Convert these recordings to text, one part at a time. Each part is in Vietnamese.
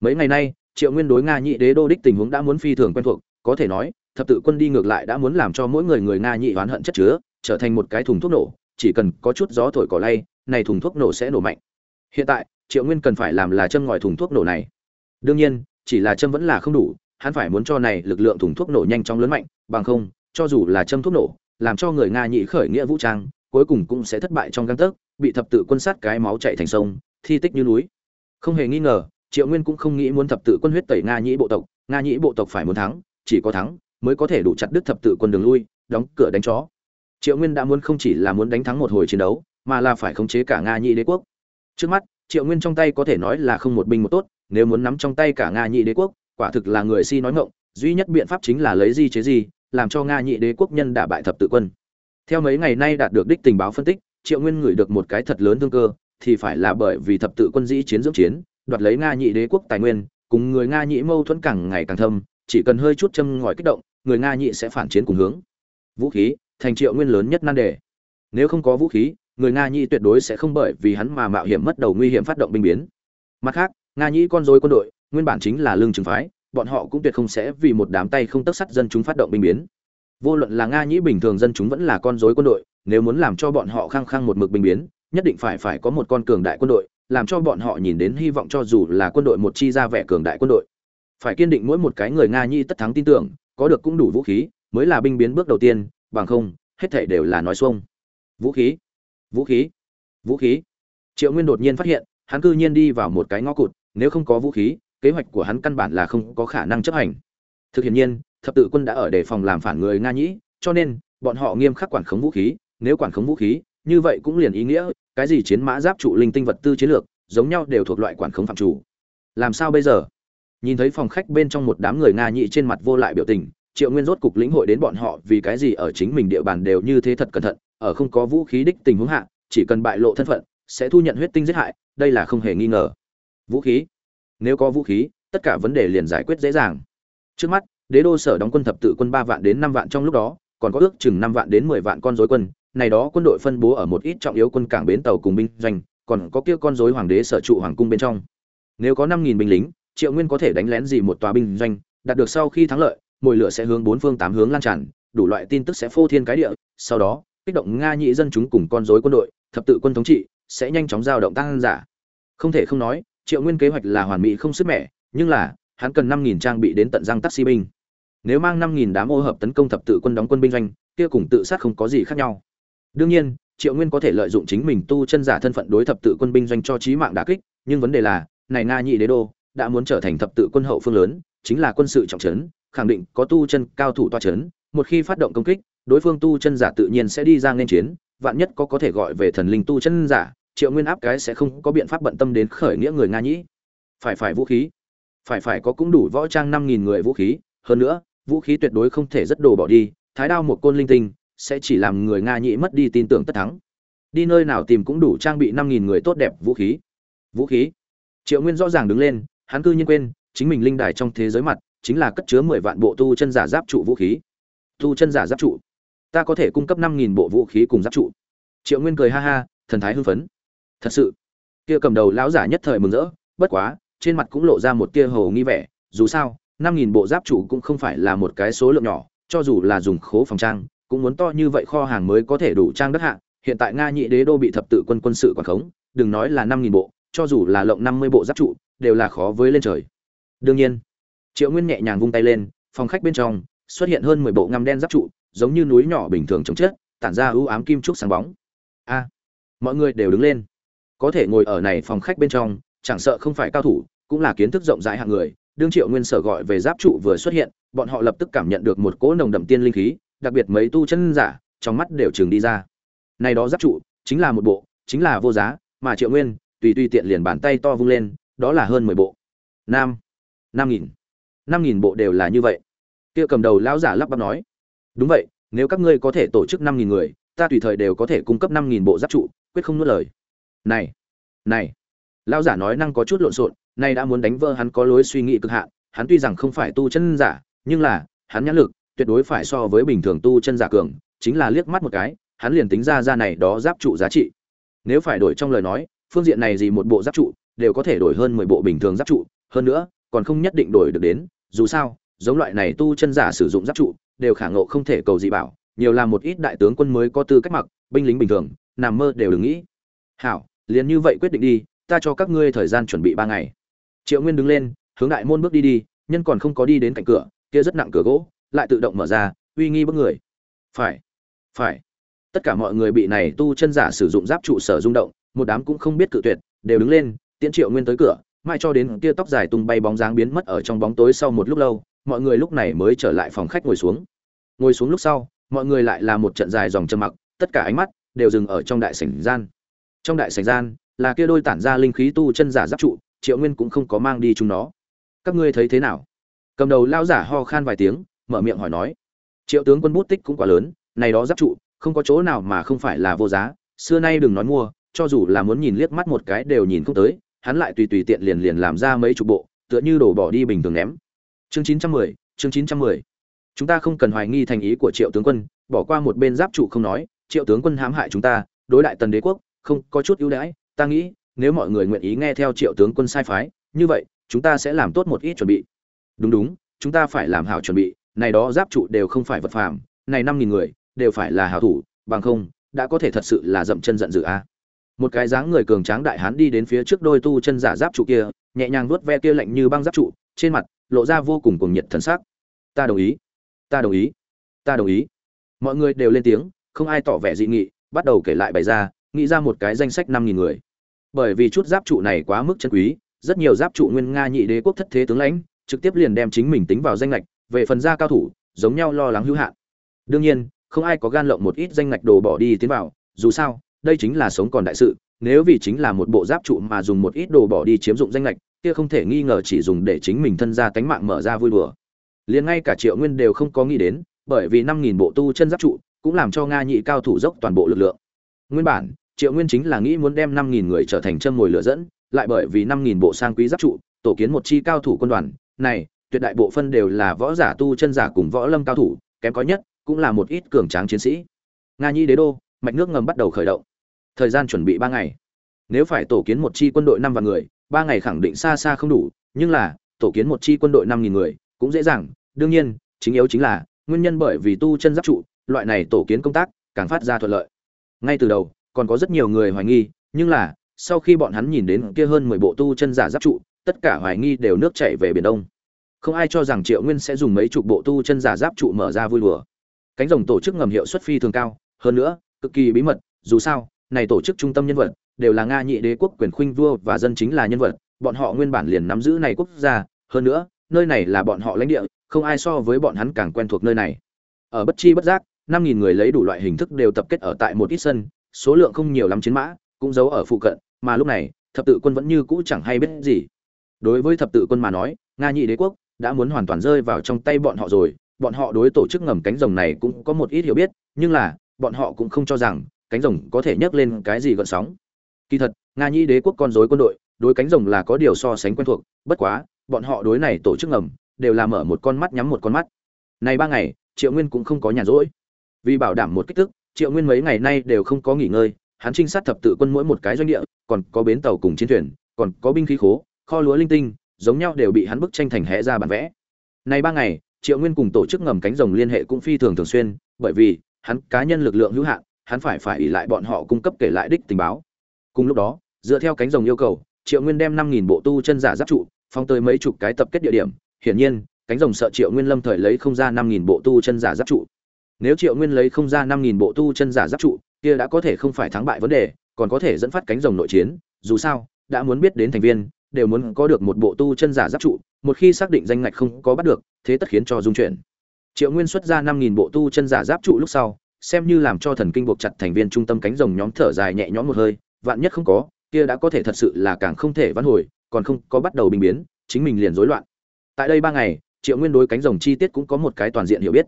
mấy ngày nay, triệu nguyên đối nga nhị đế đô đích tình huống đã muốn phi thường quen thuộc, có thể nói, thập tự quân đi ngược lại đã muốn làm cho mỗi người người nga nhị oán hận chất chứa, trở thành một cái thùng thuốc nổ, chỉ cần có chút gió thổi cỏ lay, này thùng thuốc nổ sẽ nổ mạnh. Hiện tại, triệu nguyên cần phải làm là châm ngòi thùng thuốc nổ này. Đương nhiên, chỉ là châm vẫn là không đủ, hắn phải muốn cho này lực lượng thùng thuốc nổ nhanh chóng lớn mạnh, bằng không, cho dù là châm thuốc nổ, làm cho người nga nhị khởi nghĩa vũ trang, cuối cùng cũng sẽ thất bại trong găng tấc, bị thập tự quân sát cái máu chạy thành sông, thi tích như núi. Không hề nghi ngờ triệu nguyên cũng không nghĩ muốn thập tự quân huyết tẩy nga nhĩ bộ tộc, nga nhĩ bộ tộc phải muốn thắng, chỉ có thắng mới có thể đủ chặt đứt thập tự quân đường lui, đóng cửa đánh chó. Triệu nguyên đã muốn không chỉ là muốn đánh thắng một hồi chiến đấu, mà là phải khống chế cả nga nhĩ đế quốc. Trước mắt, triệu nguyên trong tay có thể nói là không một binh một tốt, nếu muốn nắm trong tay cả nga nhĩ đế quốc, quả thực là người si nói ngộng duy nhất biện pháp chính là lấy di chế gì làm cho nga nhị đế quốc nhân đả bại thập tự quân. Theo mấy ngày nay đạt được đích tình báo phân tích, triệu nguyên gửi được một cái thật lớn thương cơ, thì phải là bởi vì thập tự quân dĩ chiến dưỡng chiến đoạt lấy nga nhị đế quốc tài nguyên, cùng người nga nhị mâu thuẫn càng ngày càng thâm, chỉ cần hơi chút châm ngòi kích động, người nga nhị sẽ phản chiến cùng hướng. Vũ khí, thành triệu nguyên lớn nhất nan đề. Nếu không có vũ khí, người nga nhị tuyệt đối sẽ không bởi vì hắn mà mạo hiểm mất đầu nguy hiểm phát động binh biến. Mặt khác, nga nhị con dối quân đội, nguyên bản chính là lương trường phái, bọn họ cũng tuyệt không sẽ vì một đám tay không tất sắt dân chúng phát động binh biến. Vô luận là nga nhĩ bình thường dân chúng vẫn là con dối quân đội, nếu muốn làm cho bọn họ khăng khăng một mực binh biến, nhất định phải phải có một con cường đại quân đội làm cho bọn họ nhìn đến hy vọng cho dù là quân đội một chi ra vẻ cường đại quân đội. Phải kiên định mỗi một cái người nga nhĩ tất thắng tin tưởng, có được cũng đủ vũ khí, mới là binh biến bước đầu tiên, bằng không, hết thảy đều là nói xuông. Vũ khí vũ khí vũ khí. Triệu nguyên đột nhiên phát hiện, hắn cư nhiên đi vào một cái ngõ cụt, nếu không có vũ khí, kế hoạch của hắn căn bản là không có khả năng chấp hành. Thực hiện nhiên, thập tự quân đã ở đề phòng làm phản người nga nhĩ cho nên, bọn họ nghiêm khắc quản khống vũ khí, nếu quản khống vũ khí, như vậy cũng liền ý nghĩa cái gì chiến mã giáp trụ linh tinh vật tư chiến lược, giống nhau đều thuộc loại quản khống phạm chủ. Làm sao bây giờ? Nhìn thấy phòng khách bên trong một đám người nga nhị trên mặt vô lại biểu tình, triệu nguyên rốt cục lĩnh hội đến bọn họ vì cái gì ở chính mình địa bàn đều như thế thật cẩn thận, ở không có vũ khí đích tình huống hạ, chỉ cần bại lộ thân phận, sẽ thu nhận huyết tinh giết hại, đây là không hề nghi ngờ. Vũ khí? Nếu có vũ khí, tất cả vấn đề liền giải quyết dễ dàng. Trước mắt, đế đô sở đóng quân thập tự quân ba vạn đến năm vạn trong lúc đó, còn có ước chừng năm vạn đến mười vạn con rối quân này đó quân đội phân bố ở một ít trọng yếu quân cảng bến tàu cùng binh doanh, còn có kia con rối hoàng đế sở trụ hoàng cung bên trong. Nếu có năm nghìn binh lính, triệu nguyên có thể đánh lén gì một tòa binh doanh, đạt được sau khi thắng lợi mùi lửa sẽ hướng bốn phương tám hướng lan tràn, đủ loại tin tức sẽ phô thiên cái địa, sau đó, kích động nga nhị dân chúng cùng con rối quân đội, thập tự quân thống trị, sẽ nhanh chóng dao động tăng giả. Không thể không nói, triệu nguyên kế hoạch là hoàn mỹ không sức mẻ, nhưng là, hắn cần năm nghìn trang bị đến tận răng taxi binh. Nếu mang năm nghìn đám ô hợp tấn công thập tự quân đóng quân binh doanh, kia cùng tự sát không có gì khác nhau đương nhiên, triệu nguyên có thể lợi dụng chính mình tu chân giả thân phận đối thập tự quân binh doanh cho trí mạng đả kích, nhưng vấn đề là, này nga nhị đế đô đã muốn trở thành thập tự quân hậu phương lớn, chính là quân sự trọng trấn, khẳng định có tu chân cao thủ toa trấn, một khi phát động công kích, đối phương tu chân giả tự nhiên sẽ đi ra nên chiến, vạn nhất có có thể gọi về thần linh tu chân giả, triệu nguyên áp cái sẽ không có biện pháp bận tâm đến khởi nghĩa người nga nhĩ phải phải vũ khí. Phải phải có cũng đủ võ trang năm nghìn người vũ khí, hơn nữa, vũ khí tuyệt đối không thể rất đồ bỏ đi, thái đao một côn linh tinh sẽ chỉ làm người nga nhĩ mất đi tin tưởng tất thắng. Đi nơi nào tìm cũng đủ trang bị năm nghìn người tốt đẹp vũ khí. Vũ khí. Triệu nguyên rõ ràng đứng lên, hắn cư nhiên quên, chính mình linh đài trong thế giới mặt, chính là cất chứa mười vạn bộ tu chân giả giáp trụ vũ khí. Tu chân giả giáp trụ. Ta có thể cung cấp năm nghìn bộ vũ khí cùng giáp trụ. Triệu nguyên cười ha ha, thần thái hưng phấn. Thật sự. Kia cầm đầu lão giả nhất thời mừng rỡ, bất quá, trên mặt cũng lộ ra một tia hồ nghi vẻ, dù sao, năm nghìn bộ giáp trụ cũng không phải là một cái số lượng nhỏ, cho dù là dùng khố phòng trang cũng muốn to như vậy kho hàng mới có thể đủ trang đất hạ, hiện tại nga nhị đế đô bị thập tự quân quân sự quản khống, đừng nói là năm nghìn bộ, cho dù là lộng năm mươi bộ giáp trụ, đều là khó với lên trời. Đương nhiên, triệu nguyên nhẹ nhàng vung tay lên, phòng khách bên trong xuất hiện hơn mười bộ ngăm đen giáp trụ, giống như núi nhỏ bình thường chống chết, tản ra ưu ám kim trúc sáng bóng. A, mọi người đều đứng lên. Có thể ngồi ở này phòng khách bên trong, chẳng sợ không phải cao thủ, cũng là kiến thức rộng rãi hạng người. Đương triệu nguyên sở gọi về giáp trụ vừa xuất hiện, bọn họ lập tức cảm nhận được một cỗ nồng đậm tiên linh khí đặc biệt mấy tu chân giả, trong mắt đều trường đi ra. Này đó giáp trụ, chính là một bộ, chính là vô giá, mà triệu nguyên, tùy tùy tiện liền bàn tay to vung lên, đó là hơn mười bộ. Nam, năm nghìn. Năm nghìn bộ đều là như vậy. Kia cầm đầu lão giả lắp bắp nói. Đúng vậy, nếu các ngươi có thể tổ chức năm nghìn người, ta tùy thời đều có thể cung cấp năm nghìn bộ giáp trụ, quyết không nuốt lời. Này này. Lão giả nói năng có chút lộn xộn, nay đã muốn đánh vỡ hắn có lối suy nghĩ cực hạn, hắn tuy rằng không phải tu chân giả, nhưng là, hắn nhãn lực tuyệt đối phải so với bình thường tu chân giả cường, chính là liếc mắt một cái, hắn liền tính ra ra này đó giáp trụ giá trị. Nếu phải đổi trong lời nói, phương diện này gì một bộ giáp trụ, đều có thể đổi hơn mười bộ bình thường giáp trụ, hơn nữa, còn không nhất định đổi được đến, dù sao, giống loại này tu chân giả sử dụng giáp trụ, đều khả ngộ không thể cầu dị bảo, nhiều là một ít đại tướng quân mới có tư cách mặc, binh lính bình thường, nằm mơ đều đừng nghĩ. Hảo, liền như vậy quyết định đi, ta cho các ngươi thời gian chuẩn bị ba ngày. Triệu nguyên đứng lên, hướng đại môn bước đi đi, nhân còn không có đi đến cạnh cửa, kia rất nặng cửa gỗ lại tự động mở ra, uy nghi bức người. Phải phải. Tất cả mọi người bị này tu chân giả sử dụng giáp trụ sở rung động, một đám cũng không biết cự tuyệt, đều đứng lên, tiễn triệu nguyên tới cửa mai cho đến kia tóc dài tung bay bóng dáng biến mất ở trong bóng tối sau một lúc lâu, mọi người lúc này mới trở lại phòng khách ngồi xuống. Ngồi xuống lúc sau, mọi người lại là một trận dài dòng trầm mặc, tất cả ánh mắt đều dừng ở trong đại sảnh gian. Trong đại sảnh gian, là kia đôi tản ra linh khí tu chân giả giáp trụ, triệu nguyên cũng không có mang đi chúng nó. Các ngươi thấy thế nào? Cầm đầu lao giả ho khan vài tiếng mở miệng hỏi nói. Triệu tướng quân bút tích cũng quá lớn, này đó giáp trụ, không có chỗ nào mà không phải là vô giá, xưa nay đừng nói mua, cho dù là muốn nhìn liếc mắt một cái đều nhìn không tới, hắn lại tùy tùy tiện liền liền làm ra mấy chục bộ, tựa như đổ bỏ đi bình thường ném. Chương chín trăm mười, chương chín trăm mười. Chúng ta không cần hoài nghi thành ý của triệu tướng quân, bỏ qua một bên giáp trụ không nói, triệu tướng quân hãm hại chúng ta, đối đại tần đế quốc, không có chút ưu đãi, ta nghĩ, nếu mọi người nguyện ý nghe theo triệu tướng quân sai phái, như vậy, chúng ta sẽ làm tốt một ít chuẩn bị. Đúng đúng, chúng ta phải làm hảo chuẩn bị này đó giáp trụ đều không phải vật phàm, này năm nghìn người, đều phải là hảo thủ, bằng không, đã có thể thật sự là dậm chân giận dữ a. Một cái dáng người cường tráng đại hán đi đến phía trước đôi tu chân giả giáp trụ kia, nhẹ nhàng vuốt ve kia lạnh như băng giáp trụ, trên mặt, lộ ra vô cùng cuồng nhiệt thần sắc. Ta đồng ý. Ta đồng ý. Ta đồng ý. Mọi người đều lên tiếng, không ai tỏ vẻ dị nghị, bắt đầu kể lại bày ra, nghĩ ra một cái danh sách năm nghìn người. Bởi vì chút giáp trụ này quá mức chân quý, rất nhiều giáp trụ nguyên nga nhị đế quốc thất thế tướng lãnh, trực tiếp liền đem chính mình tính vào danh lệch về phần gia cao thủ, giống nhau lo lắng hữu hạn. Đương nhiên, không ai có gan lộng một ít danh ngạch đồ bỏ đi tiến vào, dù sao, đây chính là sống còn đại sự, nếu vì chính là một bộ giáp trụ mà dùng một ít đồ bỏ đi chiếm dụng danh lệch kia không thể nghi ngờ chỉ dùng để chính mình thân ra tánh mạng mở ra vui đùa. Liền ngay cả triệu nguyên đều không có nghĩ đến, bởi vì năm nghìn bộ tu chân giáp trụ cũng làm cho nga nhị cao thủ dốc toàn bộ lực lượng. Nguyên bản, triệu nguyên chính là nghĩ muốn đem năm nghìn người trở thành chân mồi lửa dẫn, lại bởi vì năm nghìn bộ sang quý giáp trụ, tổ kiến một chi cao thủ quân đoàn, này tuyệt đại bộ phân đều là võ giả tu chân giả cùng võ lâm cao thủ, kém có nhất cũng là một ít cường tráng chiến sĩ. Nga nhi đế đô, mạch nước ngầm bắt đầu khởi động. Thời gian chuẩn bị ba ngày. Nếu phải tổ kiến một chi quân đội năm vạn người, ba ngày khẳng định xa xa không đủ, nhưng là, tổ kiến một chi quân đội năm nghìn người cũng dễ dàng. Đương nhiên, chính yếu chính là, nguyên nhân bởi vì tu chân giáp trụ, loại này tổ kiến công tác càng phát ra thuận lợi. Ngay từ đầu, còn có rất nhiều người hoài nghi, nhưng là, sau khi bọn hắn nhìn đến kia hơn mười bộ tu chân giả giáp trụ, tất cả hoài nghi đều nước chảy về biển đông không ai cho rằng triệu nguyên sẽ dùng mấy chục bộ tu chân giả giáp trụ mở ra vui đùa. Cánh rồng tổ chức ngầm hiệu suất phi thường cao, hơn nữa, cực kỳ bí mật, dù sao, này tổ chức trung tâm nhân vật, đều là nga nhị đế quốc quyền khuynh vua và dân chính là nhân vật, bọn họ nguyên bản liền nắm giữ này quốc gia, hơn nữa, nơi này là bọn họ lãnh địa, không ai so với bọn hắn càng quen thuộc nơi này. Ở bất chi bất giác, năm nghìn người lấy đủ loại hình thức đều tập kết ở tại một ít sân, số lượng không nhiều lắm chiến mã, cũng giấu ở phụ cận, mà lúc này, thập tự quân vẫn như cũ chẳng hay biết gì. Đối với thập tự quân mà nói, nga nhị đế quốc đã muốn hoàn toàn rơi vào trong tay bọn họ rồi. Bọn họ đối tổ chức ngầm cánh rồng này cũng có một ít hiểu biết, nhưng là, bọn họ cũng không cho rằng cánh rồng có thể nhấc lên cái gì gợn sóng. Kỳ thật, nga nhĩ đế quốc con dối quân đội, đối cánh rồng là có điều so sánh quen thuộc, bất quá, bọn họ đối này tổ chức ngầm đều là mở một con mắt nhắm một con mắt. Này ba ngày, triệu nguyên cũng không có nhàn rỗi. Vì bảo đảm một kích thước triệu nguyên mấy ngày nay đều không có nghỉ ngơi, hắn trinh sát thập tự quân mỗi một cái doanh địa, còn có bến tàu cùng chiến thuyền, còn có binh khí khố, kho lúa linh tinh giống nhau đều bị hắn bức tranh thành hẽ ra bản vẽ. Này ba ngày, triệu nguyên cùng tổ chức ngầm cánh rồng liên hệ cũng phi thường thường xuyên, bởi vì, hắn cá nhân lực lượng hữu hạn, hắn phải phải ỉ lại bọn họ cung cấp kể lại đích tình báo. Cùng lúc đó, dựa theo cánh rồng yêu cầu, triệu nguyên đem năm nghìn bộ tu chân giả giáp trụ phong tới mấy chục cái tập kết địa điểm. Hiển nhiên, cánh rồng sợ triệu nguyên lâm thời lấy không ra năm nghìn bộ tu chân giả giáp trụ. Nếu triệu nguyên lấy không ra năm nghìn bộ tu chân giả giáp trụ, kia đã có thể không phải thắng bại vấn đề, còn có thể dẫn phát cánh rồng nội chiến. Dù sao, đã muốn biết đến thành viên đều muốn có được một bộ tu chân giả giáp trụ, một khi xác định danh ngạch không có bắt được, thế tất khiến cho dung chuyển. Triệu nguyên xuất ra năm nghìn bộ tu chân giả giáp trụ lúc sau, xem như làm cho thần kinh buộc chặt thành viên trung tâm cánh rồng nhóm thở dài nhẹ nhõm một hơi, vạn nhất không có, kia đã có thể thật sự là càng không thể vãn hồi, còn không có bắt đầu bình biến, chính mình liền rối loạn. Tại đây ba ngày, triệu nguyên đối cánh rồng chi tiết cũng có một cái toàn diện hiểu biết.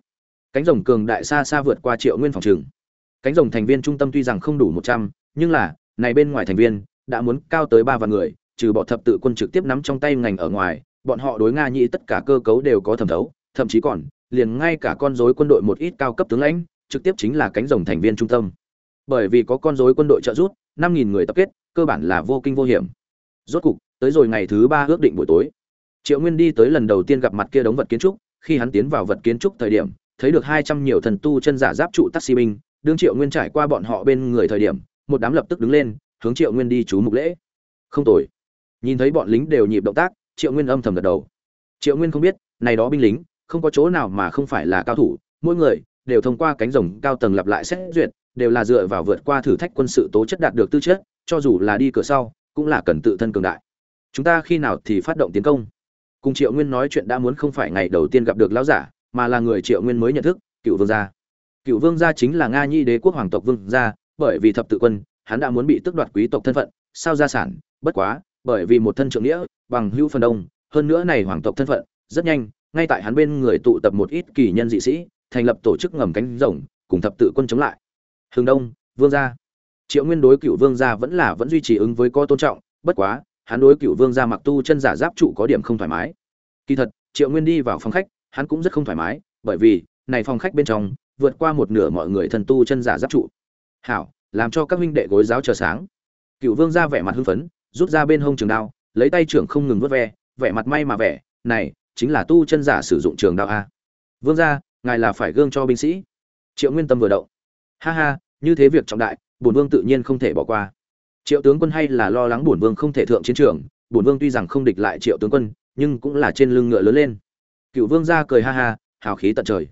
Cánh rồng cường đại xa xa vượt qua triệu nguyên phòng trường. Cánh rồng thành viên trung tâm tuy rằng không đủ một trăm, nhưng là, này bên ngoài thành viên, đã muốn cao tới ba vạn người trừ bỏ thập tự quân trực tiếp nắm trong tay ngành ở ngoài, bọn họ đối nga nhĩ tất cả cơ cấu đều có thẩm thấu, thậm chí còn, liền ngay cả con rối quân đội một ít cao cấp tướng lãnh, trực tiếp chính là cánh rồng thành viên trung tâm. Bởi vì có con rối quân đội trợ giúp, năm nghìn người tập kết, cơ bản là vô kinh vô hiểm. Rốt cục, tới rồi ngày thứ ba ước định buổi tối. Triệu nguyên đi tới lần đầu tiên gặp mặt kia đống vật kiến trúc, khi hắn tiến vào vật kiến trúc thời điểm, thấy được hai trăm nhiều thần tu chân giả giáp trụ taxi binh, đương triệu nguyên trải qua bọn họ bên người thời điểm, một đám lập tức đứng lên, hướng triệu nguyên đi chú mục lễ. Không tồi nhìn thấy bọn lính đều nhịp động tác, triệu nguyên âm thầm gật đầu. Triệu nguyên không biết, này đó binh lính, không có chỗ nào mà không phải là cao thủ, mỗi người đều thông qua cánh rồng cao tầng lặp lại xét duyệt, đều là dựa vào vượt qua thử thách quân sự tố chất đạt được tư chất, cho dù là đi cửa sau, cũng là cần tự thân cường đại. Chúng ta khi nào thì phát động tiến công? Cùng triệu nguyên nói chuyện đã muốn không phải ngày đầu tiên gặp được lão giả, mà là người triệu nguyên mới nhận thức, cựu vương gia. Cựu vương gia chính là nga nhi đế quốc hoàng tộc vương gia, bởi vì thập tự quân, hắn đã muốn bị tước đoạt quý tộc thân phận, sao gia sản, bất quá bởi vì một thân trưởng nghĩa, bằng hữu phần đông, hơn nữa này hoàng tộc thân phận, rất nhanh, ngay tại hắn bên người tụ tập một ít kỳ nhân dị sĩ, thành lập tổ chức ngầm cánh rồng, cùng thập tự quân chống lại. Hướng đông, vương gia. Triệu nguyên đối cựu vương gia vẫn là vẫn duy trì ứng với có tôn trọng, bất quá, hắn đối cựu vương gia mặc tu chân giả giáp trụ có điểm không thoải mái. Kỳ thật, triệu nguyên đi vào phòng khách, hắn cũng rất không thoải mái, bởi vì, này phòng khách bên trong, vượt qua một nửa mọi người thần tu chân giả giáp trụ. Hảo, làm cho các huynh đệ gối giáo chờ sáng. Cựu vương ra vẻ mặt hưng phấn rút ra bên hông trường đao, lấy tay trưởng không ngừng vớt ve, vẻ mặt may mà vẻ, này, chính là tu chân giả sử dụng trường đao a. Vương gia, ngài là phải gương cho binh sĩ. Triệu nguyên tâm vừa động. Ha ha, như thế việc trọng đại, bổn vương tự nhiên không thể bỏ qua. Triệu tướng quân hay là lo lắng bổn vương không thể thượng chiến trường, bổn vương tuy rằng không địch lại triệu tướng quân, nhưng cũng là trên lưng ngựa lớn lên. Cựu vương gia cười ha ha, hào khí tận trời.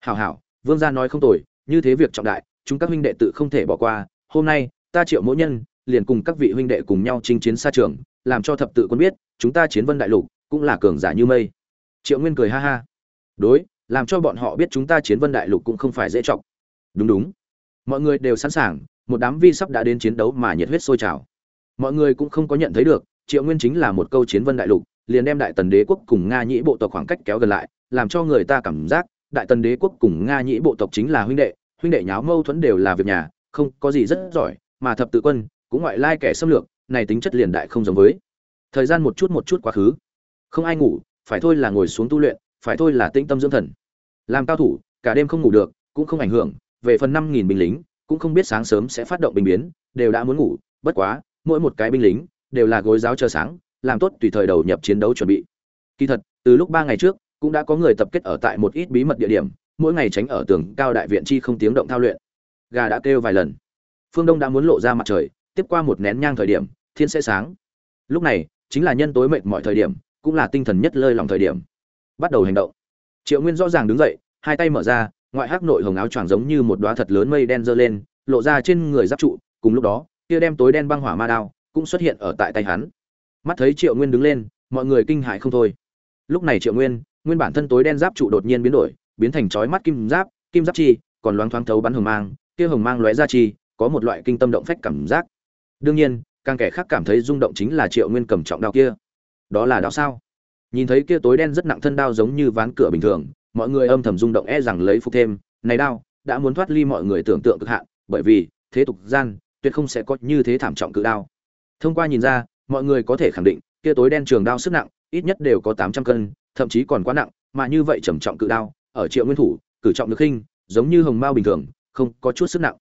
Hào hảo, vương gia nói không tồi, như thế việc trọng đại, chúng các huynh đệ tự không thể bỏ qua. Hôm nay, ta triệu mỗi nhân liền cùng các vị huynh đệ cùng nhau chinh chiến xa trường, làm cho thập tự quân biết, chúng ta chiến vân đại lục, cũng là cường giả như mây. Triệu nguyên cười ha ha. Đối, làm cho bọn họ biết chúng ta chiến vân đại lục cũng không phải dễ trọng đúng đúng. Mọi người đều sẵn sàng, một đám vi sắp đã đến chiến đấu mà nhiệt huyết sôi trào. Mọi người cũng không có nhận thấy được, triệu nguyên chính là một câu chiến vân đại lục, liền đem đại tần đế quốc cùng nga nhĩ bộ tộc khoảng cách kéo gần lại, làm cho người ta cảm giác, đại tần đế quốc cùng nga nhĩ bộ tộc chính là huynh đệ huynh đệ nháo mâu thuẫn đều là việc nhà, không có gì rất giỏi, mà thập tự quân cũng ngoại lai kẻ xâm lược, này tính chất liền đại không giống với. Thời gian một chút một chút quá khứ. Không ai ngủ, phải thôi là ngồi xuống tu luyện, phải thôi là tĩnh tâm dưỡng thần. Làm cao thủ, cả đêm không ngủ được, cũng không ảnh hưởng, về phần năm nghìn binh lính, cũng không biết sáng sớm sẽ phát động bình biến, đều đã muốn ngủ, bất quá, mỗi một cái binh lính, đều là gối giáo chờ sáng, làm tốt tùy thời đầu nhập chiến đấu chuẩn bị. Kỳ thật, từ lúc ba ngày trước, cũng đã có người tập kết ở tại một ít bí mật địa điểm, mỗi ngày tránh ở tường cao đại viện chi không tiếng động thao luyện. Gà đã kêu vài lần. Phương đông đã muốn lộ ra mặt trời tiếp qua một nén nhang thời điểm, thiên sẽ sáng. Lúc này, chính là nhân tối mệt mọi thời điểm, cũng là tinh thần nhất lơi lòng thời điểm. Bắt đầu hành động. Triệu nguyên rõ ràng đứng dậy, hai tay mở ra, ngoại hắc nội hồng áo choàng giống như một đóa thật lớn mây đen dơ lên, lộ ra trên người giáp trụ, cùng lúc đó, kia đem tối đen băng hỏa ma đao, cũng xuất hiện ở tại tay hắn. Mắt thấy triệu nguyên đứng lên, mọi người kinh hãi không thôi. Lúc này triệu nguyên nguyên bản thân tối đen giáp trụ đột nhiên biến đổi, biến thành chói mắt kim giáp kim giáp chi, còn loáng thoáng thấu bắn hồng mang, kia hồng mang lóe ra chi, có một loại kinh tâm động phách cảm giác đương nhiên, càng kẻ khác cảm thấy rung động chính là triệu nguyên cầm trọng đao kia. Đó là đao sao? Nhìn thấy kia tối đen rất nặng thân đao giống như ván cửa bình thường, mọi người âm thầm rung động e rằng lấy phục thêm. Này đao, đã muốn thoát ly mọi người tưởng tượng cực hạn, bởi vì, thế tục gian, tuyệt không sẽ có như thế thảm trọng cự đao. Thông qua nhìn ra, mọi người có thể khẳng định, kia tối đen trường đao sức nặng, ít nhất đều có tám trăm cân, thậm chí còn quá nặng, mà như vậy trầm trọng cự đao, ở triệu nguyên thủ, cử trọng được khinh, giống như hồng mao bình thường, không có chút sức nặng.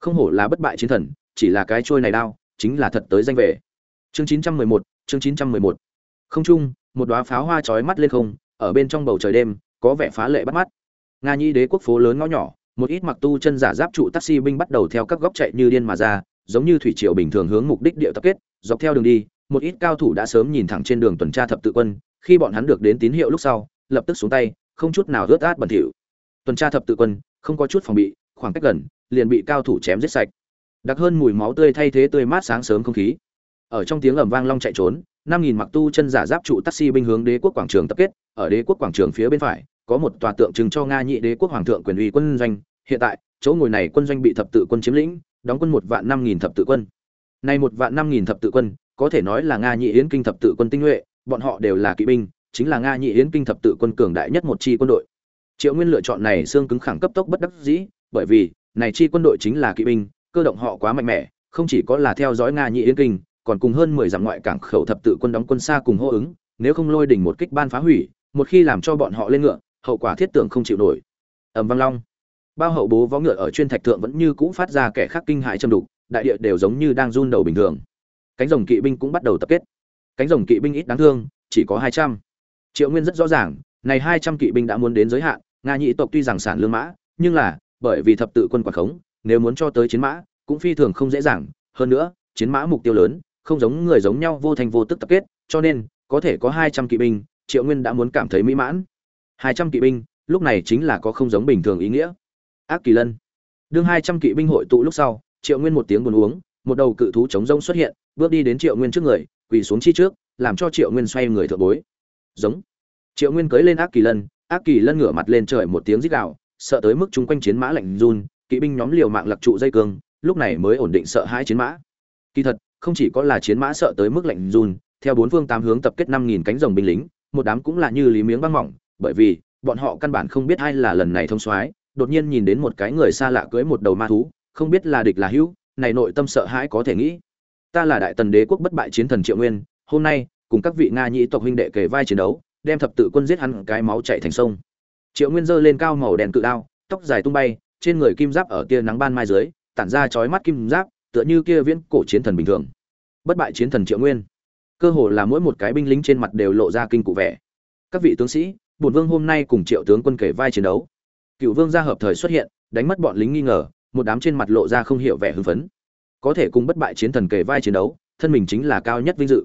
Không hổ là bất bại chiến thần, chỉ là cái trôi này đao chính là thật tới danh về. Chương chín trăm mười một, chương chín trăm mười một. Không trung một đóa pháo hoa chói mắt lên không, ở bên trong bầu trời đêm, có vẻ phá lệ bắt mắt. Nga nhi đế quốc phố lớn ngõ nhỏ, một ít mặc tu chân giả giáp trụ taxi binh bắt đầu theo các góc chạy như điên mà ra, giống như thủy triều bình thường hướng mục đích địa tập kết, dọc theo đường đi, một ít cao thủ đã sớm nhìn thẳng trên đường tuần tra thập tự quân, khi bọn hắn được đến tín hiệu lúc sau, lập tức xuống tay, không chút nào rớt át bẩn thỉu. Tuần tra thập tự quân, không có chút phòng bị, khoảng cách gần, liền bị cao thủ chém giết sạch đặc hơn mùi máu tươi thay thế tươi mát sáng sớm không khí. Ở trong tiếng ầm vang long chạy trốn, năm nghìn mặc tu chân giả giáp trụ taxi binh hướng đế quốc quảng trường tập kết. Ở đế quốc quảng trường phía bên phải, có một tòa tượng trưng cho nga nhị đế quốc hoàng thượng quyền uy quân doanh. Hiện tại, chỗ ngồi này quân doanh bị thập tự quân chiếm lĩnh, đóng quân một vạn năm nghìn thập tự quân. Nay một vạn năm nghìn thập tự quân, có thể nói là nga nhị yến kinh thập tự quân tinh nhuệ, bọn họ đều là kỵ binh, chính là nga nhị yến kinh thập tự quân cường đại nhất một chi quân đội. Triệu nguyên lựa chọn này xương cứng khẳng cấp tốc bất đắc dĩ, bởi vì, này chi quân đội chính là kỵ binh cơ động họ quá mạnh mẽ, không chỉ có là theo dõi nga nhị yến kinh, còn cùng hơn mười dặm ngoại cảng khẩu thập tự quân đóng quân xa cùng hô ứng, nếu không lôi đỉnh một kích ban phá hủy, một khi làm cho bọn họ lên ngựa, hậu quả thiết tưởng không chịu nổi. Ầm vang long. Bao hậu bố vó ngựa ở chuyên thạch thượng vẫn như cũ phát ra kẻ khác kinh hại châm đục, đại địa đều giống như đang run đầu bình thường. Cánh rồng kỵ binh cũng bắt đầu tập kết. Cánh rồng kỵ binh ít đáng thương, chỉ có hai trăm. Triệu nguyên rất rõ ràng, này hai trăm kỵ binh đã muốn đến giới hạn, nga nhị tộc tuy rằng sản lương mã, nhưng là, bởi vì thập tự quân quản khống nếu muốn cho tới chiến mã, cũng phi thường không dễ dàng. Hơn nữa, chiến mã mục tiêu lớn, không giống người giống nhau vô thành vô tức tập kết, cho nên, có thể có hai trăm kỵ binh, triệu nguyên đã muốn cảm thấy mỹ mãn. hai trăm kỵ binh, lúc này chính là có không giống bình thường ý nghĩa. Ác kỳ lân. Đương hai trăm kỵ binh hội tụ lúc sau, triệu nguyên một tiếng buồn uống, một đầu cự thú chống rông xuất hiện, bước đi đến triệu nguyên trước người, quỳ xuống chi trước, làm cho triệu nguyên xoay người thượng bối. Giống. Triệu nguyên cưới lên ác kỳ lân, ác kỳ lân ngửa mặt lên trời một tiếng rít gạo sợ tới mức chúng quanh chiến mã lạnh run kỵ binh nhóm liều mạng lặc trụ dây cương, lúc này mới ổn định sợ hãi chiến mã. Kỳ thật, không chỉ có là chiến mã sợ tới mức lạnh run, theo bốn phương tám hướng tập kết năm nghìn cánh rồng binh lính, một đám cũng là như lý miếng băng mỏng, bởi vì, bọn họ căn bản không biết ai là lần này thông soái, đột nhiên nhìn đến một cái người xa lạ cưỡi một đầu ma thú, không biết là địch là hữu, này nội tâm sợ hãi có thể nghĩ. Ta là đại tần đế quốc bất bại chiến thần triệu nguyên, hôm nay, cùng các vị nga nhĩ tộc huynh đệ kề vai chiến đấu, đem thập tự quân giết hắn cái máu chảy thành sông. Triệu nguyên giơ lên cao màu đèn cự đao, tóc dài tung bay trên người kim giáp ở tia nắng ban mai dưới, tản ra chói mắt kim giáp, tựa như kia viễn cổ chiến thần bình thường. Bất bại chiến thần triệu nguyên. Cơ hồ là mỗi một cái binh lính trên mặt đều lộ ra kinh cụ vẻ. Các vị tướng sĩ, bổn vương hôm nay cùng triệu tướng quân kể vai chiến đấu. Cựu vương gia hợp thời xuất hiện, đánh mất bọn lính nghi ngờ, một đám trên mặt lộ ra không hiểu vẻ hưng phấn. Có thể cùng bất bại chiến thần kể vai chiến đấu, thân mình chính là cao nhất vinh dự.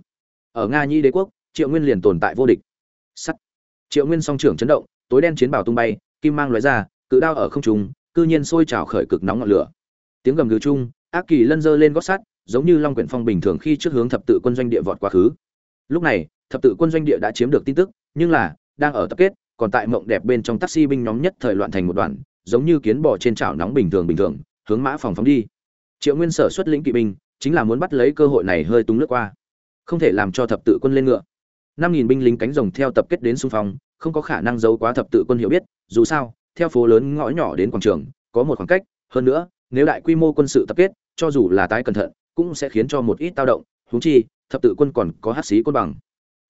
Ở nga nhi đế quốc, triệu nguyên liền tồn tại vô địch. Sắt. Triệu nguyên song trưởng chấn động, tối đen chiến bảo tung bay, kim mang lóe ra, cự đao ở không trung cư nhiên sôi trào khởi cực nóng ngọn lửa. Tiếng gầm gừ chung, ác kỳ lân dơ lên gót sắt, giống như long quyển phong bình thường khi trước hướng thập tự quân doanh địa vọt quá khứ. Lúc này, thập tự quân doanh địa đã chiếm được tin tức, nhưng là, đang ở tập kết, còn tại mộng đẹp bên trong taxi binh nhóm nhất thời loạn thành một đoàn, giống như kiến bò trên chảo nóng bình thường bình thường, hướng mã phòng phóng đi. Triệu nguyên sở xuất lĩnh kỵ binh, chính là muốn bắt lấy cơ hội này hơi túng lướt qua. Không thể làm cho thập tự quân lên ngựa. Năm nghìn binh lính cánh rồng theo tập kết đến xung phong, không có khả năng giấu quá thập tự quân hiểu biết, dù sao theo phố lớn ngõ nhỏ đến quảng trường, có một khoảng cách, hơn nữa, nếu đại quy mô quân sự tập kết, cho dù là tái cẩn thận, cũng sẽ khiến cho một ít tao động húng chi, thập tự quân còn có hát xí quân bằng.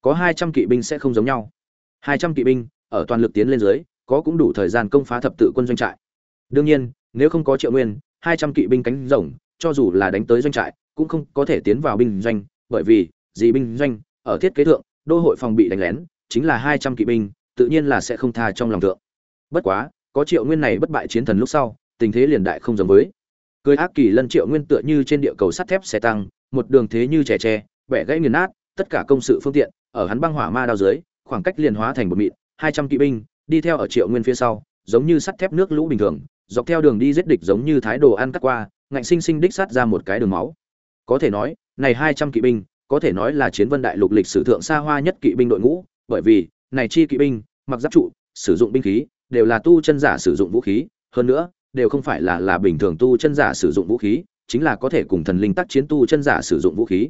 Có hai trăm kỵ binh sẽ không giống nhau. Hai trăm kỵ binh, ở toàn lực tiến lên dưới, có cũng đủ thời gian công phá thập tự quân doanh trại. Đương nhiên, nếu không có triệu nguyên, hai trăm kỵ binh cánh rồng, cho dù là đánh tới doanh trại, cũng không có thể tiến vào binh doanh, bởi vì, dị binh doanh, ở thiết kế thượng, đô hội phòng bị đánh lén, chính là hai trăm kỵ binh, tự nhiên là sẽ không tha trong lòng thượng bất quá, có triệu nguyên này bất bại chiến thần lúc sau, tình thế liền đại không giống với. Cười ác kỳ lân triệu nguyên tựa như trên địa cầu sắt thép xe tăng, một đường thế như trẻ tre, bẻ gãy nghiền nát, tất cả công sự phương tiện, ở hắn băng hỏa ma đao dưới, khoảng cách liền hóa thành một mịn, hai trăm kỵ binh, đi theo ở triệu nguyên phía sau, giống như sắt thép nước lũ bình thường, dọc theo đường đi giết địch giống như thái đồ ăn cắt qua, ngạnh sinh sinh đích sát ra một cái đường máu. Có thể nói, này hai trăm kỵ binh, có thể nói là chiến vân đại lục lịch sử thượng xa hoa nhất kỵ binh đội ngũ, bởi vì, này chi kỵ binh, mặc giáp trụ, sử dụng binh khí đều là tu chân giả sử dụng vũ khí, hơn nữa, đều không phải là là bình thường tu chân giả sử dụng vũ khí, chính là có thể cùng thần linh tác chiến tu chân giả sử dụng vũ khí.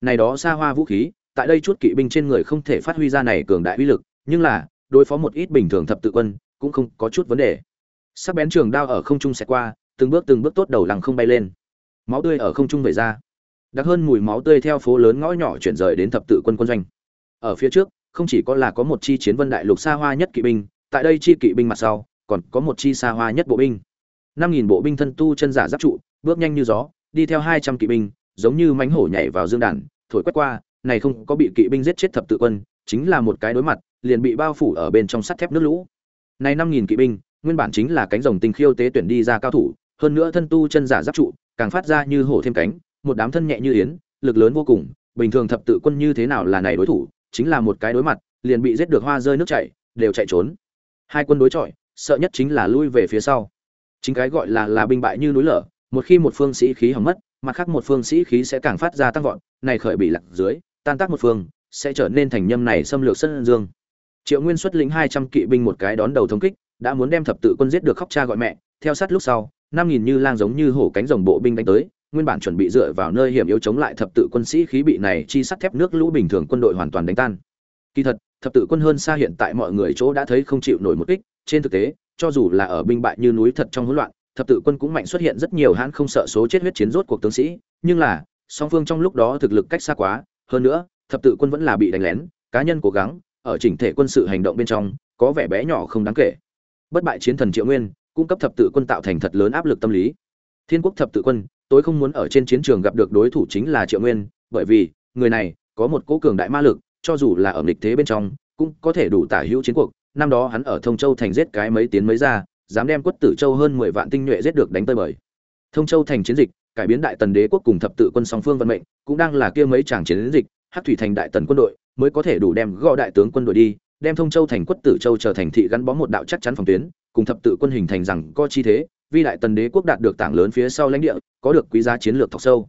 Này đó xa hoa vũ khí, tại đây chút kỵ binh trên người không thể phát huy ra này cường đại uy lực, nhưng là, đối phó một ít bình thường thập tự quân, cũng không có chút vấn đề. Sắc bén trường đao ở không trung sẽ qua, từng bước từng bước tốt đầu lằng không bay lên. Máu tươi ở không trung vẩy ra. Đặc hơn mùi máu tươi theo phố lớn ngõ nhỏ chuyển rời đến thập tự quân quân doanh. Ở phía trước, không chỉ có là có một chi chiến vân đại lục xa hoa nhất kỵ binh tại đây chi kỵ binh mặt sau, còn có một chi xa hoa nhất bộ binh. Năm nghìn bộ binh thân tu chân giả giáp trụ, bước nhanh như gió, đi theo hai trăm kỵ binh, giống như mánh hổ nhảy vào dương đàn, thổi quét qua, này không có bị kỵ binh giết chết thập tự quân, chính là một cái đối mặt, liền bị bao phủ ở bên trong sắt thép nước lũ. Này năm nghìn kỵ binh, nguyên bản chính là cánh rồng tinh khiêu tế tuyển đi ra cao thủ, hơn nữa thân tu chân giả giáp trụ, càng phát ra như hổ thêm cánh, một đám thân nhẹ như yến, lực lớn vô cùng, bình thường thập tự quân như thế nào là này đối thủ, chính là một cái đối mặt, liền bị giết được hoa rơi nước chảy, đều chạy trốn hai quân đối chọi, sợ nhất chính là lui về phía sau. Chính cái gọi là là binh bại như núi lở, một khi một phương sĩ khí hỏng mất, mặt khác một phương sĩ khí sẽ càng phát ra tăng vọt, này khởi bị lặc dưới, tan tác một phương, sẽ trở nên thành nhâm này xâm lược sân dương. Triệu nguyên xuất lĩnh hai trăm kỵ binh một cái đón đầu thống kích, đã muốn đem thập tự quân giết được khóc cha gọi mẹ, theo sát lúc sau, năm nghìn như lang giống như hổ cánh rồng bộ binh đánh tới, nguyên bản chuẩn bị dựa vào nơi hiểm yếu chống lại thập tự quân sĩ khí bị này chi sắt thép nước lũ bình thường quân đội hoàn toàn đánh tan. Kỳ thật thập tự quân hơn xa hiện tại mọi người chỗ đã thấy không chịu nổi một kích. Trên thực tế, cho dù là ở binh bại như núi thật trong hỗn loạn, thập tự quân cũng mạnh xuất hiện rất nhiều hãn không sợ số chết huyết chiến rốt cuộc tướng sĩ. Nhưng là, song phương trong lúc đó thực lực cách xa quá. Hơn nữa, thập tự quân vẫn là bị đánh lén, cá nhân cố gắng, ở chỉnh thể quân sự hành động bên trong, có vẻ bé nhỏ không đáng kể. Bất bại chiến thần triệu nguyên, cung cấp thập tự quân tạo thành thật lớn áp lực tâm lý. Thiên quốc thập tự quân, tôi không muốn ở trên chiến trường gặp được đối thủ chính là triệu nguyên, bởi vì, người này, có một cố cường đại ma lực cho dù là ở nghịch thế bên trong, cũng có thể đủ tả hữu chiến cuộc. Năm đó hắn ở thông châu thành giết cái mấy tiến mấy ra, dám đem quất tử châu hơn mười vạn tinh nhuệ giết được đánh tơi bời. Thông châu thành chiến dịch, cải biến đại tần đế quốc cùng thập tự quân song phương vận mệnh, cũng đang là kia mấy chàng chiến dịch, hắc thủy thành đại tần quân đội mới có thể đủ đem gõ đại tướng quân đội đi, đem thông châu thành quất tử châu trở thành thị gắn bó một đạo chắc chắn phòng tuyến, cùng thập tự quân hình thành rằng có chi thế, vì đại tần đế quốc đạt được tảng lớn phía sau lãnh địa, có được quý giá chiến lược thọc sâu.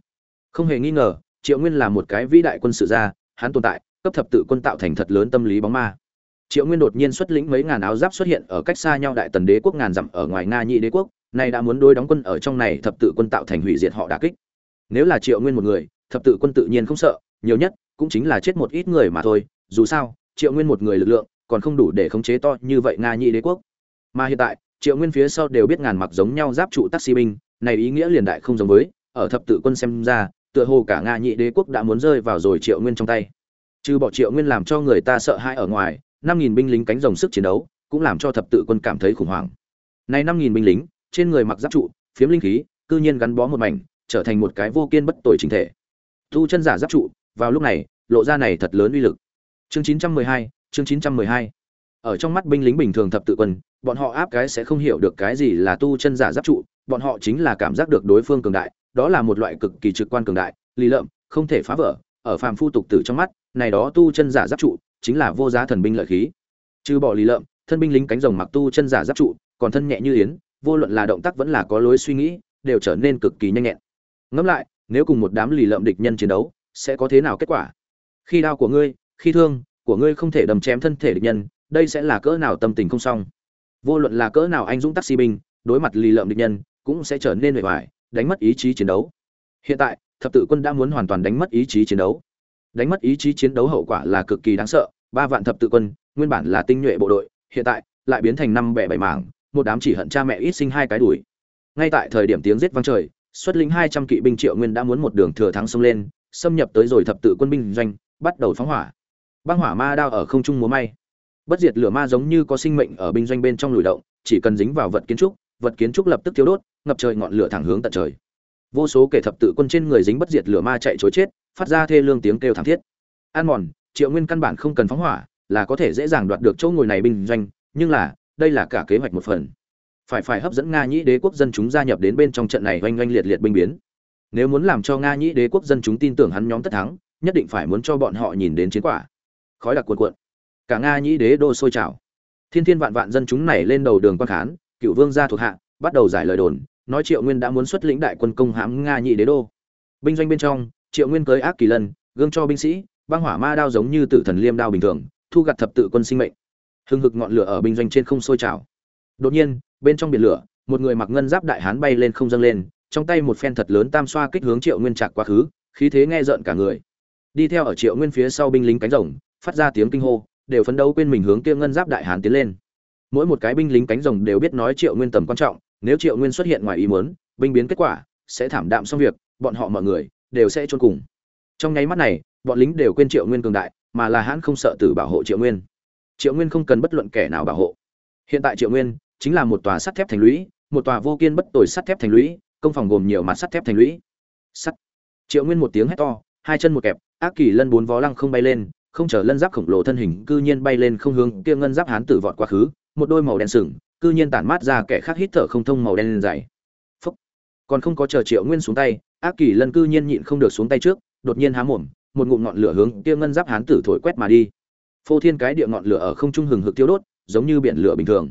Không hề nghi ngờ, triệu nguyên là một cái vĩ đại quân sự gia, hắn tồn tại cấp thập tự quân tạo thành thật lớn tâm lý bóng ma. Triệu nguyên đột nhiên xuất lĩnh mấy ngàn áo giáp xuất hiện ở cách xa nhau đại tần đế quốc ngàn dặm ở ngoài nga nhị đế quốc này đã muốn đối đóng quân ở trong này thập tự quân tạo thành hủy diệt họ đả kích. Nếu là triệu nguyên một người, thập tự quân tự nhiên không sợ, nhiều nhất cũng chính là chết một ít người mà thôi, dù sao, triệu nguyên một người lực lượng còn không đủ để khống chế to như vậy nga nhị đế quốc. Mà hiện tại, triệu nguyên phía sau đều biết ngàn mặc giống nhau giáp trụ taxi binh, này ý nghĩa liền đại không giống với, ở thập tự quân xem ra, tựa hồ cả nga nhị đế quốc đã muốn rơi vào rồi triệu nguyên trong tay trừ bỏ triệu nguyên làm cho người ta sợ hãi ở ngoài, năm nghìn binh lính cánh rồng sức chiến đấu cũng làm cho thập tự quân cảm thấy khủng hoảng. Nay năm nghìn binh lính, trên người mặc giáp trụ, phiếm linh khí, cư nhiên gắn bó một mảnh, trở thành một cái vô kiên bất tội chính thể. Tu chân giả giáp trụ, vào lúc này, lộ ra này thật lớn uy lực. Chương chín trăm mười hai, chương chín trăm mười hai. Ở trong mắt binh lính bình thường thập tự quân, bọn họ áp cái sẽ không hiểu được cái gì là tu chân giả giáp trụ, bọn họ chính là cảm giác được đối phương cường đại, đó là một loại cực kỳ trực quan cường đại lý lợm, không thể phá vỡ, ở phàm phu tục tử trong mắt này đó tu chân giả giáp trụ chính là vô giá thần binh lợi khí. Trừ bỏ lì lợm, thân binh lính cánh rồng mặc tu chân giả giáp trụ, còn thân nhẹ như yến, vô luận là động tác vẫn là có lối suy nghĩ, đều trở nên cực kỳ nhanh nhẹn. Ngẫm lại, nếu cùng một đám lì lợm địch nhân chiến đấu, sẽ có thế nào kết quả? Khi đao của ngươi, khi thương của ngươi không thể đầm chém thân thể địch nhân, đây sẽ là cỡ nào tâm tình không xong? Vô luận là cỡ nào anh dũng taxi binh, đối mặt lì lợm địch nhân, cũng sẽ trở nên mệt mỏi đánh mất ý chí chiến đấu. Hiện tại, thập tự quân đã muốn hoàn toàn đánh mất ý chí chiến đấu đánh mất ý chí chiến đấu hậu quả là cực kỳ đáng sợ, ba vạn thập tự quân, nguyên bản là tinh nhuệ bộ đội, hiện tại lại biến thành năm bẻ bảy mảng, một đám chỉ hận cha mẹ ít sinh hai cái đuổi. Ngay tại thời điểm tiếng giết vang trời, xuất lĩnh hai trăm kỵ binh triệu nguyên đã muốn một đường thừa thắng xông lên, xâm nhập tới rồi thập tự quân binh doanh, bắt đầu phóng hỏa. Băng hỏa ma đao ở không trung múa may. Bất diệt lửa ma giống như có sinh mệnh ở binh doanh bên trong lùi động, chỉ cần dính vào vật kiến trúc, vật kiến trúc lập tức thiếu đốt, ngập trời ngọn lửa thẳng hướng tận trời. Vô số kẻ thập tự quân trên người dính bất diệt lửa ma chạy chối chết phát ra thê lương tiếng kêu thảm thiết. An mòn, triệu nguyên căn bản không cần phóng hỏa, là có thể dễ dàng đoạt được chỗ ngồi này binh doanh, nhưng là, đây là cả kế hoạch một phần. Phải phải hấp dẫn nga nhĩ đế quốc dân chúng gia nhập đến bên trong trận này oanh oanh liệt liệt binh biến. Nếu muốn làm cho nga nhĩ đế quốc dân chúng tin tưởng hắn nhóm tất thắng, nhất định phải muốn cho bọn họ nhìn đến chiến quả. Khói đặc cuồn cuộn. Cả nga nhĩ đế đô sôi trào. Thiên thiên vạn vạn dân chúng này lên đầu đường quan khán, cựu vương gia thuộc hạ, bắt đầu giải lời đồn, nói triệu nguyên đã muốn xuất lĩnh đại quân công hãm nga nhị đế đô. Binh doanh bên trong triệu nguyên cưới ác kỳ lân, gương cho binh sĩ, băng hỏa ma đao giống như tử thần liêm đao bình thường, thu gặt thập tự quân sinh mệnh. Hừng hực ngọn lửa ở binh doanh trên không sôi trào. Đột nhiên, bên trong biển lửa, một người mặc ngân giáp đại hán bay lên không dâng lên, trong tay một phen thật lớn tam xoa kích hướng triệu nguyên trạc quá khứ, khí thế nghe rợn cả người. Đi theo ở triệu nguyên phía sau binh lính cánh rồng, phát ra tiếng kinh hô, đều phấn đấu quên mình hướng kia ngân giáp đại hán tiến lên. Mỗi một cái binh lính cánh rồng đều biết nói triệu nguyên tầm quan trọng, nếu triệu nguyên xuất hiện ngoài ý muốn, binh biến kết quả, sẽ thảm đạm xong việc, bọn họ mọi người đều sẽ trốn cùng. Trong nháy mắt này, bọn lính đều quên triệu nguyên cường đại, mà là hãn không sợ tử bảo hộ triệu nguyên. Triệu nguyên không cần bất luận kẻ nào bảo hộ. Hiện tại triệu nguyên chính là một tòa sắt thép thành lũy, một tòa vô kiên bất tồi sắt thép thành lũy, công phòng gồm nhiều mặt sắt thép thành lũy. Sắt. Triệu nguyên một tiếng hét to, hai chân một kẹp, ác kỳ lân bốn vó lăng không bay lên, không chờ lân giáp khổng lồ thân hình, cư nhiên bay lên không hướng, kia ngân giáp hán tử vọt quá khứ, một đôi màu đen sừng, cư nhiên tản mát ra kẻ khác hít thở không thông màu đen dày phúc. Còn không có chờ triệu nguyên xuống tay ác kỳ lân cư nhiên nhịn không được xuống tay trước, đột nhiên há mồm, một ngụm ngọn lửa hướng kia ngân giáp hán tử thổi quét mà đi. Phô thiên cái địa ngọn lửa ở không trung hừng hực tiêu đốt, giống như biển lửa bình thường.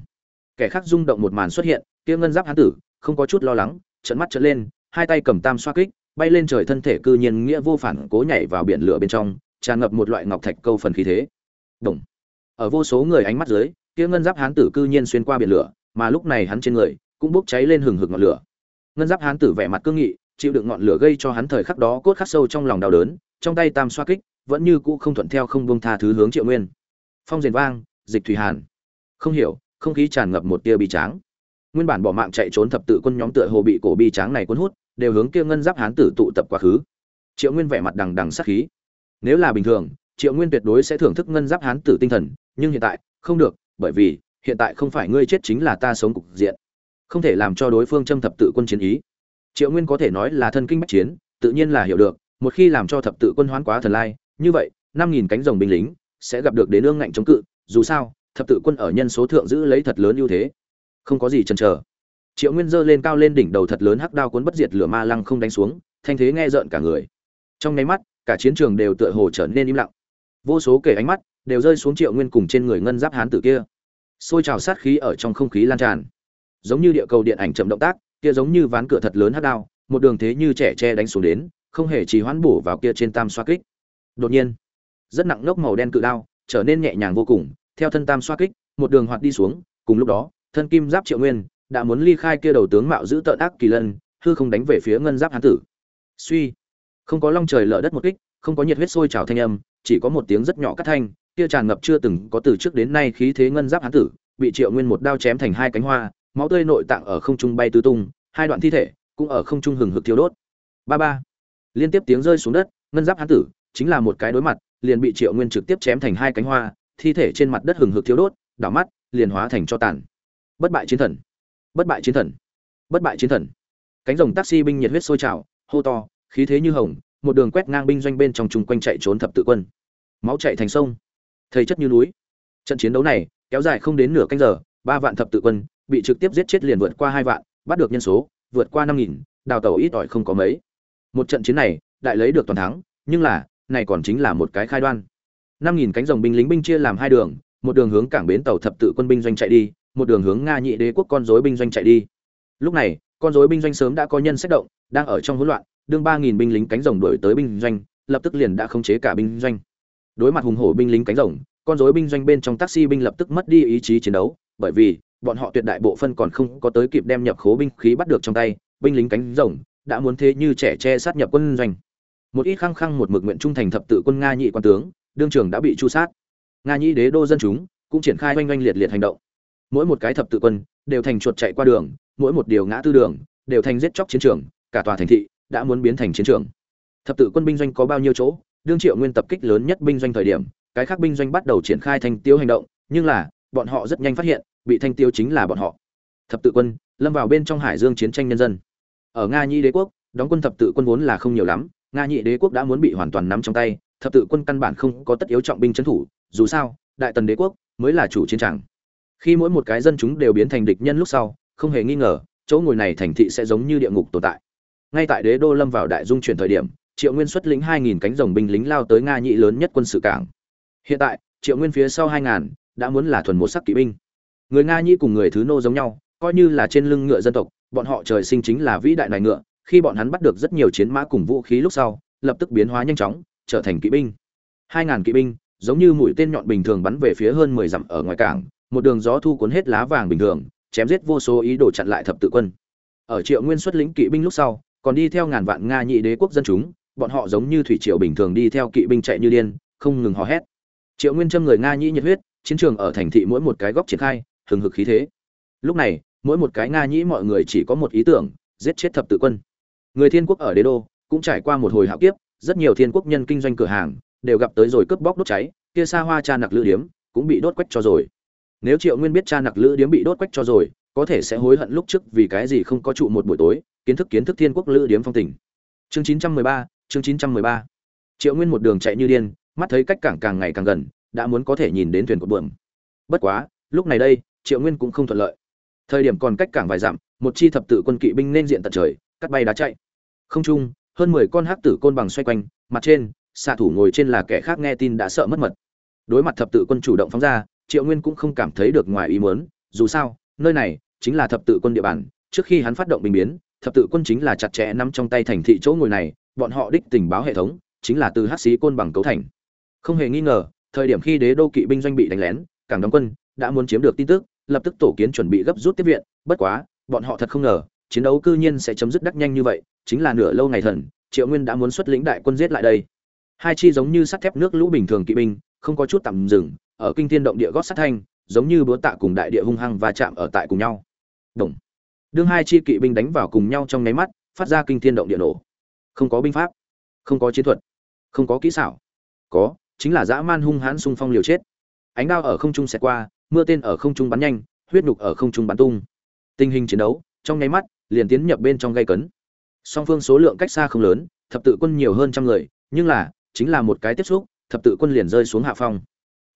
Kẻ khác rung động một màn xuất hiện, kia ngân giáp hán tử, không có chút lo lắng trận mắt trợn lên, hai tay cầm tam xoa kích, bay lên trời thân thể cư nhiên nghĩa vô phản cố nhảy vào biển lửa bên trong, tràn ngập một loại ngọc thạch câu phần khí thế. Đồng. ở vô số người ánh mắt dưới, kia ngân giáp hán tử cư nhiên xuyên qua biển lửa, mà lúc này hắn trên người cũng bốc cháy lên hừng hực ngọn lửa. Ngân giáp hán tử vẻ mặt cương nghị chịu đựng ngọn lửa gây cho hắn thời khắc đó cốt khắc sâu trong lòng đau đớn, trong tay tam xoa kích, vẫn như cũ không thuận theo không buông tha thứ hướng triệu nguyên. Phong rền vang, dịch thủy hàn. Không hiểu, không khí tràn ngập một tia bi tráng. Nguyên bản bỏ mạng chạy trốn thập tự quân nhóm tựa hồ bị cổ bi tráng này cuốn hút, đều hướng kia ngân giáp hán tử tụ tập quá khứ. Triệu nguyên vẻ mặt đằng đằng sát khí. Nếu là bình thường, triệu nguyên tuyệt đối sẽ thưởng thức ngân giáp hán tử tinh thần, nhưng hiện tại, không được, bởi vì, hiện tại không phải ngươi chết chính là ta sống cục diện. Không thể làm cho đối phương châm thập tự quân chiến ý triệu nguyên có thể nói là thân kinh bách chiến, tự nhiên là hiểu được, một khi làm cho thập tự quân hoán quá thần lai, như vậy, năm nghìn cánh rồng binh lính sẽ gặp được đến ương ngạnh chống cự, dù sao, thập tự quân ở nhân số thượng giữ lấy thật lớn ưu thế. Không có gì chần chờ. Triệu nguyên giơ lên cao lên đỉnh đầu thật lớn hắc đao cuốn bất diệt lửa ma lăng không đánh xuống, thanh thế nghe rợn cả người. Trong nháy mắt, cả chiến trường đều tựa hồ trở nên im lặng. Vô số kể ánh mắt đều rơi xuống triệu nguyên cùng trên người ngân giáp hán tử kia. Xôi trào sát khí ở trong không khí lan tràn. Giống như địa cầu điện ảnh chậm động tác kia giống như ván cửa thật lớn hắc đao, một đường thế như trẻ tre đánh xuống đến, không hề trì hoãn bổ vào kia trên tam xoa kích. Đột nhiên, rất nặng nốc màu đen cự đao, trở nên nhẹ nhàng vô cùng, theo thân tam xoa kích, một đường hoạt đi xuống, cùng lúc đó, thân kim giáp triệu nguyên đã muốn ly khai kia đầu tướng mạo giữ tợn ác kỳ lân, hư không đánh về phía ngân giáp hán tử. Suy, không có long trời lở đất một kích, không có nhiệt huyết sôi trào thanh âm, chỉ có một tiếng rất nhỏ cắt thanh, kia tràn ngập chưa từng có từ trước đến nay khí thế ngân giáp hán tử, bị triệu nguyên một đao chém thành hai cánh hoa máu tươi nội tạng ở không trung bay tứ tung, hai đoạn thi thể cũng ở không trung hừng hực thiêu đốt. Ba ba. Liên tiếp tiếng rơi xuống đất, ngân giáp hán tử, chính là một cái đối mặt, liền bị triệu nguyên trực tiếp chém thành hai cánh hoa, thi thể trên mặt đất hừng hực thiêu đốt, đảo mắt, liền hóa thành cho tàn. Bất bại chiến thần. Bất bại chiến thần. Bất bại chiến thần. Cánh rồng taxi binh nhiệt huyết sôi trào, hô to, khí thế như hồng, một đường quét ngang binh doanh bên trong trùng quanh chạy trốn thập tự quân. Máu chạy thành sông. Thây chất như núi. Trận chiến đấu này, kéo dài không đến nửa canh giờ, ba vạn thập tự quân bị trực tiếp giết chết liền vượt qua hai vạn, bắt được nhân số, vượt qua năm nghìn, đào tàu ít ỏi không có mấy. Một trận chiến này, đại lấy được toàn thắng, nhưng là, này còn chính là một cái khai đoan. Năm nghìn cánh rồng binh lính binh chia làm hai đường, một đường hướng cảng bến tàu thập tự quân binh doanh chạy đi, một đường hướng nga nhị đế quốc con rối binh doanh chạy đi. Lúc này, con rối binh doanh sớm đã có nhân sách động, đang ở trong hỗn loạn, đương ba nghìn binh lính cánh rồng đuổi tới binh doanh, lập tức liền đã khống chế cả binh doanh. Đối mặt hùng hổ binh lính cánh rồng, con rối binh doanh bên trong taxi binh lập tức mất đi ý chí chiến đấu, bởi vì bọn họ tuyệt đại bộ phân còn không có tới kịp đem nhập khố binh khí bắt được trong tay, binh lính cánh rồng, đã muốn thế như trẻ che sát nhập quân doanh. Một ít khăng khăng một mực nguyện trung thành thập tự quân nga nhị quan tướng, đương trường đã bị chu sát. Nga nhị đế đô dân chúng cũng triển khai oanh oanh liệt liệt hành động. Mỗi một cái thập tự quân đều thành chuột chạy qua đường, mỗi một điều ngã tư đường đều thành giết chóc chiến trường, cả tòa thành thị đã muốn biến thành chiến trường. Thập tự quân binh doanh có bao nhiêu chỗ, đương triệu nguyên tập kích lớn nhất binh doanh thời điểm, cái khác binh doanh bắt đầu triển khai thành tiêu hành động, nhưng là bọn họ rất nhanh phát hiện, bị thanh tiêu chính là bọn họ. Thập tự quân, lâm vào bên trong hải dương chiến tranh nhân dân. Ở nga nhĩ đế quốc, đóng quân thập tự quân vốn là không nhiều lắm, nga nhị đế quốc đã muốn bị hoàn toàn nắm trong tay, thập tự quân căn bản không có tất yếu trọng binh trấn thủ, dù sao, đại tần đế quốc mới là chủ chiến trường khi mỗi một cái dân chúng đều biến thành địch nhân lúc sau, không hề nghi ngờ, chỗ ngồi này thành thị sẽ giống như địa ngục tồn tại. Ngay tại đế đô lâm vào đại dung chuyển thời điểm, triệu nguyên xuất lĩnh hai nghìn cánh rồng binh lính lao tới nga nhị lớn nhất quân sự cảng. Hiện tại, triệu nguyên phía sau hai ngàn đã muốn là thuần một sắc kỵ binh. Người nga nhĩ cùng người thứ nô giống nhau, coi như là trên lưng ngựa dân tộc, bọn họ trời sinh chính là vĩ đại này ngựa, khi bọn hắn bắt được rất nhiều chiến mã cùng vũ khí lúc sau, lập tức biến hóa nhanh chóng, trở thành kỵ binh. Hai ngàn kỵ binh, giống như mũi tên nhọn bình thường bắn về phía hơn mười dặm ở ngoài cảng, một đường gió thu cuốn hết lá vàng bình thường, chém giết vô số ý đồ chặn lại thập tự quân. Ở triệu nguyên xuất lĩnh kỵ binh lúc sau, còn đi theo ngàn vạn nga nhị đế quốc dân chúng, bọn họ giống như thủy triều bình thường đi theo kỵ binh chạy như điên, không ngừng hò hét. Triệu nguyên châm người nga nhĩ nhiệt huyết chiến trường ở thành thị mỗi một cái góc triển khai, hừng hực khí thế. Lúc này, mỗi một cái nga nhĩ mọi người chỉ có một ý tưởng, giết chết thập tự quân. Người thiên quốc ở đế đô cũng trải qua một hồi hạo kiếp, rất nhiều thiên quốc nhân kinh doanh cửa hàng đều gặp tới rồi cướp bóc đốt cháy, kia xa hoa cha nặc lữ điếm cũng bị đốt quách cho rồi. Nếu triệu nguyên biết cha nặc lữ điếm bị đốt quách cho rồi, có thể sẽ hối hận lúc trước vì cái gì không có trụ một buổi tối, kiến thức kiến thức thiên quốc lữ điếm phong tình. Chương chín trăm mười ba, chương chín trăm mười ba. Triệu nguyên một đường chạy như điên, mắt thấy cách cảng càng ngày càng gần đã muốn có thể nhìn đến thuyền của bượm bất quá, lúc này đây, triệu nguyên cũng không thuận lợi. Thời điểm còn cách cảng vài dặm, một chi thập tự quân kỵ binh nên diện tận trời, cắt bay đá chạy. Không trung hơn mười con hắc tử côn bằng xoay quanh, mặt trên, xạ thủ ngồi trên là kẻ khác nghe tin đã sợ mất mật. Đối mặt thập tự quân chủ động phóng ra, triệu nguyên cũng không cảm thấy được ngoài ý muốn, dù sao, nơi này chính là thập tự quân địa bàn, trước khi hắn phát động bình biến, thập tự quân chính là chặt chẽ nắm trong tay thành thị chỗ ngồi này, bọn họ đích tình báo hệ thống chính là từ hắc sĩ côn bằng cấu thành. Không hề nghi ngờ thời điểm khi đế đô kỵ binh doanh bị đánh lén, cảng đóng quân đã muốn chiếm được tin tức, lập tức tổ kiến chuẩn bị gấp rút tiếp viện. Bất quá, bọn họ thật không ngờ, chiến đấu cư nhiên sẽ chấm dứt đắc nhanh như vậy, chính là nửa lâu ngày thần, triệu nguyên đã muốn xuất lĩnh đại quân giết lại đây. Hai chi giống như sắt thép nước lũ bình thường kỵ binh, không có chút tạm dừng, ở kinh thiên động địa gót sát thanh, giống như búa tạ cùng đại địa hung hăng và chạm ở tại cùng nhau. Đồng. Đương hai chi kỵ binh đánh vào cùng nhau trong nháy mắt, phát ra kinh thiên động địa nổ. Không có binh pháp, không có chiến thuật, không có kỹ xảo. Có chính là dã man hung hãn xung phong liều chết. Ánh đao ở không trung xẹt qua, mưa tên ở không trung bắn nhanh, huyết nục ở không trung bắn tung. Tình hình chiến đấu, trong nháy mắt, liền tiến nhập bên trong gay cấn. Song phương số lượng cách xa không lớn, thập tự quân nhiều hơn trăm người, nhưng là, chính là một cái tiếp xúc, thập tự quân liền rơi xuống hạ phong.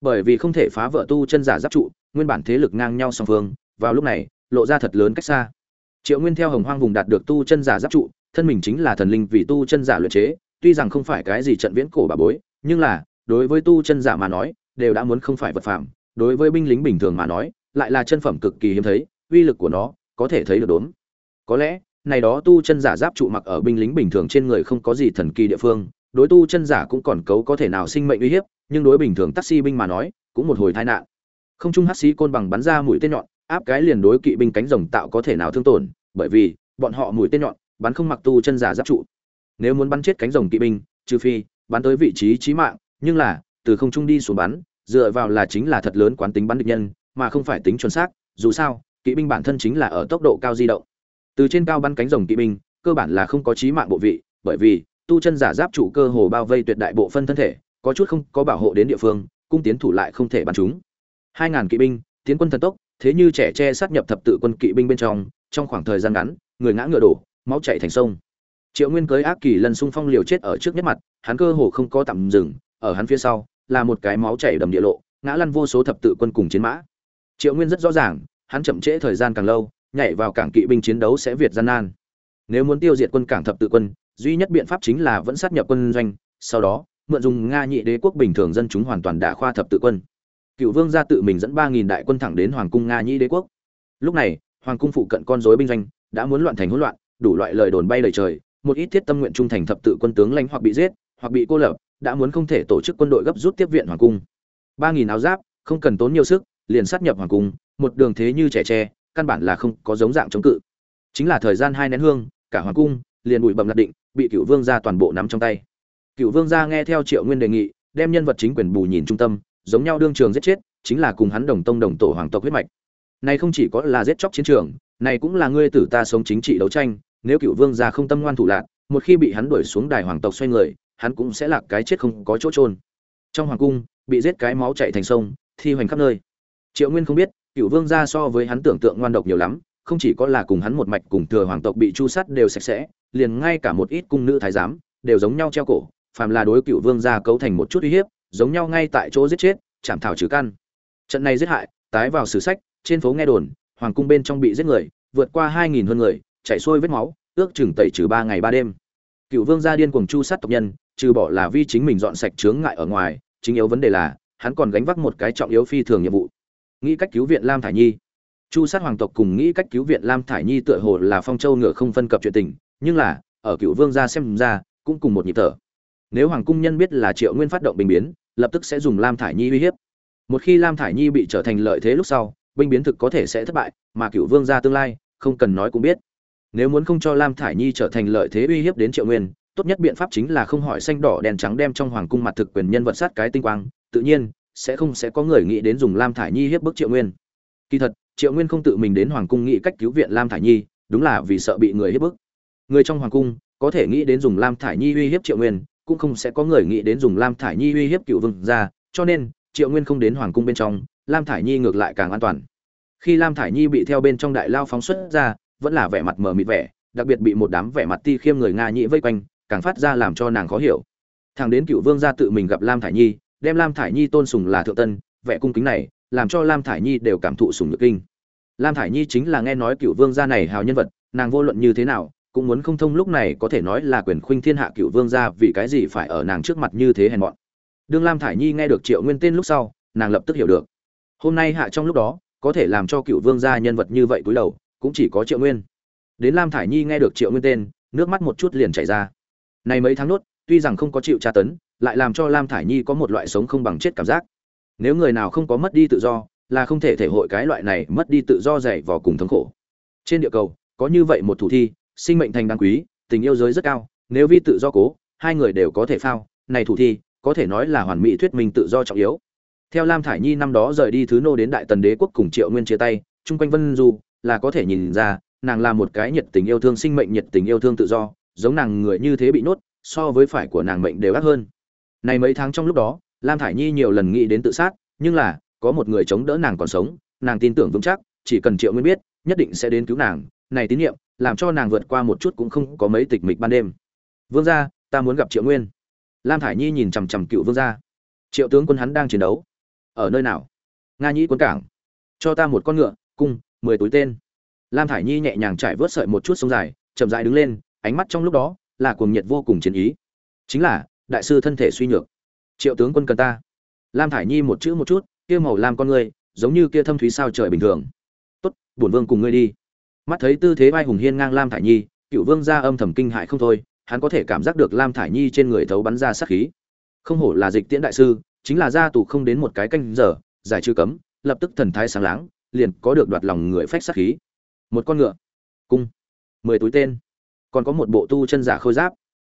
Bởi vì không thể phá vỡ tu chân giả giáp trụ, nguyên bản thế lực ngang nhau song phương, vào lúc này, lộ ra thật lớn cách xa. Triệu nguyên theo hồng hoang vùng đạt được tu chân giả giáp trụ, thân mình chính là thần linh vì tu chân giả luyện chế, tuy rằng không phải cái gì trận viễn cổ bà bối, nhưng là đối với tu chân giả mà nói đều đã muốn không phải vật phàm, đối với binh lính bình thường mà nói lại là chân phẩm cực kỳ hiếm thấy uy lực của nó có thể thấy được đốn có lẽ này đó tu chân giả giáp trụ mặc ở binh lính bình thường trên người không có gì thần kỳ địa phương đối tu chân giả cũng còn cấu có thể nào sinh mệnh uy hiếp nhưng đối bình thường taxi binh mà nói cũng một hồi tai nạn. Không trung hắc sĩ côn bằng bắn ra mũi tên nhọn áp cái liền đối kỵ binh cánh rồng tạo có thể nào thương tổn bởi vì bọn họ mũi tên nhọn bắn không mặc tu chân giả giáp trụ. Nếu muốn bắn chết cánh rồng kỵ binh trừ phi bắn tới vị trí chí mạng nhưng là, từ không trung đi xuống bắn, dựa vào là chính là thật lớn quán tính bắn địch nhân, mà không phải tính chuẩn xác, dù sao, kỵ binh bản thân chính là ở tốc độ cao di động. Từ trên cao bắn cánh rồng kỵ binh, cơ bản là không có chí mạng bộ vị, bởi vì, tu chân giả giáp trụ cơ hồ bao vây tuyệt đại bộ phân thân thể, có chút không có bảo hộ đến địa phương, cung tiến thủ lại không thể bắn chúng. Hai ngàn kỵ binh, tiến quân thần tốc, thế như trẻ tre sát nhập thập tự quân kỵ binh bên trong trong khoảng thời gian ngắn, người ngã ngựa đổ, máu chảy thành sông. Triệu nguyên cưới ác kỳ lần xung phong liều chết ở trước nhất mặt, hắn cơ hồ không có tạm dừng ở hắn phía sau, là một cái máu chảy đầm địa lộ, ngã lăn vô số thập tự quân cùng chiến mã. Triệu nguyên rất rõ ràng, hắn chậm trễ thời gian càng lâu, nhảy vào cảng kỵ binh chiến đấu sẽ việt gian nan. Nếu muốn tiêu diệt quân cảng thập tự quân, duy nhất biện pháp chính là vẫn sát nhập quân doanh, sau đó, mượn dùng nga nhị đế quốc bình thường dân chúng hoàn toàn đả khoa thập tự quân. Cựu vương gia tự mình dẫn ba nghìn đại quân thẳng đến hoàng cung nga nhị đế quốc. Lúc này, hoàng cung phụ cận con rối binh doanh đã muốn loạn thành hỗn loạn, đủ loại lời đồn bay lời trời, một ít thiết tâm nguyện trung thành thập tự quân tướng lãnh hoặc bị giết, hoặc bị cô lập đã muốn không thể tổ chức quân đội gấp rút tiếp viện hoàng cung. Ba nghìn áo giáp không cần tốn nhiều sức liền sát nhập hoàng cung một đường thế như trẻ tre căn bản là không có giống dạng chống cự. Chính là thời gian hai nén hương cả hoàng cung liền bụi bậm lạc định bị cựu vương gia toàn bộ nắm trong tay. Cựu vương gia nghe theo triệu nguyên đề nghị đem nhân vật chính quyền bù nhìn trung tâm giống nhau đương trường giết chết chính là cùng hắn đồng tông đồng tổ hoàng tộc huyết mạch. Này không chỉ có là giết chóc chiến trường này cũng là ngươi tử ta sống chính trị đấu tranh nếu cựu vương gia không tâm ngoan thủ lạn, một khi bị hắn đuổi xuống đài hoàng tộc xoay người hắn cũng sẽ lạc cái chết không có chỗ trôn trong hoàng cung, bị giết cái máu chảy thành sông, thi hoành khắp nơi. Triệu nguyên không biết, cựu vương gia so với hắn tưởng tượng ngoan độc nhiều lắm, không chỉ có là cùng hắn một mạch cùng thừa hoàng tộc bị chu sát đều sạch sẽ, liền ngay cả một ít cung nữ thái giám đều giống nhau treo cổ, phàm là đối cựu vương gia cấu thành một chút uy hiếp, giống nhau ngay tại chỗ giết chết, chảm thảo trừ căn. Trận này giết hại, tái vào sử sách, trên phố nghe đồn, hoàng cung bên trong bị giết người, vượt qua hai nghìn hơn người, chảy xuôi vết máu, ước chừng tẩy trừ ba ngày ba đêm. Cựu vương gia điên cuồng chu sát tộc nhân trừ bỏ là vi chính mình dọn sạch chướng ngại ở ngoài, chính yếu vấn đề là, hắn còn gánh vác một cái trọng yếu phi thường nhiệm vụ. Nghĩ cách cứu viện lam thải nhi. Chu sát hoàng tộc cùng nghĩ cách cứu viện lam thải nhi tựa hồ là phong châu ngựa không phân cập chuyện tình, nhưng là, ở cựu vương gia xem ra, cũng cùng một nhịp thở. Nếu hoàng cung nhân biết là triệu nguyên phát động bình biến, lập tức sẽ dùng lam thải nhi uy hiếp. Một khi lam thải nhi bị trở thành lợi thế lúc sau, binh biến thực có thể sẽ thất bại, mà cựu vương gia tương lai, không cần nói cũng biết. Nếu muốn không cho lam thải nhi trở thành lợi thế uy hiếp đến triệu nguyên tốt nhất biện pháp chính là không hỏi xanh đỏ đèn trắng đem trong hoàng cung mặt thực quyền nhân vật sát cái tinh quang, tự nhiên, sẽ không sẽ có người nghĩ đến dùng lam thải nhi hiếp bức triệu nguyên. Kỳ thật, triệu nguyên không tự mình đến hoàng cung nghĩ cách cứu viện lam thải nhi, đúng là vì sợ bị người hiếp bức. Người trong hoàng cung, có thể nghĩ đến dùng lam thải nhi uy hiếp triệu nguyên, cũng không sẽ có người nghĩ đến dùng lam thải nhi uy hiếp cựu vương ra, cho nên, triệu nguyên không đến hoàng cung bên trong, lam thải nhi ngược lại càng an toàn. Khi lam thải nhi bị theo bên trong đại lao phóng xuất ra, vẫn là vẻ mặt mờ mịt vẻ, đặc biệt bị một đám vẻ mặt ti khiêm người nga nhĩ vây quanh càng phát ra làm cho nàng khó hiểu. Thằng đến cựu vương gia tự mình gặp lam thải nhi, đem lam thải nhi tôn sùng là thượng tân, vẻ cung kính này làm cho lam thải nhi đều cảm thụ sùng nhược kinh. Lam thải nhi chính là nghe nói cựu vương gia này hào nhân vật, nàng vô luận như thế nào cũng muốn không thông lúc này có thể nói là quyền khuynh thiên hạ cựu vương gia vì cái gì phải ở nàng trước mặt như thế hèn mọn. Đương lam thải nhi nghe được triệu nguyên tên lúc sau, nàng lập tức hiểu được. Hôm nay hạ trong lúc đó, có thể làm cho cựu vương gia nhân vật như vậy cúi đầu, cũng chỉ có triệu nguyên. Đến lam thải nhi nghe được triệu nguyên tên, nước mắt một chút liền chảy ra này mấy tháng nốt, tuy rằng không có chịu tra tấn, lại làm cho lam thải nhi có một loại sống không bằng chết cảm giác. Nếu người nào không có mất đi tự do, là không thể thể hội cái loại này mất đi tự do dày vò cùng thống khổ. Trên địa cầu, có như vậy một thủ thi, sinh mệnh thành đáng quý, tình yêu giới rất cao, nếu vi tự do cố, hai người đều có thể phao. Này thủ thi, có thể nói là hoàn mỹ thuyết minh tự do trọng yếu. Theo lam thải nhi năm đó rời đi thứ nô đến đại tần đế quốc cùng triệu nguyên chia tay, chung quanh vân du là có thể nhìn ra, nàng là một cái nhiệt tình yêu thương sinh mệnh, nhiệt tình yêu thương tự do giống nàng người như thế bị nốt so với phải của nàng mệnh đều ác hơn. Này mấy tháng trong lúc đó, lam thải nhi nhiều lần nghĩ đến tự sát, nhưng là, có một người chống đỡ nàng còn sống, nàng tin tưởng vững chắc, chỉ cần triệu nguyên biết, nhất định sẽ đến cứu nàng. Này tín nhiệm làm cho nàng vượt qua một chút cũng không có mấy tịch mịch ban đêm. Vương gia, ta muốn gặp triệu nguyên. Lam thải nhi nhìn chằm chằm cựu vương gia. Triệu tướng quân hắn đang chiến đấu. Ở nơi nào? Nga nhĩ quân cảng. Cho ta một con ngựa, cung, mười túi tên. Lam thải nhi nhẹ nhàng trải vớt sợi một chút sông dài, chậm rãi đứng lên ánh mắt trong lúc đó là cuồng nhiệt vô cùng chiến ý. Chính là, đại sư thân thể suy nhược. Triệu tướng quân cần ta. Lam thải nhi một chữ một chút, kia màu lam con ngươi, giống như kia thâm thúy sao trời bình thường. Tốt, bổn vương cùng ngươi đi. Mắt thấy tư thế vai hùng hiên ngang lam thải nhi, cựu vương ra âm thầm kinh hại không thôi, hắn có thể cảm giác được lam thải nhi trên người thấu bắn ra sát khí. Không hổ là dịch tiễn đại sư, chính là gia tù không đến một cái canh giờ, giải trừ cấm, lập tức thần thái sáng láng, liền có được đoạt lòng người phách sát khí. Một con ngựa. Cung. Mười túi tên còn có một bộ tu chân giả khôi giáp.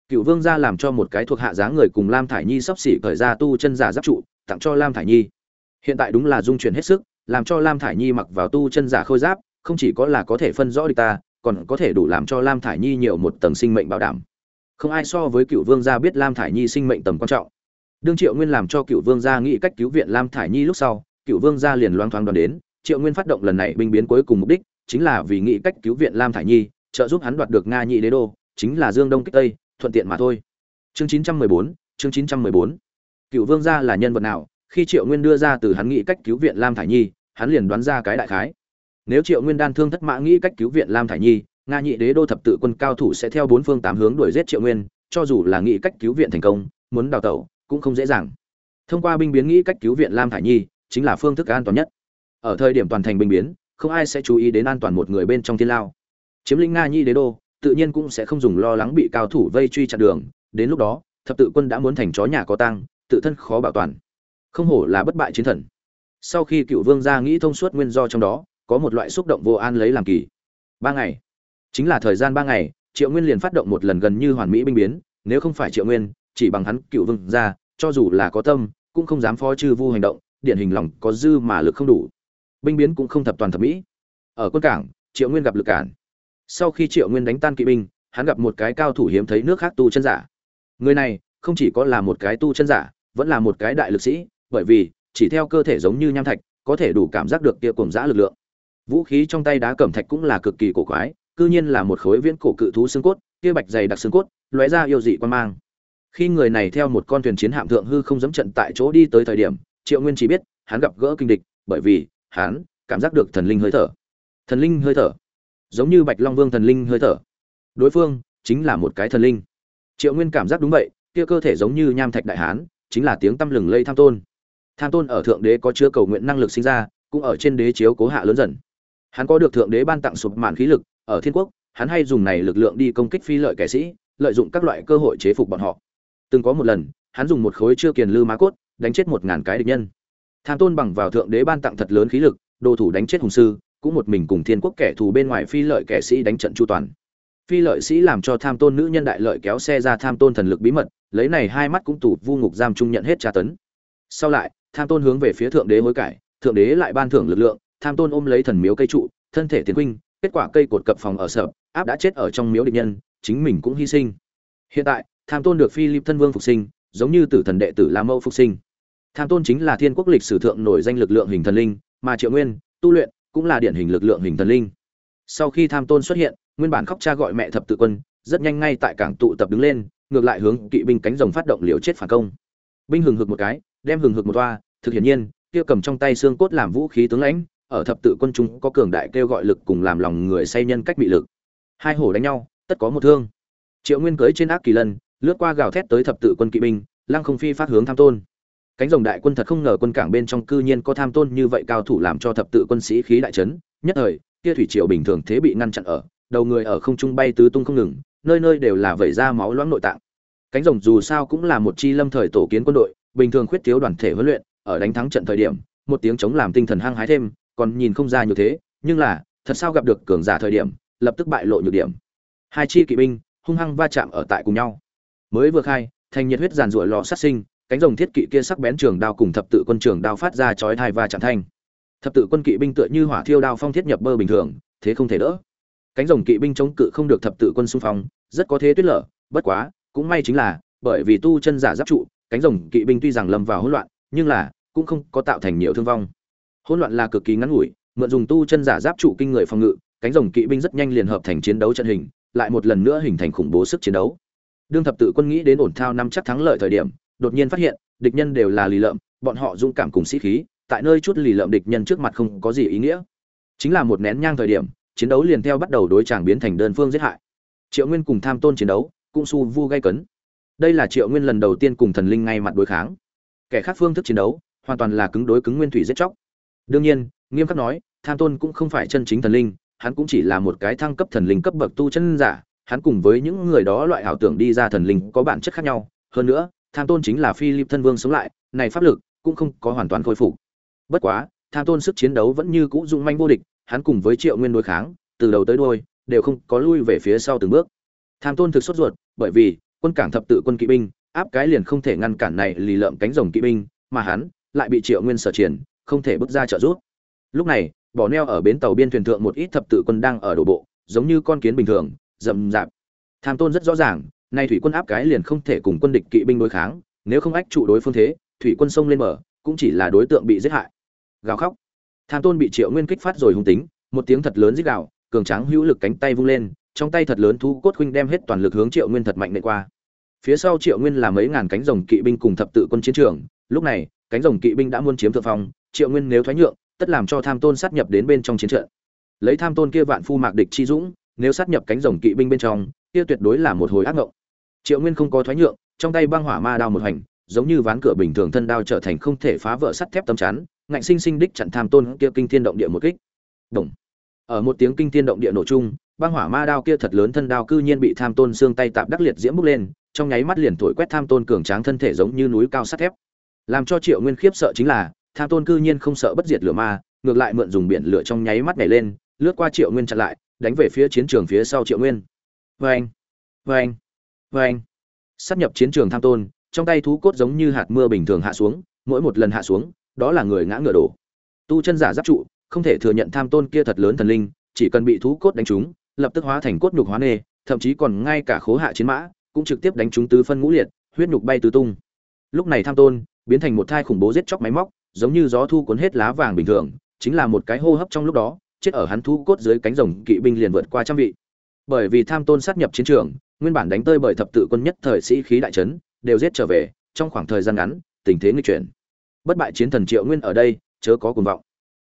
Cựu vương gia làm cho một cái thuộc hạ dáng người cùng lam thải nhi sắp xỉ khởi ra tu chân giả giáp trụ, tặng cho lam thải nhi. Hiện tại đúng là dung chuyển hết sức, làm cho lam thải nhi mặc vào tu chân giả khôi giáp, không chỉ có là có thể phân rõ địch ta, còn có thể đủ làm cho lam thải nhi nhiều một tầng sinh mệnh bảo đảm. Không ai so với cựu vương gia biết lam thải nhi sinh mệnh tầm quan trọng. Đương triệu nguyên làm cho cựu vương gia nghĩ cách cứu viện lam thải nhi lúc sau, cựu vương gia liền loang thoáng đoàn đến, triệu nguyên phát động lần này binh biến cuối cùng mục đích, chính là vì nghĩ cách cứu viện lam thải nhi trợ giúp hắn đoạt được nga nhị đế đô, chính là dương đông kích tây, thuận tiện mà thôi. Chương chín trăm mười bốn, chương chín trăm mười bốn. Cựu vương gia là nhân vật nào? Khi triệu nguyên đưa ra từ hắn nghĩ cách cứu viện lam thải nhi, hắn liền đoán ra cái đại khái. Nếu triệu nguyên đan thương thất mã nghĩ cách cứu viện lam thải nhi, nga nhị đế đô thập tự quân cao thủ sẽ theo bốn phương tám hướng đuổi giết triệu nguyên, cho dù là nghĩ cách cứu viện thành công, muốn đào tẩu, cũng không dễ dàng. Thông qua binh biến nghĩ cách cứu viện lam thải nhi, chính là phương thức an toàn nhất. Ở thời điểm toàn thành binh biến, không ai sẽ chú ý đến an toàn một người bên trong thiên lao chiếm lĩnh nga nhi đế đô, tự nhiên cũng sẽ không dùng lo lắng bị cao thủ vây truy chặn đường. Đến lúc đó, thập tự quân đã muốn thành chó nhà có tăng tự thân khó bảo toàn. Không hổ là bất bại chiến thần. Sau khi cựu vương gia nghĩ thông suốt nguyên do trong đó, có một loại xúc động vô an lấy làm kỳ. Ba ngày. Chính là thời gian ba ngày, triệu nguyên liền phát động một lần gần như hoàn mỹ binh biến, nếu không phải triệu nguyên, chỉ bằng hắn, cựu vương gia, cho dù là có tâm, cũng không dám phó chư vu hành động, điển hình lòng có dư mà lực không đủ. Binh biến cũng không thập toàn thập mỹ. Ở quân cảng, triệu nguyên gặp lực cản sau khi triệu nguyên đánh tan kỵ binh, hắn gặp một cái cao thủ hiếm thấy nước khác tu chân giả. Người này không chỉ có là một cái tu chân giả, vẫn là một cái đại lực sĩ, bởi vì chỉ theo cơ thể giống như nham thạch, có thể đủ cảm giác được kia cùng giã lực lượng. Vũ khí trong tay đá cẩm thạch cũng là cực kỳ cổ quái, cư nhiên là một khối viễn cổ cự thú xương cốt, kia bạch dày đặc xương cốt, lóe ra yêu dị quan mang. Khi người này theo một con thuyền chiến hạm thượng hư không dẫm trận tại chỗ đi tới thời điểm, triệu nguyên chỉ biết hắn gặp gỡ kinh địch, bởi vì hắn cảm giác được thần linh hơi thở. Thần linh hơi thở giống như bạch long vương thần linh hơi thở. Đối phương chính là một cái thần linh. Triệu nguyên cảm giác đúng vậy, kia cơ thể giống như nham thạch đại hán, chính là tiếng tăm lừng lây tham tôn. Tham tôn ở thượng đế có chứa cầu nguyện năng lực sinh ra, cũng ở trên đế chiếu cố hạ lớn dần. Hắn có được thượng đế ban tặng sụp mạn khí lực, ở thiên quốc, hắn hay dùng này lực lượng đi công kích phi lợi kẻ sĩ, lợi dụng các loại cơ hội chế phục bọn họ. Từng có một lần, hắn dùng một khối chưa kiền lư má cốt, đánh chết một ngàn cái địch nhân. Tham tôn bằng vào thượng đế ban tặng thật lớn khí lực, đồ thủ đánh chết hùng sư cũng một mình cùng thiên quốc kẻ thù bên ngoài phi lợi kẻ sĩ đánh trận chu toàn. Phi lợi sĩ làm cho tham tôn nữ nhân đại lợi kéo xe ra tham tôn thần lực bí mật, lấy này hai mắt cũng tủ vu ngục giam trung nhận hết tra tấn. Sau lại, tham tôn hướng về phía thượng đế hối cải, thượng đế lại ban thưởng lực lượng, tham tôn ôm lấy thần miếu cây trụ, thân thể tiến huynh kết quả cây cột cập phòng ở sở áp đã chết ở trong miếu địch nhân, chính mình cũng hy sinh. Hiện tại, tham tôn được Phi philip thân vương phục sinh, giống như tử thần đệ tử la mẫu phục sinh. Tham tôn chính là thiên quốc lịch sử thượng nổi danh lực lượng hình thần linh, mà triệu nguyên, tu luyện cũng là điển hình lực lượng hình thần linh. Sau khi tham tôn xuất hiện, nguyên bản khóc cha gọi mẹ thập tự quân, rất nhanh ngay tại cảng tụ tập đứng lên, ngược lại hướng kỵ binh cánh rồng phát động liều chết phản công. Binh hừng hực một cái, đem hừng hực một toa, thực hiển nhiên, kia cầm trong tay xương cốt làm vũ khí tướng lãnh, ở thập tự quân chúng có cường đại kêu gọi lực cùng làm lòng người say nhân cách bị lực. Hai hổ đánh nhau, tất có một thương. Triệu nguyên cưỡi trên ác kỳ lân, lướt qua gào thét tới thập tự quân kỵ binh, lăng không phi phát hướng tham tôn cánh rồng đại quân thật không ngờ quân cảng bên trong cư nhiên có tham tôn như vậy cao thủ làm cho thập tự quân sĩ khí đại trấn nhất thời, kia thủy triều bình thường thế bị ngăn chặn ở, đầu người ở không trung bay tứ tung không ngừng, nơi nơi đều là vẩy ra máu loãng nội tạng. Cánh rồng dù sao cũng là một chi lâm thời tổ kiến quân đội, bình thường khuyết thiếu đoàn thể huấn luyện, ở đánh thắng trận thời điểm, một tiếng chống làm tinh thần hăng hái thêm, còn nhìn không ra như thế, nhưng là, thật sao gặp được cường giả thời điểm, lập tức bại lộ nhược điểm. Hai chi kỵ binh, hung hăng va chạm ở tại cùng nhau. Mới vừa khai, thành nhiệt huyết giàn ruội lò sát sinh cánh rồng thiết kỵ kia sắc bén trường đao cùng thập tự quân trường đao phát ra chói thai và chạm thanh. Thập tự quân kỵ binh tựa như hỏa thiêu đao phong thiết nhập bơ bình thường, thế không thể đỡ. Cánh rồng kỵ binh chống cự không được thập tự quân xung phong, rất có thế tuyết lở, bất quá, cũng may chính là, bởi vì tu chân giả giáp trụ, cánh rồng kỵ binh tuy rằng lâm vào hỗn loạn, nhưng là, cũng không có tạo thành nhiều thương vong. Hỗn loạn là cực kỳ ngắn ngủi, mượn dùng tu chân giả giáp trụ kinh người phòng ngự, cánh rồng kỵ binh rất nhanh liền hợp thành chiến đấu trận hình, lại một lần nữa hình thành khủng bố sức chiến đấu. Đương thập tự quân nghĩ đến ổn thao năm chắc thắng lợi thời điểm đột nhiên phát hiện, địch nhân đều là lì lợm, bọn họ dũng cảm cùng sĩ khí, tại nơi chút lì lợm địch nhân trước mặt không có gì ý nghĩa. Chính là một nén nhang thời điểm, chiến đấu liền theo bắt đầu đối chàng biến thành đơn phương giết hại. Triệu nguyên cùng tham tôn chiến đấu, cũng su vu gây cấn. Đây là triệu nguyên lần đầu tiên cùng thần linh ngay mặt đối kháng. Kẻ khác phương thức chiến đấu, hoàn toàn là cứng đối cứng nguyên thủy giết chóc. Đương nhiên, nghiêm khắc nói, tham tôn cũng không phải chân chính thần linh, hắn cũng chỉ là một cái thăng cấp thần linh cấp bậc tu chân giả, hắn cùng với những người đó loại ảo tưởng đi ra thần linh có bản chất khác nhau. Hơn nữa tham tôn chính là philip thân vương sống lại, này pháp lực cũng không có hoàn toàn khôi phục. Bất quá, tham tôn sức chiến đấu vẫn như cũ dung manh vô địch, hắn cùng với triệu nguyên đối kháng, từ đầu tới đuôi, đều không có lui về phía sau từng bước. Tham tôn thực sốt ruột, bởi vì, quân cảng thập tự quân kỵ binh, áp cái liền không thể ngăn cản này lì lợm cánh rồng kỵ binh, mà hắn lại bị triệu nguyên sở triển, không thể bước ra trợ giúp. Lúc này, bỏ neo ở bến tàu biên thuyền thượng một ít thập tự quân đang ở đổ bộ, giống như con kiến bình thường, rậm rạp. Tham tôn rất rõ ràng nay thủy quân áp cái liền không thể cùng quân địch kỵ binh đối kháng, nếu không ách trụ đối phương thế, thủy quân sông lên mở cũng chỉ là đối tượng bị giết hại. Gào khóc. Tham tôn bị triệu nguyên kích phát rồi hung tính, một tiếng thật lớn rít gào, cường tráng hữu lực cánh tay vung lên, trong tay thật lớn thu cốt huynh đem hết toàn lực hướng triệu nguyên thật mạnh nệ qua. Phía sau triệu nguyên là mấy ngàn cánh rồng kỵ binh cùng thập tự quân chiến trường, lúc này, cánh rồng kỵ binh đã muốn chiếm thượng phong, triệu nguyên nếu thoái nhượng, tất làm cho tham tôn sát nhập đến bên trong chiến trận. Lấy tham tôn kia vạn phu mạc địch chi dũng, nếu sát nhập cánh rồng kỵ binh bên trong kia tuyệt đối là một hồi ác ngộng. Triệu nguyên không có thoái nhượng trong tay băng hỏa ma đao một hành giống như ván cửa bình thường thân đao trở thành không thể phá vỡ sắt thép tấm chắn ngạnh sinh sinh đích chặn tham tôn kia kinh thiên động địa một kích. Đùng, ở một tiếng kinh thiên động địa nổ chung băng hỏa ma đao kia thật lớn thân đao cư nhiên bị tham tôn xương tay tạm đắc liệt diễm bốc lên trong nháy mắt liền thổi quét tham tôn cường tráng thân thể giống như núi cao sắt thép. Làm cho triệu nguyên khiếp sợ chính là tham tôn cư nhiên không sợ bất diệt lửa ma ngược lại mượn dùng biển lửa trong nháy mắt nhảy lên lướt qua triệu nguyên chặn lại đánh về phía chiến trường phía sau triệu nguyên vê anh vê sắp nhập chiến trường tham tôn, trong tay thú cốt giống như hạt mưa bình thường hạ xuống, mỗi một lần hạ xuống, đó là người ngã ngựa đổ. Tu chân giả giáp trụ, không thể thừa nhận tham tôn kia thật lớn thần linh, chỉ cần bị thú cốt đánh trúng, lập tức hóa thành cốt nhục hóa nê, thậm chí còn ngay cả khố hạ chiến mã, cũng trực tiếp đánh trúng tứ phân ngũ liệt, huyết nhục bay tứ tung. Lúc này tham tôn, biến thành một thai khủng bố giết chóc máy móc, giống như gió thu cuốn hết lá vàng bình thường, chính là một cái hô hấp trong lúc đó, chết ở hắn thú cốt dưới cánh rồng kỵ binh liền vượt qua trăm vị bởi vì tham tôn sát nhập chiến trường, nguyên bản đánh tơi bởi thập tự quân nhất thời sĩ khí đại trấn đều giết trở về, trong khoảng thời gian ngắn, tình thế nghịch chuyển. Bất bại chiến thần triệu nguyên ở đây, chớ có cuồng vọng.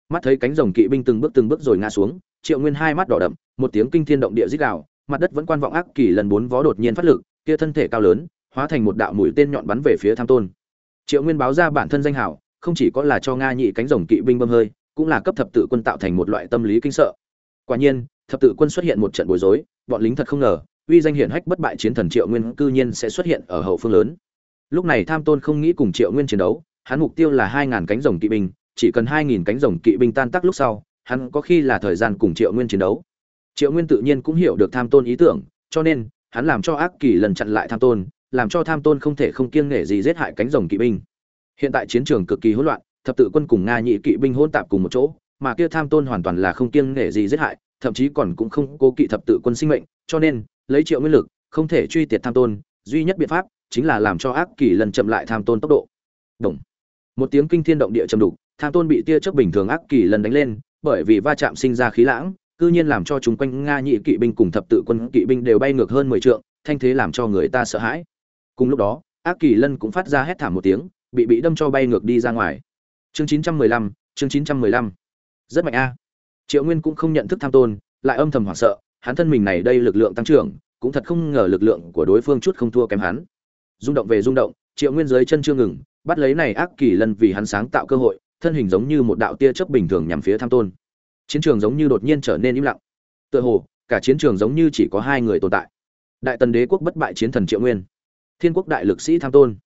Mắt thấy cánh rồng kỵ binh từng bước từng bước rồi ngã xuống, triệu nguyên hai mắt đỏ đậm, một tiếng kinh thiên động địa rít gào, mặt đất vẫn quan vọng ác kỳ lần bốn vó đột nhiên phát lực, kia thân thể cao lớn, hóa thành một đạo mũi tên nhọn bắn về phía tham tôn. Triệu nguyên báo ra bản thân danh hảo không chỉ có là cho nga nhị cánh rồng kỵ binh bơm hơi, cũng là cấp thập tự quân tạo thành một loại tâm lý kinh sợ. Quả nhiên thập tự quân xuất hiện một trận bối rối, bọn lính thật không ngờ, uy danh hiển hách bất bại chiến thần triệu nguyên cư nhiên sẽ xuất hiện ở hậu phương lớn. Lúc này tham tôn không nghĩ cùng triệu nguyên chiến đấu, hắn mục tiêu là hai ngàn cánh rồng kỵ binh, chỉ cần hai nghìn cánh rồng kỵ binh tan tác lúc sau, hắn có khi là thời gian cùng triệu nguyên chiến đấu. Triệu nguyên tự nhiên cũng hiểu được tham tôn ý tưởng, cho nên, hắn làm cho ác kỳ lần chặn lại tham tôn, làm cho tham tôn không thể không kiêng nể gì giết hại cánh rồng kỵ binh. Hiện tại chiến trường cực kỳ hỗn loạn, thập tự quân cùng nga nhị kỵ binh hỗn tạp cùng một chỗ, mà kia tham tôn hoàn toàn là không kiêng nể gì giết hại thậm chí còn cũng không cố kỵ thập tự quân sinh mệnh, cho nên, lấy triệu nguyên lực, không thể truy tiệt tham tôn, duy nhất biện pháp chính là làm cho ác kỳ lần chậm lại tham tôn tốc độ. Đồng. một tiếng kinh thiên động địa trầm đục, tham tôn bị tia chớp bình thường ác kỳ lần đánh lên, bởi vì va chạm sinh ra khí lãng, cư nhiên làm cho chúng quanh nga nhị kỵ binh cùng thập tự quân kỵ binh đều bay ngược hơn mười trượng, thanh thế làm cho người ta sợ hãi. Cùng lúc đó, ác kỳ lân cũng phát ra hét thảm một tiếng, bị bị đâm cho bay ngược đi ra ngoài. Chương chín trăm mười lăm, chương chín trăm mười lăm. Rất mạnh a triệu nguyên cũng không nhận thức tham tôn, lại âm thầm hoảng sợ, hắn thân mình này đây lực lượng tăng trưởng, cũng thật không ngờ lực lượng của đối phương chút không thua kém hắn. Rung động về rung động, triệu nguyên dưới chân chưa ngừng, bắt lấy này ác kỳ lân vì hắn sáng tạo cơ hội, thân hình giống như một đạo tia chớp bình thường nhằm phía tham tôn. Chiến trường giống như đột nhiên trở nên im lặng. Tựa hồ, cả chiến trường giống như chỉ có hai người tồn tại. Đại tần đế quốc bất bại chiến thần triệu nguyên. Thiên quốc đại lực sĩ tham tôn.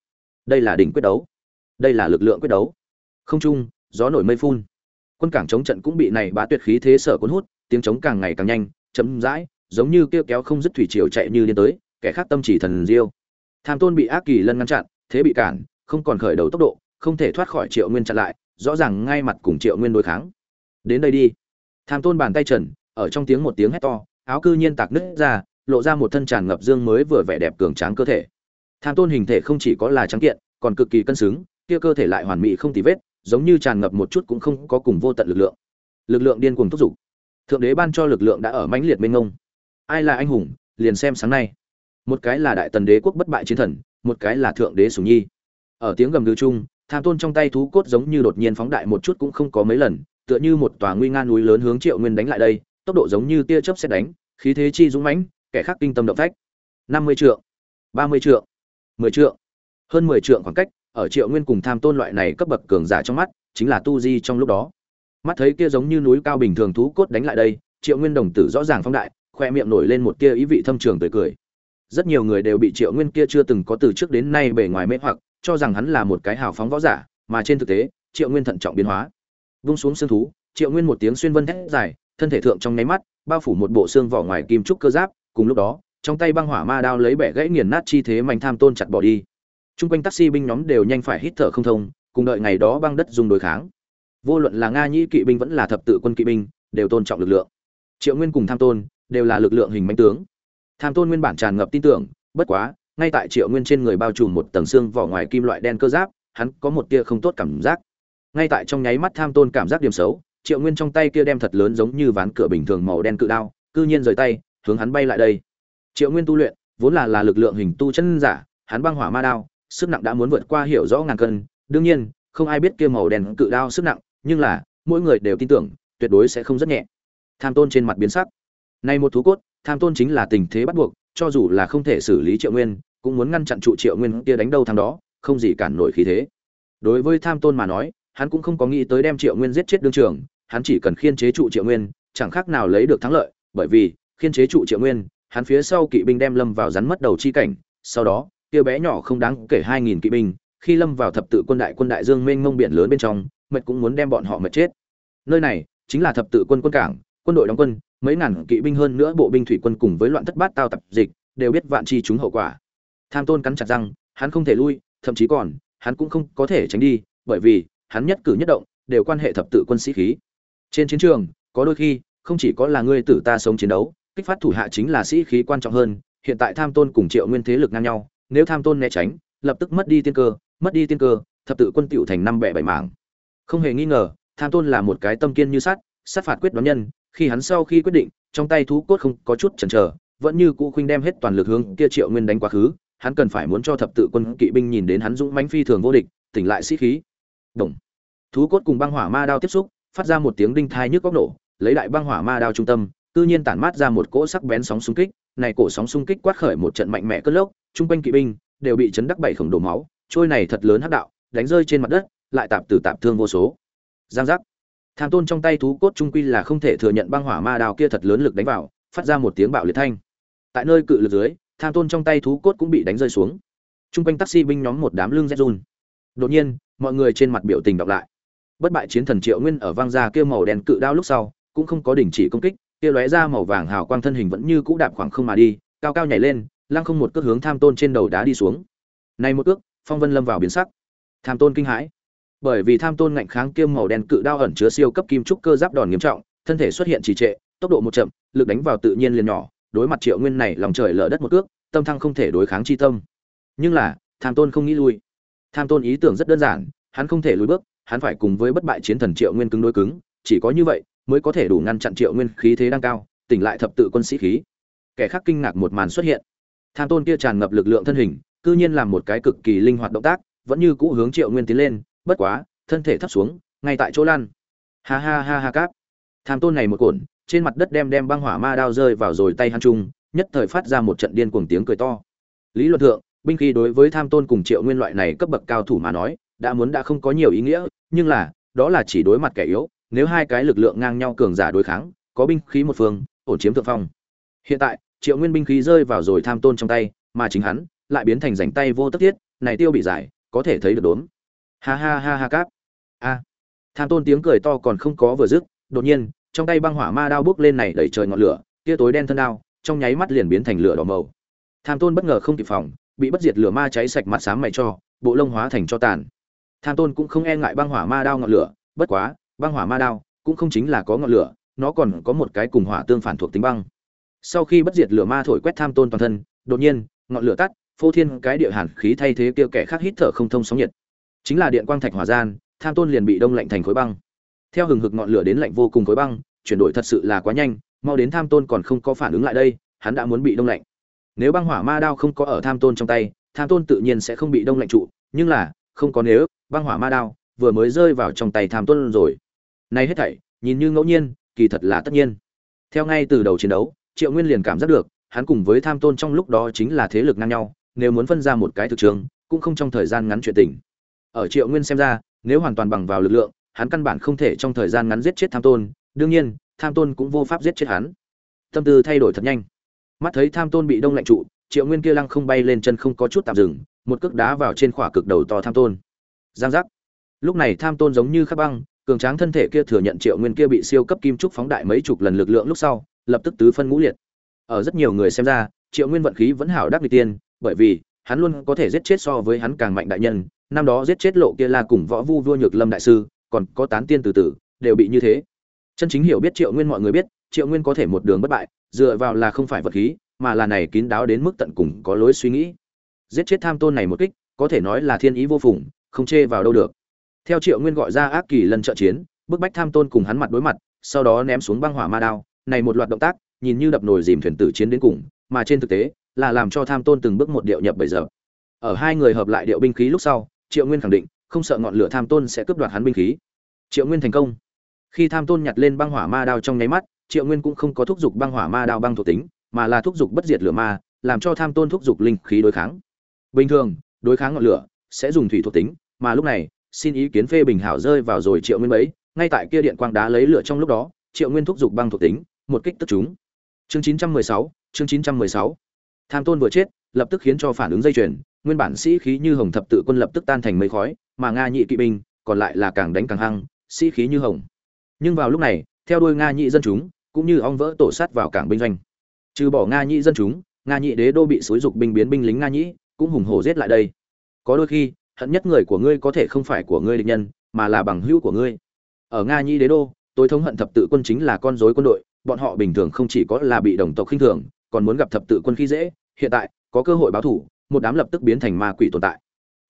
Đây là đỉnh quyết đấu. Đây là lực lượng quyết đấu. Không trung, gió nổi mây phun quân cảng chống trận cũng bị này bá tuyệt khí thế sở cuốn hút, tiếng chống càng ngày càng nhanh chấm dãi giống như kêu kéo không dứt thủy triều chạy như điên tới, kẻ khác tâm chỉ thần diêu. Tham tôn bị ác kỳ lân ngăn chặn, thế bị cản, không còn khởi đầu tốc độ, không thể thoát khỏi triệu nguyên chặn lại, rõ ràng ngay mặt cùng triệu nguyên đối kháng. Đến đây đi. Tham tôn bàn tay trần, ở trong tiếng một tiếng hét to, áo cư nhiên tạc nứt ra, lộ ra một thân tràn ngập dương mới vừa vẻ đẹp cường tráng cơ thể. Tham tôn hình thể không chỉ có là trắng kiện, còn cực kỳ cân xứng, kia cơ thể lại hoàn mỹ không tì vết giống như tràn ngập một chút cũng không có cùng vô tận lực lượng. Lực lượng điên cuồng thúc giục. Thượng đế ban cho lực lượng đã ở mãnh liệt mênh ngông ai là anh hùng, liền xem sáng nay. Một cái là đại tần đế quốc bất bại chiến thần, một cái là thượng đế sùng nhi. Ở tiếng gầm gừ chung, tham tôn trong tay thú cốt giống như đột nhiên phóng đại một chút cũng không có mấy lần, tựa như một tòa nguy nga núi lớn hướng triệu nguyên đánh lại đây, tốc độ giống như tia chớp xét đánh, khí thế chi dũng mãnh, kẻ khác kinh tâm động phách. Năm mươi trượng, ba mươi trượng, mười trượng, hơn mười trượng khoảng cách ở triệu nguyên cùng tham tôn loại này cấp bậc cường giả trong mắt, chính là tu di trong lúc đó. Mắt thấy kia giống như núi cao bình thường thú cốt đánh lại đây, triệu nguyên đồng tử rõ ràng phóng đại, khoe miệng nổi lên một kia ý vị thâm trường tươi cười. Rất nhiều người đều bị triệu nguyên kia chưa từng có từ trước đến nay bề ngoài mê hoặc, cho rằng hắn là một cái hào phóng võ giả, mà trên thực tế, triệu nguyên thận trọng biến hóa. Vung xuống xương thú, triệu nguyên một tiếng xuyên vân thét dài, thân thể thượng trong nháy mắt, bao phủ một bộ xương vỏ ngoài kim trúc cơ giáp, cùng lúc đó, trong tay băng hỏa ma đao lấy bẻ gãy nghiền nát chi thế mạnh tham tôn chặt bỏ đi. Trung quanh taxi binh nhóm đều nhanh phải hít thở không thông, cùng đợi ngày đó băng đất dùng đối kháng. Vô luận là Nga Nhĩ kỵ binh vẫn là thập tự quân kỵ binh, đều tôn trọng lực lượng. Triệu Nguyên cùng Tham Tôn đều là lực lượng hình mãnh tướng. Tham Tôn nguyên bản tràn ngập tin tưởng, bất quá, ngay tại Triệu Nguyên trên người bao trùm một tầng xương vỏ ngoài kim loại đen cơ giáp, hắn có một tia không tốt cảm giác. Ngay tại trong nháy mắt Tham Tôn cảm giác điểm xấu, Triệu Nguyên trong tay kia đem thật lớn giống như ván cửa bình thường màu đen cự đao, cư nhiên rời tay, hướng hắn bay lại đây. Triệu Nguyên tu luyện, vốn là là lực lượng hình tu chân giả, hắn băng hỏa ma đao, sức nặng đã muốn vượt qua hiểu rõ ngàn cân. Đương nhiên, không ai biết kia màu đen cự đao sức nặng, nhưng là, mỗi người đều tin tưởng, tuyệt đối sẽ không rất nhẹ. Tham tôn trên mặt biến sắc. Nay một thú cốt, tham tôn chính là tình thế bắt buộc, cho dù là không thể xử lý triệu nguyên, cũng muốn ngăn chặn trụ triệu nguyên kia đánh đâu thằng đó, không gì cản nổi khí thế. Đối với tham tôn mà nói, hắn cũng không có nghĩ tới đem triệu nguyên giết chết đương trường, hắn chỉ cần khiên chế trụ triệu nguyên, chẳng khác nào lấy được thắng lợi, bởi vì, khiên chế trụ triệu nguyên, hắn phía sau kỵ binh đem lâm vào rắn mất đầu chi cảnh, sau đó kia bé nhỏ không đáng kể hai nghìn kỵ binh, khi lâm vào thập tự quân đại quân đại dương mênh mông biển lớn bên trong, mệt cũng muốn đem bọn họ mệt chết. Nơi này chính là thập tự quân quân cảng, quân đội đóng quân, mấy ngàn kỵ binh hơn nữa bộ binh thủy quân cùng với loạn thất bát tao tập dịch, đều biết vạn chi chúng hậu quả. Tham Tôn cắn chặt răng, hắn không thể lui, thậm chí còn, hắn cũng không có thể tránh đi, bởi vì, hắn nhất cử nhất động đều quan hệ thập tự quân sĩ khí. Trên chiến trường, có đôi khi, không chỉ có là ngươi tử ta sống chiến đấu, kích phát thủ hạ chính là sĩ khí quan trọng hơn, hiện tại Tham Tôn cùng Triệu Nguyên thế lực ngang nhau, nếu tham tôn né tránh, lập tức mất đi tiên cơ, mất đi tiên cơ, thập tự quân tựu thành năm bẻ bảy mảng không hề nghi ngờ, tham tôn là một cái tâm kiên như sắt, sát phạt quyết đoán nhân, khi hắn sau khi quyết định, trong tay thú cốt không có chút chần chờ, vẫn như cụ khuynh đem hết toàn lực hướng kia triệu nguyên đánh quá khứ, hắn cần phải muốn cho thập tự quân kỵ binh nhìn đến hắn dũng mãnh phi thường vô địch, tỉnh lại sĩ khí Động. thú cốt cùng băng hỏa ma đao tiếp xúc, phát ra một tiếng đinh thai nhức góc nổ, lấy đại băng hỏa ma đao trung tâm, tự nhiên tản mát ra một cỗ sắc bén sóng xung kích, này cổ sóng xung kích quát khởi một trận mạnh mẽ cất lốc trung quanh kỵ binh đều bị chấn đắc bảy khổng đổ máu, trôi này thật lớn hắc đạo, đánh rơi trên mặt đất, lại tạp từ tạp thương vô số. Giang giác. Tham Tôn trong tay thú cốt trung quy là không thể thừa nhận băng hỏa ma đào kia thật lớn lực đánh vào, phát ra một tiếng bạo liệt thanh. Tại nơi cự lực dưới, Tham Tôn trong tay thú cốt cũng bị đánh rơi xuống. Trung quanh taxi binh nhóm một đám lưng rét run. Đột nhiên, mọi người trên mặt biểu tình đọc lại. Bất bại chiến thần Triệu Nguyên ở vang ra kia màu đen cự đao lúc sau, cũng không có đình chỉ công kích, kia lóe ra màu vàng hào quang thân hình vẫn như cũ đạp khoảng không mà đi, cao cao nhảy lên, lăng không một cước hướng tham tôn trên đầu đá đi xuống. Này một cước, phong vân lâm vào biến sắc. Tham tôn kinh hãi. Bởi vì tham tôn ngạnh kháng kiêm màu đen cự đao ẩn chứa siêu cấp kim trúc cơ giáp đòn nghiêm trọng, thân thể xuất hiện trì trệ, tốc độ một chậm, lực đánh vào tự nhiên liền nhỏ, đối mặt triệu nguyên này lòng trời lở đất một cước, tâm thăng không thể đối kháng chi tâm. Nhưng là, tham tôn không nghĩ lui. Tham tôn ý tưởng rất đơn giản, hắn không thể lùi bước, hắn phải cùng với bất bại chiến thần triệu nguyên cứng đối cứng, chỉ có như vậy mới có thể đủ ngăn chặn triệu nguyên khí thế đang cao, tỉnh lại thập tự quân sĩ khí. Kẻ khác kinh ngạc một màn xuất hiện tham tôn kia tràn ngập lực lượng thân hình, cư nhiên làm một cái cực kỳ linh hoạt động tác, vẫn như cũ hướng triệu nguyên tiến lên, bất quá, thân thể thấp xuống, ngay tại chỗ lan ha ha ha ha cáp. Tham tôn này một cổn trên mặt đất đem đem băng hỏa ma đao rơi vào rồi tay hăng trung nhất thời phát ra một trận điên cuồng tiếng cười to. Lý luận thượng, binh khí đối với tham tôn cùng triệu nguyên loại này cấp bậc cao thủ mà nói, đã muốn đã không có nhiều ý nghĩa, nhưng là, đó là chỉ đối mặt kẻ yếu, nếu hai cái lực lượng ngang nhau cường giả đối kháng, có binh khí một phương, ổn chiếm thượng phong. Hiện tại triệu nguyên binh khí rơi vào rồi tham tôn trong tay, mà chính hắn lại biến thành rảnh tay vô tất thiết, này tiêu bị giải, có thể thấy được đốn ha ha ha ha cáp. A. Tham tôn tiếng cười to còn không có vừa dứt, đột nhiên, trong tay băng hỏa ma đao bước lên này đẩy trời ngọn lửa, tia tối đen thân đao, trong nháy mắt liền biến thành lửa đỏ màu. Tham tôn bất ngờ không kịp phòng, bị bất diệt lửa ma cháy sạch mặt sáng mày cho, bộ lông hóa thành cho tàn. Tham tôn cũng không e ngại băng hỏa ma đao ngọn lửa, bất quá, băng hỏa ma đao cũng không chính là có ngọn lửa, nó còn có một cái cùng hỏa tương phản thuộc tính băng sau khi bất diệt lửa ma thổi quét tham tôn toàn thân, đột nhiên, ngọn lửa tắt, phô thiên cái địa hàn khí thay thế kia kẻ khác hít thở không thông sóng nhiệt. Chính là điện quang thạch hòa gian, tham tôn liền bị đông lạnh thành khối băng. Theo hừng hực ngọn lửa đến lạnh vô cùng khối băng, chuyển đổi thật sự là quá nhanh, mau đến tham tôn còn không có phản ứng lại đây, hắn đã muốn bị đông lạnh. Nếu băng hỏa ma đao không có ở tham tôn trong tay, tham tôn tự nhiên sẽ không bị đông lạnh trụ, nhưng là, không có nếu, băng hỏa ma đao vừa mới rơi vào trong tay tham tôn rồi. Nay hết thảy, nhìn như ngẫu nhiên, kỳ thật là tất nhiên. Theo ngay từ đầu chiến đấu triệu nguyên liền cảm giác được, hắn cùng với tham tôn trong lúc đó chính là thế lực ngang nhau, nếu muốn phân ra một cái thực trường, cũng không trong thời gian ngắn chuyện tình. Ở triệu nguyên xem ra, nếu hoàn toàn bằng vào lực lượng, hắn căn bản không thể trong thời gian ngắn giết chết tham tôn, đương nhiên, tham tôn cũng vô pháp giết chết hắn. Tâm tư thay đổi thật nhanh. Mắt thấy tham tôn bị đông lạnh trụ, triệu nguyên kia lăng không bay lên chân không có chút tạm dừng, một cước đá vào trên khỏa cực đầu to tham tôn. Giang giác. Lúc này tham tôn giống như khắc băng, cường tráng thân thể kia thừa nhận triệu nguyên kia bị siêu cấp kim trúc phóng đại mấy chục lần lực lượng lúc sau lập tức tứ phân ngũ liệt. Ở rất nhiều người xem ra, triệu nguyên vận khí vẫn hảo đắc n tiên, bởi vì, hắn luôn có thể giết chết so với hắn càng mạnh đại nhân, năm đó giết chết lộ kia là cùng võ vu vua nhược lâm đại sư, còn có tán tiên từ tử, đều bị như thế. Chân chính hiểu biết triệu nguyên mọi người biết, triệu nguyên có thể một đường bất bại, dựa vào là không phải vật khí, mà là này kín đáo đến mức tận cùng có lối suy nghĩ. Giết chết tham tôn này một kích, có thể nói là thiên ý vô phùng, không chê vào đâu được. Theo triệu nguyên gọi ra ác kỳ lần trợ chiến, bức bách tham tôn cùng hắn mặt đối mặt, sau đó ném xuống băng hỏa ma đao này một loạt động tác, nhìn như đập nồi dìm thuyền tử chiến đến cùng, mà trên thực tế, là làm cho tham tôn từng bước một điệu nhập bảy giờ. Ở hai người hợp lại điệu binh khí lúc sau, triệu nguyên khẳng định, không sợ ngọn lửa tham tôn sẽ cướp đoạt hắn binh khí. Triệu nguyên thành công. Khi tham tôn nhặt lên băng hỏa ma đao trong nháy mắt, triệu nguyên cũng không có thúc giục băng hỏa ma đao băng thuộc tính, mà là thúc giục bất diệt lửa ma, làm cho tham tôn thúc giục linh khí đối kháng. Bình thường, đối kháng ngọn lửa sẽ dùng thủy thuộc tính, mà lúc này, xin ý kiến phê bình hảo rơi vào rồi triệu nguyên bấy ngay tại kia điện quang đá lấy lửa trong lúc đó, triệu nguyên thúc giục băng thuộc tính một kích tức chúng. Chương chín trăm mười sáu, chương chín trăm mười sáu. Tham tôn vừa chết, lập tức khiến cho phản ứng dây chuyền, nguyên bản sĩ khí như hồng thập tự quân lập tức tan thành mây khói, mà nga nhị kỵ binh còn lại là càng đánh càng hăng, sĩ khí như hồng. Nhưng vào lúc này, theo đuôi nga nhị dân chúng, cũng như ong vỡ tổ sát vào cảng binh doanh. Trừ bỏ nga nhị dân chúng, nga nhị đế đô bị xúi dục binh biến binh lính nga nhị, cũng hùng hổ giết lại đây. Có đôi khi, hận nhất người của ngươi có thể không phải của ngươi địch nhân, mà là bằng hữu của ngươi. Ở nga nhị đế đô, tôi thống hận thập tự quân chính là con rối quân đội bọn họ bình thường không chỉ có là bị đồng tộc khinh thường, còn muốn gặp thập tự quân khi dễ, hiện tại, có cơ hội báo thủ, một đám lập tức biến thành ma quỷ tồn tại.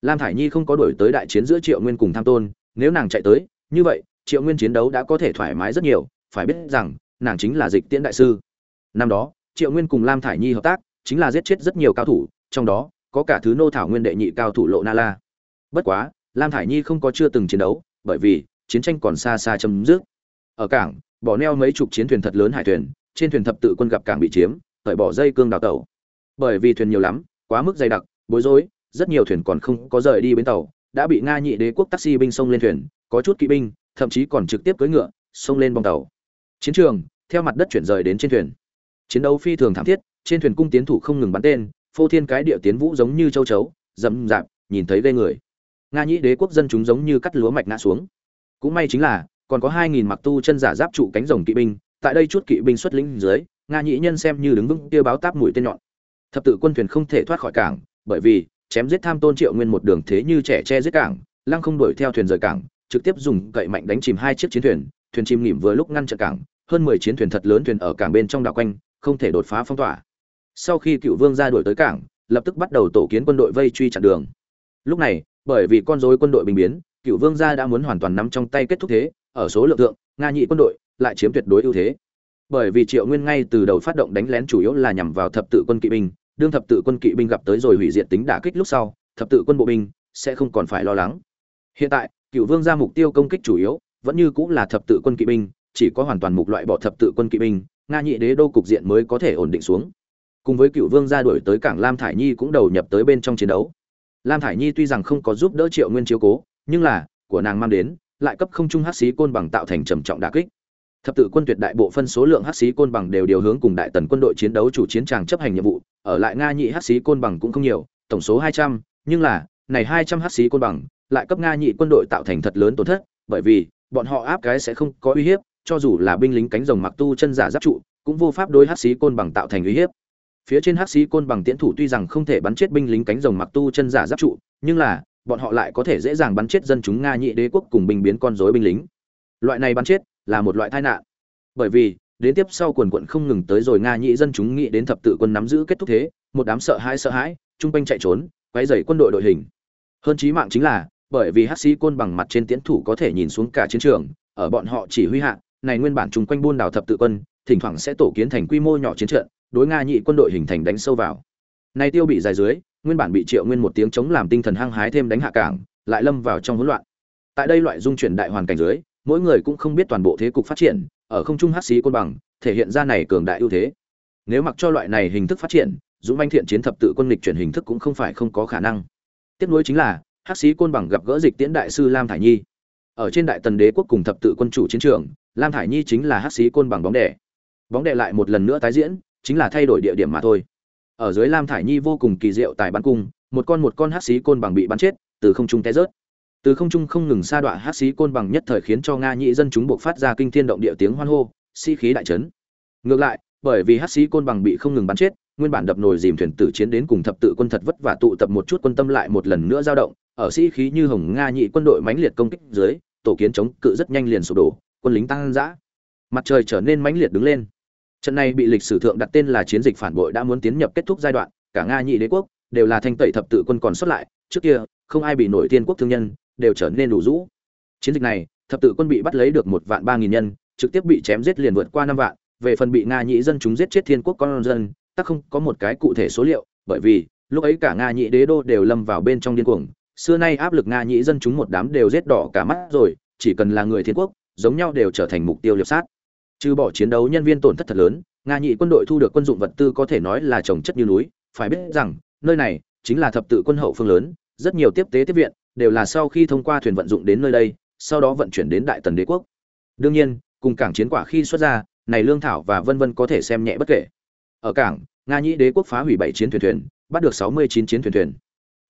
Lam thải nhi không có đuổi tới đại chiến giữa triệu nguyên cùng tham tôn, nếu nàng chạy tới, như vậy, triệu nguyên chiến đấu đã có thể thoải mái rất nhiều, phải biết rằng, nàng chính là dịch tiễn đại sư. Năm đó, triệu nguyên cùng lam thải nhi hợp tác, chính là giết chết rất nhiều cao thủ, trong đó, có cả thứ nô thảo nguyên đệ nhị cao thủ lộ na la. Bất quá, lam thải nhi không có chưa từng chiến đấu, bởi vì, chiến tranh còn xa xa chấm dứt. Ở cảng bỏ neo mấy chục chiến thuyền thật lớn hải thuyền, trên thuyền thập tự quân gặp cảng bị chiếm, cởi bỏ dây cương đào tàu bởi vì thuyền nhiều lắm, quá mức dày đặc, bối rối, rất nhiều thuyền còn không có rời đi bến tàu, đã bị nga nhị đế quốc taxi binh xông lên thuyền, có chút kỵ binh, thậm chí còn trực tiếp cưỡi ngựa, xông lên bong tàu. Chiến trường, theo mặt đất chuyển rời đến trên thuyền. Chiến đấu phi thường thảm thiết, trên thuyền cung tiến thủ không ngừng bắn tên, phô thiên cái địa tiến vũ giống như châu chấu dầm dạp nhìn thấy gây người. Nga nhĩ đế quốc dân chúng giống như cắt lúa mạch ngã xuống. Cũng may chính là còn có hai nghìn mặc tu chân giả giáp trụ cánh rồng kỵ binh, tại đây chút kỵ binh xuất lĩnh dưới, nga nhĩ nhân xem như đứng vững kia báo táp mũi tên nhọn. Thập tự quân thuyền không thể thoát khỏi cảng, bởi vì chém giết tham tôn triệu nguyên một đường thế như trẻ che giết cảng, lăng không đuổi theo thuyền rời cảng, trực tiếp dùng cậy mạnh đánh chìm hai chiếc chiến thuyền thuyền chìm nghỉm vừa lúc ngăn chặn cảng, hơn mười chiến thuyền thật lớn thuyền ở cảng bên trong đảo quanh, không thể đột phá phong tỏa. Sau khi cựu vương gia đuổi tới cảng, lập tức bắt đầu tổ kiến quân đội vây truy chặn đường. Lúc này, bởi vì con rối quân đội bình biến, cựu vương gia đã muốn hoàn toàn nắm trong tay kết thúc thế ở số lượng tượng nga nhị quân đội lại chiếm tuyệt đối ưu thế. Bởi vì triệu nguyên ngay từ đầu phát động đánh lén chủ yếu là nhằm vào thập tự quân kỵ binh, đương thập tự quân kỵ binh gặp tới rồi hủy diệt tính đả kích lúc sau, thập tự quân bộ binh sẽ không còn phải lo lắng. Hiện tại cựu vương ra mục tiêu công kích chủ yếu vẫn như cũng là thập tự quân kỵ binh, chỉ có hoàn toàn mục loại bỏ thập tự quân kỵ binh, nga nhị đế đô cục diện mới có thể ổn định xuống. Cùng với cựu vương ra đuổi tới cảng lam thải nhi cũng đầu nhập tới bên trong chiến đấu. Lam thải nhi tuy rằng không có giúp đỡ triệu nguyên chiếu cố, nhưng là của nàng mang đến lại cấp không trung hắc xí côn bằng tạo thành trầm trọng đả kích. Thập tự quân tuyệt đại bộ phân số lượng hắc xí côn bằng đều điều hướng cùng đại tần quân đội chiến đấu chủ chiến tràng chấp hành nhiệm vụ, ở lại nga nhị hắc xí côn bằng cũng không nhiều, tổng số hai trăm, nhưng là, này hai trăm hắc xí côn bằng, lại cấp nga nhị quân đội tạo thành thật lớn tổn thất, bởi vì, bọn họ áp cái sẽ không có uy hiếp, cho dù là binh lính cánh rồng mặc tu chân giả giáp trụ, cũng vô pháp đối hắc xí côn bằng tạo thành uy hiếp. Phía trên hắc xí côn bằng tiễn thủ tuy rằng không thể bắn chết binh lính cánh rồng mặc tu chân giả giáp trụ, nhưng là bọn họ lại có thể dễ dàng bắn chết dân chúng nga nhị đế quốc cùng binh biến con rối binh lính. Loại này bắn chết là một loại tai nạn. Bởi vì, đến tiếp sau quần quận không ngừng tới rồi nga nhị dân chúng nghĩ đến thập tự quân nắm giữ kết thúc thế, một đám sợ hãi sợ hãi chung quanh chạy trốn quay dày quân đội đội hình. Hơn chí mạng chính là, bởi vì hắc sĩ côn bằng mặt trên tiễn thủ có thể nhìn xuống cả chiến trường, ở bọn họ chỉ huy hạ, này nguyên bản chung quanh buôn đảo thập tự quân, thỉnh thoảng sẽ tổ kiến thành quy mô nhỏ chiến trận, đối nga nhị quân đội hình thành đánh sâu vào nay tiêu bị dài dưới, nguyên bản bị triệu nguyên một tiếng chống làm tinh thần hăng hái thêm đánh hạ cảng, lại lâm vào trong hỗn loạn. Tại đây loại dung chuyển đại hoàn cảnh dưới, mỗi người cũng không biết toàn bộ thế cục phát triển, ở không trung hắc xí côn bằng, thể hiện ra này cường đại ưu thế. Nếu mặc cho loại này hình thức phát triển, dũng manh thiện chiến thập tự quân lịch chuyển hình thức cũng không phải không có khả năng. Tiếp nối chính là hắc xí côn bằng gặp gỡ dịch tiễn đại sư lam thải nhi. Ở trên đại tần đế quốc cùng thập tự quân chủ chiến trường, lam thải nhi chính là hắc xí côn bằng bóng đẻ. Bóng đẻ lại một lần nữa tái diễn, chính là thay đổi địa điểm mà thôi ở dưới lam thải nhi vô cùng kỳ diệu tại bắn cung, một con một con hắc xí côn bằng bị bắn chết, từ không trung té rớt. Từ không trung không ngừng sa đọa hắc xí côn bằng nhất thời khiến cho nga nhị dân chúng buộc phát ra kinh thiên động địa tiếng hoan hô, sĩ khí đại trấn ngược lại, bởi vì hắc xí côn bằng bị không ngừng bắn chết, nguyên bản đập nồi dìm thuyền tử chiến đến cùng thập tự quân thật vất vả tụ tập một chút quân tâm lại một lần nữa dao động, ở sĩ khí như hồng nga nhị quân đội mãnh liệt công kích dưới, tổ kiến chống cự rất nhanh liền sụp đổ, quân lính tăng dã. Mặt trời trở nên mãnh liệt đứng lên trận này bị lịch sử thượng đặt tên là chiến dịch phản bội đã muốn tiến nhập kết thúc giai đoạn, cả nga nhị đế quốc đều là thanh tẩy thập tự quân còn xuất lại, trước kia, không ai bị nổi tiên quốc thương nhân, đều trở nên đủ rũ. Chiến dịch này, thập tự quân bị bắt lấy được một vạn ba nghìn nhân, trực tiếp bị chém giết liền vượt qua năm vạn, về phần bị nga nhị dân chúng giết chết thiên quốc con dân, ta không có một cái cụ thể số liệu, bởi vì, lúc ấy cả nga nhị đế đô đều lâm vào bên trong điên cuồng. Xưa nay áp lực nga nhị dân chúng một đám đều giết đỏ cả mắt rồi, chỉ cần là người thiên quốc, giống nhau đều trở thành mục tiêu liệp sát trừ bỏ chiến đấu nhân viên tổn thất thật lớn, nga nhị quân đội thu được quân dụng vật tư có thể nói là trồng chất như núi. Phải biết rằng, nơi này chính là thập tự quân hậu phương lớn, rất nhiều tiếp tế tiếp viện đều là sau khi thông qua thuyền vận dụng đến nơi đây, sau đó vận chuyển đến đại tần đế quốc. Đương nhiên, cùng cảng chiến quả khi xuất ra, này lương thảo và vân vân có thể xem nhẹ bất kể. Ở cảng, nga nhị đế quốc phá hủy bảy chiến thuyền thuyền, bắt được sáu mươi chín chiến thuyền thuyền.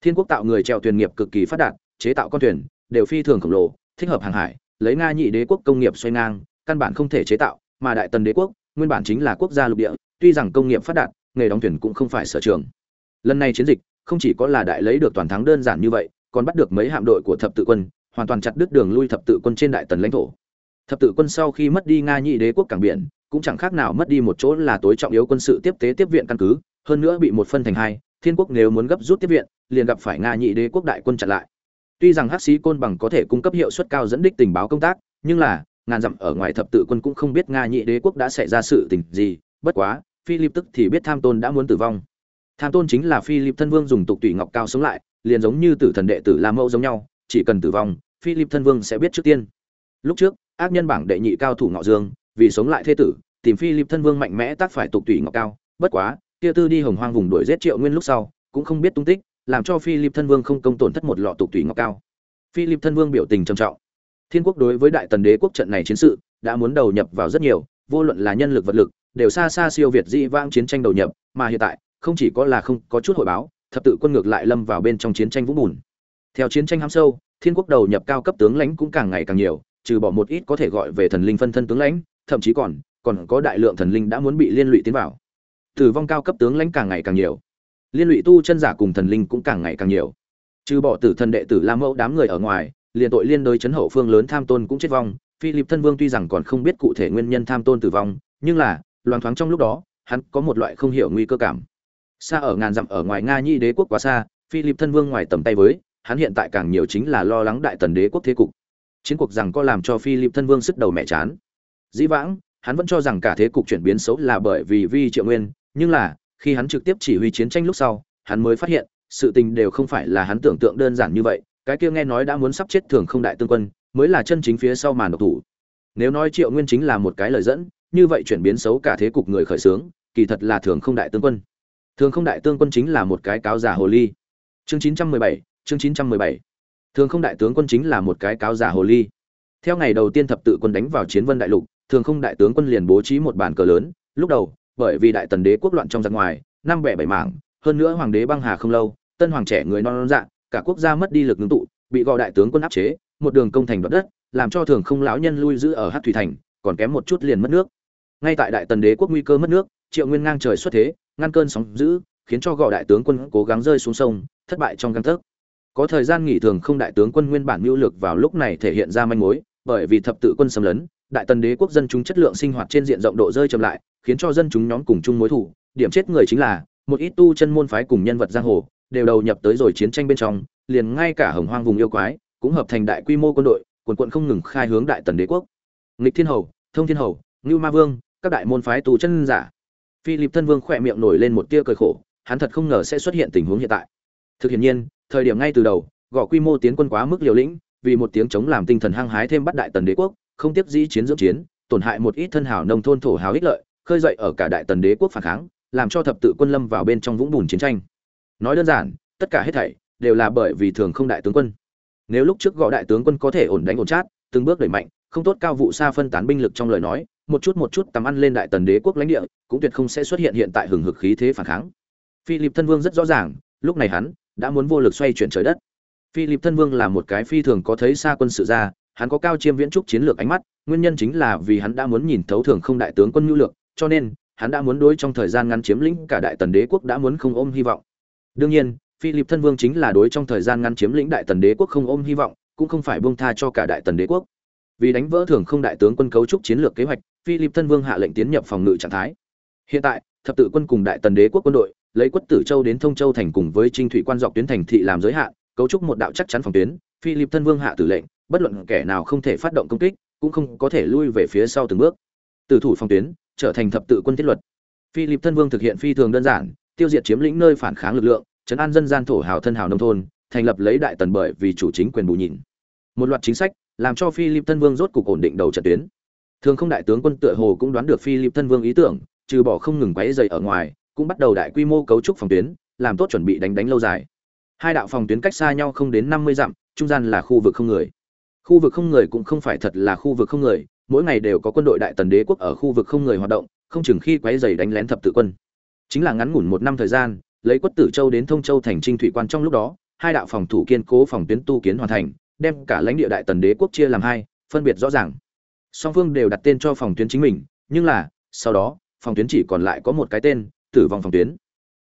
Thiên quốc tạo người trèo thuyền nghiệp cực kỳ phát đạt, chế tạo con thuyền đều phi thường khổng lồ, thích hợp hàng hải, lấy nga nhị đế quốc công nghiệp xoay ngang căn bản không thể chế tạo, mà đại tần đế quốc, nguyên bản chính là quốc gia lục địa, tuy rằng công nghiệp phát đạt, nghề đóng thuyền cũng không phải sở trường. Lần này chiến dịch, không chỉ có là đại lấy được toàn thắng đơn giản như vậy, còn bắt được mấy hạm đội của thập tự quân, hoàn toàn chặt đứt đường lui thập tự quân trên đại tần lãnh thổ. Thập tự quân sau khi mất đi nga nhị đế quốc cảng biển, cũng chẳng khác nào mất đi một chỗ là tối trọng yếu quân sự tiếp tế tiếp viện căn cứ, hơn nữa bị một phân thành hai, thiên quốc nếu muốn gấp rút tiếp viện, liền gặp phải nga nhị đế quốc đại quân chặn lại. Tuy rằng hắc sĩ côn bằng có thể cung cấp hiệu suất cao dẫn đích tình báo công tác, nhưng là ngàn dặm ở ngoài thập tự quân cũng không biết nga nhị đế quốc đã xảy ra sự tình gì, bất quá, philip tức thì biết tham tôn đã muốn tử vong. Tham tôn chính là philip thân vương dùng tục tùy ngọc cao sống lại, liền giống như tử thần đệ tử la mẫu giống nhau, chỉ cần tử vong, philip thân vương sẽ biết trước tiên. Lúc trước, ác nhân bảng đệ nhị cao thủ ngọ dương, vì sống lại thế tử, tìm philip thân vương mạnh mẽ tác phải tục tùy ngọc cao, bất quá, kia tư đi hồng hoang vùng đuổi giết triệu nguyên lúc sau, cũng không biết tung tích, làm cho philip thân vương không công tổn thất một lọ tục tùy ngọc cao. Philip thân vương biểu tình trầm trọng thiên quốc đối với đại tần đế quốc trận này chiến sự đã muốn đầu nhập vào rất nhiều, vô luận là nhân lực vật lực, đều xa xa siêu việt dĩ vãng chiến tranh đầu nhập, mà hiện tại, không chỉ có là không có chút hội báo, thập tự quân ngược lại lâm vào bên trong chiến tranh vũng bùn. Theo chiến tranh hám sâu, thiên quốc đầu nhập cao cấp tướng lãnh cũng càng ngày càng nhiều, trừ bỏ một ít có thể gọi về thần linh phân thân tướng lãnh, thậm chí còn còn có đại lượng thần linh đã muốn bị liên lụy tiến vào. Tử vong cao cấp tướng lãnh càng ngày càng nhiều. Liên lụy tu chân giả cùng thần linh cũng càng ngày càng nhiều. Trừ bỏ tử thần đệ tử la mẫu đám người ở ngoài liền tội liên đối chấn hậu phương lớn tham tôn cũng chết vong. Philip thân vương tuy rằng còn không biết cụ thể nguyên nhân tham tôn tử vong, nhưng là, loáng thoáng trong lúc đó, hắn có một loại không hiểu nguy cơ cảm. Xa ở ngàn dặm ở ngoài nga nhi đế quốc quá xa, philip thân vương ngoài tầm tay với, hắn hiện tại càng nhiều chính là lo lắng đại tần đế quốc thế cục. Chiến cuộc rằng có làm cho philip thân vương sức đầu mẹ chán. Dĩ vãng, hắn vẫn cho rằng cả thế cục chuyển biến xấu là bởi vì vi triệu nguyên, nhưng là, khi hắn trực tiếp chỉ huy chiến tranh lúc sau, hắn mới phát hiện, sự tình đều không phải là hắn tưởng tượng đơn giản như vậy cái kia nghe nói đã muốn sắp chết thường không đại tương quân mới là chân chính phía sau màn độc thủ. Nếu nói triệu nguyên chính là một cái lời dẫn như vậy chuyển biến xấu cả thế cục người khởi xướng kỳ thật là thường không đại tương quân. Thường không đại tương quân chính là một cái cáo giả hồ ly. Chương 917, chương 917. thường không đại tướng quân chính là một cái cáo giả hồ ly. Theo ngày đầu tiên thập tự quân đánh vào chiến vân đại lục thường không đại tướng quân liền bố trí một bàn cờ lớn. Lúc đầu bởi vì đại tần đế quốc loạn trong giặc ngoài năm bẻ bảy mảng hơn nữa hoàng đế băng hà không lâu tân hoàng trẻ người non non dạ cả quốc gia mất đi lực ngưng tụ bị gọi đại tướng quân áp chế một đường công thành đoạt đất làm cho thường không lão nhân lui giữ ở hát thủy thành còn kém một chút liền mất nước. Ngay tại đại tần đế quốc nguy cơ mất nước triệu nguyên ngang trời xuất thế ngăn cơn sóng giữ, khiến cho gọi đại tướng quân cố gắng rơi xuống sông thất bại trong găng tấc. Có thời gian nghỉ thường không đại tướng quân nguyên bản mưu lược vào lúc này thể hiện ra manh mối bởi vì thập tự quân xâm lấn đại tần đế quốc dân chúng chất lượng sinh hoạt trên diện rộng độ rơi chậm lại khiến cho dân chúng nhóm cùng chung mối thủ điểm chết người chính là một ít tu chân môn phái cùng nhân vật giang hồ đều đầu nhập tới rồi chiến tranh bên trong, liền ngay cả hồng hoang vùng yêu quái cũng hợp thành đại quy mô quân đội, quần quận không ngừng khai hướng đại tần đế quốc. Nghịch thiên hầu, thông thiên hầu, ngưu ma vương, các đại môn phái tù chân giả. Philip thân vương khỏe miệng nổi lên một tia cười khổ, hắn thật không ngờ sẽ xuất hiện tình huống hiện tại. Thực hiện nhiên, thời điểm ngay từ đầu, gõ quy mô tiến quân quá mức liều lĩnh, vì một tiếng chống làm tinh thần hăng hái thêm bắt đại tần đế quốc, không tiếc dĩ chiến dưỡng chiến, tổn hại một ít thân hảo nông thôn thổ hào ích lợi, khơi dậy ở cả đại tần đế quốc phản kháng, làm cho thập tự quân lâm vào bên trong vũng bùn chiến tranh nói đơn giản, tất cả hết thảy đều là bởi vì thường không đại tướng quân. Nếu lúc trước gọi đại tướng quân có thể ổn đánh ổn chát, từng bước đẩy mạnh, không tốt cao vụ xa phân tán binh lực trong lời nói, một chút một chút tầm ăn lên đại tần đế quốc lãnh địa, cũng tuyệt không sẽ xuất hiện hiện tại hừng hực khí thế phản kháng. Philip thân vương rất rõ ràng, lúc này hắn đã muốn vô lực xoay chuyển trời đất. Philip thân vương là một cái phi thường có thấy xa quân sự ra hắn có cao chiêm viễn trúc chiến lược ánh mắt, nguyên nhân chính là vì hắn đã muốn nhìn thấu thường không đại tướng quân nhu lược, cho nên hắn đã muốn đối trong thời gian ngắn chiếm lĩnh cả đại tần đế quốc đã muốn không ôm hy vọng đương nhiên, philip thân vương chính là đối trong thời gian ngắn chiếm lĩnh đại tần đế quốc không ôm hy vọng, cũng không phải bông tha cho cả đại tần đế quốc. Vì đánh vỡ thường không đại tướng quân cấu trúc chiến lược kế hoạch, philip thân vương hạ lệnh tiến nhập phòng ngự trạng thái. Hiện tại, thập tự quân cùng đại tần đế quốc quân đội, lấy quất tử châu đến thông châu thành cùng với trinh thủy quan dọc tuyến thành thị làm giới hạn, cấu trúc một đạo chắc chắn phòng tuyến, philip thân vương hạ tử lệnh, bất luận kẻ nào không thể phát động công kích, cũng không có thể lui về phía sau từng bước. Từ thủ phòng tuyến, trở thành thập tự quân thiết luật. Philip thân vương thực hiện phi thường đơn giản tiêu diệt chiếm lĩnh nơi phản kháng lực lượng chấn an dân gian thổ hào thân hào nông thôn, thành lập lấy đại tần bởi vì chủ chính quyền bù nhìn một loạt chính sách, làm cho philip thân vương rốt cục ổn định đầu trận tuyến. Thường không đại tướng quân tựa hồ cũng đoán được philip thân vương ý tưởng, trừ bỏ không ngừng quấy dày ở ngoài, cũng bắt đầu đại quy mô cấu trúc phòng tuyến, làm tốt chuẩn bị đánh đánh lâu dài. Hai đạo phòng tuyến cách xa nhau không đến năm mươi dặm, trung gian là khu vực không người. Khu vực không người cũng không phải thật là khu vực không người, mỗi ngày đều có quân đội đại tần đế quốc ở khu vực không người hoạt động, không chừng khi quấy dày đánh lén thập tự quân chính là ngắn ngủn một năm thời gian, lấy quất tử châu đến thông châu thành trinh thủy quan trong lúc đó, hai đạo phòng thủ kiên cố phòng tuyến tu kiến hoàn thành, đem cả lãnh địa đại tần đế quốc chia làm hai, phân biệt rõ ràng. Song phương đều đặt tên cho phòng tuyến chính mình, nhưng là, sau đó, phòng tuyến chỉ còn lại có một cái tên, tử vong phòng tuyến.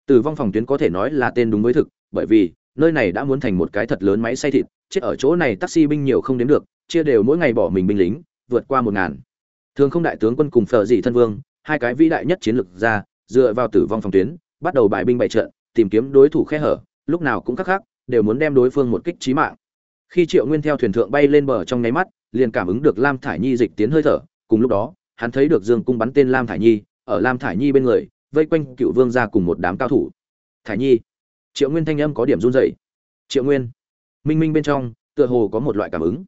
Tử vong phòng tuyến có thể nói là tên đúng với thực, bởi vì, nơi này đã muốn thành một cái thật lớn máy xay thịt, chết ở chỗ này taxi binh nhiều không đếm được, chia đều mỗi ngày bỏ mình binh lính, vượt qua một ngàn. Thường không đại tướng quân cùng phờ dị thân vương, hai cái vĩ đại nhất chiến lược ra dựa vào tử vong phòng tuyến, bắt đầu bài binh bại trận, tìm kiếm đối thủ khe hở, lúc nào cũng khắc khắc, đều muốn đem đối phương một kích chí mạng. Khi triệu nguyên theo thuyền thượng bay lên bờ trong nháy mắt, liền cảm ứng được lam thải nhi dịch tiến hơi thở, cùng lúc đó, hắn thấy được dương cung bắn tên lam thải nhi, ở lam thải nhi bên người, vây quanh cựu vương gia cùng một đám cao thủ. Thải nhi, triệu nguyên thanh âm có điểm run rẩy. Triệu nguyên, minh minh bên trong, tựa hồ có một loại cảm ứng.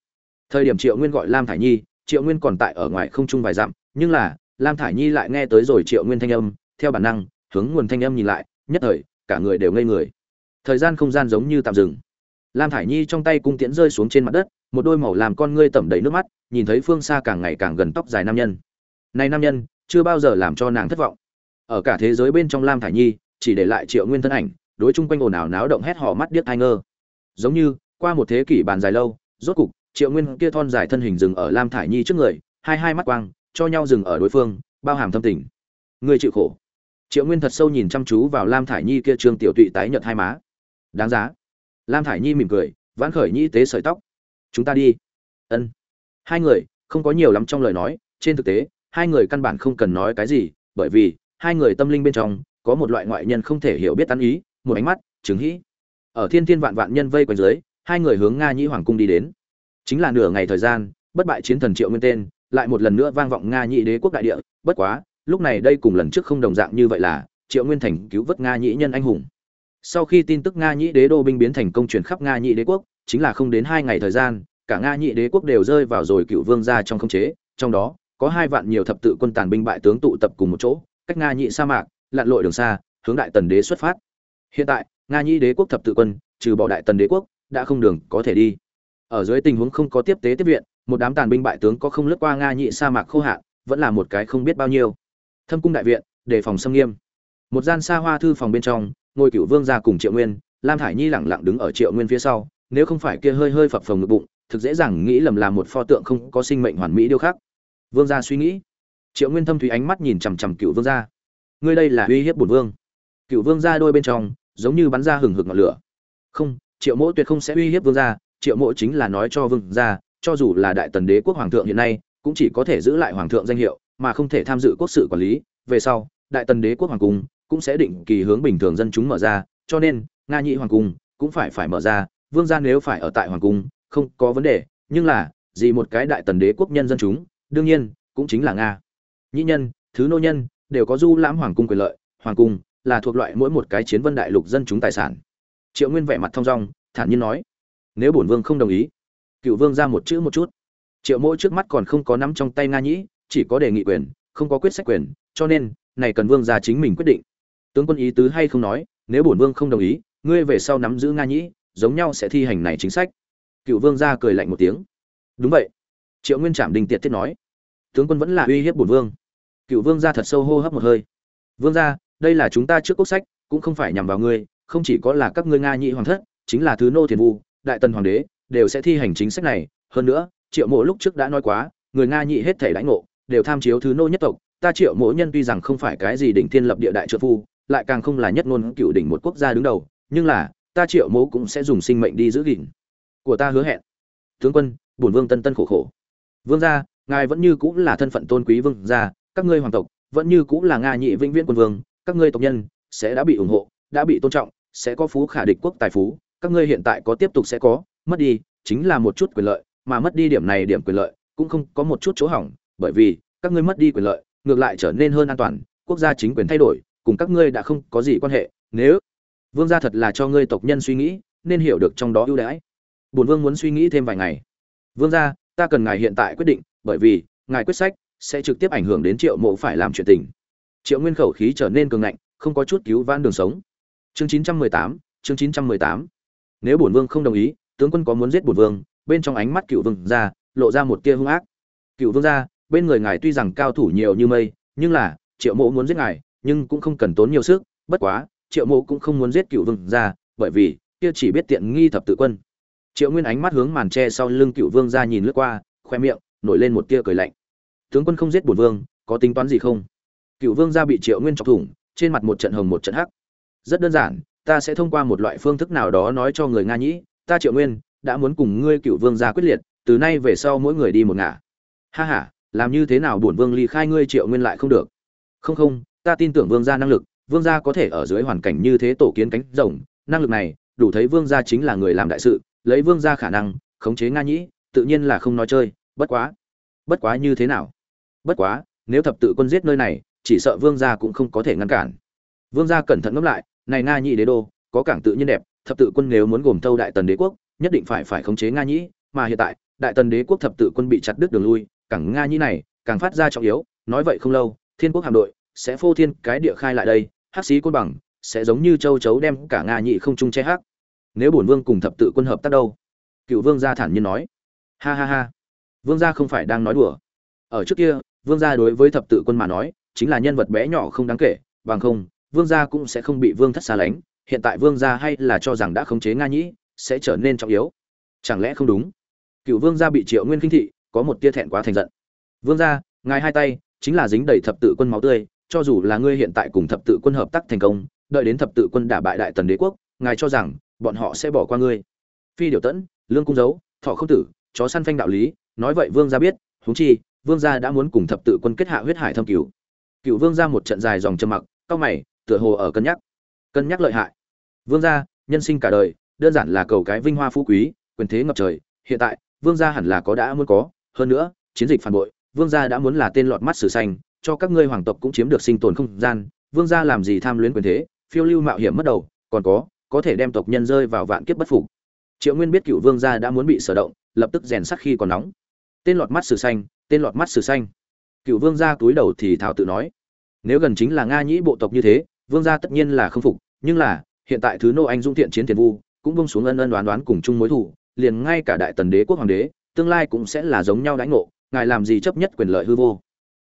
Thời điểm triệu nguyên gọi lam thải nhi, triệu nguyên còn tại ở ngoài không trung vài dặm, nhưng là, lam thải nhi lại nghe tới rồi triệu nguyên thanh âm theo bản năng, hướng nguồn thanh âm nhìn lại, nhất thời, cả người đều ngây người. Thời gian không gian giống như tạm dừng. Lam thải nhi trong tay cung tiễn rơi xuống trên mặt đất, một đôi màu làm con ngươi tẩm đầy nước mắt, nhìn thấy phương xa càng ngày càng gần tóc dài nam nhân. Này nam nhân, chưa bao giờ làm cho nàng thất vọng. Ở cả thế giới bên trong lam thải nhi, chỉ để lại triệu nguyên thân ảnh, đối chung quanh ồn ào náo động hét họ mắt điếc ai ngơ. Giống như, qua một thế kỷ bàn dài lâu, rốt cục, triệu nguyên kia thon dài thân hình dừng ở lam thải nhi trước người, hai hai mắt quang, cho nhau dừng ở đối phương, bao hàm thâm tình. Người chịu khổ triệu nguyên thật sâu nhìn chăm chú vào lam thải nhi kia trương tiểu tụy tái nhợt hai má. Đáng giá. Lam thải nhi mỉm cười, vãn khởi nhi tế sợi tóc. Chúng ta đi. Ân. Hai người, không có nhiều lắm trong lời nói, trên thực tế, hai người căn bản không cần nói cái gì, bởi vì, hai người tâm linh bên trong, có một loại ngoại nhân không thể hiểu biết tán ý, một ánh mắt, chứng hĩ ở thiên thiên vạn vạn nhân vây quanh dưới, hai người hướng nga nhĩ hoàng cung đi đến. Chính là nửa ngày thời gian, bất bại chiến thần triệu nguyên tên, lại một lần nữa vang vọng nga nhĩ đế quốc đại địa, bất quá lúc này đây cùng lần trước không đồng dạng như vậy là, triệu nguyên thành cứu vớt nga nhĩ nhân anh hùng. Sau khi tin tức nga nhĩ đế đô binh biến thành công chuyển khắp nga nhĩ đế quốc, chính là không đến hai ngày thời gian, cả nga nhĩ đế quốc đều rơi vào rồi cựu vương ra trong không chế, trong đó, có hai vạn nhiều thập tự quân tàn binh bại tướng tụ tập cùng một chỗ, cách nga nhĩ sa mạc, lặn lội đường xa, hướng đại tần đế xuất phát. Hiện tại, nga nhĩ đế quốc thập tự quân, trừ bỏ đại tần đế quốc, đã không đường có thể đi. Ở dưới tình huống không có tiếp tế tiếp viện, một đám tàn binh bại tướng có không lướt qua nga nhị sa mạc khô hạn, vẫn là một cái không biết bao nhiêu thâm cung đại viện, đề phòng xâm nghiêm. Một gian xa hoa thư phòng bên trong, ngôi cựu vương ra cùng triệu nguyên, lam thải nhi lẳng lặng đứng ở triệu nguyên phía sau, nếu không phải kia hơi hơi phập phồng ngực bụng, thực dễ dàng nghĩ lầm là một pho tượng không có sinh mệnh hoàn mỹ điêu khắc. Vương gia suy nghĩ. Triệu nguyên thâm thủy ánh mắt nhìn chằm chằm cựu vương gia. Ngươi đây là uy hiếp bổn vương. Cựu vương gia đôi bên trong, giống như bắn ra hừng hực ngọn lửa. Không, triệu mỗ tuyệt không sẽ uy hiếp vương gia, triệu mỗ chính là nói cho vương gia, cho dù là đại tần đế quốc hoàng thượng hiện nay, cũng chỉ có thể giữ lại hoàng thượng danh hiệu mà không thể tham dự quốc sự quản lý, về sau, đại tần đế quốc hoàng cung cũng sẽ định kỳ hướng bình thường dân chúng mở ra, cho nên, nga nhị hoàng cung cũng phải phải mở ra, vương gia nếu phải ở tại hoàng cung, không có vấn đề, nhưng là, gì một cái đại tần đế quốc nhân dân chúng, đương nhiên, cũng chính là nga. Nhị nhân, thứ nô nhân, đều có du lãm hoàng cung quyền lợi, hoàng cung là thuộc loại mỗi một cái chiến vân đại lục dân chúng tài sản. Triệu nguyên vẻ mặt thong dong, thản nhiên nói, nếu bổn vương không đồng ý, cựu vương ra một chữ một chút. Triệu mỗ trước mắt còn không có nắm trong tay nga nhĩ chỉ có đề nghị quyền không có quyết sách quyền cho nên này cần vương gia chính mình quyết định. Tướng quân ý tứ hay không nói nếu bổn vương không đồng ý ngươi về sau nắm giữ nga nhĩ giống nhau sẽ thi hành này chính sách. Cựu vương gia cười lạnh một tiếng. Đúng vậy. Triệu nguyên trạm đình tiệt thiết nói. Tướng quân vẫn là uy hiếp bổn vương. Cựu vương gia thật sâu hô hấp một hơi. Vương gia, đây là chúng ta trước quốc sách cũng không phải nhằm vào ngươi không chỉ có là các ngươi nga nhị hoàng thất chính là thứ nô thiền vu đại tần hoàng đế đều sẽ thi hành chính sách này. Hơn nữa triệu mộ lúc trước đã nói quá người nga nhị hết thể lãnh ngộ đều tham chiếu thứ nô nhất tộc, ta triệu mỗi nhân tuy rằng không phải cái gì đỉnh thiên lập địa đại trợ phu, lại càng không là nhất ngôn cựu đỉnh một quốc gia đứng đầu, nhưng là, ta triệu mộ cũng sẽ dùng sinh mệnh đi giữ gìn. Của ta hứa hẹn. Tướng quân, bổn vương tân tân khổ khổ. Vương gia, ngài vẫn như cũng là thân phận tôn quý vương gia, các ngươi hoàng tộc, vẫn như cũng là nga nhị vĩnh viễn quân vương, các ngươi tộc nhân sẽ đã bị ủng hộ, đã bị tôn trọng, sẽ có phú khả địch quốc tài phú, các ngươi hiện tại có tiếp tục sẽ có, mất đi chính là một chút quyền lợi, mà mất đi điểm này điểm quyền lợi cũng không có một chút chỗ hỏng bởi vì các ngươi mất đi quyền lợi, ngược lại trở nên hơn an toàn, quốc gia chính quyền thay đổi, cùng các ngươi đã không có gì quan hệ. Nếu vương gia thật là cho ngươi tộc nhân suy nghĩ, nên hiểu được trong đó ưu đãi. Bổn vương muốn suy nghĩ thêm vài ngày. Vương gia, ta cần ngài hiện tại quyết định, bởi vì ngài quyết sách sẽ trực tiếp ảnh hưởng đến triệu mộ phải làm chuyện tình. Triệu nguyên khẩu khí trở nên cường ngạnh, không có chút cứu vãn đường sống. Chương chín trăm mười tám, chương chín trăm mười tám. Nếu bổn vương không đồng ý, tướng quân có muốn giết bổn vương, bên trong ánh mắt cựu vương ra lộ ra một tia hung ác. Cựu vương ra bên người ngài tuy rằng cao thủ nhiều như mây, nhưng là, triệu mộ muốn giết ngài, nhưng cũng không cần tốn nhiều sức, bất quá, triệu mộ cũng không muốn giết cựu vương ra bởi vì, kia chỉ biết tiện nghi thập tự quân. Triệu nguyên ánh mắt hướng màn tre sau lưng cựu vương ra nhìn lướt qua, khoe miệng, nổi lên một tia cười lạnh. Tướng quân không giết bổn vương, có tính toán gì không? Cựu vương gia bị triệu nguyên chọc thủng, trên mặt một trận hồng một trận hắc. Rất đơn giản, ta sẽ thông qua một loại phương thức nào đó nói cho người nga nhĩ, ta triệu nguyên, đã muốn cùng ngươi cựu vương gia quyết liệt, từ nay về sau mỗi người đi một ngả. Ha ha làm như thế nào bổn vương ly khai ngươi triệu nguyên lại không được? Không không, ta tin tưởng vương gia năng lực, vương gia có thể ở dưới hoàn cảnh như thế tổ kiến cánh rồng, năng lực này, đủ thấy vương gia chính là người làm đại sự, lấy vương gia khả năng, khống chế nga nhĩ, tự nhiên là không nói chơi, bất quá bất quá như thế nào? Bất quá, nếu thập tự quân giết nơi này, chỉ sợ vương gia cũng không có thể ngăn cản. Vương gia cẩn thận ngẫm lại, này nga nhĩ đế đô, có cảng tự nhiên đẹp, thập tự quân nếu muốn gồm thâu đại tần đế quốc, nhất định phải phải khống chế nga nhĩ, mà hiện tại, đại tần đế quốc thập tự quân bị chặt đứt đường lui cảng nga nhĩ này, càng phát ra trọng yếu, nói vậy không lâu, thiên quốc hạm đội sẽ phô thiên cái địa khai lại đây, hắc sĩ côn bằng sẽ giống như châu chấu đem cả nga nhị không trung che hắc. Nếu bổn vương cùng thập tự quân hợp tác đâu? Cựu vương gia thản nhiên nói. Ha ha ha. Vương gia không phải đang nói đùa. Ở trước kia, vương gia đối với thập tự quân mà nói, chính là nhân vật bé nhỏ không đáng kể, bằng không, vương gia cũng sẽ không bị vương thất xa lánh. Hiện tại vương gia hay là cho rằng đã khống chế nga nhĩ sẽ trở nên trọng yếu. Chẳng lẽ không đúng? Cựu vương gia bị triệu nguyên kinh thị có một tia thẹn quá thành giận. Vương gia, ngài hai tay, chính là dính đầy thập tự quân máu tươi, cho dù là ngươi hiện tại cùng thập tự quân hợp tác thành công, đợi đến thập tự quân đả bại đại tần đế quốc, ngài cho rằng bọn họ sẽ bỏ qua ngươi. Phi điều tẫn, lương cung dấu thọ không tử, chó săn phanh đạo lý, nói vậy vương gia biết, huống chi, vương gia đã muốn cùng thập tự quân kết hạ huyết hải thâm cứu cựu vương gia một trận dài dòng trầm mặc cao mày, tựa hồ ở cân nhắc. Cân nhắc lợi hại. Vương gia, nhân sinh cả đời, đơn giản là cầu cái vinh hoa phú quý, quyền thế ngập trời, hiện tại, vương gia hẳn là có đã muốn có hơn nữa, chiến dịch phản bội, vương gia đã muốn là tên lọt mắt sử xanh cho các ngươi hoàng tộc cũng chiếm được sinh tồn không gian, vương gia làm gì tham luyến quyền thế, phiêu lưu mạo hiểm mất đầu, còn có có thể đem tộc nhân rơi vào vạn kiếp bất phục. Triệu nguyên biết cựu vương gia đã muốn bị sở động, lập tức rèn sắc khi còn nóng. Tên lọt mắt sử xanh tên lọt mắt sử xanh cựu vương gia túi đầu thì thảo tự nói, nếu gần chính là nga nhĩ bộ tộc như thế, vương gia tất nhiên là không phục, nhưng là, hiện tại thứ nô anh dung thiện chiến tiền vu cũng bông xuống ân ân đoán đoán cùng chung mối thủ liền ngay cả đại tần đế quốc hoàng đế tương lai cũng sẽ là giống nhau đánh ngộ, ngài làm gì chấp nhất quyền lợi hư vô.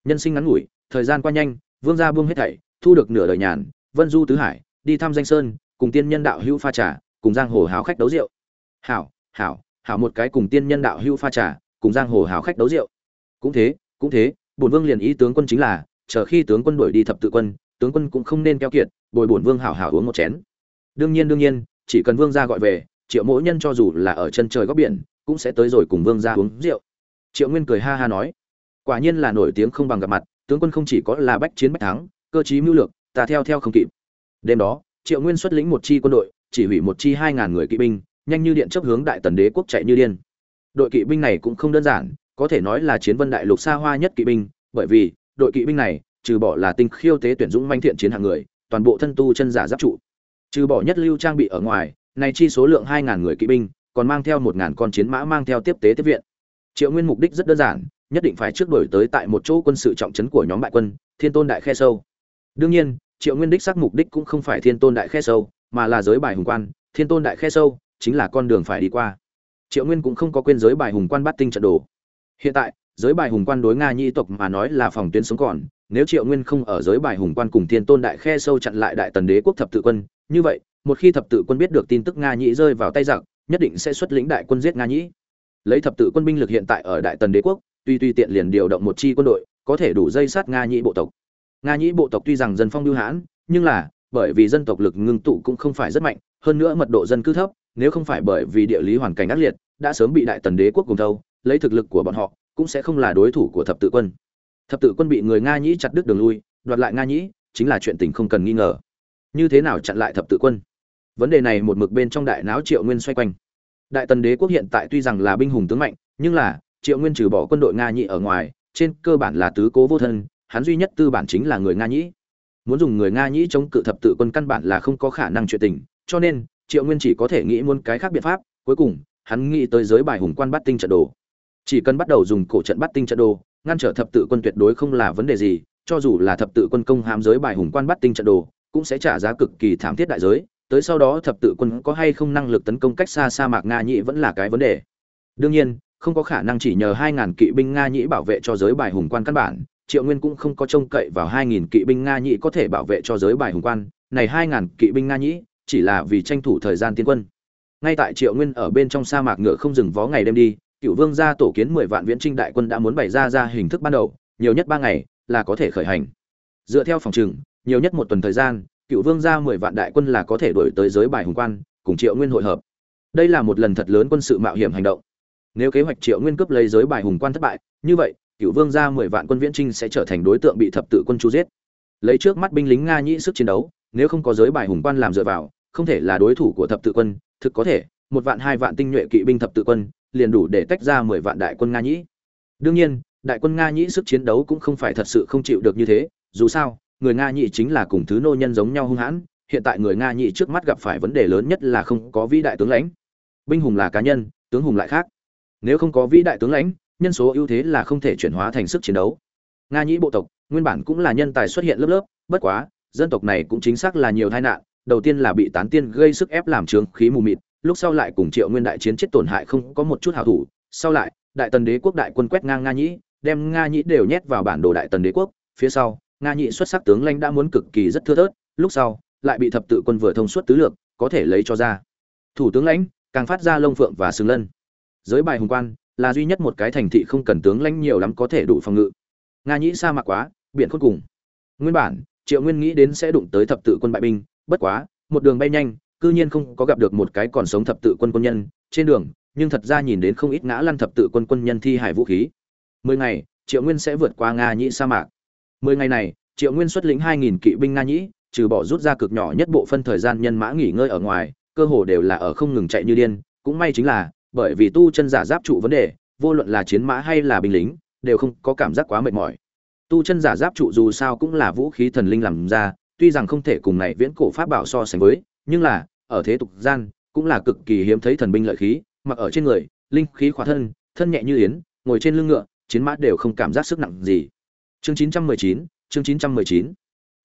Nhân sinh ngắn ngủi, thời gian qua nhanh, vương gia buông hết thảy, thu được nửa đời nhàn, vân du tứ hải, đi thăm danh sơn, cùng tiên nhân đạo hữu pha trà, cùng giang hồ hào khách đấu rượu. Hảo hảo hảo một cái cùng tiên nhân đạo hữu pha trà, cùng giang hồ hào khách đấu rượu. Cũng thế cũng thế, bổn vương liền ý tướng quân chính là, chờ khi tướng quân đuổi đi thập tự quân, tướng quân cũng không nên keo kiệt, bồi bổn vương hảo hảo uống một chén. Đương nhiên đương nhiên, chỉ cần vương gia gọi về, triệu mỗi nhân cho dù là ở chân trời góc biển cũng sẽ tới rồi cùng vương gia uống rượu. Triệu nguyên cười ha ha nói, quả nhiên là nổi tiếng không bằng gặp mặt, tướng quân không chỉ có là bách chiến bách thắng, cơ chí mưu lược, ta theo theo không kịp. Đêm đó, triệu nguyên xuất lĩnh một chi quân đội, chỉ hủy một chi hai ngàn người kỵ binh, nhanh như điện chấp hướng đại tần đế quốc chạy như điên. Đội kỵ binh này cũng không đơn giản, có thể nói là chiến vân đại lục xa hoa nhất kỵ binh, bởi vì đội kỵ binh này, trừ bỏ là tinh khiêu tế tuyển dũng manh thiện chiến hạng người, toàn bộ thân tu chân giả giáp trụ. Trừ bỏ nhất lưu trang bị ở ngoài, này chi số lượng hai ngàn người kỵ binh còn mang theo một ngàn con chiến mã mang theo tiếp tế tiếp viện. Triệu nguyên mục đích rất đơn giản, nhất định phải trước đổi tới tại một chỗ quân sự trọng trấn của nhóm bại quân, thiên tôn đại khe sâu. Đương nhiên, triệu nguyên đích xác mục đích cũng không phải thiên tôn đại khe sâu, mà là giới bài hùng quan, thiên tôn đại khe sâu chính là con đường phải đi qua. Triệu nguyên cũng không có quên giới bài hùng quan bắt tinh trận đồ. Hiện tại, giới bài hùng quan đối nga nhi tộc mà nói là phòng tuyến sống còn, nếu triệu nguyên không ở giới bài hùng quan cùng thiên tôn đại khe sâu chặn lại đại tần đế quốc thập tự quân, như vậy, một khi thập tự quân biết được tin tức nga nhĩ rơi vào tay giặc nhất định sẽ xuất lĩnh đại quân giết nga nhĩ. Lấy thập tự quân binh lực hiện tại ở đại tần đế quốc, tuy tuy tiện liền điều động một chi quân đội, có thể đủ dây sát nga nhĩ bộ tộc. Nga nhĩ bộ tộc tuy rằng dân phong lưu hãn, nhưng là, bởi vì dân tộc lực ngưng tụ cũng không phải rất mạnh, hơn nữa mật độ dân cư thấp, nếu không phải bởi vì địa lý hoàn cảnh ác liệt, đã sớm bị đại tần đế quốc cùng thâu, lấy thực lực của bọn họ, cũng sẽ không là đối thủ của thập tự quân. Thập tự quân bị người nga nhĩ chặt đứt đường lui, đoạt lại nga nhĩ, chính là chuyện tình không cần nghi ngờ. Như thế nào chặn lại thập tự quân? Vấn đề này một mực bên trong đại não triệu nguyên xoay quanh. Đại tần đế quốc hiện tại tuy rằng là binh hùng tướng mạnh, nhưng là, triệu nguyên trừ bỏ quân đội nga nhị ở ngoài, trên cơ bản là tứ cố vô thân, hắn duy nhất tư bản chính là người nga nhĩ. Muốn dùng người nga nhĩ chống cự thập tự quân căn bản là không có khả năng chuyện tình, cho nên, triệu nguyên chỉ có thể nghĩ muốn cái khác biện pháp, cuối cùng, hắn nghĩ tới giới bài hùng quan bắt tinh trận đồ. Chỉ cần bắt đầu dùng cổ trận bắt tinh trận đồ, ngăn trở thập tự quân tuyệt đối không là vấn đề gì, cho dù là thập tự quân công hám giới bài hùng quan bắt tinh trận đồ, cũng sẽ trả giá cực kỳ thảm thiết đại giới tới sau đó thập tự quân có hay không năng lực tấn công cách xa sa mạc nga nhĩ vẫn là cái vấn đề. Đương nhiên, không có khả năng chỉ nhờ 2.000 kỵ binh nga nhĩ bảo vệ cho giới bài hùng quan căn bản, triệu nguyên cũng không có trông cậy vào hai nghìn kỵ binh nga nhĩ có thể bảo vệ cho giới bài hùng quan. Này 2.000 kỵ binh nga nhĩ, chỉ là vì tranh thủ thời gian tiến quân. Ngay tại triệu nguyên ở bên trong sa mạc ngựa không dừng vó ngày đêm đi cựu vương gia tổ kiến mười vạn viễn trinh đại quân đã muốn bày ra ra hình thức ban đầu, nhiều nhất ba ngày là có thể khởi hành. Dựa theo phòng trừng nhiều nhất một tuần thời gian cựu vương gia mười vạn đại quân là có thể đổi tới giới bài hùng quan, cùng triệu nguyên hội hợp. Đây là một lần thật lớn quân sự mạo hiểm hành động. Nếu kế hoạch triệu nguyên cướp lấy giới bài hùng quan thất bại, như vậy, cựu vương gia mười vạn quân viễn trinh sẽ trở thành đối tượng bị thập tự quân chu giết. Lấy trước mắt binh lính nga nhĩ sức chiến đấu, nếu không có giới bài hùng quan làm dựa vào, không thể là đối thủ của thập tự quân, thực có thể, một vạn hai vạn tinh nhuệ kỵ binh thập tự quân, liền đủ để tách ra mười vạn đại quân nga nhĩ. Đương nhiên, đại quân nga nhĩ sức chiến đấu cũng không phải thật sự không chịu được như thế, dù sao người nga nhị chính là cùng thứ nô nhân giống nhau hung hãn, hiện tại người nga nhị trước mắt gặp phải vấn đề lớn nhất là không có vĩ đại tướng lãnh. Binh hùng là cá nhân, tướng hùng lại khác. Nếu không có vĩ đại tướng lãnh, nhân số ưu thế là không thể chuyển hóa thành sức chiến đấu. Nga nhĩ bộ tộc, nguyên bản cũng là nhân tài xuất hiện lớp lớp, bất quá, dân tộc này cũng chính xác là nhiều tai nạn, đầu tiên là bị tán tiên gây sức ép làm trướng khí mù mịt, lúc sau lại cùng triệu nguyên đại chiến chết tổn hại không có một chút hào thủ, sau lại, đại tần đế quốc đại quân quét ngang nga nhĩ đem nga nhĩ đều nhét vào bản đồ đại tần đế quốc, phía sau nga nhị xuất sắc tướng lãnh đã muốn cực kỳ rất thưa thớt, lúc sau, lại bị thập tự quân vừa thông suốt tứ lược, có thể lấy cho ra. Thủ tướng lãnh, càng phát ra lông phượng và sừng lân. Giới bài hùng quan, là duy nhất một cái thành thị không cần tướng lãnh nhiều lắm có thể đủ phòng ngự. Nga nhĩ sa mạc quá, biển khôn cùng. Nguyên bản, triệu nguyên nghĩ đến sẽ đụng tới thập tự quân bại binh, bất quá, một đường bay nhanh, cư nhiên không có gặp được một cái còn sống thập tự quân quân nhân trên đường, nhưng thật ra nhìn đến không ít ngã lăn thập tự quân quân nhân thi hải vũ khí. Mười ngày, triệu nguyên sẽ vượt qua nga nhĩ sa mạc mười ngày này, triệu nguyên xuất lĩnh hai nghìn kỵ binh nga nhĩ, trừ bỏ rút ra cực nhỏ nhất bộ phân thời gian nhân mã nghỉ ngơi ở ngoài, cơ hồ đều là ở không ngừng chạy như điên. Cũng may chính là, bởi vì tu chân giả giáp trụ vấn đề, vô luận là chiến mã hay là binh lính, đều không có cảm giác quá mệt mỏi. Tu chân giả giáp trụ dù sao cũng là vũ khí thần linh làm ra, tuy rằng không thể cùng này viễn cổ pháp bảo so sánh với, nhưng là, ở thế tục gian, cũng là cực kỳ hiếm thấy thần binh lợi khí, mặc ở trên người, linh khí khỏa thân thân nhẹ như yến, ngồi trên lưng ngựa, chiến mã đều không cảm giác sức nặng gì chương 919, chương 919.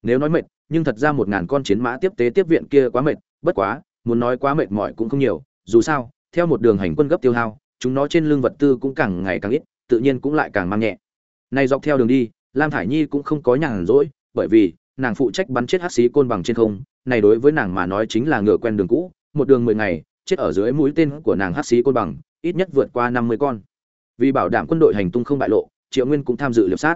nếu nói mệt nhưng thật ra một ngàn con chiến mã tiếp tế tiếp viện kia quá mệt bất quá muốn nói quá mệt mỏi cũng không nhiều dù sao theo một đường hành quân gấp tiêu hao chúng nó trên lưng vật tư cũng càng ngày càng ít tự nhiên cũng lại càng mang nhẹ. Nay dọc theo đường đi lam thải nhi cũng không có nhàn rỗi bởi vì nàng phụ trách bắn chết hắc xí côn bằng trên không này đối với nàng mà nói chính là ngựa quen đường cũ một đường mười ngày chết ở dưới mũi tên của nàng hắc xí côn bằng ít nhất vượt qua năm mươi con. Vì bảo đảm quân đội hành tung không bại lộ triệu nguyên cũng tham dự liệp sát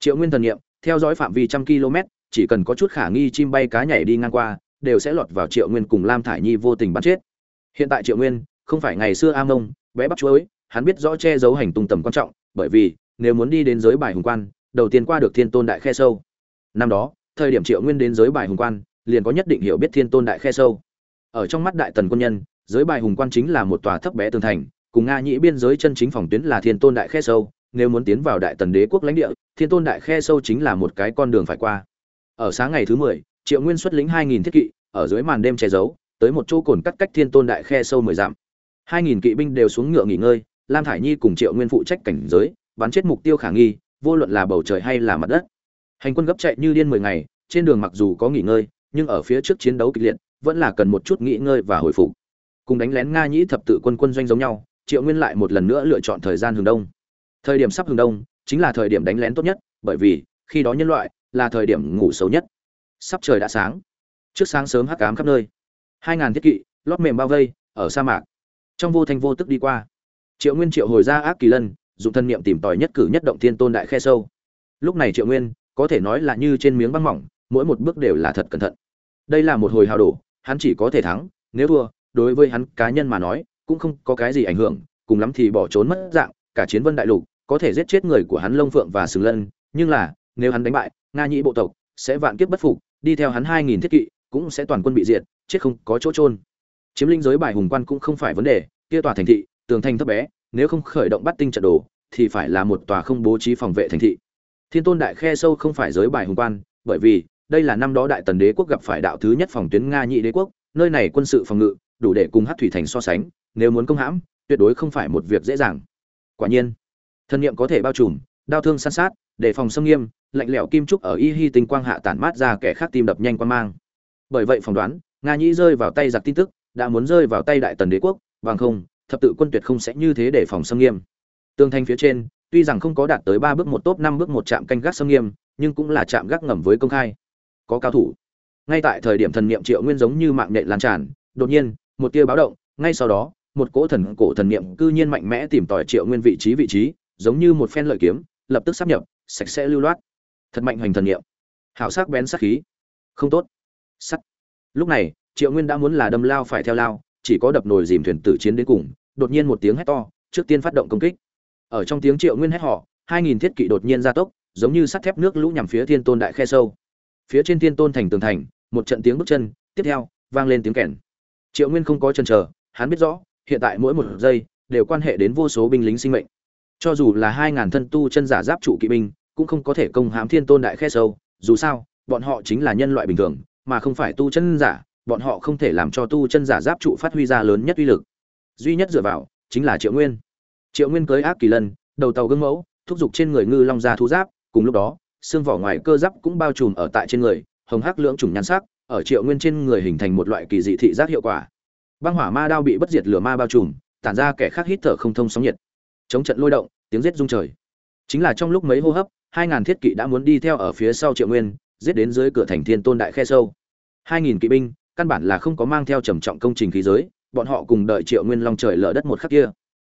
triệu nguyên thần nghiệm theo dõi phạm vi trăm km, chỉ cần có chút khả nghi chim bay cá nhảy đi ngang qua, đều sẽ lọt vào triệu nguyên cùng lam thải nhi vô tình bắn chết. Hiện tại triệu nguyên, không phải ngày xưa a mông, bé bắp chuối, hắn biết rõ che giấu hành tung tầm quan trọng, bởi vì, nếu muốn đi đến giới bài hùng quan, đầu tiên qua được thiên tôn đại khe sâu. Năm đó, thời điểm triệu nguyên đến giới bài hùng quan, liền có nhất định hiểu biết thiên tôn đại khe sâu. Ở trong mắt đại tần quân nhân, giới bài hùng quan chính là một tòa thấp bé tường thành, cùng nga nhĩ biên giới chân chính phòng tuyến là thiên tôn đại khe sâu nếu muốn tiến vào đại tần đế quốc lãnh địa, thiên tôn đại khe sâu chính là một cái con đường phải qua. Ở sáng ngày thứ mười, triệu nguyên xuất lĩnh hai nghìn thiết kỵ, ở dưới màn đêm che giấu, tới một chỗ cồn cắt cách thiên tôn đại khe sâu mười dặm. Hai nghìn kỵ binh đều xuống ngựa nghỉ ngơi, lam thải nhi cùng triệu nguyên phụ trách cảnh giới, bắn chết mục tiêu khả nghi, vô luận là bầu trời hay là mặt đất. Hành quân gấp chạy như điên mười ngày, trên đường mặc dù có nghỉ ngơi, nhưng ở phía trước chiến đấu kịch liệt, vẫn là cần một chút nghỉ ngơi và hồi phục. Cùng đánh lén nga nhĩ thập tự quân quân doanh giống nhau, triệu nguyên lại một lần nữa lựa chọn thời gian hướng đông thời điểm sắp hừng đông chính là thời điểm đánh lén tốt nhất, bởi vì khi đó nhân loại là thời điểm ngủ xấu nhất. Sắp trời đã sáng, trước sáng sớm hắc ám khắp nơi. Hai ngàn thiết kỵ, lót mềm bao vây, ở sa mạc. Trong vô thanh vô tức đi qua, triệu nguyên triệu hồi ra ác kỳ lân, dùng thân niệm tìm tòi nhất cử nhất động thiên tôn đại khe sâu. Lúc này triệu nguyên, có thể nói là như trên miếng băng mỏng, mỗi một bước đều là thật cẩn thận. Đây là một hồi hào đổ, hắn chỉ có thể thắng, nếu thua, đối với hắn cá nhân mà nói, cũng không có cái gì ảnh hưởng, cùng lắm thì bỏ trốn mất dạng cả chiến vân đại lục, có thể giết chết người của hắn lông phượng và sừng lân, nhưng là, nếu hắn đánh bại, nga nhĩ bộ tộc sẽ vạn kiếp bất phục, đi theo hắn hai nghìn thiết kỵ cũng sẽ toàn quân bị diệt, chết không có chỗ trôn chiếm linh giới bài hùng quan cũng không phải vấn đề, kia tòa thành thị, tường thành thấp bé, nếu không khởi động bắt tinh trận đồ, thì phải là một tòa không bố trí phòng vệ thành thị. Thiên tôn đại khe sâu không phải giới bài hùng quan, bởi vì, đây là năm đó đại tần đế quốc gặp phải đạo thứ nhất phòng tuyến nga nhị đế quốc, nơi này quân sự phòng ngự, đủ để cùng hát thủy thành so sánh, nếu muốn công hãm, tuyệt đối không phải một việc dễ dàng quả nhiên, thân nhiệm có thể bao trùm đao thương san sát, đề phòng xâm nghiêm, lạnh lẽo kim trúc ở y hy tinh quang hạ tản mát ra kẻ khác tim đập nhanh quan mang. Bởi vậy phỏng đoán, nga nhĩ rơi vào tay giặc tin tức, đã muốn rơi vào tay đại tần đế quốc, bằng không, thập tự quân tuyệt không sẽ như thế để phòng xâm nghiêm. Tương thanh phía trên, tuy rằng không có đạt tới ba bước một top năm bước một trạm canh gác xâm nghiêm, nhưng cũng là trạm gác ngầm với công khai. Có cao thủ. Ngay tại thời điểm thần niệm triệu nguyên giống như mạng nhện lan tràn, đột nhiên, một tia báo động, ngay sau đó một cỗ thần cổ thần niệm cư nhiên mạnh mẽ tìm tòi triệu nguyên vị trí vị trí, giống như một phen lợi kiếm, lập tức sắp nhập, sạch sẽ lưu loát. Thật mạnh hoành thần niệm. Hảo sắc bén sắc khí. Không tốt. Sắt. Lúc này, triệu nguyên đã muốn là đâm lao phải theo lao, chỉ có đập nồi dìm thuyền tử chiến đến cùng, đột nhiên một tiếng hét to, trước tiên phát động công kích. Ở trong tiếng triệu nguyên hét họ hai nghìn thiết kỵ đột nhiên gia tốc, giống như sắt thép nước lũ nhằm phía thiên tôn đại khe sâu. Phía trên thiên tôn thành tường thành, một trận tiếng bước chân, tiếp theo, vang lên tiếng kèn. Triệu nguyên không có chân chờ, hắn biết rõ hiện tại mỗi một giây đều quan hệ đến vô số binh lính sinh mệnh. Cho dù là hai ngàn thân tu chân giả giáp trụ kỵ binh, cũng không có thể công hãm thiên tôn đại khe sâu, dù sao, bọn họ chính là nhân loại bình thường, mà không phải tu chân giả, bọn họ không thể làm cho tu chân giả giáp trụ phát huy ra lớn nhất uy lực. Duy nhất dựa vào, chính là triệu nguyên. Triệu nguyên cưới ác kỳ lân, đầu tàu gương mẫu, thúc giục trên người ngư long ra thú giáp, cùng lúc đó, xương vỏ ngoài cơ giáp cũng bao trùm ở tại trên người, hồng hắc lưỡng trùng nhan sắc, ở triệu nguyên trên người hình thành một loại kỳ dị thị giác hiệu quả băng hỏa ma đao bị bất diệt lửa ma bao trùm, tản ra kẻ khác hít thở không thông sóng nhiệt. Chống trận lôi động, tiếng rết rung trời. Chính là trong lúc mấy hô hấp, hai ngàn thiết kỵ đã muốn đi theo ở phía sau triệu nguyên, giết đến dưới cửa thành thiên tôn đại khe sâu. hai nghìn kỵ binh, căn bản là không có mang theo trầm trọng công trình khí giới, bọn họ cùng đợi triệu nguyên long trời lở đất một khắc kia.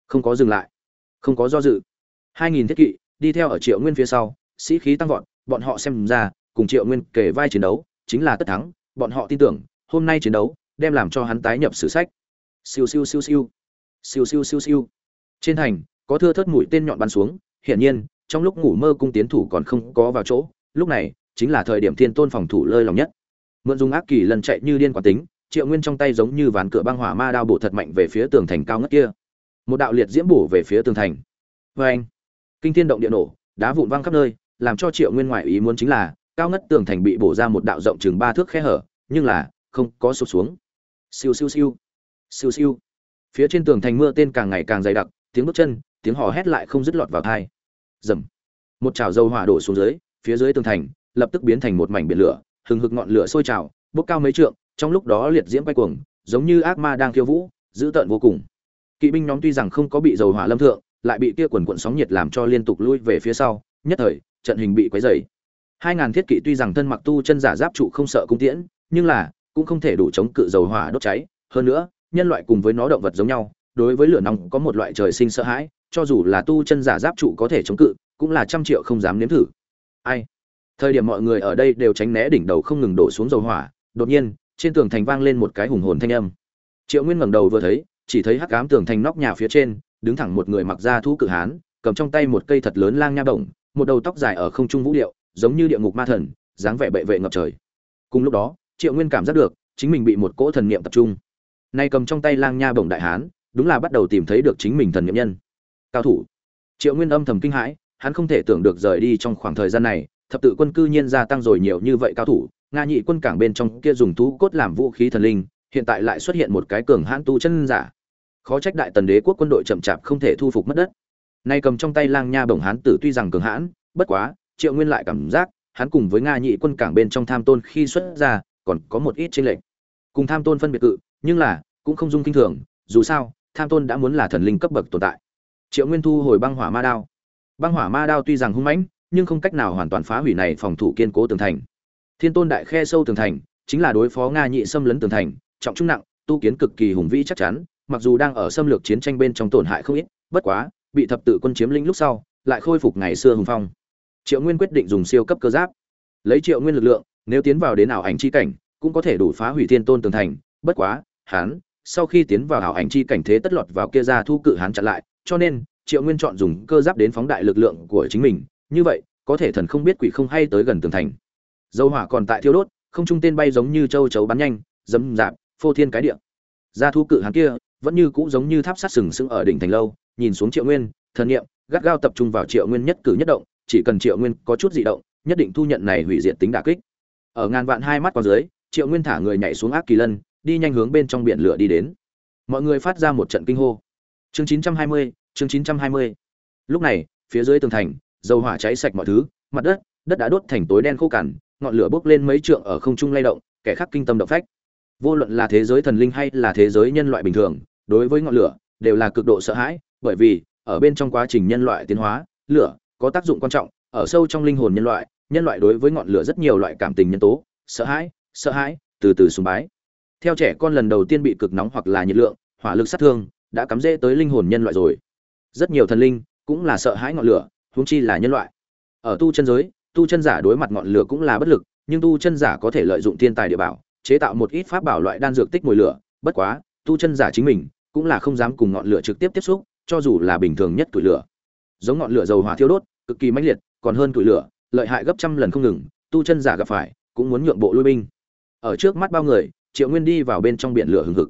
Không có dừng lại, không có do dự. hai nghìn thiết kỵ, đi theo ở triệu nguyên phía sau, sĩ khí tăng vọt, bọn họ xem ra, cùng triệu nguyên kể vai chiến đấu, chính là tất thắng, bọn họ tin tưởng, hôm nay chiến đấu đem làm cho hắn tái nhập sử sách. Siêu siêu siêu siêu. Siêu siêu siêu siêu. Trên thành, có thưa thớt mũi tên nhọn bắn xuống, hiển nhiên, trong lúc ngủ mơ cung tiến thủ còn không có vào chỗ, lúc này, chính là thời điểm thiên tôn phòng thủ lơi lòng nhất. Mượn dùng ác kỳ lần chạy như điên quả tính, triệu nguyên trong tay giống như ván cửa băng hỏa ma đao bổ thật mạnh về phía tường thành cao ngất kia. Một đạo liệt diễm bổ về phía tường thành. Vê anh, kinh thiên động địa nổ, đá vụn văng khắp nơi, làm cho triệu nguyên ngoại ý muốn chính là, cao ngất tường thành bị bổ ra một đạo rộng chừng ba thước khe hở, nhưng là, không có sụp xuống siêu siêu siêu siêu siêu phía trên tường thành mưa tên càng ngày càng dày đặc, tiếng bước chân, tiếng hò hét lại không dứt lọt vào tai. Rầm. một chảo dầu hỏa đổ xuống dưới, phía dưới tường thành, lập tức biến thành một mảnh biển lửa, hừng hực ngọn lửa sôi trào, bốc cao mấy trượng, trong lúc đó liệt diễm quay cuồng, giống như ác ma đang khiêu vũ, dữ tợn vô cùng kỵ binh nhóm tuy rằng không có bị dầu hỏa lâm thượng, lại bị kia quần quần sóng nhiệt làm cho liên tục lui về phía sau, nhất thời, trận hình bị quấy rầy hai ngàn thiết kỵ tuy rằng thân mặc tu chân giả giáp trụ không sợ cung tiễn, nhưng là cũng không thể đủ chống cự dầu hỏa đốt cháy. Hơn nữa, nhân loại cùng với nó động vật giống nhau, đối với lửa nóng có một loại trời sinh sợ hãi, cho dù là tu chân giả giáp trụ có thể chống cự, cũng là trăm triệu không dám nếm thử. Ai? Thời điểm mọi người ở đây đều tránh né đỉnh đầu không ngừng đổ xuống dầu hỏa, đột nhiên, trên tường thành vang lên một cái hùng hồn thanh âm. Triệu nguyên ngẩng đầu vừa thấy, chỉ thấy hắc ám tường thành nóc nhà phía trên, đứng thẳng một người mặc da thú cự hán, cầm trong tay một cây thật lớn lang nha bổng, một đầu tóc dài ở không trung vũ điệu, giống như địa ngục ma thần, dáng vẻ bệ vệ ngập trời. Cùng lúc đó triệu nguyên cảm giác được, chính mình bị một cỗ thần niệm tập trung. Nay cầm trong tay lang nha bổng đại hán, đúng là bắt đầu tìm thấy được chính mình thần niệm nhân. Cao thủ. Triệu nguyên âm thầm kinh hãi, hắn không thể tưởng được rời đi trong khoảng thời gian này, thập tự quân cư nhiên gia tăng rồi nhiều như vậy cao thủ, nga nhị quân cảng bên trong kia dùng thú cốt làm vũ khí thần linh, hiện tại lại xuất hiện một cái cường hãn tu chân giả. Khó trách đại tần đế quốc quân đội chậm chạp không thể thu phục mất đất. Nay cầm trong tay lang nha bổng hán tử tuy rằng cường hãn, bất quá, triệu nguyên lại cảm giác, hắn cùng với nga nhị quân cảng bên trong tham tôn khi xuất ra còn có một ít chênh lệch. Cùng tham tôn phân biệt cự, nhưng là, cũng không dung kinh thường, dù sao, tham tôn đã muốn là thần linh cấp bậc tồn tại. Triệu nguyên thu hồi băng hỏa ma đao. Băng hỏa ma đao tuy rằng hung mãnh, nhưng không cách nào hoàn toàn phá hủy này phòng thủ kiên cố tường thành. Thiên tôn đại khe sâu tường thành, chính là đối phó nga nhị xâm lấn tường thành, trọng trung nặng, tu kiến cực kỳ hùng vĩ chắc chắn, mặc dù đang ở xâm lược chiến tranh bên trong tổn hại không ít, bất quá, bị thập tự quân chiếm lĩnh lúc sau, lại khôi phục ngày xưa hùng phong. Triệu nguyên quyết định dùng siêu cấp cơ giáp. Lấy triệu nguyên lực lượng nếu tiến vào đến ảo ảnh chi cảnh, cũng có thể đủ phá hủy thiên tôn tường thành. Bất quá, hắn, sau khi tiến vào ảo ảnh chi cảnh thế tất lọt vào kia ra thu cự hắn chặn lại, cho nên, triệu nguyên chọn dùng cơ giáp đến phóng đại lực lượng của chính mình. Như vậy, có thể thần không biết quỷ không hay tới gần tường thành. Dầu hỏa còn tại thiêu đốt, không trung tên bay giống như châu chấu bắn nhanh dấm dạp, phô thiên cái địa. Ra thu cự hắn kia, vẫn như cũ giống như tháp sát sừng sững ở đỉnh thành lâu, nhìn xuống triệu nguyên, thần niệm, gắt gao tập trung vào triệu nguyên nhất cử nhất động, chỉ cần triệu nguyên có chút dị động, nhất định thu nhận này hủy diệt tính đả kích ở ngàn vạn hai mắt qua dưới triệu nguyên thả người nhảy xuống ác kỳ lân đi nhanh hướng bên trong biển lửa đi đến. Mọi người phát ra một trận kinh hô. Chương 920, chương 920. lúc này phía dưới tường thành dầu hỏa cháy sạch mọi thứ mặt đất đất đã đốt thành tối đen khô cằn ngọn lửa bốc lên mấy trượng ở không trung lay động kẻ khác kinh tâm động phách. Vô luận là thế giới thần linh hay là thế giới nhân loại bình thường đối với ngọn lửa đều là cực độ sợ hãi bởi vì ở bên trong quá trình nhân loại tiến hóa lửa có tác dụng quan trọng ở sâu trong linh hồn nhân loại nhân loại đối với ngọn lửa rất nhiều loại cảm tình nhân tố, sợ hãi sợ hãi, từ từ sùng bái. Theo trẻ con lần đầu tiên bị cực nóng hoặc là nhiệt lượng, hỏa lực sát thương, đã cắm rễ tới linh hồn nhân loại rồi. Rất nhiều thần linh cũng là sợ hãi ngọn lửa, huống chi là nhân loại. Ở tu chân giới, tu chân giả đối mặt ngọn lửa cũng là bất lực, nhưng tu chân giả có thể lợi dụng thiên tài địa bảo, chế tạo một ít pháp bảo loại đan dược tích mùi lửa, bất quá, tu chân giả chính mình cũng là không dám cùng ngọn lửa trực tiếp tiếp xúc, cho dù là bình thường nhất tuổi lửa. Giống ngọn lửa dầu hỏa thiêu đốt, cực kỳ mãnh liệt, còn hơn tuổi lửa lợi hại gấp trăm lần không ngừng tu chân giả gặp phải cũng muốn nhượng bộ lui binh. Ở trước mắt bao người triệu nguyên đi vào bên trong biển lửa hừng hực.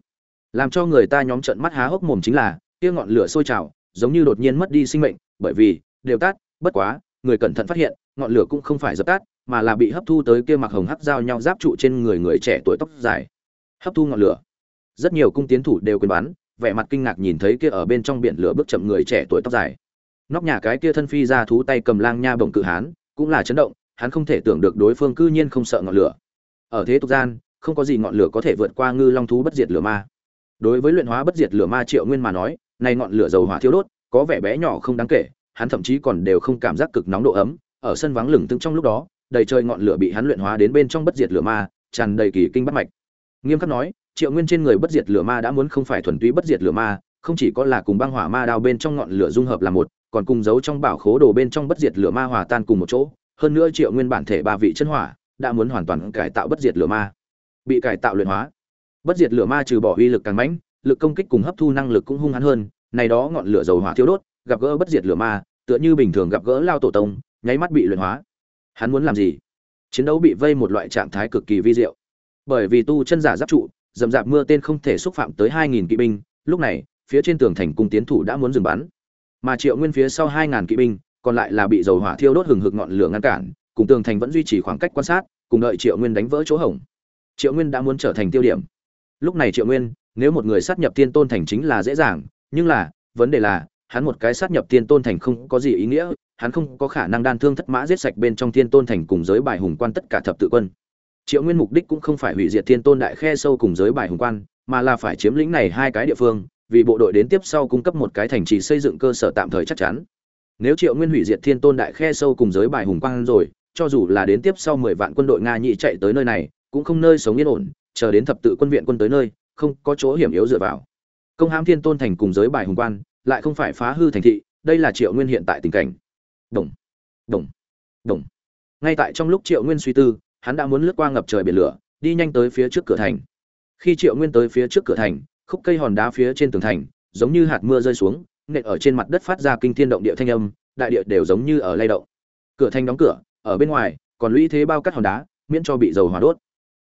Làm cho người ta nhóm trận mắt há hốc mồm chính là kia ngọn lửa sôi trào giống như đột nhiên mất đi sinh mệnh bởi vì đều tắt bất quá người cẩn thận phát hiện ngọn lửa cũng không phải dập tắt mà là bị hấp thu tới kia mặc hồng hắc giao nhau giáp trụ trên người người trẻ tuổi tóc dài. Hấp thu ngọn lửa. Rất nhiều cung tiến thủ đều quên bán, vẻ mặt kinh ngạc nhìn thấy kia ở bên trong biển lửa bước chậm người trẻ tuổi tóc dài. Nóc nhà cái kia thân phi ra thú tay cầm lang nha bồng cự hán cũng là chấn động, hắn không thể tưởng được đối phương cư nhiên không sợ ngọn lửa. Ở thế tục gian, không có gì ngọn lửa có thể vượt qua ngư long thú bất diệt lửa ma. Đối với luyện hóa bất diệt lửa ma triệu nguyên mà nói, này ngọn lửa dầu hỏa thiêu đốt, có vẻ bé nhỏ không đáng kể, hắn thậm chí còn đều không cảm giác cực nóng độ ấm. Ở sân vắng lửng tưng trong lúc đó, đầy trời ngọn lửa bị hắn luyện hóa đến bên trong bất diệt lửa ma, tràn đầy kỳ kinh bắt mạch. Nghiêm khắc nói, triệu nguyên trên người bất diệt lửa ma đã muốn không phải thuần túy bất diệt lửa ma, không chỉ có là cùng băng hỏa ma đao bên trong ngọn lửa dung hợp là một còn cùng giấu trong bảo khố đồ bên trong bất diệt lửa ma hòa tan cùng một chỗ, hơn nữa triệu nguyên bản thể ba vị chân hỏa đã muốn hoàn toàn cải tạo bất diệt lửa ma, bị cải tạo luyện hóa. Bất diệt lửa ma trừ bỏ uy lực càng mãnh, lực công kích cùng hấp thu năng lực cũng hung hãn hơn, này đó ngọn lửa dầu hỏa thiêu đốt, gặp gỡ bất diệt lửa ma, tựa như bình thường gặp gỡ lao tổ tông, nháy mắt bị luyện hóa. Hắn muốn làm gì? Chiến đấu bị vây một loại trạng thái cực kỳ vi diệu. Bởi vì tu chân giả giáp trụ, dầm dạp mưa tên không thể xúc phạm tới hai nghìn kỵ binh, lúc này, phía trên tường thành cung tiến thủ đã muốn dừng bắn mà triệu nguyên phía sau hai ngàn kỵ binh, còn lại là bị dầu hỏa thiêu đốt hừng hực ngọn lửa ngăn cản, cùng tường thành vẫn duy trì khoảng cách quan sát, cùng đợi triệu nguyên đánh vỡ chỗ hổng. Triệu nguyên đã muốn trở thành tiêu điểm. Lúc này triệu nguyên, nếu một người sát nhập thiên tôn thành chính là dễ dàng, nhưng là, vấn đề là, hắn một cái sát nhập thiên tôn thành không có gì ý nghĩa, hắn không có khả năng đan thương thất mã giết sạch bên trong thiên tôn thành cùng giới bài hùng quan tất cả thập tự quân. Triệu nguyên mục đích cũng không phải hủy diệt thiên tôn đại khe sâu cùng giới bài hùng quan, mà là phải chiếm lĩnh này hai cái địa phương vì bộ đội đến tiếp sau cung cấp một cái thành trì xây dựng cơ sở tạm thời chắc chắn. Nếu triệu nguyên hủy diệt thiên tôn đại khe sâu cùng giới bài hùng quang rồi, cho dù là đến tiếp sau mười vạn quân đội nga nhị chạy tới nơi này, cũng không nơi sống yên ổn, chờ đến thập tự quân viện quân tới nơi, không có chỗ hiểm yếu dựa vào. Công hãm thiên tôn thành cùng giới bài hùng quan, lại không phải phá hư thành thị, đây là triệu nguyên hiện tại tình cảnh. Đồng đồng đồng. Ngay tại trong lúc triệu nguyên suy tư, hắn đã muốn lướt qua ngập trời biển lửa, đi nhanh tới phía trước cửa thành. Khi triệu nguyên tới phía trước cửa thành khúc cây hòn đá phía trên tường thành, giống như hạt mưa rơi xuống, nện ở trên mặt đất phát ra kinh thiên động địa thanh âm, đại địa đều giống như ở lay động. Cửa thành đóng cửa, ở bên ngoài, còn lũy thế bao cắt hòn đá, miễn cho bị dầu hỏa đốt.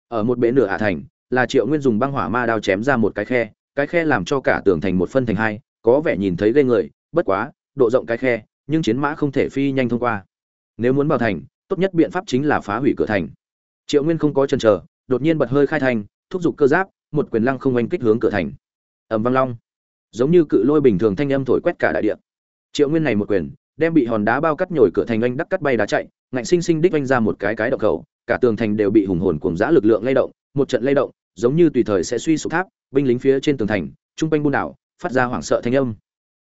Ở một bệ nửa hạ thành, là triệu nguyên dùng băng hỏa ma đao chém ra một cái khe cái khe làm cho cả tường thành một phân thành hai, có vẻ nhìn thấy ghê người, bất quá, độ rộng cái khe, nhưng chiến mã không thể phi nhanh thông qua. Nếu muốn vào thành, tốt nhất biện pháp chính là phá hủy cửa thành. Triệu nguyên không có chần chờ, đột nhiên bật hơi khai thành, thúc giục cơ giáp một quyền lăng không oanh kích hướng cửa thành. Ầm vang long. Giống như cự lôi bình thường thanh âm thổi quét cả đại địa. Triệu nguyên này một quyền, đem bị hòn đá bao cắt nhồi cửa thành anh đắc cắt bay đá chạy, ngạnh sinh sinh đích anh ra một cái cái động khẩu, cả tường thành đều bị hùng hồn cùng giã lực lượng lay động, một trận lay động, giống như tùy thời sẽ suy sụp tháp, binh lính phía trên tường thành, trung quanh buôn đảo, phát ra hoảng sợ thanh âm.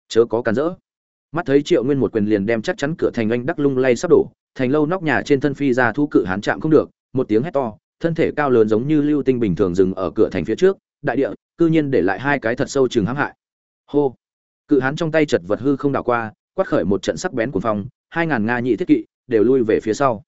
Chớ có cản rỡ. Mắt thấy triệu nguyên một quyền liền đem chắc chắn cửa thành anh đắc lung lay sắp đổ, thành lâu nóc nhà trên thân phi ra thu cự hán chạm không được, một tiếng hét to thân thể cao lớn giống như lưu tinh bình thường dừng ở cửa thành phía trước, đại địa, cư nhiên để lại hai cái thật sâu chừng hãm hại. Hô! Cự hán trong tay chật vật hư không đảo qua, quát khởi một trận sắc bén của phong, hai ngàn nga nhị thiết kỵ đều lui về phía sau.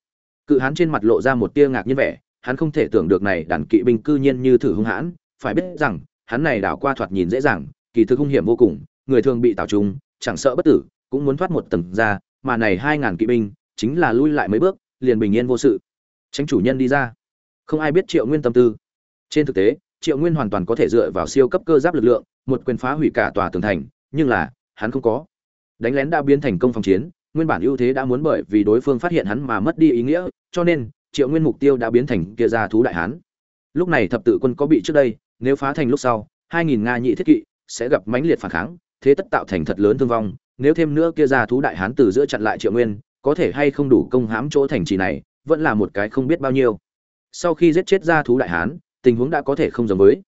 Cự hán trên mặt lộ ra một tia ngạc nhiên vẻ, hắn không thể tưởng được này đàn kỵ binh cư nhiên như thử hung hãn, phải biết rằng, hắn này đảo qua thoạt nhìn dễ dàng, kỳ thực hung hiểm vô cùng, người thường bị tảo trùng, chẳng sợ bất tử, cũng muốn thoát một tầng ra, mà này hai ngàn kỵ binh, chính là lui lại mấy bước, liền bình yên vô sự. Tránh chủ nhân đi ra không ai biết triệu nguyên tâm tư. Trên thực tế, triệu nguyên hoàn toàn có thể dựa vào siêu cấp cơ giáp lực lượng, một quyền phá hủy cả tòa tường thành, nhưng là, hắn không có. Đánh lén đã biến thành công phòng chiến, nguyên bản ưu thế đã muốn bởi vì đối phương phát hiện hắn mà mất đi ý nghĩa, cho nên, triệu nguyên mục tiêu đã biến thành kia ra thú đại hán. Lúc này thập tự quân có bị trước đây, nếu phá thành lúc sau, hai nghìn nga nhị thiết kỵ sẽ gặp mãnh liệt phản kháng, thế tất tạo thành thật lớn thương vong, nếu thêm nữa kia ra thú đại hán từ giữa chặn lại triệu nguyên, có thể hay không đủ công hãm chỗ thành trì này, vẫn là một cái không biết bao nhiêu sau khi giết chết gia thú đại hán, tình huống đã có thể không giống với.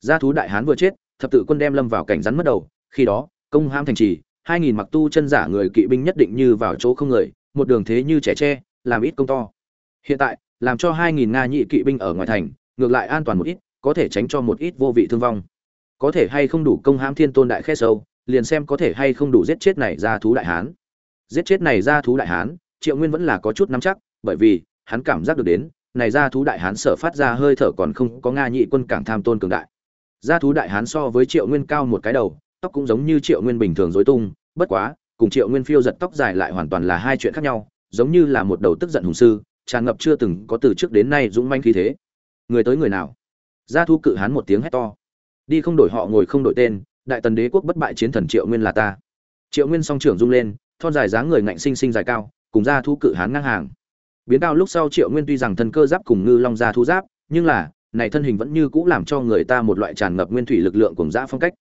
Gia thú đại hán vừa chết, thập tự quân đem lâm vào cảnh rắn mất đầu. Khi đó, công hãm thành trì, hai nghìn mặc tu chân giả người kỵ binh nhất định như vào chỗ không người, một đường thế như trẻ tre, làm ít công to. Hiện tại, làm cho hai nghìn nga nhị kỵ binh ở ngoài thành, ngược lại an toàn một ít, có thể tránh cho một ít vô vị thương vong. Có thể hay không đủ công hãm thiên tôn đại khe sâu, liền xem có thể hay không đủ giết chết này ra thú đại hán. Giết chết này ra thú đại hán, triệu nguyên vẫn là có chút nắm chắc, bởi vì hắn cảm giác được đến này ra thú đại hán sở phát ra hơi thở còn không có nga nhị quân cảng tham tôn cường đại. Gia thú đại hán so với triệu nguyên cao một cái đầu, tóc cũng giống như triệu nguyên bình thường dối tung, bất quá, cùng triệu nguyên phiêu giật tóc dài lại hoàn toàn là hai chuyện khác nhau, giống như là một đầu tức giận hùng sư, tràn ngập chưa từng có từ trước đến nay dũng manh khí thế. Người tới người nào? Gia thu cự hán một tiếng hét to. Đi không đổi họ ngồi không đổi tên, đại tần đế quốc bất bại chiến thần triệu nguyên là ta. Triệu nguyên song trưởng rung lên, thon dài dáng người ngạnh sinh sinh dài cao, cùng gia thu cự hán ngang hàng biến cao lúc sau triệu nguyên tuy rằng thân cơ giáp cùng ngư long gia thu giáp, nhưng là, này thân hình vẫn như cũ làm cho người ta một loại tràn ngập nguyên thủy lực lượng cùng giã phong cách.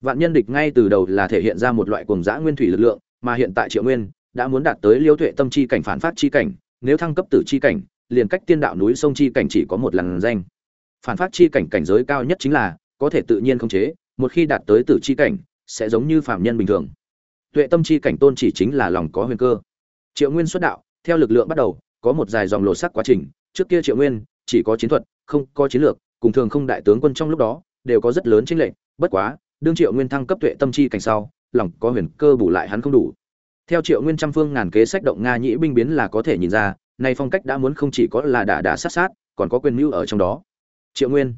Vạn nhân địch ngay từ đầu là thể hiện ra một loại cùng giã nguyên thủy lực lượng, mà hiện tại triệu nguyên đã muốn đạt tới liêu tuệ tâm chi cảnh phản phát chi cảnh, nếu thăng cấp tử chi cảnh, liền cách tiên đạo núi sông chi cảnh chỉ có một lần danh. Phản phát chi cảnh cảnh giới cao nhất chính là, có thể tự nhiên khống chế, một khi đạt tới tử chi cảnh, sẽ giống như phạm nhân bình thường. Tuệ tâm chi cảnh tôn chỉ chính là lòng có huyền cơ. Triệu nguyên xuất đạo, theo lực lượng bắt đầu có một dài dòng lột sắc quá trình, trước kia triệu nguyên chỉ có chiến thuật, không có chiến lược, cùng thường không đại tướng quân trong lúc đó đều có rất lớn tranh lệch, bất quá, đương triệu nguyên thăng cấp tuệ tâm chi cảnh sau, lòng có huyền cơ bù lại hắn không đủ. Theo triệu nguyên trăm phương ngàn kế sách động nga nhĩ binh biến là có thể nhìn ra, nay phong cách đã muốn không chỉ có là đả đả sát sát, còn có quyền mưu ở trong đó. Triệu nguyên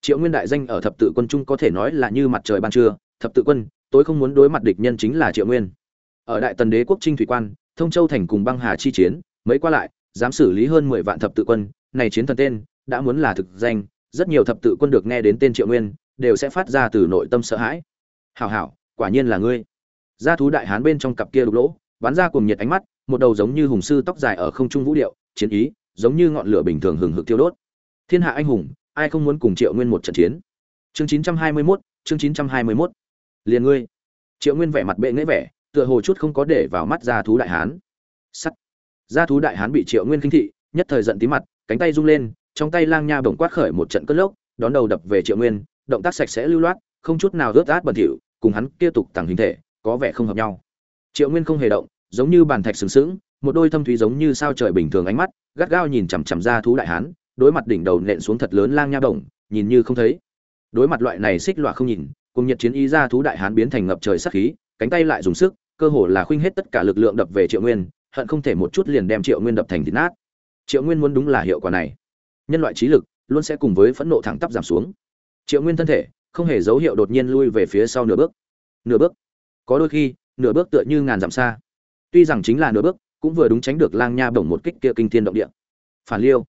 triệu nguyên đại danh ở thập tự quân trung có thể nói là như mặt trời ban trưa, thập tự quân, tối không muốn đối mặt địch nhân chính là triệu nguyên. Ở đại tần đế quốc trinh thủy quan, thông châu thành cùng băng hà chi chiến, mấy qua lại dám xử lý hơn mười vạn thập tự quân này chiến thần tên đã muốn là thực danh rất nhiều thập tự quân được nghe đến tên triệu nguyên đều sẽ phát ra từ nội tâm sợ hãi. Hảo hảo quả nhiên là ngươi. Gia thú đại hán bên trong cặp kia đục lỗ bắn ra cùng nhiệt ánh mắt một đầu giống như hùng sư tóc dài ở không trung vũ điệu chiến ý giống như ngọn lửa bình thường hừng hực tiêu đốt. Thiên hạ anh hùng ai không muốn cùng triệu nguyên một trận chiến? Chương 921, chương 921. liền ngươi. Triệu nguyên vẻ mặt bệ nghễ vẻ tựa hồ chút không có để vào mắt gia thú đại hán. Sắt gia thú đại hán bị triệu nguyên kinh thị, nhất thời giận tí mặt, cánh tay rung lên, trong tay lang nha bổng quát khởi một trận cất lốc, đón đầu đập về triệu nguyên, động tác sạch sẽ lưu loát, không chút nào rớt át bẩn thỉu, cùng hắn tiếp tục tăng hình thể, có vẻ không hợp nhau. Triệu nguyên không hề động, giống như bàn thạch sừng sững, một đôi thâm thúy giống như sao trời bình thường ánh mắt, gắt gao nhìn chằm chằm ra thú đại hán, đối mặt đỉnh đầu nện xuống thật lớn lang nha bổng, nhìn như không thấy. Đối mặt loại này xích loại không nhìn, cùng nhật chiến ý ra thú đại hán biến thành ngập trời sắc khí, cánh tay lại dùng sức, cơ hồ là khuynh hết tất cả lực lượng đập về triệu nguyên hận không thể một chút liền đem triệu nguyên đập thành thịt nát. Triệu nguyên muốn đúng là hiệu quả này. Nhân loại trí lực luôn sẽ cùng với phẫn nộ thẳng tắp giảm xuống. Triệu nguyên thân thể không hề dấu hiệu đột nhiên lui về phía sau nửa bước. Nửa bước. Có đôi khi, nửa bước tựa như ngàn dặm xa. Tuy rằng chính là nửa bước, cũng vừa đúng tránh được lang nha bổng một kích kia kinh thiên động địa. Phản liêu.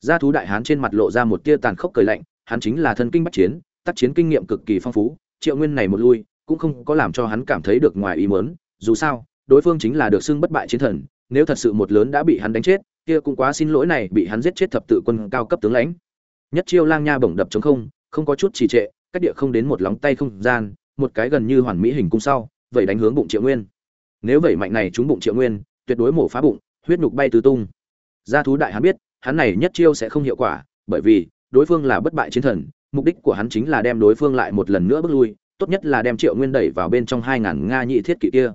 Gia thú đại hán trên mặt lộ ra một tia tàn khốc cười lạnh, hắn chính là thân kinh bách chiến, tác chiến kinh nghiệm cực kỳ phong phú, triệu nguyên này một lui, cũng không có làm cho hắn cảm thấy được ngoài ý mớn dù sao đối phương chính là được xưng bất bại chiến thần, nếu thật sự một lớn đã bị hắn đánh chết, kia cũng quá xin lỗi này bị hắn giết chết thập tự quân cao cấp tướng lãnh. Nhất chiêu lang nha bổng đập chống không không có chút trì trệ, cách địa không đến một lóng tay không gian, một cái gần như hoàn mỹ hình cung sau vậy đánh hướng bụng triệu nguyên. Nếu vậy mạnh này trúng bụng triệu nguyên, tuyệt đối mổ phá bụng, huyết nhục bay tứ tung. Gia thú đại hắn biết, hắn này nhất chiêu sẽ không hiệu quả, bởi vì, đối phương là bất bại chiến thần, mục đích của hắn chính là đem đối phương lại một lần nữa bước lui, tốt nhất là đem triệu nguyên đẩy vào bên trong hai ngàn nga nhị thiết kỵ kia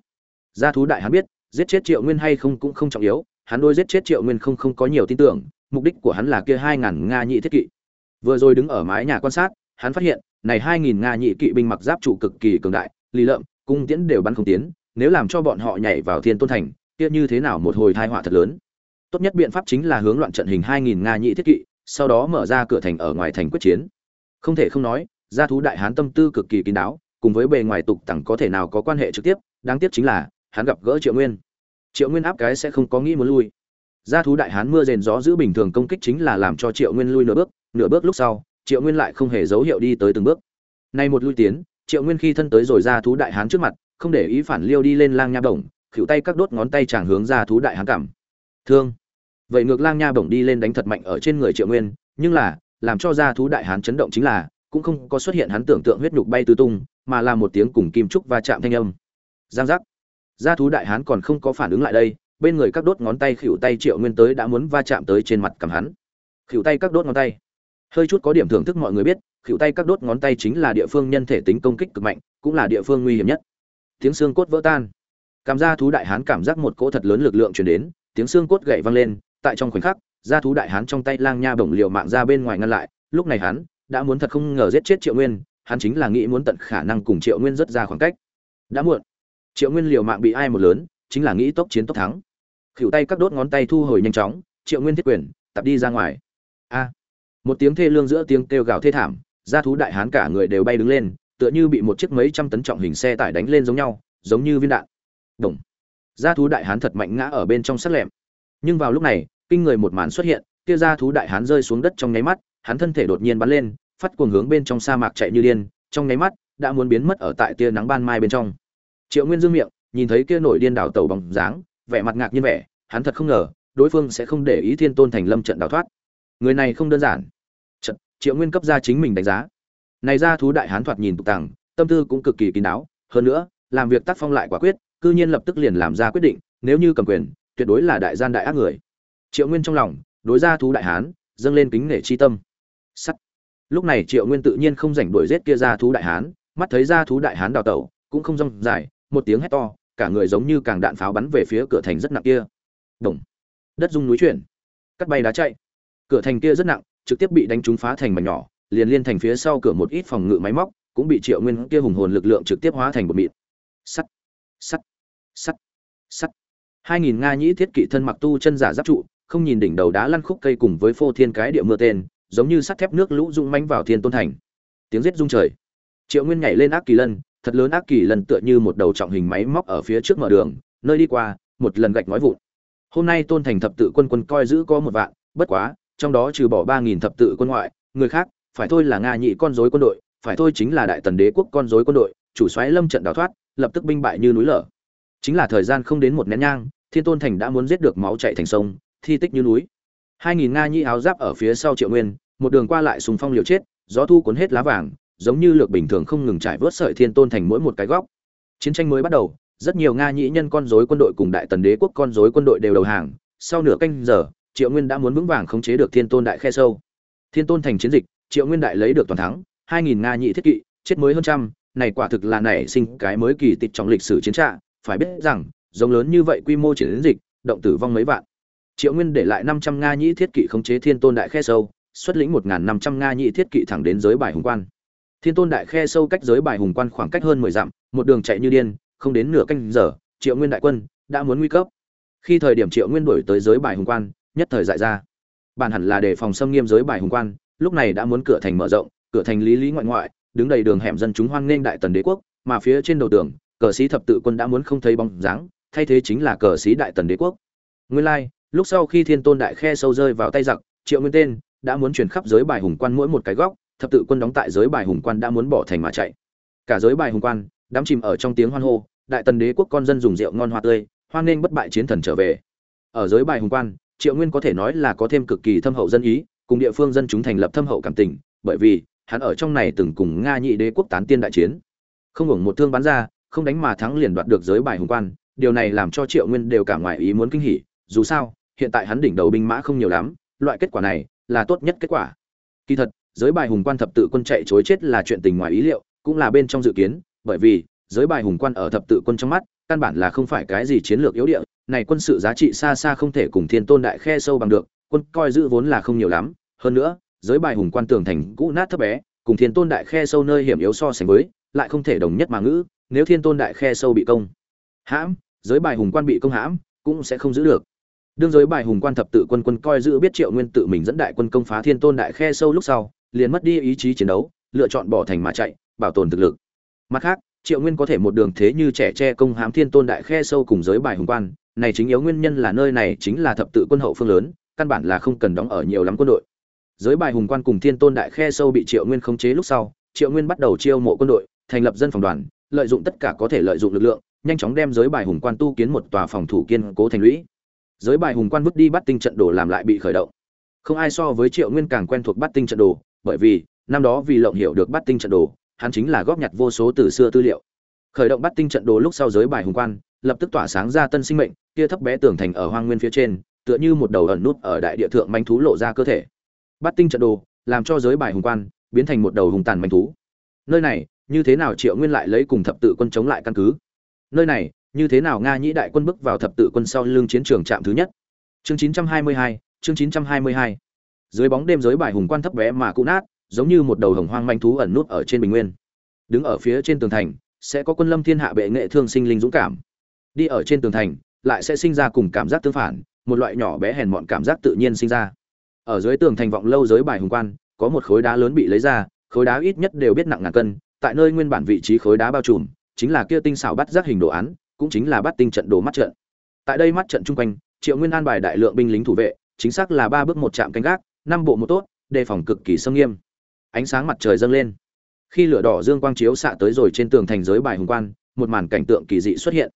gia thú đại hắn biết, giết chết triệu nguyên hay không cũng không trọng yếu, hắn đôi giết chết triệu nguyên không không có nhiều tin tưởng, mục đích của hắn là kia hai ngàn nga nhị thiết kỵ. Vừa rồi đứng ở mái nhà quan sát, hắn phát hiện, này hai nghìn nga nhị kỵ binh mặc giáp trụ cực kỳ cường đại, lì lợm, cung tiễn đều bắn không tiến, nếu làm cho bọn họ nhảy vào thiên tôn thành, kia như thế nào một hồi tai họa thật lớn. Tốt nhất biện pháp chính là hướng loạn trận hình hai nghìn nga nhị thiết kỵ, sau đó mở ra cửa thành ở ngoài thành quyết chiến. Không thể không nói, gia thú đại hán tâm tư cực kỳ kín đáo, cùng với bề ngoài tục tẳng có thể nào có quan hệ trực tiếp, đáng tiếc chính là hắn gặp gỡ triệu nguyên. Triệu nguyên áp cái sẽ không có nghĩ muốn lui. Gia thú đại hán mưa rền gió giữ bình thường công kích chính là làm cho triệu nguyên lui nửa bước nửa bước lúc sau, triệu nguyên lại không hề dấu hiệu đi tới từng bước. Nay một lui tiến, triệu nguyên khi thân tới rồi gia thú đại hán trước mặt, không để ý phản liêu đi lên lang nha bổng khựu tay các đốt ngón tay chàng hướng gia thú đại hán cảm. Thương. Vậy ngược lang nha bổng đi lên đánh thật mạnh ở trên người triệu nguyên, nhưng là, làm cho gia thú đại hán chấn động chính là, cũng không có xuất hiện hắn tưởng tượng huyết nhục bay tứ tung, mà là một tiếng cùng kim trúc va chạm thanh âm. Giang giác gia thú đại hán còn không có phản ứng lại đây, bên người các đốt ngón tay khỉu tay triệu nguyên tới đã muốn va chạm tới trên mặt cầm hắn. Khỉu tay các đốt ngón tay. Hơi chút có điểm thưởng thức mọi người biết, khỉu tay các đốt ngón tay chính là địa phương nhân thể tính công kích cực mạnh, cũng là địa phương nguy hiểm nhất. Tiếng xương cốt vỡ tan. Cảm gia thú đại hán cảm giác một cỗ thật lớn lực lượng chuyển đến, tiếng xương cốt gậy văng lên, tại trong khoảnh khắc, gia thú đại hán trong tay lang nha bổng liều mạng ra bên ngoài ngăn lại, lúc này hắn đã muốn thật không ngờ giết chết triệu nguyên, hắn chính là nghĩ muốn tận khả năng cùng triệu nguyên rất ra khoảng cách. Đã muộn triệu nguyên liều mạng bị ai một lớn, chính là nghĩ tốc chiến tốc thắng. Khỉu tay các đốt ngón tay thu hồi nhanh chóng, triệu nguyên thiết quyền, tập đi ra ngoài. A. Một tiếng thê lương giữa tiếng kêu gào thê thảm, gia thú đại hán cả người đều bay đứng lên, tựa như bị một chiếc mấy trăm tấn trọng hình xe tải đánh lên giống nhau, giống như viên đạn. Đồng gia thú đại hán thật mạnh ngã ở bên trong sắt lẹm nhưng vào lúc này, kinh người một màn xuất hiện, kia gia thú đại hán rơi xuống đất trong nháy mắt, hắn thân thể đột nhiên bắn lên, phát cuồng hướng bên trong sa mạc chạy như điên, trong nháy mắt, đã muốn biến mất ở tại tia nắng ban mai bên trong triệu nguyên dương miệng, nhìn thấy kia nổi điên đảo tàu bằng dáng, vẻ mặt ngạc nhiên vẻ, hắn thật không ngờ, đối phương sẽ không để ý thiên tôn thành lâm trận đào thoát. Người này không đơn giản. Trận, triệu nguyên cấp ra chính mình đánh giá. Này ra thú đại hán thoạt nhìn tục tàng tâm tư cũng cực kỳ kín đáo. Hơn nữa, làm việc tác phong lại quả quyết, cư nhiên lập tức liền làm ra quyết định, nếu như cầm quyền, tuyệt đối là đại gian đại ác người. Triệu nguyên trong lòng, đối ra thú đại hán, dâng lên kính nể chi tâm. Sắt. Lúc này triệu nguyên tự nhiên không rảnh đuổi giết kia ra thú đại hán, mắt thấy ra thú đại hán đào tẩu, cũng không rong dài một tiếng hét to, cả người giống như càng đạn pháo bắn về phía cửa thành rất nặng kia. Đồng đất rung núi chuyển. Cắt bay đá chạy. Cửa thành kia rất nặng, trực tiếp bị đánh trúng phá thành mảnh nhỏ, liền liên thành phía sau cửa một ít phòng ngự máy móc, cũng bị triệu nguyên kia hùng hồn lực lượng trực tiếp hóa thành một mịt. sắt. Sắt. Sắt. Sắt. Hai nghìn nga nhĩ thiết kỵ thân mặc tu chân giả giáp trụ, không nhìn đỉnh đầu đá lăn khúc cây cùng với phô thiên cái địa mưa tên, giống như sắt thép nước lũ rung manh vào thiên tôn thành. Tiếng rết rung trời. Triệu nguyên nhảy lên ác kỳ lân thật lớn ác kỳ lần tựa như một đầu trọng hình máy móc ở phía trước mở đường, nơi đi qua, một lần gạch nói vụn. Hôm nay tôn thành thập tự quân quân coi giữ có một vạn, bất quá, trong đó trừ bỏ ba nghìn thập tự quân ngoại, người khác, phải thôi là nga nhị con rối quân đội, phải thôi chính là đại tần đế quốc con rối quân đội, chủ soái lâm trận đào thoát, lập tức binh bại như núi lở. Chính là thời gian không đến một nén nhang, thiên tôn thành đã muốn giết được máu chảy thành sông, thi tích như núi. Hai nghìn nga nhị áo giáp ở phía sau triệu nguyên, một đường qua lại sùng phong liều chết, gió thu cuốn hết lá vàng giống như lược bình thường không ngừng trải vớt sợi thiên tôn thành mỗi một cái góc. Chiến tranh mới bắt đầu, rất nhiều nga nhĩ nhân con rối quân đội cùng đại tần đế quốc con rối quân đội đều đầu hàng. Sau nửa canh giờ, triệu nguyên đã muốn vững vàng khống chế được thiên tôn đại khe sâu. Thiên tôn thành chiến dịch, triệu nguyên đại lấy được toàn thắng, hai nghìn nga nhị thiết kỵ, chết mới hơn trăm, này quả thực là nảy sinh cái mới kỳ tịch trong lịch sử chiến trạ. Phải biết rằng, giống lớn như vậy quy mô chiến dịch, động tử vong mấy vạn. Triệu nguyên để lại năm trăm nga nhị thiết kỵ khống chế thiên tôn đại khe sâu, xuất lĩnh một năm trăm nga nhị thiết kỵ thẳng đến giới bài hùng quan thiên tôn đại khe sâu cách giới bài hùng quan khoảng cách hơn mười dặm, một đường chạy như điên, không đến nửa canh giờ, triệu nguyên đại quân đã muốn nguy cấp. Khi thời điểm triệu nguyên đổi tới giới bài hùng quan, nhất thời dại ra. Bản hẳn là đề phòng xâm nghiêm giới bài hùng quan, lúc này đã muốn cửa thành mở rộng, cửa thành lý lý ngoại ngoại, đứng đầy đường hẻm dân chúng hoan nghênh đại tần đế quốc, mà phía trên đầu tường, cờ sĩ thập tự quân đã muốn không thấy bóng dáng, thay thế chính là cờ sĩ đại tần đế quốc. Nguyên lai, lúc sau khi thiên tôn đại khe sâu rơi vào tay giặc, triệu nguyên tên đã muốn chuyển khắp giới bài hùng quan mỗi một cái góc thập tự quân đóng tại giới bài hùng quan đã muốn bỏ thành mà chạy. Cả giới bài hùng quan đám chìm ở trong tiếng hoan hô, đại tần đế quốc con dân dùng rượu ngon hoa tươi, hoan nghênh bất bại chiến thần trở về. Ở giới bài hùng quan, triệu nguyên có thể nói là có thêm cực kỳ thâm hậu dân ý, cùng địa phương dân chúng thành lập thâm hậu cảm tình, bởi vì, hắn ở trong này từng cùng nga nhị đế quốc tán tiên đại chiến. Không hưởng một thương bắn ra, không đánh mà thắng liền đoạt được giới bài hùng quan, điều này làm cho triệu nguyên đều cả ngoài ý muốn kinh hỉ, dù sao, hiện tại hắn đỉnh đầu binh mã không nhiều lắm, loại kết quả này là tốt nhất kết quả. Kỳ thật giới bài hùng quan thập tự quân chạy chối chết là chuyện tình ngoài ý liệu, cũng là bên trong dự kiến, bởi vì, giới bài hùng quan ở thập tự quân trong mắt, căn bản là không phải cái gì chiến lược yếu địa, này quân sự giá trị xa xa không thể cùng thiên tôn đại khe sâu bằng được, quân coi giữ vốn là không nhiều lắm, hơn nữa, giới bài hùng quan tường thành cũ nát thấp bé, cùng thiên tôn đại khe sâu nơi hiểm yếu so sánh với, lại không thể đồng nhất mà ngữ, nếu thiên tôn đại khe sâu bị công hãm, giới bài hùng quan bị công hãm, cũng sẽ không giữ được. Đương giới bài hùng quan thập tự quân quân coi giữ biết triệu nguyên tự mình dẫn đại quân công phá thiên tôn đại khe sâu lúc sau liền mất đi ý chí chiến đấu, lựa chọn bỏ thành mà chạy, bảo tồn thực lực. Mặt khác, triệu nguyên có thể một đường thế như trẻ tre công hám thiên tôn đại khe sâu cùng giới bài hùng quan, này chính yếu nguyên nhân là nơi này chính là thập tự quân hậu phương lớn, căn bản là không cần đóng ở nhiều lắm quân đội. Giới bài hùng quan cùng thiên tôn đại khe sâu bị triệu nguyên khống chế lúc sau, triệu nguyên bắt đầu chiêu mộ quân đội, thành lập dân phòng đoàn, lợi dụng tất cả có thể lợi dụng lực lượng, nhanh chóng đem giới bài hùng quan tu kiến một tòa phòng thủ kiên cố thành lũy. Giới bài hùng quan vứt đi bắt tinh trận đồ làm lại bị khởi động. Không ai so với triệu nguyên càng quen thuộc bắt tinh trận đồ bởi vì năm đó vì lộng hiểu được bắt tinh trận đồ hắn chính là góp nhặt vô số từ xưa tư liệu. Khởi động bắt tinh trận đồ lúc sau giới bài hùng quan lập tức tỏa sáng ra tân sinh mệnh kia thấp bé tường thành ở hoang nguyên phía trên tựa như một đầu ẩn nút ở đại địa thượng manh thú lộ ra cơ thể. Bắt tinh trận đồ làm cho giới bài hùng quan biến thành một đầu hùng tàn manh thú. Nơi này như thế nào triệu nguyên lại lấy cùng thập tự quân chống lại căn cứ? Nơi này như thế nào nga nhĩ đại quân bước vào thập tự quân sau lưng chiến trường trạm thứ nhất? Chương 922, chương 922 dưới bóng đêm giới bài hùng quan thấp bé mà cũ nát, giống như một đầu hồng hoang manh thú ẩn nút ở trên bình nguyên. Đứng ở phía trên tường thành, sẽ có quân lâm thiên hạ bệ nghệ thương sinh linh dũng cảm. Đi ở trên tường thành, lại sẽ sinh ra cùng cảm giác tương phản, một loại nhỏ bé hèn mọn cảm giác tự nhiên sinh ra. Ở dưới tường thành vọng lâu giới bài hùng quan, có một khối đá lớn bị lấy ra, khối đá ít nhất đều biết nặng ngàn cân, tại nơi nguyên bản vị trí khối đá bao trùm, chính là kia tinh xảo bắt giác hình đồ án, cũng chính là bắt tinh trận đồ mắt trận. Tại đây mắt trận chung quanh, triệu nguyên an bài đại lượng binh lính thủ vệ, chính xác là ba bước một trạm canh gác năm bộ một tốt, đề phòng cực kỳ sâm nghiêm. Ánh sáng mặt trời dâng lên. Khi lửa đỏ dương quang chiếu xạ tới rồi trên tường thành giới bài hùng quan, một màn cảnh tượng kỳ dị xuất hiện.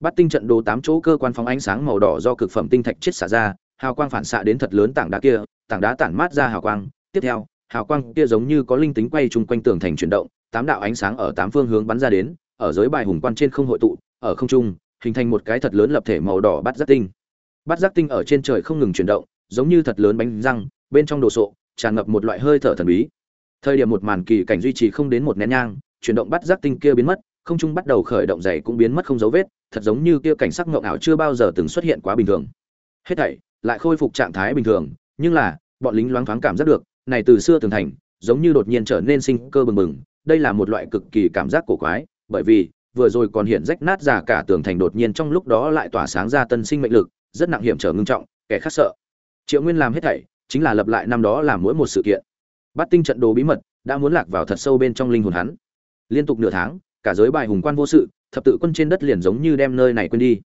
Bắt tinh trận đồ tám chỗ cơ quan phóng ánh sáng màu đỏ do cực phẩm tinh thạch chiết xả ra, hào quang phản xạ đến thật lớn tảng đá kia, tảng đá tản mát ra hào quang. Tiếp theo, hào quang kia giống như có linh tính quay chung quanh tường thành chuyển động, tám đạo ánh sáng ở tám phương hướng bắn ra đến, ở giới bài hùng quan trên không hội tụ, ở không trung, hình thành một cái thật lớn lập thể màu đỏ bắt giác tinh. Bắt giác tinh ở trên trời không ngừng chuyển động, giống như thật lớn bánh răng bên trong đồ sộ, tràn ngập một loại hơi thở thần bí. Thời điểm một màn kỳ cảnh duy trì không đến một nén nhang, chuyển động bắt giác tinh kia biến mất, không trung bắt đầu khởi động dày cũng biến mất không dấu vết, thật giống như kia cảnh sắc ngộng ảo chưa bao giờ từng xuất hiện quá bình thường. Hết thảy lại khôi phục trạng thái bình thường, nhưng là, bọn lính loáng thoáng cảm giác được, này từ xưa tường thành, giống như đột nhiên trở nên sinh cơ bừng bừng, đây là một loại cực kỳ cảm giác cổ quái, bởi vì, vừa rồi còn hiện rách nát giả cả tường thành đột nhiên trong lúc đó lại tỏa sáng ra tân sinh mệnh lực, rất nặng hiểm trở ngưng trọng, kẻ khác sợ. Triệu nguyên làm hết thảy chính là lập lại năm đó làm mỗi một sự kiện. Bắt tinh trận đồ bí mật đã muốn lạc vào thật sâu bên trong linh hồn hắn. Liên tục nửa tháng, cả giới bài hùng quan vô sự, thập tự quân trên đất liền giống như đem nơi này quên đi.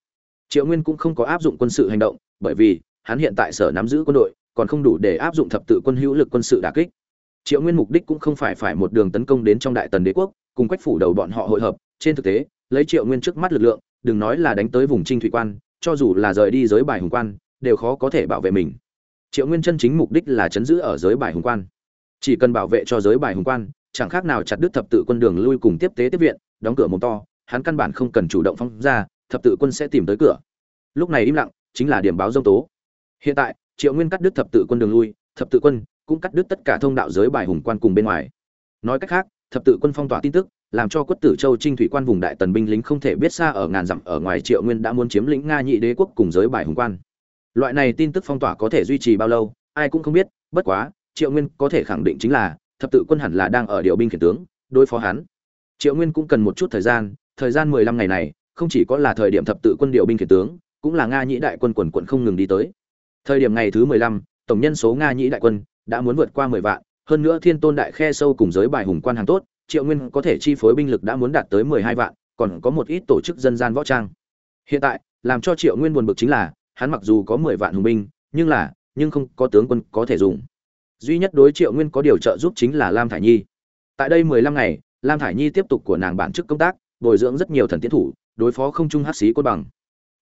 Triệu nguyên cũng không có áp dụng quân sự hành động, bởi vì hắn hiện tại sở nắm giữ quân đội, còn không đủ để áp dụng thập tự quân hữu lực quân sự đả kích. Triệu nguyên mục đích cũng không phải phải một đường tấn công đến trong đại tần đế quốc, cùng quách phủ đầu bọn họ hội hợp. Trên thực tế, lấy triệu nguyên trước mắt lực lượng, đừng nói là đánh tới vùng trinh thủy quan, cho dù là rời đi giới bài hùng quan, đều khó có thể bảo vệ mình triệu nguyên chân chính mục đích là chấn giữ ở giới bài hùng quan. Chỉ cần bảo vệ cho giới bài hùng quan, chẳng khác nào chặt đứt thập tự quân đường lui cùng tiếp tế tiếp viện, đóng cửa mồm to, hắn căn bản không cần chủ động phong ra, thập tự quân sẽ tìm tới cửa. Lúc này im lặng, chính là điểm báo dông tố. Hiện tại, triệu nguyên cắt đứt thập tự quân đường lui, thập tự quân cũng cắt đứt tất cả thông đạo giới bài hùng quan cùng bên ngoài. Nói cách khác, thập tự quân phong tỏa tin tức, làm cho quất tử châu trinh thủy quan vùng đại tần binh lính không thể biết xa ở ngàn dặm ở ngoài triệu nguyên đã muốn chiếm lĩnh nga nhị đế quốc cùng giới bài hùng quan loại này tin tức phong tỏa có thể duy trì bao lâu, ai cũng không biết, bất quá, triệu nguyên có thể khẳng định chính là, thập tự quân hẳn là đang ở điều binh khiển tướng, đối phó hắn. Triệu nguyên cũng cần một chút thời gian thời gian mười lăm ngày này, không chỉ có là thời điểm thập tự quân điều binh khiển tướng, cũng là nga nhĩ đại quân quần quận không ngừng đi tới. Thời điểm ngày thứ mười lăm, tổng nhân số nga nhĩ đại quân đã muốn vượt qua mười vạn, hơn nữa thiên tôn đại khe sâu cùng giới bài hùng quan hàng tốt, triệu nguyên có thể chi phối binh lực đã muốn đạt tới mười hai vạn, còn có một ít tổ chức dân gian võ trang. Hiện tại, làm cho triệu nguyên buồn bực chính là hắn mặc dù có mười vạn hùng binh, nhưng là, nhưng không có tướng quân có thể dùng. Duy nhất đối triệu nguyên có điều trợ giúp chính là lam thải nhi. Tại đây mười lăm ngày, lam thải nhi tiếp tục của nàng bản chức công tác, bồi dưỡng rất nhiều thần tiến thủ, đối phó không trung hắc sĩ cốt bằng.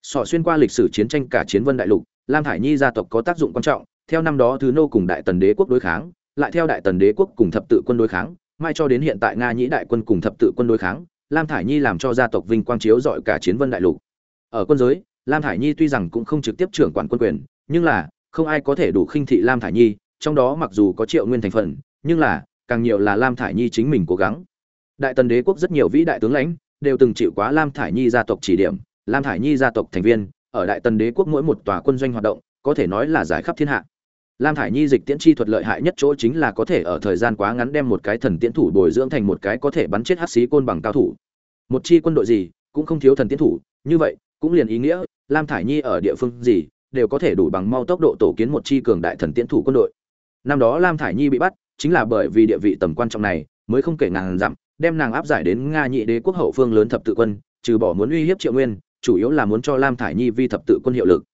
Sọ xuyên qua lịch sử chiến tranh cả chiến vân đại lục, lam thải nhi gia tộc có tác dụng quan trọng, theo năm đó thứ nô cùng đại tần đế quốc đối kháng, lại theo đại tần đế quốc cùng thập tự quân đối kháng, mai cho đến hiện tại nga nhĩ đại quân cùng thập tự quân đối kháng, lam thải nhi làm cho gia tộc vinh quang chiếu rọi cả chiến vân đại lục. Ở quân giới lam thải nhi tuy rằng cũng không trực tiếp trưởng quản quân quyền, nhưng là, không ai có thể đủ khinh thị lam thải nhi, trong đó mặc dù có triệu nguyên thành phần, nhưng là, càng nhiều là lam thải nhi chính mình cố gắng. Đại tần đế quốc rất nhiều vĩ đại tướng lãnh, đều từng chịu quá lam thải nhi gia tộc chỉ điểm, lam thải nhi gia tộc thành viên, ở đại tần đế quốc mỗi một tòa quân doanh hoạt động, có thể nói là giải khắp thiên hạ. Lam thải nhi dịch tiễn chi thuật lợi hại nhất chỗ chính là có thể ở thời gian quá ngắn đem một cái thần tiễn thủ bồi dưỡng thành một cái có thể bắn chết hắc xí côn bằng cao thủ. Một chi quân đội gì, cũng không thiếu thần tiễn thủ, như vậy cũng liền ý nghĩa, lam thải nhi ở địa phương gì, đều có thể đủ bằng mau tốc độ tổ kiến một chi cường đại thần tiến thủ quân đội. Năm đó lam thải nhi bị bắt, chính là bởi vì địa vị tầm quan trọng này, mới không kể ngàn dặm, đem nàng áp giải đến nga nhị đế quốc hậu phương lớn thập tự quân, trừ bỏ muốn uy hiếp triệu nguyên, chủ yếu là muốn cho lam thải nhi vi thập tự quân hiệu lực.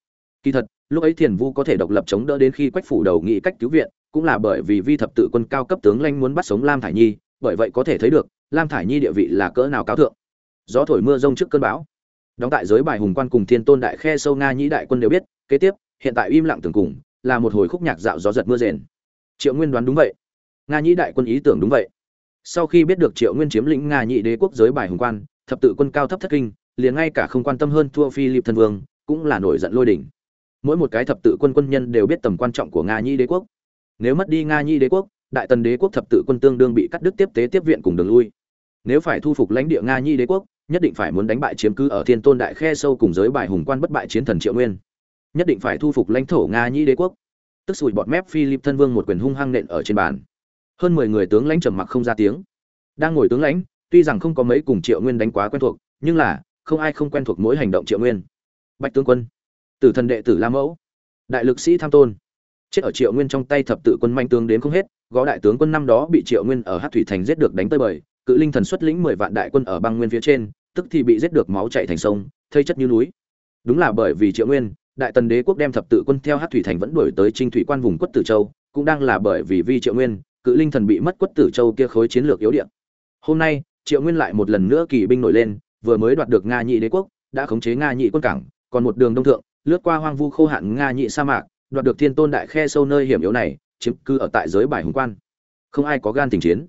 Kỳ thật, lúc ấy thiền vu có thể độc lập chống đỡ đến khi quách phủ đầu nghị cách cứu viện, cũng là bởi vì vi thập tự quân cao cấp tướng lanh muốn bắt sống lam thải nhi, bởi vậy có thể thấy được, lam thải nhi địa vị là cỡ nào cao thượng. Gió thổi mưa rông trước cơn bão đóng tại giới bài hùng quan cùng thiên tôn đại khe sâu nga nhĩ đại quân đều biết, kế tiếp, hiện tại im lặng tưởng cùng, là một hồi khúc nhạc dạo gió giật mưa rền. Triệu nguyên đoán đúng vậy. Nga nhĩ đại quân ý tưởng đúng vậy. Sau khi biết được triệu nguyên chiếm lĩnh nga nhị đế quốc giới bài hùng quan, thập tự quân cao thấp thất kinh, liền ngay cả không quan tâm hơn thua phi lịp thân vương, cũng là nổi giận lôi đỉnh. Mỗi một cái thập tự quân quân nhân đều biết tầm quan trọng của nga nhị đế quốc. Nếu mất đi nga nhị đế quốc, đại tần đế quốc thập tự quân tương đương bị cắt đứt tiếp tế tiếp viện cùng đường lui. Nếu phải thu phục lãnh địa nga nhị đế quốc nhất định phải muốn đánh bại chiếm cứ ở thiên tôn đại khe sâu cùng giới bài hùng quan bất bại chiến thần triệu nguyên. Nhất định phải thu phục lãnh thổ nga Nhĩ đế quốc. Tức sùi bọt mép philip thân vương một quyền hung hăng nện ở trên bàn. Hơn mười người tướng lãnh trầm mặc không ra tiếng. Đang ngồi tướng lãnh, tuy rằng không có mấy cùng triệu nguyên đánh quá quen thuộc, nhưng là, không ai không quen thuộc mỗi hành động triệu nguyên. Bạch tướng quân, tử thần đệ tử la mẫu, đại lực sĩ tham tôn. Chết ở triệu nguyên trong tay thập tự quân manh tướng đến không hết, gó đại tướng quân năm đó bị triệu nguyên ở hát thủy thành giết được đánh tơi bời cự linh thần xuất lĩnh mười vạn đại quân ở băng nguyên phía trên, tức thì bị giết được máu chảy thành sông, thây chất như núi. Đúng là bởi vì triệu nguyên, đại tần đế quốc đem thập tự quân theo hát thủy thành vẫn đuổi tới trinh thủy quan vùng quất tử châu, cũng đang là bởi vì vi triệu nguyên, cự linh thần bị mất quất tử châu kia khối chiến lược yếu điện hôm nay, triệu nguyên lại một lần nữa kỳ binh nổi lên, vừa mới đoạt được nga nhị đế quốc, đã khống chế nga nhị quân cảng, còn một đường đông thượng, lướt qua hoang vu khô hạn nga nhị sa mạc, đoạt được thiên tôn đại khe sâu nơi hiểm yếu này, chiếm cư ở tại giới bài hùng quan. Không ai có gan tình chiến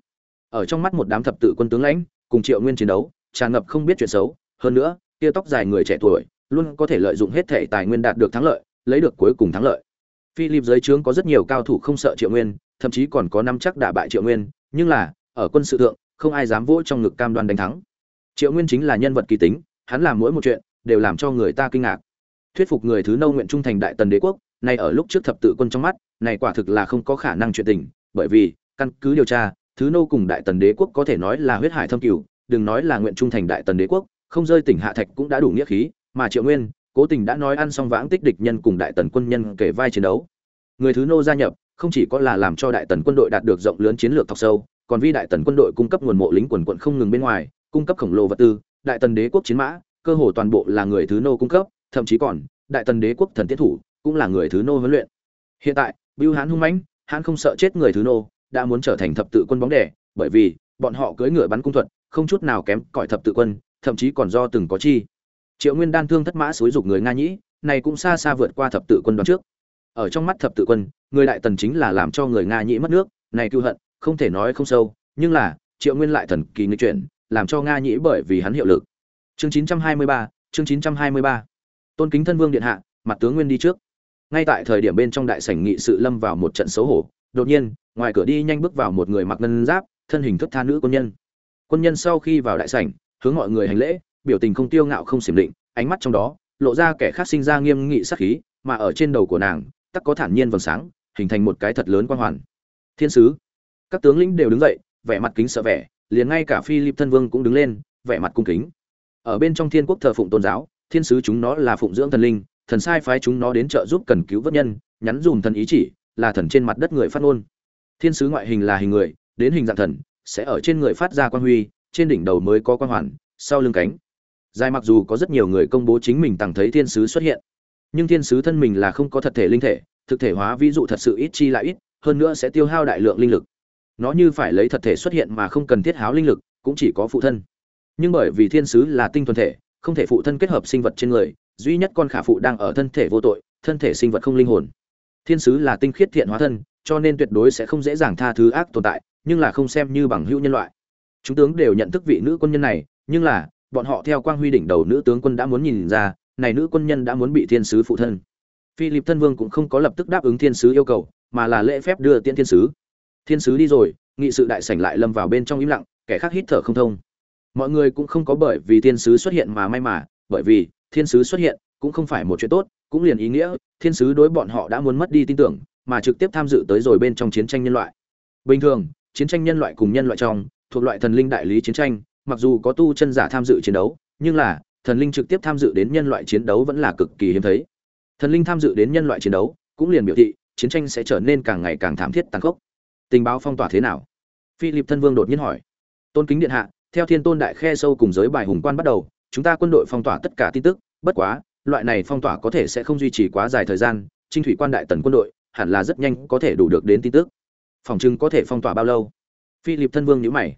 ở trong mắt một đám thập tự quân tướng lãnh, cùng triệu nguyên chiến đấu, tràn ngập không biết chuyện xấu. Hơn nữa, tia tóc dài người trẻ tuổi luôn có thể lợi dụng hết thể tài nguyên đạt được thắng lợi, lấy được cuối cùng thắng lợi. Philip giới trướng có rất nhiều cao thủ không sợ triệu nguyên, thậm chí còn có năm chắc đả bại triệu nguyên, nhưng là, ở quân sự thượng, không ai dám vỗ trong ngực cam đoan đánh thắng. Triệu nguyên chính là nhân vật kỳ tính, hắn làm mỗi một chuyện đều làm cho người ta kinh ngạc. Thuyết phục người thứ nâu nguyện trung thành đại tần đế quốc này ở lúc trước thập tự quân trong mắt, này quả thực là không có khả năng chuyện tình, bởi vì, căn cứ điều tra thứ nô cùng đại tần đế quốc có thể nói là huyết hải thâm cửu, đừng nói là nguyện trung thành đại tần đế quốc, không rơi tỉnh hạ thạch cũng đã đủ nghĩa khí, mà triệu nguyên, cố tình đã nói ăn xong vãng tích địch nhân cùng đại tần quân nhân kể vai chiến đấu. Người thứ nô gia nhập, không chỉ có là làm cho đại tần quân đội đạt được rộng lớn chiến lược thọc sâu, còn vi đại tần quân đội cung cấp nguồn mộ lính quần quận không ngừng bên ngoài, cung cấp khổng lồ vật tư, đại tần đế quốc chiến mã, cơ hồ toàn bộ là người thứ nô cung cấp, thậm chí còn, đại tần đế quốc thần tiết thủ cũng là người thứ nô huấn luyện. Hiện tại, bưu hán hung mãnh hán không sợ chết người thứ nô đã muốn trở thành thập tự quân bóng đẻ bởi vì bọn họ cưỡi ngựa bắn cung thuật không chút nào kém cỏi thập tự quân thậm chí còn do từng có chi. Triệu nguyên đan thương thất mã suối dục người nga nhĩ này cũng xa xa vượt qua thập tự quân đoán trước. Ở trong mắt thập tự quân người đại tần chính là làm cho người nga nhĩ mất nước này cưu hận không thể nói không sâu nhưng là triệu nguyên lại thần kỳ nguy chuyển làm cho nga nhĩ bởi vì hắn hiệu lực. Chương 923, chương 923. tôn kính thân vương điện hạ mặt tướng nguyên đi trước. Ngay tại thời điểm bên trong đại sảnh nghị sự lâm vào một trận xấu hổ đột nhiên, ngoài cửa đi nhanh bước vào một người mặc ngân giáp, thân hình thức tha nữ quân nhân. Quân nhân sau khi vào đại sảnh, hướng mọi người hành lễ, biểu tình không tiêu ngạo không xiểm định, ánh mắt trong đó lộ ra kẻ khác sinh ra nghiêm nghị sắc khí, mà ở trên đầu của nàng, tắc có thản nhiên vầng sáng, hình thành một cái thật lớn quang hoàn. Thiên sứ, các tướng lĩnh đều đứng dậy, vẻ mặt kính sợ vẻ, liền ngay cả phi philip thân vương cũng đứng lên, vẻ mặt cung kính. Ở bên trong thiên quốc thờ phụng tôn giáo, thiên sứ chúng nó là phụng dưỡng thần linh, thần sai phái chúng nó đến trợ giúp cần cứu vớt nhân, nhắn dùm thần ý chỉ là thần trên mặt đất người phát ngôn. Thiên sứ ngoại hình là hình người, đến hình dạng thần, sẽ ở trên người phát ra quan huy, trên đỉnh đầu mới có quan hoàn, sau lưng cánh. Dài mặc dù có rất nhiều người công bố chính mình tặng thấy thiên sứ xuất hiện, nhưng thiên sứ thân mình là không có thật thể linh thể, thực thể hóa ví dụ thật sự ít chi lại ít, hơn nữa sẽ tiêu hao đại lượng linh lực. Nó như phải lấy thật thể xuất hiện mà không cần thiết háo linh lực, cũng chỉ có phụ thân. Nhưng bởi vì thiên sứ là tinh thuần thể, không thể phụ thân kết hợp sinh vật trên người, duy nhất con khả phụ đang ở thân thể vô tội, thân thể sinh vật không linh hồn thiên sứ là tinh khiết thiện hóa thân, cho nên tuyệt đối sẽ không dễ dàng tha thứ ác tồn tại, nhưng là không xem như bằng hữu nhân loại. Chúng tướng đều nhận thức vị nữ quân nhân này, nhưng là, bọn họ theo quang huy đỉnh đầu nữ tướng quân đã muốn nhìn ra, này nữ quân nhân đã muốn bị thiên sứ phụ thân. Philip thân vương cũng không có lập tức đáp ứng thiên sứ yêu cầu, mà là lễ phép đưa tiễn thiên sứ. Thiên sứ đi rồi, nghị sự đại sảnh lại lâm vào bên trong im lặng, kẻ khác hít thở không thông. Mọi người cũng không có bởi vì thiên sứ xuất hiện mà may mà, bởi vì thiên sứ xuất hiện cũng không phải một chuyện tốt, cũng liền ý nghĩa, thiên sứ đối bọn họ đã muốn mất đi tin tưởng, mà trực tiếp tham dự tới rồi bên trong chiến tranh nhân loại. Bình thường, chiến tranh nhân loại cùng nhân loại trong, thuộc loại thần linh đại lý chiến tranh, mặc dù có tu chân giả tham dự chiến đấu, nhưng là, thần linh trực tiếp tham dự đến nhân loại chiến đấu vẫn là cực kỳ hiếm thấy. Thần linh tham dự đến nhân loại chiến đấu, cũng liền biểu thị, chiến tranh sẽ trở nên càng ngày càng thảm thiết tàn khốc. Tình báo phong tỏa thế nào? Philip thân vương đột nhiên hỏi. Tôn kính điện hạ, theo thiên tôn đại khe sâu cùng giới bài hùng quan bắt đầu, chúng ta quân đội phong tỏa tất cả tin tức, bất quá loại này phong tỏa có thể sẽ không duy trì quá dài thời gian, trinh thủy quan đại tần quân đội hẳn là rất nhanh có thể đủ được đến tin tức. Phòng trưng có thể phong tỏa bao lâu? Philip thân vương nhíu mày.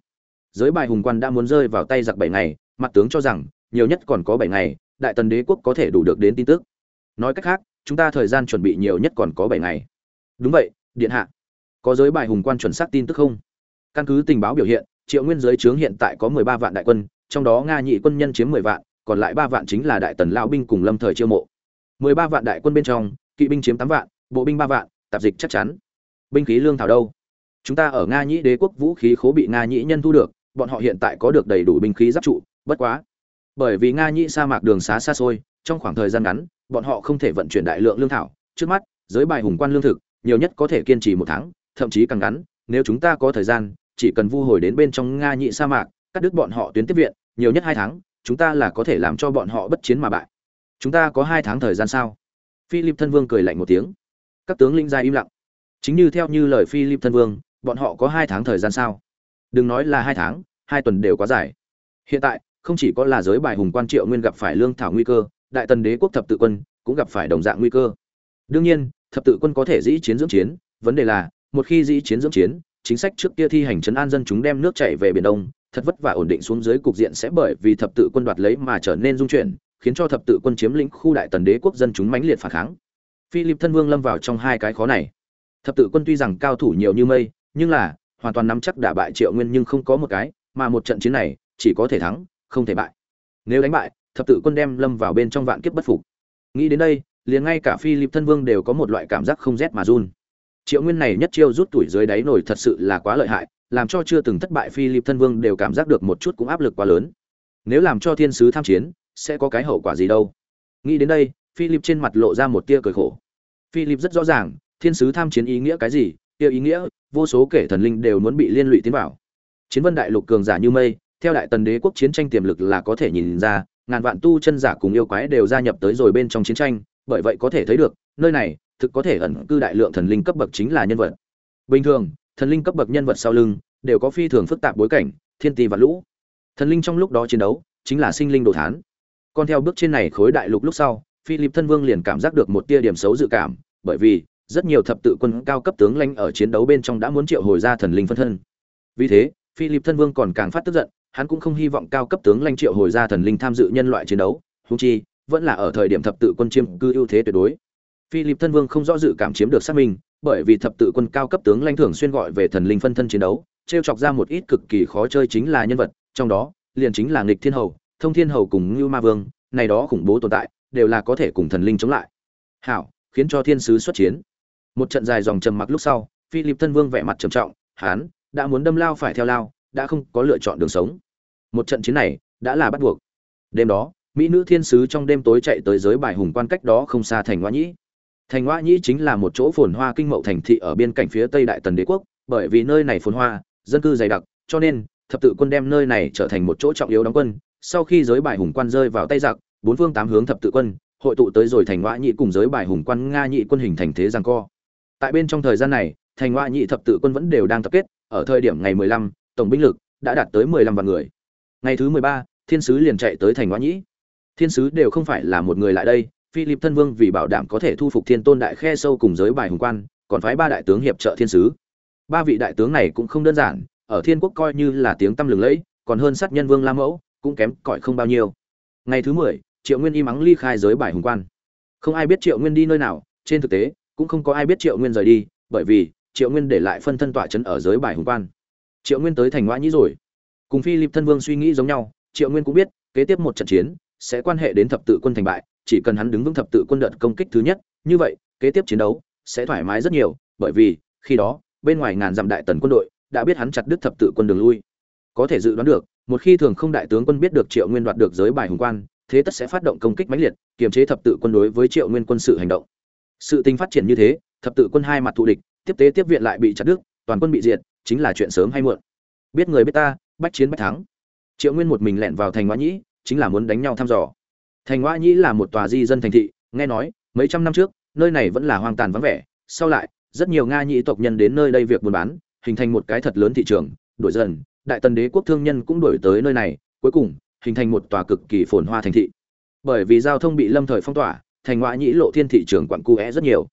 Giới bài hùng quan đã muốn rơi vào tay giặc bảy ngày, mặt tướng cho rằng, nhiều nhất còn có bảy ngày, đại tần đế quốc có thể đủ được đến tin tức. Nói cách khác, chúng ta thời gian chuẩn bị nhiều nhất còn có bảy ngày. Đúng vậy, điện hạ. Có giới bài hùng quan chuẩn xác tin tức không? Căn cứ tình báo biểu hiện, triệu nguyên giới trướng hiện tại có mười ba vạn đại quân, trong đó nga nhị quân nhân chiếm mười vạn còn lại ba vạn chính là đại tần lao binh cùng lâm thời chiêu mộ. Mười ba vạn đại quân bên trong, kỵ binh chiếm tám vạn, bộ binh ba vạn, tạp dịch chắc chắn. Binh khí lương thảo đâu? Chúng ta ở nga nhĩ đế quốc vũ khí khố bị nga nhĩ nhân thu được, bọn họ hiện tại có được đầy đủ binh khí giáp trụ, bất quá. Bởi vì nga nhĩ sa mạc đường xá xa xôi, trong khoảng thời gian ngắn, bọn họ không thể vận chuyển đại lượng lương thảo. Trước mắt, giới bài hùng quan lương thực, nhiều nhất có thể kiên trì một tháng, thậm chí càng ngắn, nếu chúng ta có thời gian, chỉ cần vu hồi đến bên trong nga nhị sa mạc, cắt đứt bọn họ tuyến tiếp viện, nhiều nhất hai tháng chúng ta là có thể làm cho bọn họ bất chiến mà bại. Chúng ta có hai tháng thời gian sao? Philip thân vương cười lạnh một tiếng. Các tướng linh ra im lặng. Chính như theo như lời philip thân vương, bọn họ có hai tháng thời gian sao? Đừng nói là hai tháng, hai tuần đều quá dài. Hiện tại, không chỉ có là giới bài hùng quan triệu nguyên gặp phải lương thảo nguy cơ, đại tần đế quốc thập tự quân cũng gặp phải đồng dạng nguy cơ. Đương nhiên, thập tự quân có thể dĩ chiến dưỡng chiến, vấn đề là, một khi dĩ chiến dưỡng chiến, chính sách trước kia thi hành trấn an dân chúng đem nước chảy về biển đông thật vất vả ổn định xuống dưới cục diện sẽ bởi vì thập tự quân đoạt lấy mà trở nên dung chuyển, khiến cho thập tự quân chiếm lĩnh khu đại tần đế quốc dân chúng mãnh liệt phản kháng. Philip thân vương lâm vào trong hai cái khó này. Thập tự quân tuy rằng cao thủ nhiều như mây, nhưng là, hoàn toàn nắm chắc đả bại triệu nguyên nhưng không có một cái, mà một trận chiến này, chỉ có thể thắng, không thể bại. Nếu đánh bại, thập tự quân đem lâm vào bên trong vạn kiếp bất phục. Nghĩ đến đây, liền ngay cả philip thân vương đều có một loại cảm giác không rét mà run. Triệu nguyên này nhất chiêu rút tuổi dưới đáy nổi thật sự là quá lợi hại làm cho chưa từng thất bại philip thân vương đều cảm giác được một chút cũng áp lực quá lớn. Nếu làm cho thiên sứ tham chiến, sẽ có cái hậu quả gì đâu? Nghĩ đến đây, philip trên mặt lộ ra một tia cười khổ. Philip rất rõ ràng, thiên sứ tham chiến ý nghĩa cái gì Tiêu ý nghĩa, vô số kẻ thần linh đều muốn bị liên lụy tiến vào. Chiến vân đại lục cường giả như mây, theo đại tần đế quốc chiến tranh tiềm lực là có thể nhìn ra, ngàn vạn tu chân giả cùng yêu quái đều gia nhập tới rồi bên trong chiến tranh, bởi vậy có thể thấy được, nơi này, thực có thể ẩn cư đại lượng thần linh cấp bậc chính là nhân vật. Bình thường thần linh cấp bậc nhân vật sau lưng, đều có phi thường phức tạp bối cảnh, thiên tỷ và lũ. Thần linh trong lúc đó chiến đấu, chính là sinh linh đồ thán. Còn theo bước trên này khối đại lục lúc sau, philip thân vương liền cảm giác được một tia điểm xấu dự cảm, bởi vì, rất nhiều thập tự quân cao cấp tướng lãnh ở chiến đấu bên trong đã muốn triệu hồi ra thần linh phân thân. Vì thế, philip thân vương còn càng phát tức giận, hắn cũng không hy vọng cao cấp tướng lãnh triệu hồi ra thần linh tham dự nhân loại chiến đấu húng chi, vẫn là ở thời điểm thập tự quân chiêm cư ưu thế tuyệt đối. Philip thân vương không rõ dự cảm chiếm được xác minh bởi vì thập tự quân cao cấp tướng lãnh thường xuyên gọi về thần linh phân thân chiến đấu, trêu chọc ra một ít cực kỳ khó chơi chính là nhân vật, trong đó, liền chính là nghịch thiên hầu, thông thiên hầu cùng Như ma vương, này đó khủng bố tồn tại, đều là có thể cùng thần linh chống lại. Hảo, khiến cho thiên sứ xuất chiến. Một trận dài dòng trầm mặc lúc sau, philip thân vương vẻ mặt trầm trọng hắn đã muốn đâm lao phải theo lao, đã không có lựa chọn đường sống. Một trận chiến này, đã là bắt buộc. Đêm đó, mỹ nữ thiên sứ trong đêm tối chạy tới giới bài hùng quan cách đó không xa thành ngoa nhĩ thành ngoa nhĩ chính là một chỗ phồn hoa kinh mậu thành thị ở biên cảnh phía tây đại tần đế quốc bởi vì nơi này phồn hoa dân cư dày đặc cho nên thập tự quân đem nơi này trở thành một chỗ trọng yếu đóng quân. Sau khi giới bài hùng quan rơi vào tay giặc bốn phương tám hướng thập tự quân hội tụ tới rồi thành ngoa nhĩ cùng giới bài hùng quan nga nhị quân hình thành thế giang co. Tại bên trong thời gian này thành ngoa nhị thập tự quân vẫn đều đang tập kết ở thời điểm ngày 15, tổng binh lực đã đạt tới 15 vạn người. Ngày thứ 13, thiên sứ liền chạy tới thành ngoa nhĩ. Thiên sứ đều không phải là một người lại đây philip thân vương vì bảo đảm có thể thu phục thiên tôn đại khe sâu cùng giới bài hùng quan, còn phái ba đại tướng hiệp trợ thiên sứ. Ba vị đại tướng này cũng không đơn giản, ở thiên quốc coi như là tiếng tăm lừng lẫy, còn hơn sát nhân vương la mẫu, cũng kém cỏi không bao nhiêu. Ngày thứ mười, triệu nguyên y mắng ly khai giới bài hùng quan. Không ai biết triệu nguyên đi nơi nào, trên thực tế, cũng không có ai biết triệu nguyên rời đi, bởi vì, triệu nguyên để lại phân thân tọa trấn ở giới bài hùng quan. Triệu nguyên tới thành ngoã nhĩ rồi. Cùng phi lip thân vương suy nghĩ giống nhau, triệu nguyên cũng biết, kế tiếp một trận chiến, sẽ quan hệ đến thập tự quân thành bại chỉ cần hắn đứng vững thập tự quân đợt công kích thứ nhất, như vậy, kế tiếp chiến đấu sẽ thoải mái rất nhiều, bởi vì, khi đó, bên ngoài ngàn dặm đại tần quân đội đã biết hắn chặt đứt thập tự quân đường lui. Có thể dự đoán được, một khi thường không đại tướng quân biết được triệu nguyên đoạt được giới bài hùng quan, thế tất sẽ phát động công kích mãnh liệt, kiềm chế thập tự quân đối với triệu nguyên quân sự hành động. Sự tình phát triển như thế, thập tự quân hai mặt thù địch, tiếp tế tiếp viện lại bị chặt đứt, toàn quân bị diệt, chính là chuyện sớm hay muộn. Biết người biết ta, bách chiến bách thắng. Triệu nguyên một mình lẻn vào thành ngoã nhĩ, chính là muốn đánh nhau thăm dò thành ngoa nhĩ là một tòa di dân thành thị, nghe nói, mấy trăm năm trước, nơi này vẫn là hoang tàn vắng vẻ. Sau lại, rất nhiều nga nhĩ tộc nhân đến nơi đây việc buôn bán, hình thành một cái thật lớn thị trường, đổi dần, đại tần đế quốc thương nhân cũng đổi tới nơi này, cuối cùng, hình thành một tòa cực kỳ phồn hoa thành thị. Bởi vì giao thông bị lâm thời phong tỏa, thành ngoại nhĩ lộ thiên thị trường quặn cu é rất nhiều.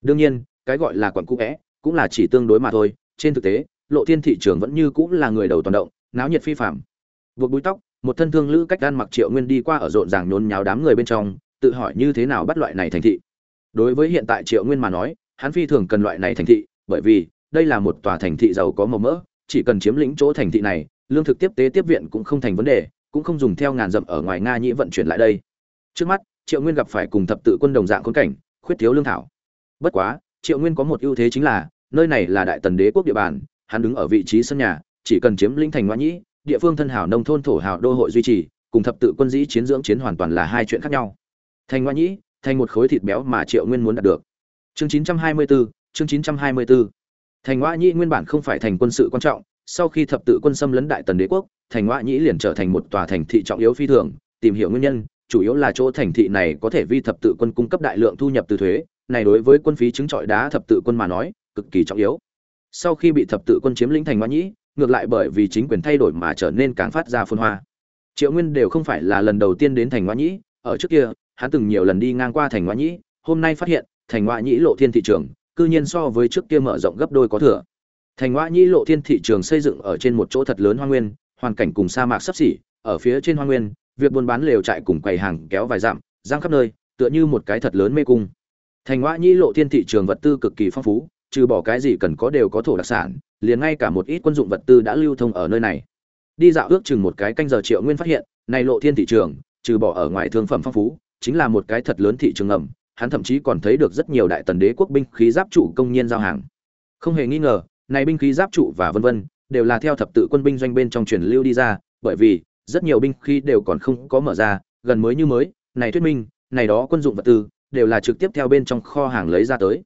Đương nhiên, cái gọi là quặn cu é cũng là chỉ tương đối mà thôi, trên thực tế, lộ thiên thị trường vẫn như cũng là người đầu toàn động, náo nhiệt phi phạm buộc búi tóc một thân thương lữ cách gan mặc triệu nguyên đi qua ở rộn ràng nhốn nháo đám người bên trong, tự hỏi như thế nào bắt loại này thành thị. Đối với hiện tại triệu nguyên mà nói, hắn phi thường cần loại này thành thị, bởi vì, đây là một tòa thành thị giàu có màu mỡ, chỉ cần chiếm lĩnh chỗ thành thị này, lương thực tiếp tế tiếp viện cũng không thành vấn đề, cũng không dùng theo ngàn dặm ở ngoài nga nhĩ vận chuyển lại đây. Trước mắt, triệu nguyên gặp phải cùng thập tự quân đồng dạng khốn cảnh, khuyết thiếu lương thảo. Bất quá, triệu nguyên có một ưu thế chính là, nơi này là đại tần đế quốc địa bàn, hắn đứng ở vị trí sân nhà, chỉ cần chiếm lĩnh thành ngoại nhĩ địa phương thân hảo nông thôn thổ hảo đô hội duy trì cùng thập tự quân dĩ chiến dưỡng chiến hoàn toàn là hai chuyện khác nhau. Thành ngoại nhĩ thành một khối thịt béo mà triệu nguyên muốn đạt được. Chương 924, chương 924. thành ngoại nhĩ nguyên bản không phải thành quân sự quan trọng sau khi thập tự quân xâm lấn đại tần đế quốc thành ngoại nhĩ liền trở thành một tòa thành thị trọng yếu phi thường tìm hiểu nguyên nhân chủ yếu là chỗ thành thị này có thể vi thập tự quân cung cấp đại lượng thu nhập từ thuế này đối với quân phí chứng trọi đá thập tự quân mà nói cực kỳ trọng yếu. Sau khi bị thập tự quân chiếm lĩnh thành ngoại nhĩ ngược lại bởi vì chính quyền thay đổi mà trở nên càng phát ra phồn hoa. Triệu nguyên đều không phải là lần đầu tiên đến thành ngoại nhĩ. Ở trước kia, hắn từng nhiều lần đi ngang qua thành ngoại nhĩ. Hôm nay phát hiện, thành ngoại nhĩ lộ thiên thị trường, cư nhiên so với trước kia mở rộng gấp đôi có thừa. Thành ngoại nhĩ lộ thiên thị trường xây dựng ở trên một chỗ thật lớn hoa nguyên, hoàn cảnh cùng sa mạc sắp xỉ, ở phía trên hoa nguyên, việc buôn bán lều trại cùng quầy hàng kéo vài dặm, giang khắp nơi, tựa như một cái thật lớn mê cung. Thành ngoại nhĩ lộ thiên thị trường vật tư cực kỳ phong phú trừ bỏ cái gì cần có đều có thổ đặc sản, liền ngay cả một ít quân dụng vật tư đã lưu thông ở nơi này. Đi dạo ước chừng một cái canh giờ triệu nguyên phát hiện, này lộ thiên thị trường, trừ bỏ ở ngoài thương phẩm phong phú, chính là một cái thật lớn thị trường ngầm hắn thậm chí còn thấy được rất nhiều đại tần đế quốc binh khí giáp trụ công nhân giao hàng. Không hề nghi ngờ, này binh khí giáp trụ và vân vân, đều là theo thập tự quân binh doanh bên trong truyền lưu đi ra, bởi vì, rất nhiều binh khí đều còn không có mở ra, gần mới như mới, này thuyết minh, này đó quân dụng vật tư, đều là trực tiếp theo bên trong kho hàng lấy ra tới.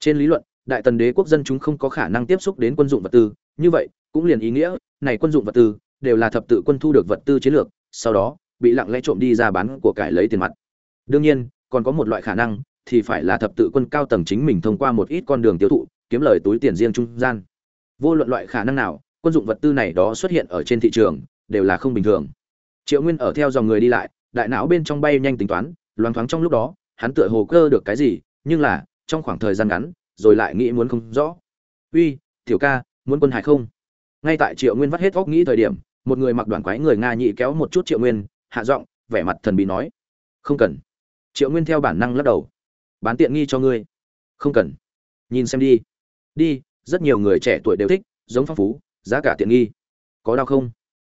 Trên lý luận đại tần đế quốc dân chúng không có khả năng tiếp xúc đến quân dụng vật tư, như vậy, cũng liền ý nghĩa, này quân dụng vật tư, đều là thập tự quân thu được vật tư chiến lược, sau đó, bị lặng lẽ trộm đi ra bán của cải lấy tiền mặt. Đương nhiên, còn có một loại khả năng, thì phải là thập tự quân cao tầng chính mình thông qua một ít con đường tiêu thụ, kiếm lời túi tiền riêng trung gian. Vô luận loại khả năng nào, quân dụng vật tư này đó xuất hiện ở trên thị trường, đều là không bình thường. Triệu nguyên ở theo dòng người đi lại, đại não bên trong bay nhanh tính toán, loáng thoáng trong lúc đó, hắn tựa hồ cơ được cái gì, nhưng là, trong khoảng thời gian ngắn rồi lại nghĩ muốn không rõ. Uy, tiểu ca, muốn quân hải không? Ngay tại triệu nguyên vắt hết óc nghĩ thời điểm, một người mặc đoàn quái người nga nhị kéo một chút triệu nguyên, hạ giọng, vẻ mặt thần bí nói, không cần. Triệu nguyên theo bản năng lắc đầu, bán tiện nghi cho ngươi. Không cần. Nhìn xem đi. Đi, rất nhiều người trẻ tuổi đều thích, giống phong phú, giá cả tiện nghi. Có đau không?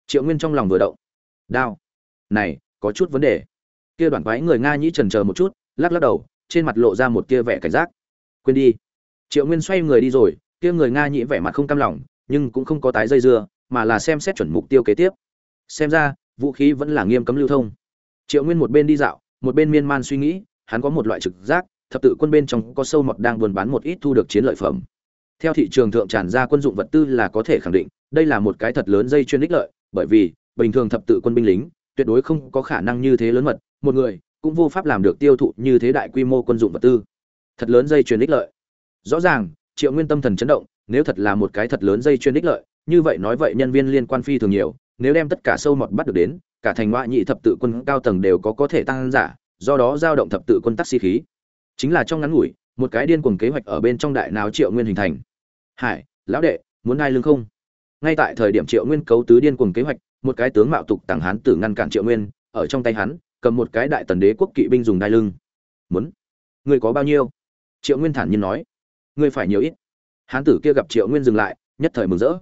Triệu nguyên trong lòng vừa động, đau. Này, có chút vấn đề. Kia đoàn quái người nga nhĩ trần chờ một chút, lắc lắc đầu, trên mặt lộ ra một kia vẻ cảnh giác. Quên đi triệu nguyên xoay người đi rồi, kia người nga nhĩ vẻ mặt không cam lòng, nhưng cũng không có tái dây dưa, mà là xem xét chuẩn mục tiêu kế tiếp. Xem ra, vũ khí vẫn là nghiêm cấm lưu thông. Triệu nguyên một bên đi dạo, một bên miên man suy nghĩ, hắn có một loại trực giác, thập tự quân bên trong có sâu mọt đang buôn bán một ít thu được chiến lợi phẩm. Theo thị trường thượng tràn ra quân dụng vật tư là có thể khẳng định, đây là một cái thật lớn dây chuyên ích lợi, bởi vì, bình thường thập tự quân binh lính, tuyệt đối không có khả năng như thế lớn mật, một người cũng vô pháp làm được tiêu thụ như thế đại quy mô quân dụng vật tư. Thật lớn dây chuyền ích lợi rõ ràng, triệu nguyên tâm thần chấn động, nếu thật là một cái thật lớn dây chuyên đích lợi, như vậy nói vậy nhân viên liên quan phi thường nhiều, nếu đem tất cả sâu mọt bắt được đến, cả thành ngoại nhị thập tự quân cao tầng đều có có thể tăng giả, do đó giao động thập tự quân taxi khí. Chính là trong ngắn ngủi, một cái điên cuồng kế hoạch ở bên trong đại nào triệu nguyên hình thành. Hải, lão đệ, muốn ngai lưng không? Ngay tại thời điểm triệu nguyên cấu tứ điên cuồng kế hoạch, một cái tướng mạo tục tàng hán tử ngăn cản triệu nguyên, ở trong tay hắn, cầm một cái đại tần đế quốc kỵ binh dùng đai lưng. Muốn? Người có bao nhiêu? Triệu nguyên thản nhiên nói ngươi phải nhiều ít. Hán tử kia gặp triệu nguyên dừng lại, nhất thời mừng rỡ.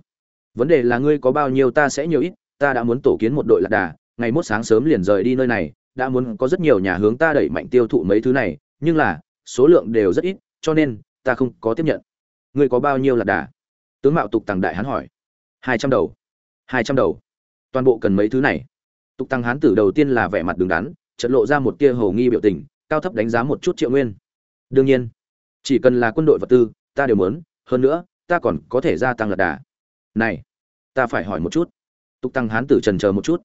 Vấn đề là ngươi có bao nhiêu ta sẽ nhiều ít, ta đã muốn tổ kiến một đội lạc đà, ngày mốt sáng sớm liền rời đi nơi này, đã muốn có rất nhiều nhà hướng ta đẩy mạnh tiêu thụ mấy thứ này, nhưng là, số lượng đều rất ít, cho nên, ta không có tiếp nhận. Ngươi có bao nhiêu lạc đà? Tướng mạo tục tăng đại hán hỏi. Hai trăm đầu. Hai trăm đầu. Toàn bộ cần mấy thứ này? Tục tăng hán tử đầu tiên là vẻ mặt đứng đắn trận lộ ra một tia hồ nghi biểu tình, cao thấp đánh giá một chút triệu nguyên. Đương nhiên chỉ cần là quân đội vật tư, ta đều muốn, hơn nữa, ta còn có thể gia tăng lật đà. Này, ta phải hỏi một chút. Tục tăng hán tử trần chờ một chút.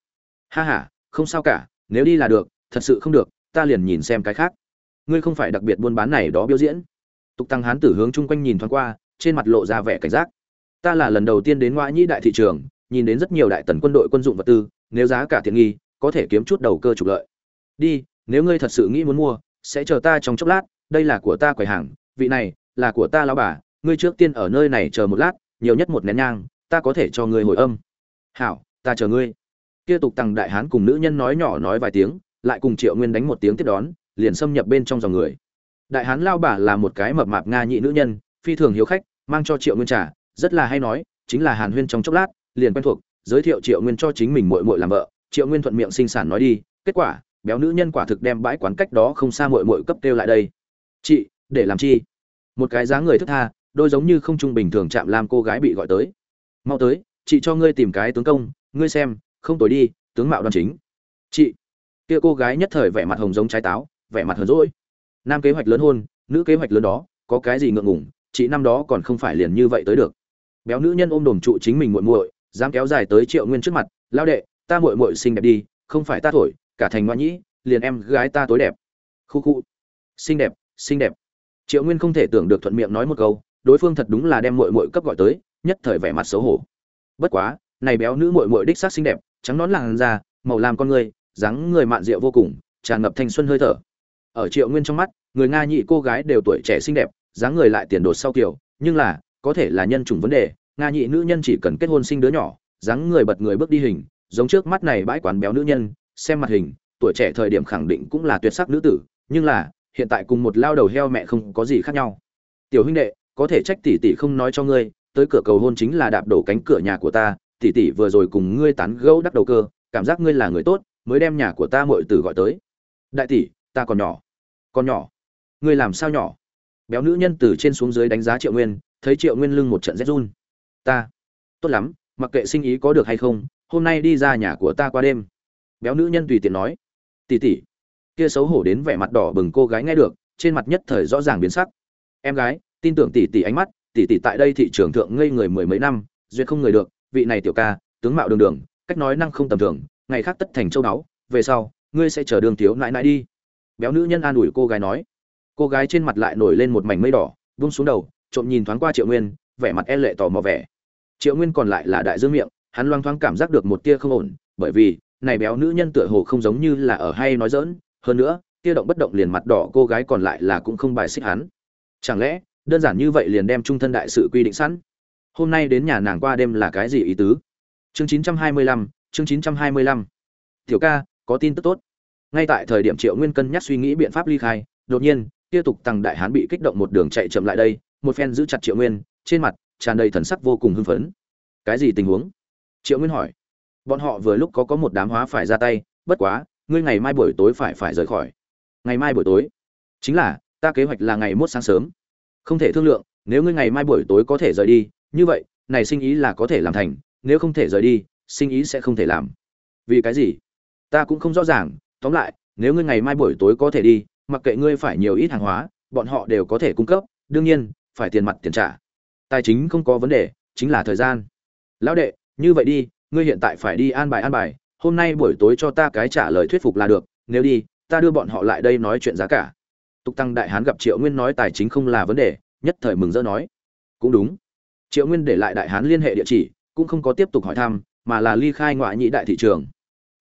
Ha h a không sao cả, nếu đi là được, thật sự không được, ta liền nhìn xem cái khác. Ngươi không phải đặc biệt buôn bán này đó biểu diễn. Tục tăng hán tử hướng chung quanh nhìn thoáng qua, trên mặt lộ ra vẻ cảnh giác. Ta là lần đầu tiên đến ngoại nhĩ đại thị trường, nhìn đến rất nhiều đại tần quân đội quân dụng vật tư, nếu giá cả tiện nghi, có thể kiếm chút đầu cơ trục lợi. Đi, nếu ngươi thật sự nghĩ muốn mua, sẽ chờ ta trong chốc lát, đây là của ta quầy hàng vị này, là của ta lão bà, ngươi trước tiên ở nơi này chờ một lát, nhiều nhất một nén nhang, ta có thể cho ngươi hồi âm. Hảo, ta chờ ngươi. Kia tục tăng đại hán cùng nữ nhân nói nhỏ nói vài tiếng, lại cùng triệu nguyên đánh một tiếng tiếp đón, liền xâm nhập bên trong dòng người. Đại hán lao bà là một cái mập mạp nga nhị nữ nhân, phi thường hiếu khách, mang cho triệu nguyên trả rất là hay nói, chính là hàn huyên trong chốc lát, liền quen thuộc, giới thiệu triệu nguyên cho chính mình mội mội làm vợ. Triệu nguyên thuận miệng sinh sản nói đi, kết quả, béo nữ nhân quả thực đem bãi quán cách đó không xa mội mội cấp kêu lại đây. Chị để làm chi? Một cái dáng người thức tha, đôi giống như không trung bình thường chạm làm cô gái bị gọi tới. Mau tới, chị cho ngươi tìm cái tướng công, ngươi xem, không tối đi, tướng mạo đoan chính. Chị, kia cô gái nhất thời vẻ mặt hồng giống trái táo, vẻ mặt hờn rỗi nam kế hoạch lớn hôn, nữ kế hoạch lớn đó, có cái gì ngượng ngủng chị năm đó còn không phải liền như vậy tới được. Béo nữ nhân ôm đồm trụ chính mình muội muội, dám kéo dài tới triệu nguyên trước mặt, lao đệ, ta muội muội xinh đẹp đi, không phải ta thổi, cả thành ngoan nhĩ, liền em gái ta tối đẹp. Khu khu. Xinh đẹp xinh đẹp triệu nguyên không thể tưởng được thuận miệng nói một câu, đối phương thật đúng là đem muội muội cấp gọi tới, nhất thời vẻ mặt xấu hổ. Bất quá, này béo nữ muội muội đích xác xinh đẹp, trắng nón làn da, màu làm con người, dáng người mạn rượu vô cùng, tràn ngập thanh xuân hơi thở. Ở triệu nguyên trong mắt, người nga nhị cô gái đều tuổi trẻ xinh đẹp, dáng người lại tiền đột sau kiểu, nhưng là, có thể là nhân chủng vấn đề, nga nhị nữ nhân chỉ cần kết hôn sinh đứa nhỏ, dáng người bật người bước đi hình, giống trước mắt này bãi quán béo nữ nhân, xem mặt hình, tuổi trẻ thời điểm khẳng định cũng là tuyệt sắc nữ tử, nhưng là hiện tại cùng một lao đầu heo mẹ không có gì khác nhau. Tiểu huynh đệ, có thể trách tỷ tỷ không nói cho ngươi, tới cửa cầu hôn chính là đạp đổ cánh cửa nhà của ta, tỷ tỷ vừa rồi cùng ngươi tán gẫu đắc đầu cơ, cảm giác ngươi là người tốt, mới đem nhà của ta muội tử gọi tới. Đại tỷ, ta còn nhỏ. Còn nhỏ? Ngươi làm sao nhỏ? Béo nữ nhân từ trên xuống dưới đánh giá triệu nguyên, thấy triệu nguyên lưng một trận rét run. Ta, tốt lắm, mặc kệ sinh ý có được hay không, hôm nay đi ra nhà của ta qua đêm. Béo nữ nhân tùy tiện nói. Tỉ tỉ kia xấu hổ đến vẻ mặt đỏ bừng cô gái nghe được, trên mặt nhất thời rõ ràng biến sắc. Em gái, tin tưởng tỷ tỷ ánh mắt, tỷ tỷ tại đây thị trường thượng ngây người mười mấy năm, duyệt không người được, vị này tiểu ca, tướng mạo đường đường, cách nói năng không tầm thường, ngày khác tất thành châu đáo về sau, ngươi sẽ chờ đường thiếu nãi nãi đi. Béo nữ nhân an ủi cô gái nói. Cô gái trên mặt lại nổi lên một mảnh mây đỏ vung xuống đầu, trộm nhìn thoáng qua triệu nguyên, vẻ mặt e lệ tò mò vẻ. Triệu nguyên còn lại là đại dương miệng, hắn loang thoáng cảm giác được một tia không ổn, bởi vì, này béo nữ nhân tựa hồ không giống như là ở hay nói dỡn hơn nữa kia động bất động liền mặt đỏ cô gái còn lại là cũng không bài xích hắn. Chẳng lẽ đơn giản như vậy liền đem trung thân đại sự quy định sẵn? Hôm nay đến nhà nàng qua đêm là cái gì ý tứ? Chương 925, chương 925. tiểu ca có tin tức tốt. Ngay tại thời điểm triệu nguyên cân nhắc suy nghĩ biện pháp ly khai đột nhiên tiếp tục tăng đại hán bị kích động một đường chạy chậm lại đây một phen giữ chặt triệu nguyên trên mặt tràn đầy thần sắc vô cùng hưng phấn. Cái gì tình huống? Triệu nguyên hỏi. Bọn họ vừa lúc có có một đám hóa phải ra tay bất quá ngươi ngày mai buổi tối phải phải rời khỏi. Ngày mai buổi tối? Chính là, ta kế hoạch là ngày mốt sáng sớm. Không thể thương lượng, nếu ngươi ngày mai buổi tối có thể rời đi, như vậy, này sinh ý là có thể làm thành, nếu không thể rời đi, sinh ý sẽ không thể làm. Vì cái gì? Ta cũng không rõ ràng, tóm lại, nếu ngươi ngày mai buổi tối có thể đi, mặc kệ ngươi phải nhiều ít hàng hóa, bọn họ đều có thể cung cấp, đương nhiên, phải tiền mặt tiền trả. Tài chính không có vấn đề, chính là thời gian. Lão đệ, như vậy đi, ngươi hiện tại phải đi an bài an bài hôm nay buổi tối cho ta cái trả lời thuyết phục là được, nếu đi, ta đưa bọn họ lại đây nói chuyện giá cả. Tục tăng đại hán gặp triệu nguyên nói tài chính không là vấn đề, nhất thời mừng rỡ nói. Cũng đúng. Triệu nguyên để lại đại hán liên hệ địa chỉ, cũng không có tiếp tục hỏi thăm, mà là ly khai ngoại nhĩ đại thị trường.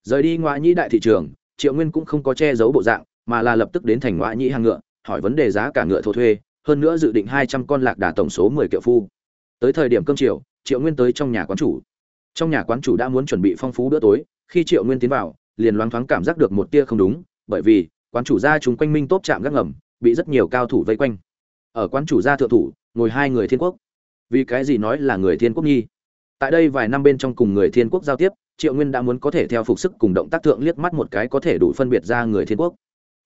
Rời đi ngoại nhĩ đại thị trường, triệu nguyên cũng không có che giấu bộ dạng, mà là lập tức đến thành ngoại nhĩ hàng ngựa, hỏi vấn đề giá cả ngựa thổ thuê, hơn nữa dự định hai trăm con lạc đà tổng số mười kiệu phu. Tới thời điểm cơm chiều, triệu nguyên tới trong nhà quán chủ. Trong nhà quán chủ đã muốn chuẩn bị phong phú bữa tối khi triệu nguyên tiến vào, liền loáng thoáng cảm giác được một tia không đúng, bởi vì, quán chủ gia chúng quanh minh tốt chạm gác ngầm, bị rất nhiều cao thủ vây quanh. Ở quán chủ gia thượng thủ, ngồi hai người thiên quốc. Vì cái gì nói là người thiên quốc nhi tại đây vài năm bên trong cùng người thiên quốc giao tiếp, triệu nguyên đã muốn có thể theo phục sức cùng động tác thượng liếc mắt một cái có thể đủ phân biệt ra người thiên quốc.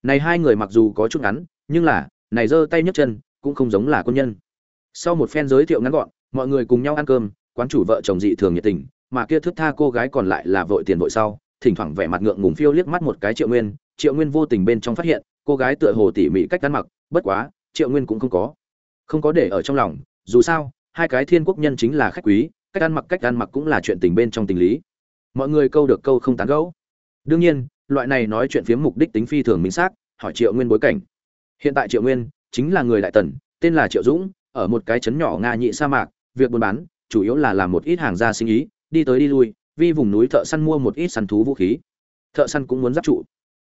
Này hai người mặc dù có chút ngắn, nhưng là, này giơ tay nhấc chân, cũng không giống là quân nhân. Sau một phen giới thiệu ngắn gọn, mọi người cùng nhau ăn cơm, quán chủ vợ chồng dị thường nhiệt tình mà kia thước tha cô gái còn lại là vội tiền vội sau, thỉnh thoảng vẻ mặt ngượng ngùng phiêu liếc mắt một cái triệu nguyên triệu nguyên vô tình bên trong phát hiện, cô gái tựa hồ tỉ mỉ cách ăn mặc, bất quá, triệu nguyên cũng không có không có để ở trong lòng, dù sao, hai cái thiên quốc nhân chính là khách quý, cách ăn mặc cách ăn mặc cũng là chuyện tình bên trong tình lý. Mọi người câu được câu không tán gẫu. Đương nhiên, loại này nói chuyện phiếm mục đích tính phi thường minh xác, hỏi triệu nguyên bối cảnh. Hiện tại triệu nguyên chính là người đại tần, tên là triệu dũng, ở một cái trấn nhỏ nga nhị sa mạc, việc buôn bán, chủ yếu là làm một ít hàng gia sinh ý đi tới đi lui, vi vùng núi thợ săn mua một ít săn thú vũ khí. Thợ săn cũng muốn giáp trụ.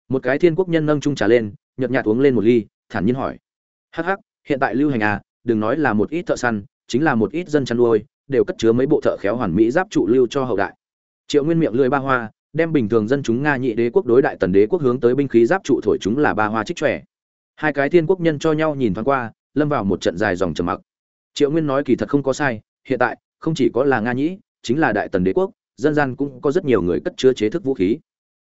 Một cái thiên quốc nhân nâng trung trà lên, nhợt nhạt uống lên một ly, thản nhiên hỏi. Hắc hắc, hiện tại lưu hành à đừng nói là một ít thợ săn, chính là một ít dân chăn nuôi, đều cất chứa mấy bộ thợ khéo hoàn mỹ giáp trụ lưu cho hậu đại. Triệu nguyên miệng lưỡi ba hoa, đem bình thường dân chúng nga nhị đế quốc đối đại tần đế quốc hướng tới binh khí giáp trụ thổi chúng là ba hoa trích trẻ hai cái thiên quốc nhân cho nhau nhìn thoáng qua, lâm vào một trận dài dòng trầm mặc. Triệu nguyên nói kỳ thật không có sai, hiện tại, không chỉ có là nga nhĩ chính là đại tần đế quốc, dân gian cũng có rất nhiều người cất chứa chế thức vũ khí.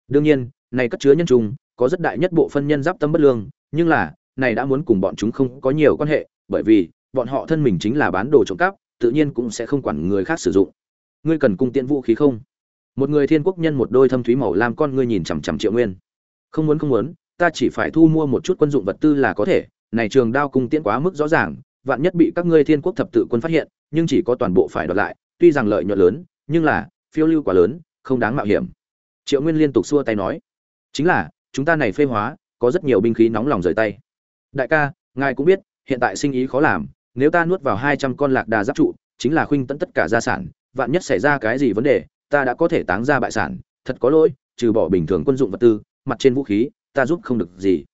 Đương nhiên, này cất chứa nhân trung, có rất đại nhất bộ phân nhân giáp tâm bất lương, nhưng là, này đã muốn cùng bọn chúng không có nhiều quan hệ, bởi vì, bọn họ thân mình chính là bán đồ trộm cắp, tự nhiên cũng sẽ không quản người khác sử dụng. Ngươi cần cung tiện vũ khí không? Một người thiên quốc nhân một đôi thâm thúy màu làm con ngươi nhìn chằm chằm triệu nguyên. Không muốn không muốn, ta chỉ phải thu mua một chút quân dụng vật tư là có thể, này trường đao cung tiễn quá mức rõ ràng, vạn nhất bị các ngươi thiên quốc thập tự quân phát hiện, nhưng chỉ có toàn bộ phải đoạt lại tuy rằng lợi nhuận lớn, nhưng là, phiêu lưu quá lớn, không đáng mạo hiểm. Triệu nguyên liên tục xua tay nói, chính là, chúng ta này phê hóa, có rất nhiều binh khí nóng lòng rời tay. Đại ca, ngài cũng biết, hiện tại sinh ý khó làm, nếu ta nuốt vào hai trăm con lạc đà giáp trụ, chính là khuynh tận tất cả gia sản, vạn nhất xảy ra cái gì vấn đề, ta đã có thể táng ra bại sản, thật có lỗi, trừ bỏ bình thường quân dụng vật tư, mặt trên vũ khí, ta giúp không được gì.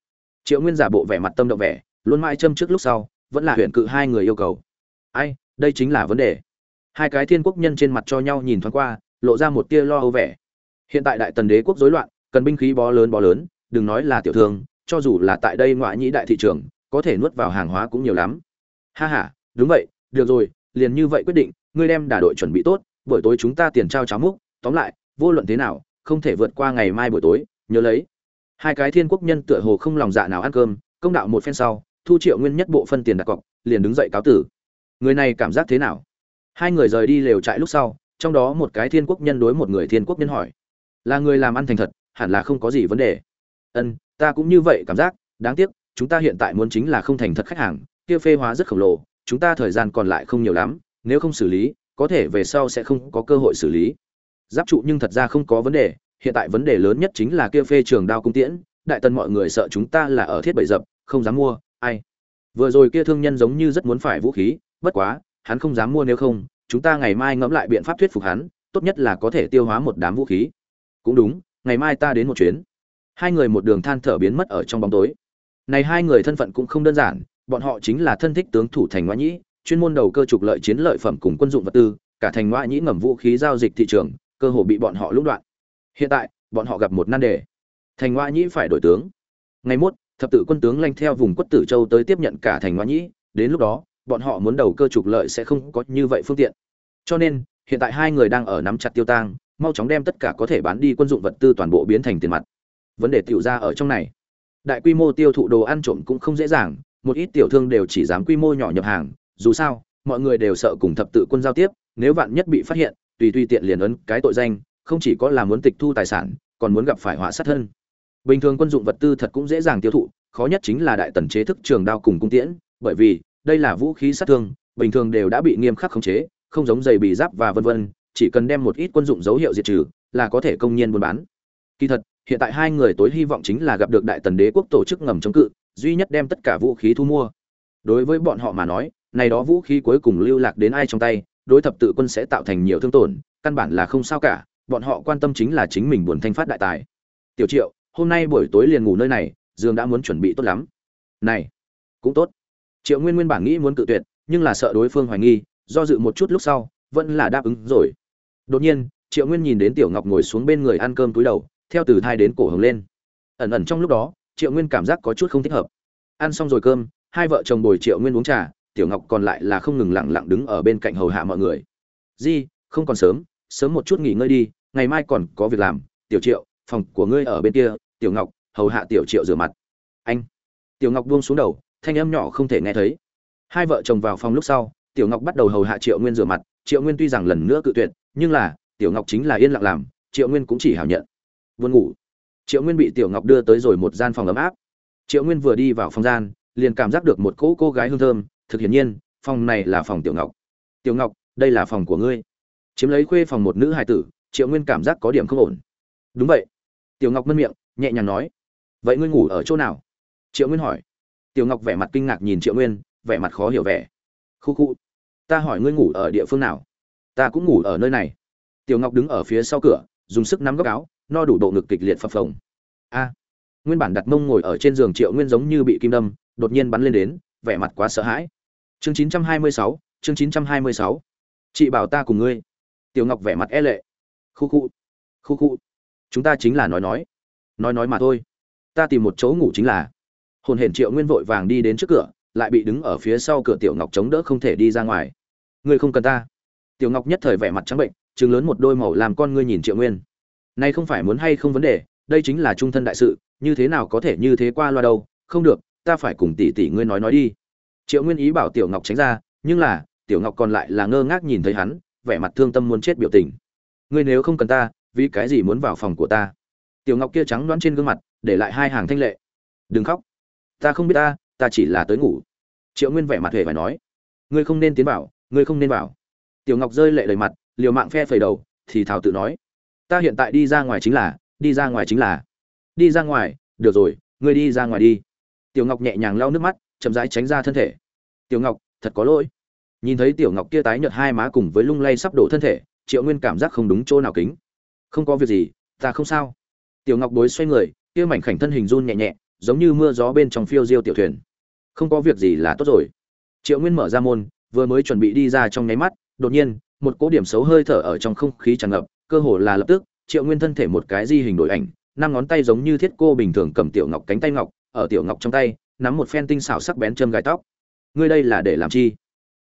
Triệu nguyên giả bộ vẻ mặt tâm động vẻ, luôn mãi châm trước lúc sau, vẫn là huyện cự hai người yêu cầu. Ai, đây chính là vấn đề hai cái thiên quốc nhân trên mặt cho nhau nhìn thoáng qua, lộ ra một tia lo âu vẻ. Hiện tại đại tần đế quốc rối loạn, cần binh khí bó lớn bó lớn, đừng nói là tiểu thương, cho dù là tại đây ngoại nhĩ đại thị trường, có thể nuốt vào hàng hóa cũng nhiều lắm. Ha ha, đúng vậy, được rồi, liền như vậy quyết định, ngươi đem đả đội chuẩn bị tốt, buổi tối chúng ta tiền trao cháo múc, tóm lại, vô luận thế nào, không thể vượt qua ngày mai buổi tối, nhớ lấy. Hai cái thiên quốc nhân tựa hồ không lòng dạ nào ăn cơm, công đạo một phen sau, thu triệu nguyên nhất bộ phân tiền đặt cọc, liền đứng dậy cáo tử. Người này cảm giác thế nào? Hai người rời đi lều trại lúc sau, trong đó một cái thiên quốc nhân đối một người thiên quốc nhân hỏi. Là người làm ăn thành thật, hẳn là không có gì vấn đề. Ân, ta cũng như vậy cảm giác, đáng tiếc, chúng ta hiện tại muốn chính là không thành thật khách hàng, kia phê hóa rất khổng lồ, chúng ta thời gian còn lại không nhiều lắm, nếu không xử lý, có thể về sau sẽ không có cơ hội xử lý. Giáp trụ nhưng thật ra không có vấn đề, hiện tại vấn đề lớn nhất chính là kia phê trường đao cung tiễn, đại tần mọi người sợ chúng ta là ở thiết bậy dập, không dám mua, ai. Vừa rồi kia thương nhân giống như rất muốn phải vũ khí, bất quá hắn không dám mua nếu không, chúng ta ngày mai ngẫm lại biện pháp thuyết phục hắn, tốt nhất là có thể tiêu hóa một đám vũ khí. Cũng đúng, ngày mai ta đến một chuyến. Hai người một đường than thở biến mất ở trong bóng tối. Này hai người thân phận cũng không đơn giản, bọn họ chính là thân thích tướng thủ thành ngoại nhĩ, chuyên môn đầu cơ trục lợi chiến lợi phẩm cùng quân dụng vật tư, cả thành ngoại nhĩ ngầm vũ khí giao dịch thị trường, cơ hồ bị bọn họ lũng đoạn. Hiện tại, bọn họ gặp một nan đề. Thành ngoại nhĩ phải đổi tướng. Ngày mốt, thập tự quân tướng lanh theo vùng quất tử châu tới tiếp nhận cả thành ngoại nhĩ, đến lúc đó bọn họ muốn đầu cơ trục lợi sẽ không có như vậy phương tiện. Cho nên, hiện tại hai người đang ở nắm chặt tiêu tang, mau chóng đem tất cả có thể bán đi quân dụng vật tư toàn bộ biến thành tiền mặt. Vấn đề tiểu ra ở trong này. Đại quy mô tiêu thụ đồ ăn trộm cũng không dễ dàng, một ít tiểu thương đều chỉ dám quy mô nhỏ nhập hàng, dù sao, mọi người đều sợ cùng thập tự quân giao tiếp, nếu vạn nhất bị phát hiện, tùy tùy tiện liền ấn cái tội danh, không chỉ có là muốn tịch thu tài sản, còn muốn gặp phải họa sát thân. Bình thường quân dụng vật tư thật cũng dễ dàng tiêu thụ, khó nhất chính là đại tần chế thức trường đao cùng cung tiễn, bởi vì đây là vũ khí sát thương, bình thường đều đã bị nghiêm khắc khống chế, không giống giày bị giáp và vân vân, chỉ cần đem một ít quân dụng dấu hiệu diệt trừ, là có thể công nhiên buôn bán. Kỳ thật, hiện tại hai người tối hy vọng chính là gặp được đại tần đế quốc tổ chức ngầm chống cự, duy nhất đem tất cả vũ khí thu mua. Đối với bọn họ mà nói, này đó vũ khí cuối cùng lưu lạc đến ai trong tay, đối thập tự quân sẽ tạo thành nhiều thương tổn, căn bản là không sao cả, bọn họ quan tâm chính là chính mình buồn thanh phát đại tài. Tiểu triệu, hôm nay buổi tối liền ngủ nơi này, dương đã muốn chuẩn bị tốt lắm. Này, cũng tốt triệu nguyên nguyên bản nghĩ muốn cự tuyệt, nhưng là sợ đối phương hoài nghi, do dự một chút lúc sau, vẫn là đáp ứng rồi. Đột nhiên, triệu nguyên nhìn đến tiểu ngọc ngồi xuống bên người ăn cơm túi đầu, theo từ thai đến cổ hồng lên. Ẩn ẩn trong lúc đó, triệu nguyên cảm giác có chút không thích hợp. Ăn xong rồi cơm, hai vợ chồng bồi triệu nguyên uống trà, tiểu ngọc còn lại là không ngừng lặng lặng đứng ở bên cạnh hầu hạ mọi người. Di, không còn sớm sớm một chút nghỉ ngơi đi, ngày mai còn có việc làm, tiểu triệu, phòng của ngươi ở bên kia, tiểu ngọc, hầu hạ tiểu triệu rửa mặt. Anh. Tiểu ngọc buông xuống đầu thanh âm nhỏ không thể nghe thấy. Hai vợ chồng vào phòng lúc sau, tiểu ngọc bắt đầu hầu hạ triệu nguyên rửa mặt. Triệu nguyên tuy rằng lần nữa cự tuyệt, nhưng là, tiểu ngọc chính là yên lặng làm, triệu nguyên cũng chỉ hảo nhận. Buồn ngủ. Triệu nguyên bị tiểu ngọc đưa tới rồi một gian phòng ấm áp. Triệu nguyên vừa đi vào phòng gian, liền cảm giác được một cỗ cô gái hương thơm. Thực hiển nhiên, phòng này là phòng tiểu ngọc. Tiểu ngọc, đây là phòng của ngươi. Chiếm lấy khuê phòng một nữ hài tử, triệu nguyên cảm giác có điểm không ổn. Đúng vậy. Tiểu ngọc mân miệng, nhẹ nhàng nói, vậy ngươi ngủ ở chỗ nào? Triệu nguyên hỏi tiểu ngọc vẻ mặt kinh ngạc nhìn triệu nguyên, vẻ mặt khó hiểu vẻ. Khu khu, ta hỏi ngươi ngủ ở địa phương nào? Ta cũng ngủ ở nơi này. Tiểu ngọc đứng ở phía sau cửa, dùng sức nắm góc áo, no đủ độ ngực kịch liệt phập phồng. A, nguyên bản đặt mông ngồi ở trên giường triệu nguyên giống như bị kim đâm, đột nhiên bắn lên đến, vẻ mặt quá sợ hãi. Chương chín trăm hai mươi sáu, chương chín trăm hai mươi sáu. Chị bảo ta cùng ngươi. Tiểu ngọc vẻ mặt e lệ. Khu khu khu khu, chúng ta chính là nói nói. Nói nói mà thôi. Ta tìm một chỗ ngủ chính là hồn hển triệu nguyên vội vàng đi đến trước cửa, lại bị đứng ở phía sau cửa tiểu ngọc chống đỡ không thể đi ra ngoài. Ngươi không cần ta. Tiểu ngọc nhất thời vẻ mặt trắng bệnh chừng lớn một đôi màu làm con ngươi nhìn triệu nguyên. Nay không phải muốn hay không vấn đề, đây chính là trung thân đại sự, như thế nào có thể như thế qua loa đâu, không được, ta phải cùng tỷ tỷ ngươi nói nói đi. Triệu nguyên ý bảo tiểu ngọc tránh ra, nhưng là, tiểu ngọc còn lại là ngơ ngác nhìn thấy hắn, vẻ mặt thương tâm muốn chết biểu tình. Ngươi nếu không cần ta, vì cái gì muốn vào phòng của ta? Tiểu ngọc kia trắng đoán trên gương mặt, để lại hai hàng thanh lệ. Đừng khóc ta không biết ta ta chỉ là tới ngủ. Triệu nguyên vẻ mặt hề phải nói, ngươi không nên tiến vào, ngươi không nên vào. Tiểu ngọc rơi lệ đầy mặt, liều mạng phe phẩy đầu, thì thảo tự nói, ta hiện tại đi ra ngoài chính là, đi ra ngoài chính là. Đi ra ngoài, được rồi, ngươi đi ra ngoài đi. Tiểu ngọc nhẹ nhàng lau nước mắt, chậm rãi tránh ra thân thể. Tiểu ngọc, thật có lỗi. Nhìn thấy tiểu ngọc kia tái nhợt hai má cùng với lung lay sắp đổ thân thể, triệu nguyên cảm giác không đúng chỗ nào kính. Không có việc gì, ta không sao. Tiểu ngọc bối xoay người, kia mảnh khảnh thân hình run nhẹ nhẹ giống như mưa gió bên trong phiêu diêu tiểu thuyền. Không có việc gì là tốt rồi. Triệu nguyên mở ra môn, vừa mới chuẩn bị đi ra trong nháy mắt, đột nhiên, một cỗ điểm xấu hơi thở ở trong không khí tràn ngập, cơ hồ là lập tức, triệu nguyên thân thể một cái di hình đổi ảnh, năm ngón tay giống như thiết cô bình thường cầm tiểu ngọc cánh tay ngọc, ở tiểu ngọc trong tay, nắm một phen tinh xảo sắc bén châm gài tóc. Ngươi đây là để làm chi?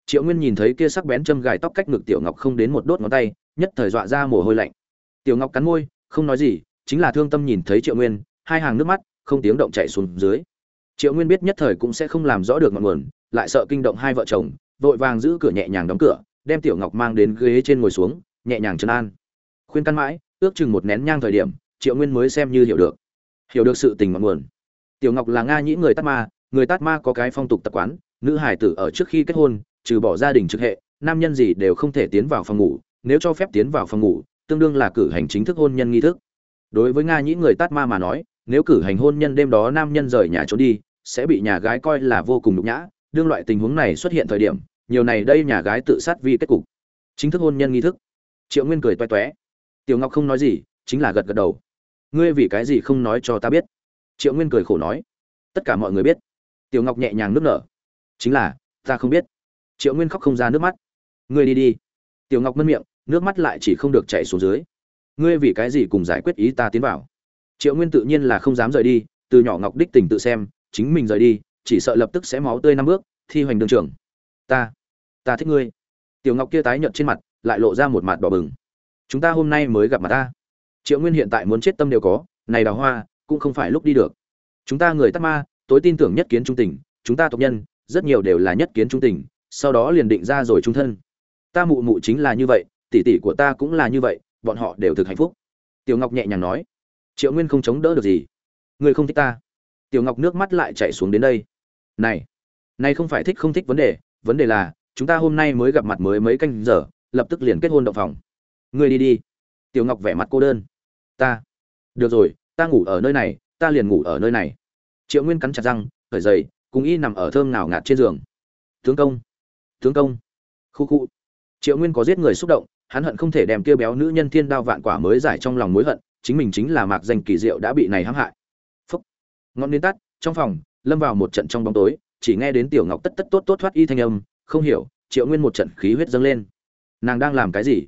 Triệu nguyên nhìn thấy kia sắc bén châm gài tóc cách ngực tiểu ngọc không đến một đốt ngón tay, nhất thời dọa ra mồ hôi lạnh. Tiểu ngọc cắn môi, không nói gì, chính là thương tâm nhìn thấy triệu nguyên, hai hàng nước mắt không tiếng động chạy xuống dưới. Triệu nguyên biết nhất thời cũng sẽ không làm rõ được ngọn nguồn, lại sợ kinh động hai vợ chồng, vội vàng giữ cửa nhẹ nhàng đóng cửa, đem tiểu ngọc mang đến ghế trên ngồi xuống, nhẹ nhàng trấn an. Khuyên căn mãi, ước chừng một nén nhang thời điểm, triệu nguyên mới xem như hiểu được. Hiểu được sự tình ngọn nguồn. Tiểu ngọc là nga nhĩ người tát ma, người tát ma có cái phong tục tập quán, nữ hải tử ở trước khi kết hôn, trừ bỏ gia đình trực hệ, nam nhân gì đều không thể tiến vào phòng ngủ, nếu cho phép tiến vào phòng ngủ, tương đương là cử hành chính thức hôn nhân nghi thức. Đối với nga nhĩ người tát ma mà nói nếu cử hành hôn nhân đêm đó nam nhân rời nhà trốn đi, sẽ bị nhà gái coi là vô cùng nhục nhã. Đương loại tình huống này xuất hiện thời điểm, nhiều này đây nhà gái tự sát vì kết cục. Chính thức hôn nhân nghi thức. Triệu nguyên cười toe toé. Tiểu ngọc không nói gì, chính là gật gật đầu. Ngươi vì cái gì không nói cho ta biết? Triệu nguyên cười khổ nói. Tất cả mọi người biết. Tiểu ngọc nhẹ nhàng nước nở. Chính là, ta không biết. Triệu nguyên khóc không ra nước mắt. Ngươi đi đi. Tiểu ngọc mân miệng, nước mắt lại chỉ không được chảy xuống dưới. Ngươi vì cái gì cùng giải quyết ý ta tiến vào? Triệu nguyên tự nhiên là không dám rời đi, từ nhỏ ngọc đích tình tự xem, chính mình rời đi, chỉ sợ lập tức sẽ máu tươi năm bước, thi hoành đường trường ta ta thích ngươi. Tiểu ngọc kia tái nhợt trên mặt, lại lộ ra một mặt đỏ bừng. Chúng ta hôm nay mới gặp mặt ta. Triệu nguyên hiện tại muốn chết tâm đều có, này đào hoa, cũng không phải lúc đi được. Chúng ta người tắc ma, tối tin tưởng nhất kiến trung tình, chúng ta tộc nhân, rất nhiều đều là nhất kiến trung tình, sau đó liền định ra rồi trung thân. Ta mụ mụ chính là như vậy, tỷ tỷ của ta cũng là như vậy, bọn họ đều thực hạnh phúc. Tiểu ngọc nhẹ nhàng nói triệu nguyên không chống đỡ được gì. Người không thích ta. Tiểu ngọc nước mắt lại chạy xuống đến đây. Này này không phải thích không thích vấn đề vấn đề là, chúng ta hôm nay mới gặp mặt mới mấy canh giờ, lập tức liền kết hôn động phòng. Ngươi đi đi. Tiểu ngọc vẻ mặt cô đơn. Ta. Được rồi, ta ngủ ở nơi này, ta liền ngủ ở nơi này. Triệu nguyên cắn chặt răng khởi dậy cùng y nằm ở thơm nào ngạt trên giường. Tướng công. Tướng công. Khu khu. Triệu nguyên có giết người xúc động, hắn hận không thể đem kia béo nữ nhân thiên đao vạn quả mới giải trong lòng mối hận chính mình chính là mạc danh kỳ diệu đã bị này hãm hại. Phúc. Ngọn nến tắt, trong phòng, lâm vào một trận trong bóng tối, chỉ nghe đến tiểu ngọc tất tất tốt tốt thoát y thanh âm, không hiểu, triệu nguyên một trận khí huyết dâng lên. Nàng đang làm cái gì?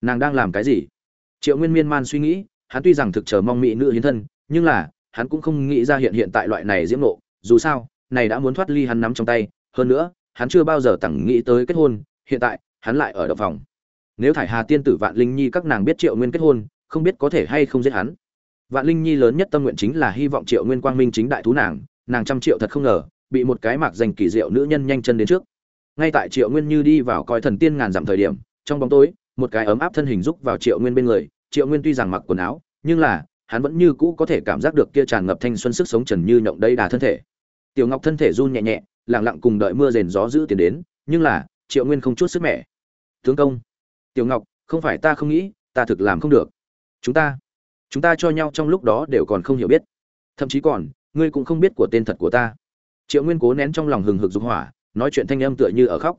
Nàng đang làm cái gì? Triệu nguyên miên man suy nghĩ, hắn tuy rằng thực chờ mong mỹ nữ hiến thân, nhưng là, hắn cũng không nghĩ ra hiện hiện tại loại này diễm nộ dù sao, này đã muốn thoát ly hắn nắm trong tay, hơn nữa, hắn chưa bao giờ tẳng nghĩ tới kết hôn, hiện tại, hắn lại ở đậu phòng. Nếu thải hà tiên tử vạn linh nhi các nàng biết triệu nguyên kết hôn không biết có thể hay không giết hắn. Vạn linh nhi lớn nhất tâm nguyện chính là hy vọng triệu nguyên quang minh chính đại thú nàng nàng trăm triệu thật không ngờ, bị một cái mạc danh kỳ diệu nữ nhân nhanh chân đến trước. Ngay tại triệu nguyên như đi vào coi thần tiên ngàn dặm thời điểm, trong bóng tối, một cái ấm áp thân hình rúc vào triệu nguyên bên người, triệu nguyên tuy rằng mặc quần áo, nhưng là, hắn vẫn như cũ có thể cảm giác được kia tràn ngập thanh xuân sức sống trần như nhộng đây đà thân thể. Tiểu ngọc thân thể run nhẹ nhẹ, lặng lặng cùng đợi mưa rền gió giữ tiền đến, nhưng là, triệu nguyên không chút sức mẻ. Tướng công, tiểu ngọc, không phải ta không nghĩ, ta thực làm không được chúng ta chúng ta cho nhau trong lúc đó đều còn không hiểu biết. Thậm chí còn, ngươi cũng không biết của tên thật của ta. Triệu nguyên cố nén trong lòng hừng hực dục hỏa, nói chuyện thanh âm tựa như ở khóc.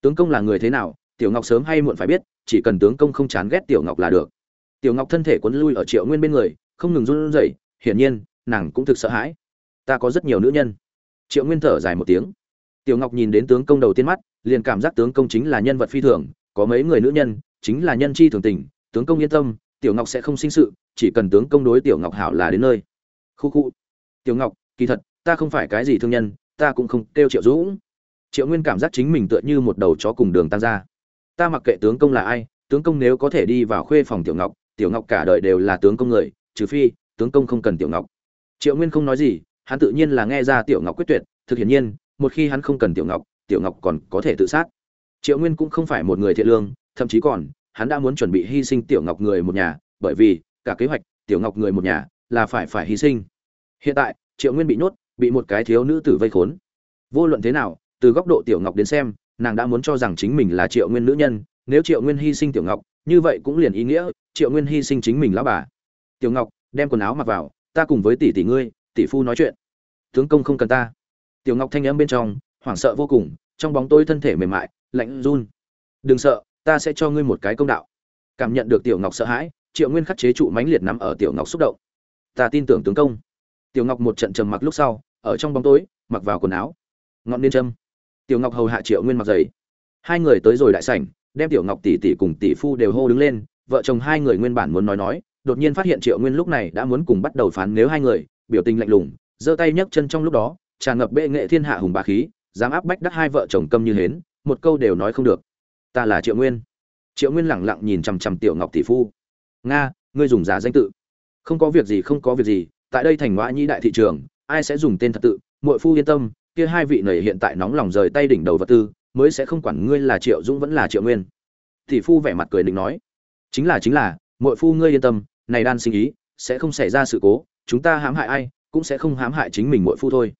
Tướng công là người thế nào, tiểu ngọc sớm hay muộn phải biết, chỉ cần tướng công không chán ghét tiểu ngọc là được. Tiểu ngọc thân thể quấn lui ở triệu nguyên bên người, không ngừng run rẩy, hiển nhiên, nàng cũng thực sợ hãi. Ta có rất nhiều nữ nhân. Triệu nguyên thở dài một tiếng. Tiểu ngọc nhìn đến tướng công đầu tiên mắt, liền cảm giác tướng công chính là nhân vật phi thường, có mấy người nữ nhân, chính là nhân chi thường tình, tướng công yên tâm tiểu ngọc sẽ không sinh sự, chỉ cần tướng công đối tiểu ngọc hảo là đến nơi. Khu khu. Tiểu ngọc, kỳ thật, ta không phải cái gì thương nhân, ta cũng không kêu triệu dũng. Triệu nguyên cảm giác chính mình tựa như một đầu chó cùng đường tăng ra. Ta mặc kệ tướng công là ai, tướng công nếu có thể đi vào khuê phòng tiểu ngọc tiểu ngọc cả đời đều là tướng công người, trừ phi, tướng công không cần tiểu ngọc. Triệu nguyên không nói gì, hắn tự nhiên là nghe ra tiểu ngọc quyết tuyệt, thực hiển nhiên, một khi hắn không cần tiểu ngọc tiểu ngọc còn có thể tự sát. Triệu nguyên cũng không phải một người thiện lương, thậm chí còn hắn đã muốn chuẩn bị hy sinh tiểu ngọc người một nhà, bởi vì cả kế hoạch tiểu ngọc người một nhà là phải phải hy sinh. Hiện tại, triệu nguyên bị nhốt, bị một cái thiếu nữ tử vây khốn. Vô luận thế nào, từ góc độ tiểu ngọc đến xem, nàng đã muốn cho rằng chính mình là triệu nguyên nữ nhân, nếu triệu nguyên hy sinh tiểu ngọc, như vậy cũng liền ý nghĩa triệu nguyên hy sinh chính mình lão bà. Tiểu ngọc, đem quần áo mặc vào, ta cùng với tỷ tỷ ngươi, tỷ phu nói chuyện. Tướng công không cần ta. Tiểu ngọc thanh âm bên trong, hoảng sợ vô cùng, trong bóng tối thân thể mềm mại, lạnh run. Đừng sợ ta sẽ cho ngươi một cái công đạo. Cảm nhận được tiểu ngọc sợ hãi, triệu nguyên khắc chế trụ mãnh liệt nắm ở tiểu ngọc xúc động. Ta tin tưởng tướng công. Tiểu ngọc một trận trầm mặc lúc sau, ở trong bóng tối, mặc vào quần áo. Ngọn niên trâm tiểu ngọc hầu hạ triệu nguyên mặc giày. Hai người tới rồi đại sảnh, đem tiểu ngọc tỷ tỷ cùng tỷ phu đều hô đứng lên, vợ chồng hai người nguyên bản muốn nói nói, đột nhiên phát hiện triệu nguyên lúc này đã muốn cùng bắt đầu phán nếu hai người, biểu tình lạnh lùng, giơ tay nhấc chân trong lúc đó, tràn ngập bệ nghệ thiên hạ hùng bá khí, dám áp bách đắc hai vợ chồng câm như hến, một câu đều nói không được ta là triệu nguyên. Triệu nguyên lẳng lặng nhìn chằm chằm tiểu ngọc tỷ phu. Nga, ngươi dùng giả danh tự. Không có việc gì, không có việc gì. Tại đây thành ngoã nhĩ đại thị trường, ai sẽ dùng tên thật tự? Muội phu yên tâm, kia hai vị này hiện tại nóng lòng rời tay đỉnh đầu vật tư, mới sẽ không quản ngươi là triệu dũng vẫn là triệu nguyên. Tỷ phu vẻ mặt cười định nói. Chính là chính là, muội phu ngươi yên tâm, này đan sinh ý, sẽ không xảy ra sự cố, chúng ta hãm hại ai, cũng sẽ không hãm hại chính mình muội phu thôi.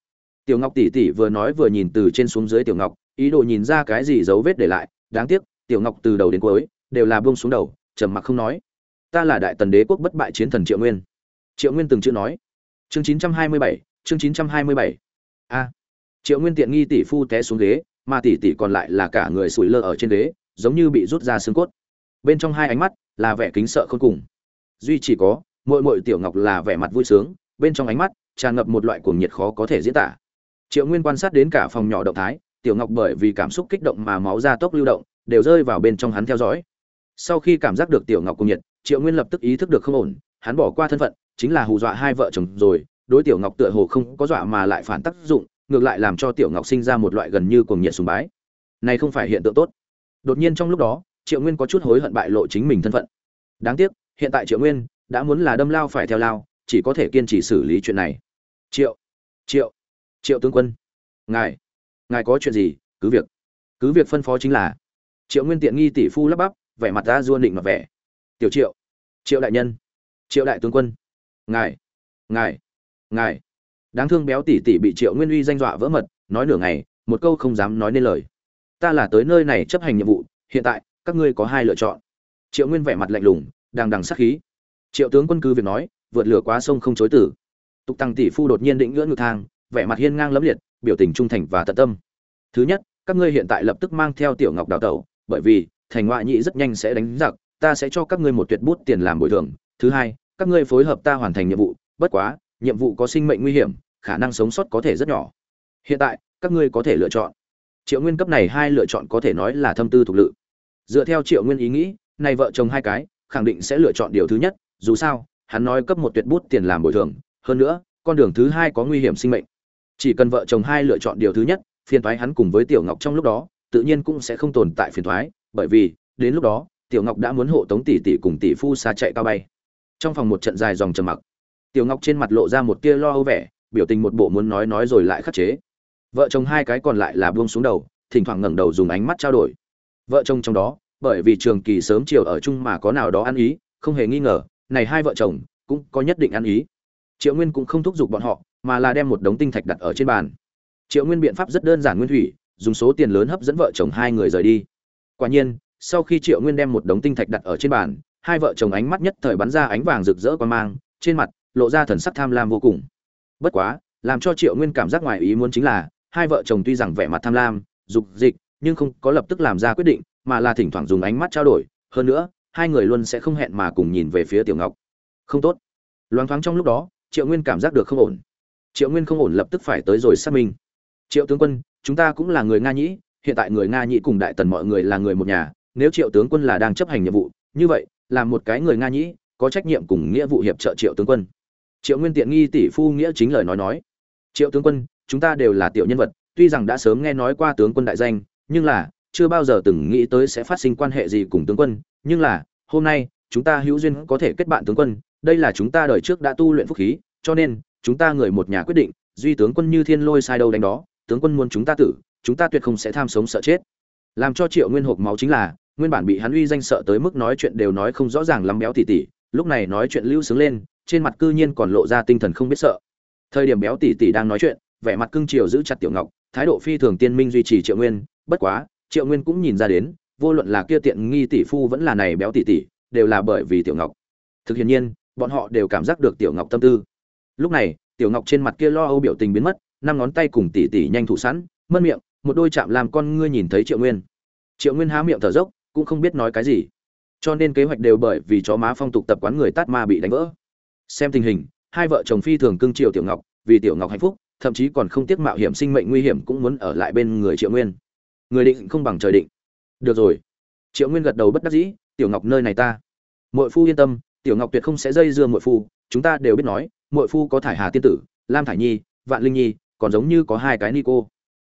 Tiểu ngọc tỷ tỷ vừa nói vừa nhìn từ trên xuống dưới tiểu ngọc, ý đồ nhìn ra cái gì dấu vết để lại đáng tiếc, tiểu ngọc từ đầu đến cuối đều là buông xuống đầu, trầm mặc không nói. Ta là đại tần đế quốc bất bại chiến thần triệu nguyên. Triệu nguyên từng chữ nói. Chương chín trăm hai mươi bảy, chương chín trăm hai mươi bảy. A. Triệu nguyên tiện nghi tỷ phu té xuống ghế, mà tỷ tỷ còn lại là cả người sủi lơ ở trên ghế, giống như bị rút ra xương cốt. Bên trong hai ánh mắt là vẻ kính sợ khôn cùng. Duy chỉ có mội mội tiểu ngọc là vẻ mặt vui sướng, bên trong ánh mắt tràn ngập một loại cuồng nhiệt khó có thể diễn tả. Triệu nguyên quan sát đến cả phòng nhỏ động thái tiểu ngọc bởi vì cảm xúc kích động mà máu ra tốc lưu động, đều rơi vào bên trong hắn theo dõi. Sau khi cảm giác được tiểu ngọc cuồng nhiệt, triệu nguyên lập tức ý thức được không ổn, hắn bỏ qua thân phận, chính là hù dọa hai vợ chồng rồi, đối tiểu ngọc tựa hồ không có dọa mà lại phản tác dụng, ngược lại làm cho tiểu ngọc sinh ra một loại gần như cuồng nhiệt sùng bái. Này không phải hiện tượng tốt. Đột nhiên trong lúc đó, triệu nguyên có chút hối hận bại lộ chính mình thân phận. Đáng tiếc, hiện tại triệu nguyên đã muốn là đâm lao phải theo lao, chỉ có thể kiên trì xử lý chuyện này. Triệu triệu triệu tướng quân, ngài ngài có chuyện gì? Cứ việc. Cứ việc phân phó chính là. Triệu nguyên tiện nghi tỷ phu lắp bắp, vẻ mặt ra dua định mặt vẻ. Tiểu triệu. Triệu đại nhân. Triệu đại tướng quân. Ngài. Ngài. Ngài. Đáng thương béo tỷ tỷ bị triệu nguyên uy danh dọa vỡ mật, nói nửa ngày, một câu không dám nói nên lời. Ta là tới nơi này chấp hành nhiệm vụ, hiện tại, các ngươi có hai lựa chọn. Triệu nguyên vẻ mặt lạnh lùng, đằng đằng sắc khí. Triệu tướng quân cứ việc nói, vượt lửa quá sông không chối tử. Tục tăng tỷ phu đột nhiên định ngưỡng ngược thang, vẻ mặt hiên ngang lẫm liệt biểu tình trung thành và tận tâm. Thứ nhất, các ngươi hiện tại lập tức mang theo tiểu ngọc đào tẩu, bởi vì thành ngoại nhị rất nhanh sẽ đánh giặc, ta sẽ cho các ngươi một tuyệt bút tiền làm bồi thường. Thứ hai, các ngươi phối hợp ta hoàn thành nhiệm vụ, bất quá, nhiệm vụ có sinh mệnh nguy hiểm, khả năng sống sót có thể rất nhỏ. Hiện tại, các ngươi có thể lựa chọn. Triệu nguyên cấp này hai lựa chọn có thể nói là thâm tư thuộc lự. Dựa theo triệu nguyên ý nghĩ, này vợ chồng hai cái, khẳng định sẽ lựa chọn điều thứ nhất, dù sao, hắn nói cấp một tuyệt bút tiền làm bồi thường. Hơn nữa, con đường thứ hai có nguy hiểm sinh mệnh chỉ cần vợ chồng hai lựa chọn điều thứ nhất, phiền thoái hắn cùng với tiểu ngọc trong lúc đó, tự nhiên cũng sẽ không tồn tại phiền thoái, bởi vì, đến lúc đó, tiểu ngọc đã muốn hộ tống tỷ tỷ cùng tỷ phu xa chạy cao bay. Trong phòng một trận dài dòng trầm mặc, tiểu ngọc trên mặt lộ ra một tia lo âu vẻ, biểu tình một bộ muốn nói nói rồi lại khắc chế. Vợ chồng hai cái còn lại là buông xuống đầu, thỉnh thoảng ngẩng đầu dùng ánh mắt trao đổi. Vợ chồng trong đó, bởi vì trường kỳ sớm chiều ở chung mà có nào đó ăn ý, không hề nghi ngờ, này hai vợ chồng cũng có nhất định ăn ý. Triệu nguyên cũng không thúc giục bọn họ mà là đem một đống tinh thạch đặt ở trên bàn. Triệu nguyên biện pháp rất đơn giản nguyên thủy, dùng số tiền lớn hấp dẫn vợ chồng hai người rời đi. Quả nhiên, sau khi triệu nguyên đem một đống tinh thạch đặt ở trên bàn, hai vợ chồng ánh mắt nhất thời bắn ra ánh vàng rực rỡ quan mang, trên mặt lộ ra thần sắc tham lam vô cùng. Bất quá, làm cho triệu nguyên cảm giác ngoài ý muốn chính là, hai vợ chồng tuy rằng vẻ mặt tham lam, dục dịch, nhưng không có lập tức làm ra quyết định, mà là thỉnh thoảng dùng ánh mắt trao đổi. Hơn nữa, hai người luôn sẽ không hẹn mà cùng nhìn về phía tiểu ngọc. Không tốt. Loáng thoáng trong lúc đó, triệu nguyên cảm giác được không ổn triệu nguyên không ổn lập tức phải tới rồi xác minh. Triệu tướng quân, chúng ta cũng là người nga nhĩ, hiện tại người nga nhĩ cùng đại tần mọi người là người một nhà, nếu triệu tướng quân là đang chấp hành nhiệm vụ, như vậy là một cái người nga nhĩ, có trách nhiệm cùng nghĩa vụ hiệp trợ triệu tướng quân. Triệu nguyên tiện nghi tỷ phu nghĩa chính lời nói nói. Triệu tướng quân, chúng ta đều là tiểu nhân vật, tuy rằng đã sớm nghe nói qua tướng quân đại danh, nhưng là, chưa bao giờ từng nghĩ tới sẽ phát sinh quan hệ gì cùng tướng quân, nhưng là, hôm nay, chúng ta hữu duyên có thể kết bạn tướng quân, đây là chúng ta đời trước đã tu luyện phúc khí, cho nên chúng ta người một nhà quyết định, duy tướng quân như thiên lôi sai đâu đánh đó, tướng quân muốn chúng ta tử, chúng ta tuyệt không sẽ tham sống sợ chết. Làm cho triệu nguyên hộp máu chính là, nguyên bản bị hắn uy danh sợ tới mức nói chuyện đều nói không rõ ràng lắm béo tỉ tỉ, lúc này nói chuyện lưu sướng lên, trên mặt cư nhiên còn lộ ra tinh thần không biết sợ. Thời điểm béo tỉ tỉ đang nói chuyện, vẻ mặt cương triều giữ chặt tiểu ngọc, thái độ phi thường tiên minh duy trì triệu nguyên, bất quá, triệu nguyên cũng nhìn ra đến, vô luận là kia tiện nghi tỷ phu vẫn là này béo tỉ tỉ, đều là bởi vì tiểu ngọc. Thực hiện nhiên, bọn họ đều cảm giác được tiểu ngọc tâm tư lúc này, tiểu ngọc trên mặt kia lo âu biểu tình biến mất, năm ngón tay cùng tỉ tỉ nhanh thủ sẵn mân miệng, một đôi chạm làm con ngươi nhìn thấy triệu nguyên. Triệu nguyên há miệng thở dốc, cũng không biết nói cái gì. Cho nên kế hoạch đều bởi vì chó má phong tục tập quán người tát ma bị đánh vỡ. Xem tình hình, hai vợ chồng phi thường cưng triệu tiểu ngọc, vì tiểu ngọc hạnh phúc, thậm chí còn không tiếc mạo hiểm sinh mệnh nguy hiểm cũng muốn ở lại bên người triệu nguyên. Người định không bằng trời định. Được rồi. Triệu nguyên gật đầu bất đắc dĩ, tiểu ngọc nơi này ta. Mội phu yên tâm, tiểu ngọc tuyệt không sẽ dây dưa mội phu chúng ta đều biết nói mội phu có thải hà tiên tử, lam thải nhi, vạn linh nhi, còn giống như có hai cái ni cô.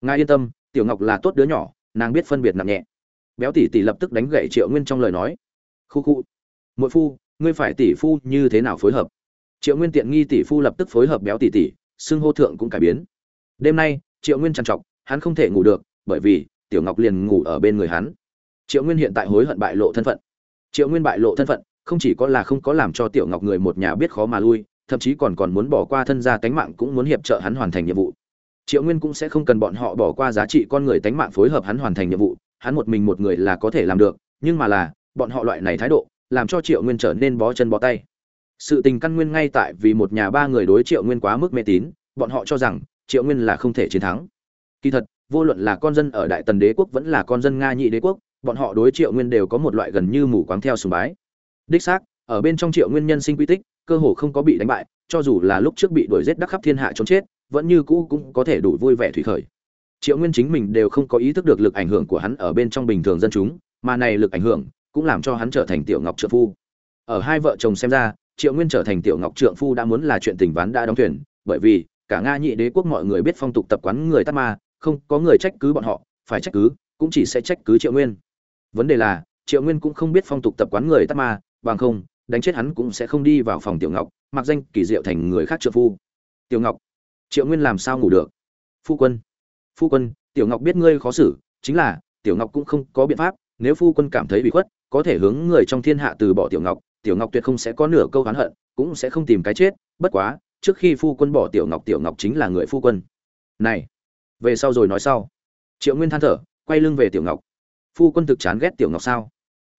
Ngài yên tâm, tiểu ngọc là tốt đứa nhỏ, nàng biết phân biệt nặng nhẹ. Béo tỷ tỷ lập tức đánh gậy triệu nguyên trong lời nói. Khu khu. Mội phu, ngươi phải tỷ phu như thế nào phối hợp? Triệu nguyên tiện nghi tỷ phu lập tức phối hợp béo tỷ tỷ, xưng hô thượng cũng cải biến. Đêm nay, triệu nguyên trằn trọc, hắn không thể ngủ được, bởi vì tiểu ngọc liền ngủ ở bên người hắn. Triệu nguyên hiện tại hối hận bại lộ thân phận. Triệu nguyên bại lộ thân phận không chỉ có là không có làm cho tiểu ngọc người một nhà biết khó mà lui, thậm chí còn còn muốn bỏ qua thân gia tánh mạng cũng muốn hiệp trợ hắn hoàn thành nhiệm vụ. Triệu nguyên cũng sẽ không cần bọn họ bỏ qua giá trị con người tánh mạng phối hợp hắn hoàn thành nhiệm vụ, hắn một mình một người là có thể làm được, nhưng mà là, bọn họ loại này thái độ, làm cho triệu nguyên trở nên bó chân bó tay. Sự tình căn nguyên ngay tại vì một nhà ba người đối triệu nguyên quá mức mê tín, bọn họ cho rằng, triệu nguyên là không thể chiến thắng. Kỳ thật, vô luận là con dân ở đại tần đế quốc vẫn là con dân nga nhị đế quốc, bọn họ đối triệu nguyên đều có một loại gần như mù quáng theo sùng bái đích xác, ở bên trong triệu nguyên nhân sinh quy tích, cơ hồ không có bị đánh bại, cho dù là lúc trước bị đuổi giết đắc khắp thiên hạ trốn chết, vẫn như cũ cũng có thể đủ vui vẻ thủy khởi. Triệu nguyên chính mình đều không có ý thức được lực ảnh hưởng của hắn ở bên trong bình thường dân chúng, mà này lực ảnh hưởng cũng làm cho hắn trở thành tiểu ngọc trợ phu. Ở hai vợ chồng xem ra, triệu nguyên trở thành tiểu ngọc trượng phu đã muốn là chuyện tình ván đã đóng thuyền, bởi vì cả nga nhị đế quốc mọi người biết phong tục tập quán người tát ma, không có người trách cứ bọn họ, phải trách cứ, cũng chỉ sẽ trách cứ triệu nguyên. Vấn đề là, triệu nguyên cũng không biết phong tục tập quán người tát ma bằng không, đánh chết hắn cũng sẽ không đi vào phòng tiểu ngọc, mặc danh kỳ diệu thành người khác trợ phu. Tiểu ngọc, triệu nguyên làm sao ngủ được? Phu quân phu quân, tiểu ngọc biết ngươi khó xử, chính là, tiểu ngọc cũng không có biện pháp, nếu phu quân cảm thấy bị khuất, có thể hướng người trong thiên hạ từ bỏ tiểu ngọc tiểu ngọc tuyệt không sẽ có nửa câu hắn hận, cũng sẽ không tìm cái chết, bất quá, trước khi phu quân bỏ tiểu ngọc tiểu ngọc chính là người phu quân. Này, về sau rồi nói sau. Triệu nguyên than thở, quay lưng về tiểu ngọc. Phu quân thực chán ghét tiểu ngọc sao?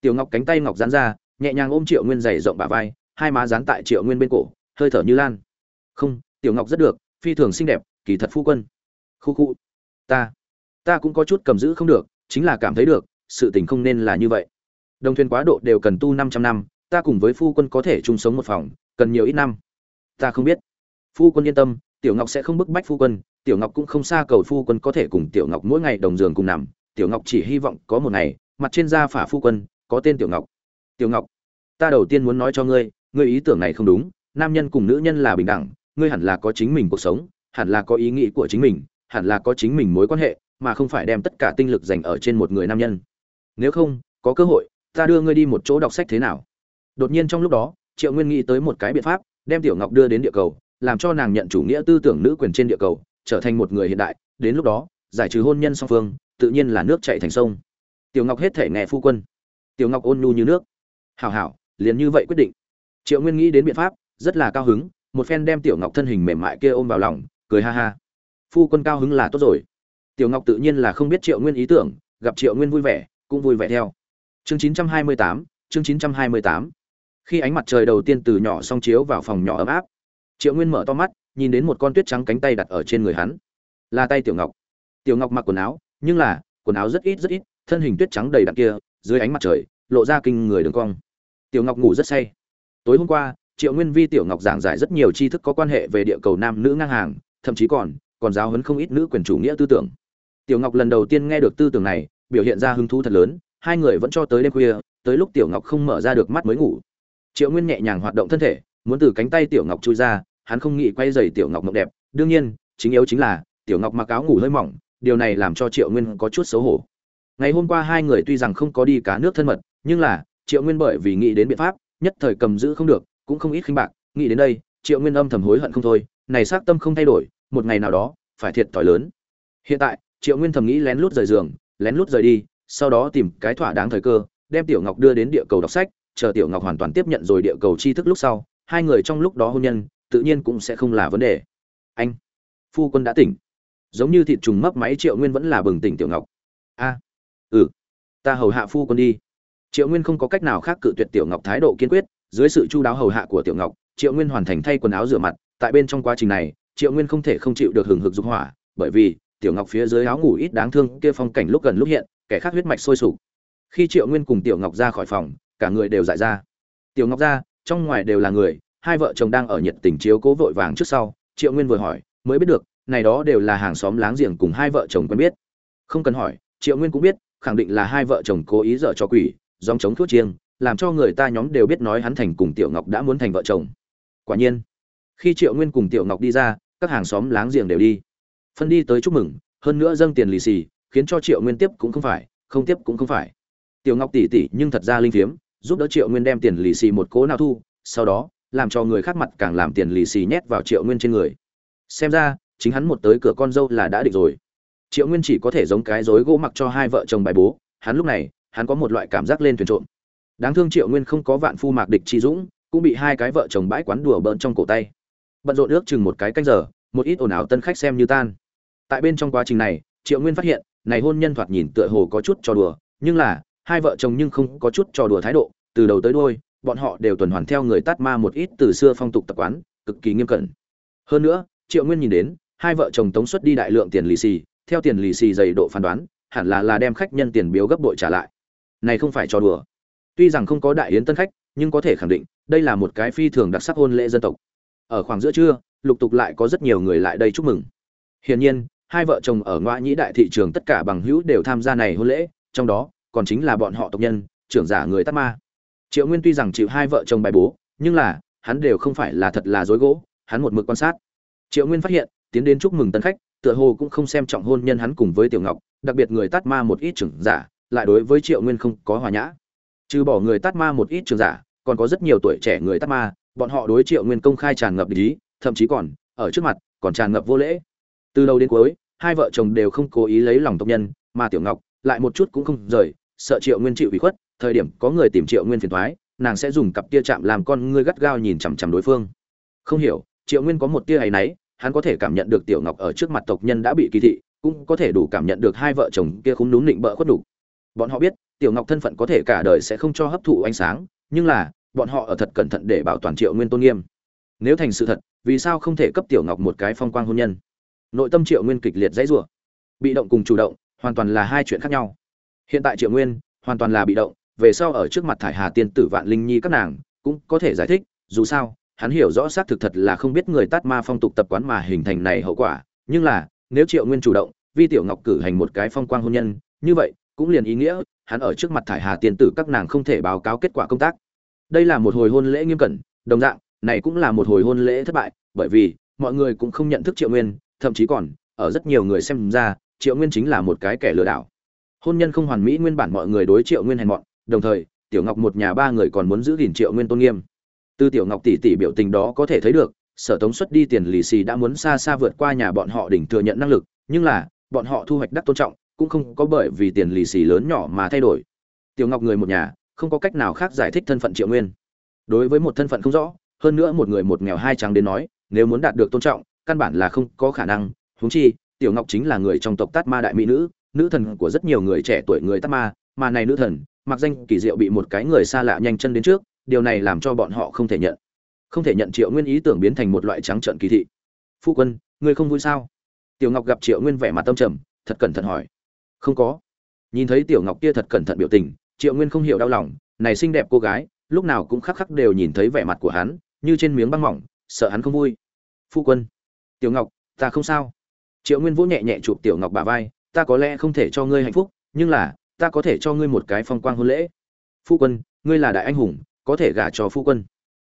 Tiểu ngọc cánh tay ngọc dán ra nhẹ nhàng ôm triệu nguyên dày rộng bả vai, hai má dán tại triệu nguyên bên cổ, hơi thở như lan. Không, tiểu ngọc rất được, phi thường xinh đẹp, kỳ thật phu quân. Khu khu. Ta. Ta cũng có chút cầm giữ không được, chính là cảm thấy được, sự tình không nên là như vậy. Đồng thuyền quá độ đều cần tu 500 năm, ta cùng với phu quân có thể chung sống một phòng, cần nhiều ít năm. Ta không biết. Phu quân yên tâm, tiểu ngọc sẽ không bức bách phu quân, tiểu ngọc cũng không xa cầu phu quân có thể cùng tiểu ngọc mỗi ngày đồng giường cùng nằm. Tiểu ngọc chỉ hy vọng có một ngày, mặt trên da phả phu quân, có tên tiểu ngọc tiểu ngọc, ta đầu tiên muốn nói cho ngươi ngươi ý tưởng này không đúng, nam nhân cùng nữ nhân là bình đẳng, ngươi hẳn là có chính mình cuộc sống, hẳn là có ý nghĩ của chính mình, hẳn là có chính mình mối quan hệ, mà không phải đem tất cả tinh lực dành ở trên một người nam nhân. Nếu không, có cơ hội, ta đưa ngươi đi một chỗ đọc sách thế nào? Đột nhiên trong lúc đó, triệu nguyên nghĩ tới một cái biện pháp, đem tiểu ngọc đưa đến địa cầu, làm cho nàng nhận chủ nghĩa tư tưởng nữ quyền trên địa cầu, trở thành một người hiện đại, đến lúc đó, giải trừ hôn nhân song phương, tự nhiên là nước chạy thành sông. Tiểu ngọc hết thể nghe phu quân. Tiểu ngọc ôn nhu như nước hảo hảo, liền như vậy quyết định. Triệu nguyên nghĩ đến biện pháp, rất là cao hứng, một phen đem tiểu ngọc thân hình mềm mại kia ôm vào lòng, cười ha ha. Phu quân cao hứng là tốt rồi. Tiểu ngọc tự nhiên là không biết triệu nguyên ý tưởng, gặp triệu nguyên vui vẻ, cũng vui vẻ theo. Chương chín trăm hai mươi tám, chương chín trăm hai mươi tám. Khi ánh mặt trời đầu tiên từ nhỏ song chiếu vào phòng nhỏ ấm áp, triệu nguyên mở to mắt, nhìn đến một con tuyết trắng cánh tay đặt ở trên người hắn. Là tay tiểu ngọc. Tiểu ngọc mặc quần áo, nhưng là, quần áo rất ít rất ít, thân hình tuyết trắng đầy đặn kia, dưới ánh mặt trời lộ ra kinh người đường cong. Tiểu ngọc ngủ rất say. Tối hôm qua, triệu nguyên vi, tiểu ngọc giảng giải rất nhiều tri thức có quan hệ về địa cầu nam nữ ngang hàng, thậm chí còn còn giáo huấn không ít nữ quyền chủ nghĩa tư tưởng. Tiểu ngọc lần đầu tiên nghe được tư tưởng này, biểu hiện ra hứng thú thật lớn, hai người vẫn cho tới đêm khuya, tới lúc tiểu ngọc không mở ra được mắt mới ngủ. Triệu nguyên nhẹ nhàng hoạt động thân thể, muốn từ cánh tay tiểu ngọc chui ra, hắn không nghĩ quay dày tiểu ngọc mộng đẹp. Đương nhiên, chính yếu chính là, tiểu ngọc mặc áo ngủ hơi mỏng, điều này làm cho triệu nguyên có chút xấu hổ. Ngày hôm qua hai người tuy rằng không có đi cá nước thân mật nhưng là, triệu nguyên bởi vì nghĩ đến biện pháp, nhất thời cầm giữ không được, cũng không ít khinh bạc. Nghĩ đến đây, triệu nguyên âm thầm hối hận không thôi. Này xác tâm không thay đổi, một ngày nào đó, phải thiệt thòi lớn. Hiện tại, triệu nguyên thầm nghĩ lén lút rời giường, lén lút rời đi, sau đó tìm cái thỏa đáng thời cơ, đem tiểu ngọc đưa đến địa cầu đọc sách, chờ tiểu ngọc hoàn toàn tiếp nhận rồi địa cầu tri thức lúc sau, hai người trong lúc đó hôn nhân, tự nhiên cũng sẽ không là vấn đề. Anh, phu quân đã tỉnh. Giống như thịt trùng mấp máy triệu nguyên vẫn là bừng tỉnh tiểu ngọc. A ừ ta hầu hạ phu quân đi triệu nguyên không có cách nào khác cự tuyệt tiểu ngọc thái độ kiên quyết, dưới sự chu đáo hầu hạ của tiểu ngọc, triệu nguyên hoàn thành thay quần áo rửa mặt. Tại bên trong quá trình này, triệu nguyên không thể không chịu được hừng hực dục hỏa, bởi vì tiểu ngọc phía dưới áo ngủ ít đáng thương kia phong cảnh lúc gần lúc hiện, kẻ khác huyết mạch sôi sục. Khi triệu nguyên cùng tiểu ngọc ra khỏi phòng, cả người đều dại ra. Tiểu ngọc ra, trong ngoài đều là người, hai vợ chồng đang ở nhiệt tình chiếu cố vội vàng trước sau. Triệu nguyên vừa hỏi, mới biết được, này đó đều là hàng xóm láng giềng cùng hai vợ chồng quen biết? Không cần hỏi. Triệu nguyên cũng biết, khẳng định là hai vợ chồng cố ý dở cho quỷ dòng chống thuốc chiêng, làm cho người ta nhóm đều biết nói hắn thành cùng tiểu ngọc đã muốn thành vợ chồng. Quả nhiên, khi triệu nguyên cùng tiểu ngọc đi ra, các hàng xóm láng giềng đều đi. Phân đi tới chúc mừng, hơn nữa dâng tiền lì xì, khiến cho triệu nguyên tiếp cũng không phải, không tiếp cũng không phải. Tiểu ngọc tỉ tỉ nhưng thật ra linh phiếm, giúp đỡ triệu nguyên đem tiền lì xì một cố nào thu, sau đó, làm cho người khác mặt càng làm tiền lì xì nhét vào triệu nguyên trên người. Xem ra, chính hắn một tới cửa con dâu là đã định rồi. Triệu nguyên chỉ có thể giống cái rối gỗ mặc cho hai vợ chồng bài bố, hắn lúc này hắn có một loại cảm giác lên thuyền trộm. Đáng thương triệu nguyên không có vạn phu mạc địch chi dũng, cũng bị hai cái vợ chồng bãi quán đùa bỡn trong cổ tay. Bận rộn ước chừng một cái canh giờ, một ít ồn ào tân khách xem như tan. Tại bên trong quá trình này, triệu nguyên phát hiện, này hôn nhân thoạt nhìn tựa hồ có chút trò đùa, nhưng là, hai vợ chồng nhưng không có chút trò đùa thái độ, từ đầu tới đôi bọn họ đều tuần hoàn theo người tát ma một ít từ xưa phong tục tập quán, cực kỳ nghiêm cẩn. Hơn nữa, triệu nguyên nhìn đến, hai vợ chồng tống xuất đi đại lượng tiền lì xì, theo tiền lì xì dày độ phán đoán, hẳn là là đem khách nhân tiền biếu gấp bội trả lại này không phải trò đùa. Tuy rằng không có đại yến tân khách, nhưng có thể khẳng định, đây là một cái phi thường đặc sắc hôn lễ dân tộc. Ở khoảng giữa trưa, lục tục lại có rất nhiều người lại đây chúc mừng. Hiển nhiên, hai vợ chồng ở ngoại nhĩ đại thị trường tất cả bằng hữu đều tham gia này hôn lễ, trong đó, còn chính là bọn họ tộc nhân, trưởng giả người tát ma. Triệu nguyên tuy rằng chịu hai vợ chồng bài bố, nhưng là, hắn đều không phải là thật là dối gỗ, hắn một mực quan sát. Triệu nguyên phát hiện, tiến đến chúc mừng tân khách, tựa hồ cũng không xem trọng hôn nhân hắn cùng với tiểu ngọc, đặc biệt người tát ma một ít trưởng giả lại đối với triệu nguyên không có hòa nhã. Trừ bỏ người tát ma một ít trường giả, còn có rất nhiều tuổi trẻ người tát ma, bọn họ đối triệu nguyên công khai tràn ngập lý thậm chí còn, ở trước mặt, còn tràn ngập vô lễ. Từ đầu đến cuối, hai vợ chồng đều không cố ý lấy lòng tộc nhân, mà tiểu ngọc lại một chút cũng không rời, sợ triệu nguyên chịu ủy khuất, thời điểm có người tìm triệu nguyên phiền thoái nàng sẽ dùng cặp tia chạm làm con ngươi gắt gao nhìn chằm chằm đối phương. Không hiểu, triệu nguyên có một tia hay náy, hắn có thể cảm nhận được tiểu ngọc ở trước mặt tộc nhân đã bị kỳ thị, cũng có thể đủ cảm nhận được hai vợ chồng kia không đúng định bỡ khuất đủ bọn họ biết, tiểu ngọc thân phận có thể cả đời sẽ không cho hấp thụ ánh sáng, nhưng là, bọn họ ở thật cẩn thận để bảo toàn triệu nguyên tôn nghiêm. Nếu thành sự thật, vì sao không thể cấp tiểu ngọc một cái phong quang hôn nhân? Nội tâm triệu nguyên kịch liệt dãy rủa. Bị động cùng chủ động, hoàn toàn là hai chuyện khác nhau. Hiện tại triệu nguyên, hoàn toàn là bị động, về sau ở trước mặt thải hà tiên tử vạn linh nhi các nàng, cũng có thể giải thích, dù sao, hắn hiểu rõ xác thực thật là không biết người tát ma phong tục tập quán mà hình thành này hậu quả, nhưng là, nếu triệu nguyên chủ động vi tiểu ngọc cử hành một cái phong quang hôn nhân, như vậy cũng liền ý nghĩa, hắn ở trước mặt thải hà tiên tử các nàng không thể báo cáo kết quả công tác. Đây là một hồi hôn lễ nghiêm cẩn, đồng dạng, này cũng là một hồi hôn lễ thất bại, bởi vì, mọi người cũng không nhận thức triệu nguyên, thậm chí còn, ở rất nhiều người xem ra, triệu nguyên chính là một cái kẻ lừa đảo. Hôn nhân không hoàn mỹ nguyên bản mọi người đối triệu nguyên hèn mọn, đồng thời, tiểu ngọc một nhà ba người còn muốn giữ gìn triệu nguyên tôn nghiêm. Từ tiểu ngọc tỷ tỷ biểu tình đó có thể thấy được, sở tống xuất đi tiền lì xì đã muốn xa xa vượt qua nhà bọn họ đỉnh thừa nhận năng lực, nhưng là, bọn họ thu hoạch đắc tôn trọng cũng không có bởi vì tiền lì xì lớn nhỏ mà thay đổi. Tiểu ngọc người một nhà, không có cách nào khác giải thích thân phận triệu nguyên. Đối với một thân phận không rõ, hơn nữa một người một nghèo hai trắng đến nói, nếu muốn đạt được tôn trọng, căn bản là không có khả năng. Huống chi, tiểu ngọc chính là người trong tộc tát ma đại mỹ nữ nữ thần của rất nhiều người trẻ tuổi người tát ma, mà này nữ thần, mặc danh kỳ diệu bị một cái người xa lạ nhanh chân đến trước, điều này làm cho bọn họ không thể nhận. Không thể nhận triệu nguyên ý tưởng biến thành một loại trắng trợn kỳ thị. Phu quân, ngươi không vui sao? Tiểu ngọc gặp triệu nguyên vẻ mặt tâm trầm, thật cẩn thận hỏi không có. Nhìn thấy tiểu ngọc kia thật cẩn thận biểu tình, triệu nguyên không hiểu đau lòng, này xinh đẹp cô gái, lúc nào cũng khắc khắc đều nhìn thấy vẻ mặt của hắn, như trên miếng băng mỏng, sợ hắn không vui. Phu quân, tiểu ngọc, ta không sao. Triệu nguyên vỗ nhẹ nhẹ chụp tiểu ngọc bà vai, ta có lẽ không thể cho ngươi hạnh phúc, nhưng là, ta có thể cho ngươi một cái phong quang hôn lễ. Phu quân, ngươi là đại anh hùng, có thể gả cho phu quân.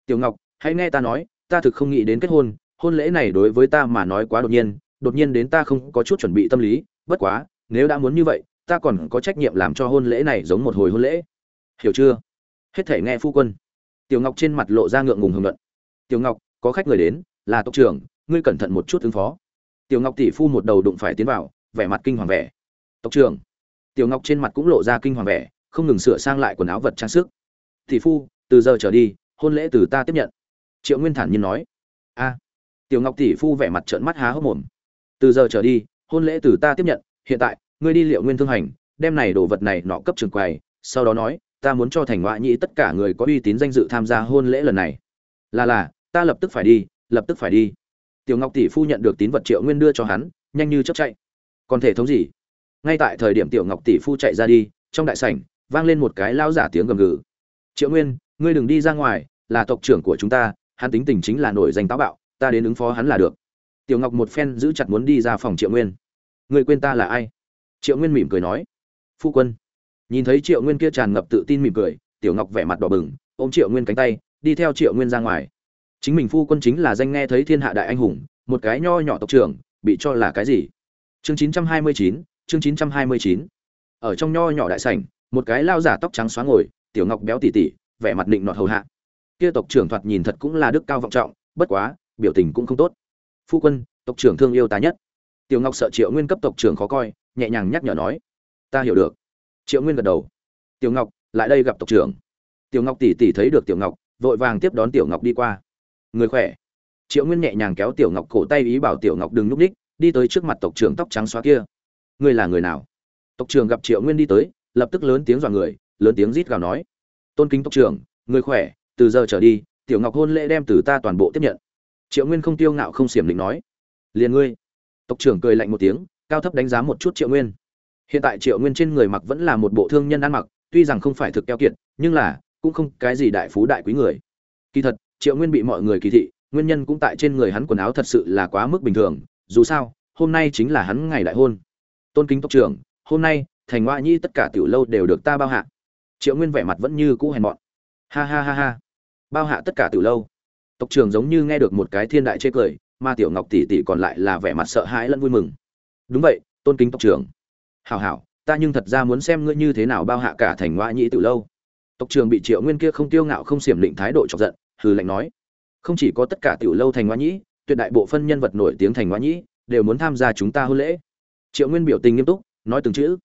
Tiểu ngọc, hãy nghe ta nói, ta thực không nghĩ đến kết hôn hôn lễ này đối với ta mà nói quá đột nhiên đột nhiên đến ta không có chút chuẩn bị tâm lý, bất quá nếu đã muốn như vậy, ta còn có trách nhiệm làm cho hôn lễ này giống một hồi hôn lễ. Hiểu chưa? Hết thể nghe phu quân. Tiểu ngọc trên mặt lộ ra ngượng ngùng hưởng luận. Tiểu ngọc, có khách người đến, là tộc trưởng, ngươi cẩn thận một chút ứng phó. Tiểu ngọc tỷ phu một đầu đụng phải tiến vào, vẻ mặt kinh hoàng vẻ. Tộc trưởng. Tiểu ngọc trên mặt cũng lộ ra kinh hoàng vẻ, không ngừng sửa sang lại quần áo vật trang sức. Tỷ phu, từ giờ trở đi, hôn lễ từ ta tiếp nhận. Triệu nguyên thản nhiên nói. A. Tiểu ngọc tỷ phu vẻ mặt trợn mắt há hốc mồm. Từ giờ trở đi, hôn lễ từ ta tiếp nhận hiện tại, ngươi đi liệu nguyên thương hành, đem này đồ vật này nọ cấp trường quầy, sau đó nói, ta muốn cho thành ngoại nhĩ tất cả người có uy tín danh dự tham gia hôn lễ lần này. Là là, ta lập tức phải đi, lập tức phải đi. Tiểu ngọc tỷ phu nhận được tín vật triệu nguyên đưa cho hắn, nhanh như chấp chạy. Còn thể thống gì? Ngay tại thời điểm tiểu ngọc tỷ phu chạy ra đi, trong đại sảnh, vang lên một cái lao giả tiếng gầm gừ. Triệu nguyên, ngươi đừng đi ra ngoài, là tộc trưởng của chúng ta, hắn tính tình chính là nổi danh táo bạo, ta đến ứng phó hắn là được. Tiểu ngọc một phen giữ chặt muốn đi ra phòng triệu nguyên người quên ta là ai? Triệu nguyên mỉm cười nói. Phu quân. Nhìn thấy triệu nguyên kia tràn ngập tự tin mỉm cười, tiểu ngọc vẻ mặt đỏ bừng, ôm triệu nguyên cánh tay, đi theo triệu nguyên ra ngoài. Chính mình phu quân chính là danh nghe thấy thiên hạ đại anh hùng, một cái nho nhỏ tộc trưởng, bị cho là cái gì? Chương chín trăm hai mươi chín, chương chín trăm hai mươi chín. Ở trong nho nhỏ đại sảnh, một cái lao giả tóc trắng xóa ngồi, tiểu ngọc béo tỉ tỉ, vẻ mặt định nọt hầu hạ. Kia tộc trưởng thoạt nhìn thật cũng là đức cao vọng trọng, bất quá, biểu tình cũng không tốt. Phu quân, tộc trưởng thương yêu ta nhất tiểu ngọc sợ triệu nguyên cấp tộc trưởng khó coi, nhẹ nhàng nhắc nhở nói, ta hiểu được. Triệu nguyên gật đầu. Tiểu ngọc, lại đây gặp tộc trưởng. Tiểu ngọc tỉ tỉ thấy được tiểu ngọc, vội vàng tiếp đón tiểu ngọc đi qua. Người khỏe? Triệu nguyên nhẹ nhàng kéo tiểu ngọc cổ tay ý bảo tiểu ngọc đừng núp ních đi tới trước mặt tộc trưởng tóc trắng xóa kia. Ngươi là người nào? Tộc trưởng gặp triệu nguyên đi tới, lập tức lớn tiếng dọa người, lớn tiếng rít gào nói, tôn kính tộc trưởng, người khỏe, từ giờ trở đi, tiểu ngọc hôn lễ đem từ ta toàn bộ tiếp nhận. Triệu nguyên không tiêu ngạo không xiểm định nói, liền ngươi tộc trưởng cười lạnh một tiếng, cao thấp đánh giá một chút triệu nguyên. Hiện tại triệu nguyên trên người mặc vẫn là một bộ thương nhân ăn mặc, tuy rằng không phải thực keo kiệt, nhưng là, cũng không cái gì đại phú đại quý người. Kỳ thật, triệu nguyên bị mọi người kỳ thị, nguyên nhân cũng tại trên người hắn quần áo thật sự là quá mức bình thường, dù sao, hôm nay chính là hắn ngày đại hôn. Tôn kính tộc trưởng, hôm nay, thành ngoại nhi tất cả tiểu lâu đều được ta bao hạ. Triệu nguyên vẻ mặt vẫn như cũ hèn mọn. Ha ha ha ha. Bao hạ tất cả tiểu lâu. Tộc trưởng giống như nghe được một cái thiên đại chê cười mà tiểu ngọc tỷ tỷ còn lại là vẻ mặt sợ hãi lẫn vui mừng. Đúng vậy, tôn kính tộc trưởng. Hảo hảo, ta nhưng thật ra muốn xem ngươi như thế nào bao hạ cả thành ngoại nhĩ từ lâu. Tộc trưởng bị triệu nguyên kia không tiêu ngạo không xiểm định thái độ chọc giận, hừ lạnh nói. Không chỉ có tất cả tiểu lâu thành ngoại nhĩ, tuyệt đại bộ phân nhân vật nổi tiếng thành ngoại nhĩ đều muốn tham gia chúng ta hôn lễ. Triệu nguyên biểu tình nghiêm túc, nói từng chữ.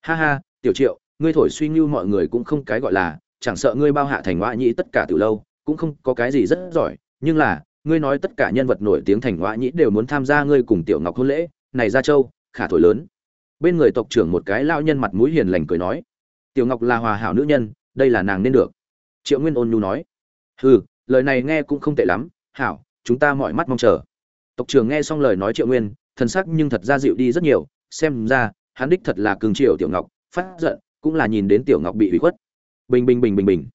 Ha ha, tiểu triệu, ngươi thổi suy ngưu mọi người cũng không cái gọi là, chẳng sợ ngươi bao hạ thành ngoại nhĩ tất cả tiểu lâu, cũng không có cái gì rất giỏi, nhưng là ngươi nói tất cả nhân vật nổi tiếng thành ngoại nhĩ đều muốn tham gia ngươi cùng tiểu ngọc hôn lễ, này ra châu, khả thổi lớn. Bên người tộc trưởng một cái lao nhân mặt mũi hiền lành cười nói, tiểu ngọc là hòa hảo nữ nhân, đây là nàng nên được. Triệu nguyên ôn nhu nói, hừ, lời này nghe cũng không tệ lắm, hảo, chúng ta mọi mắt mong chờ. Tộc trưởng nghe xong lời nói triệu nguyên, thần sắc nhưng thật ra dịu đi rất nhiều, xem ra, hắn đích thật là cường triệu tiểu ngọc, phát giận, cũng là nhìn đến tiểu ngọc bị hủy khuất. Bình bình bình bình bình.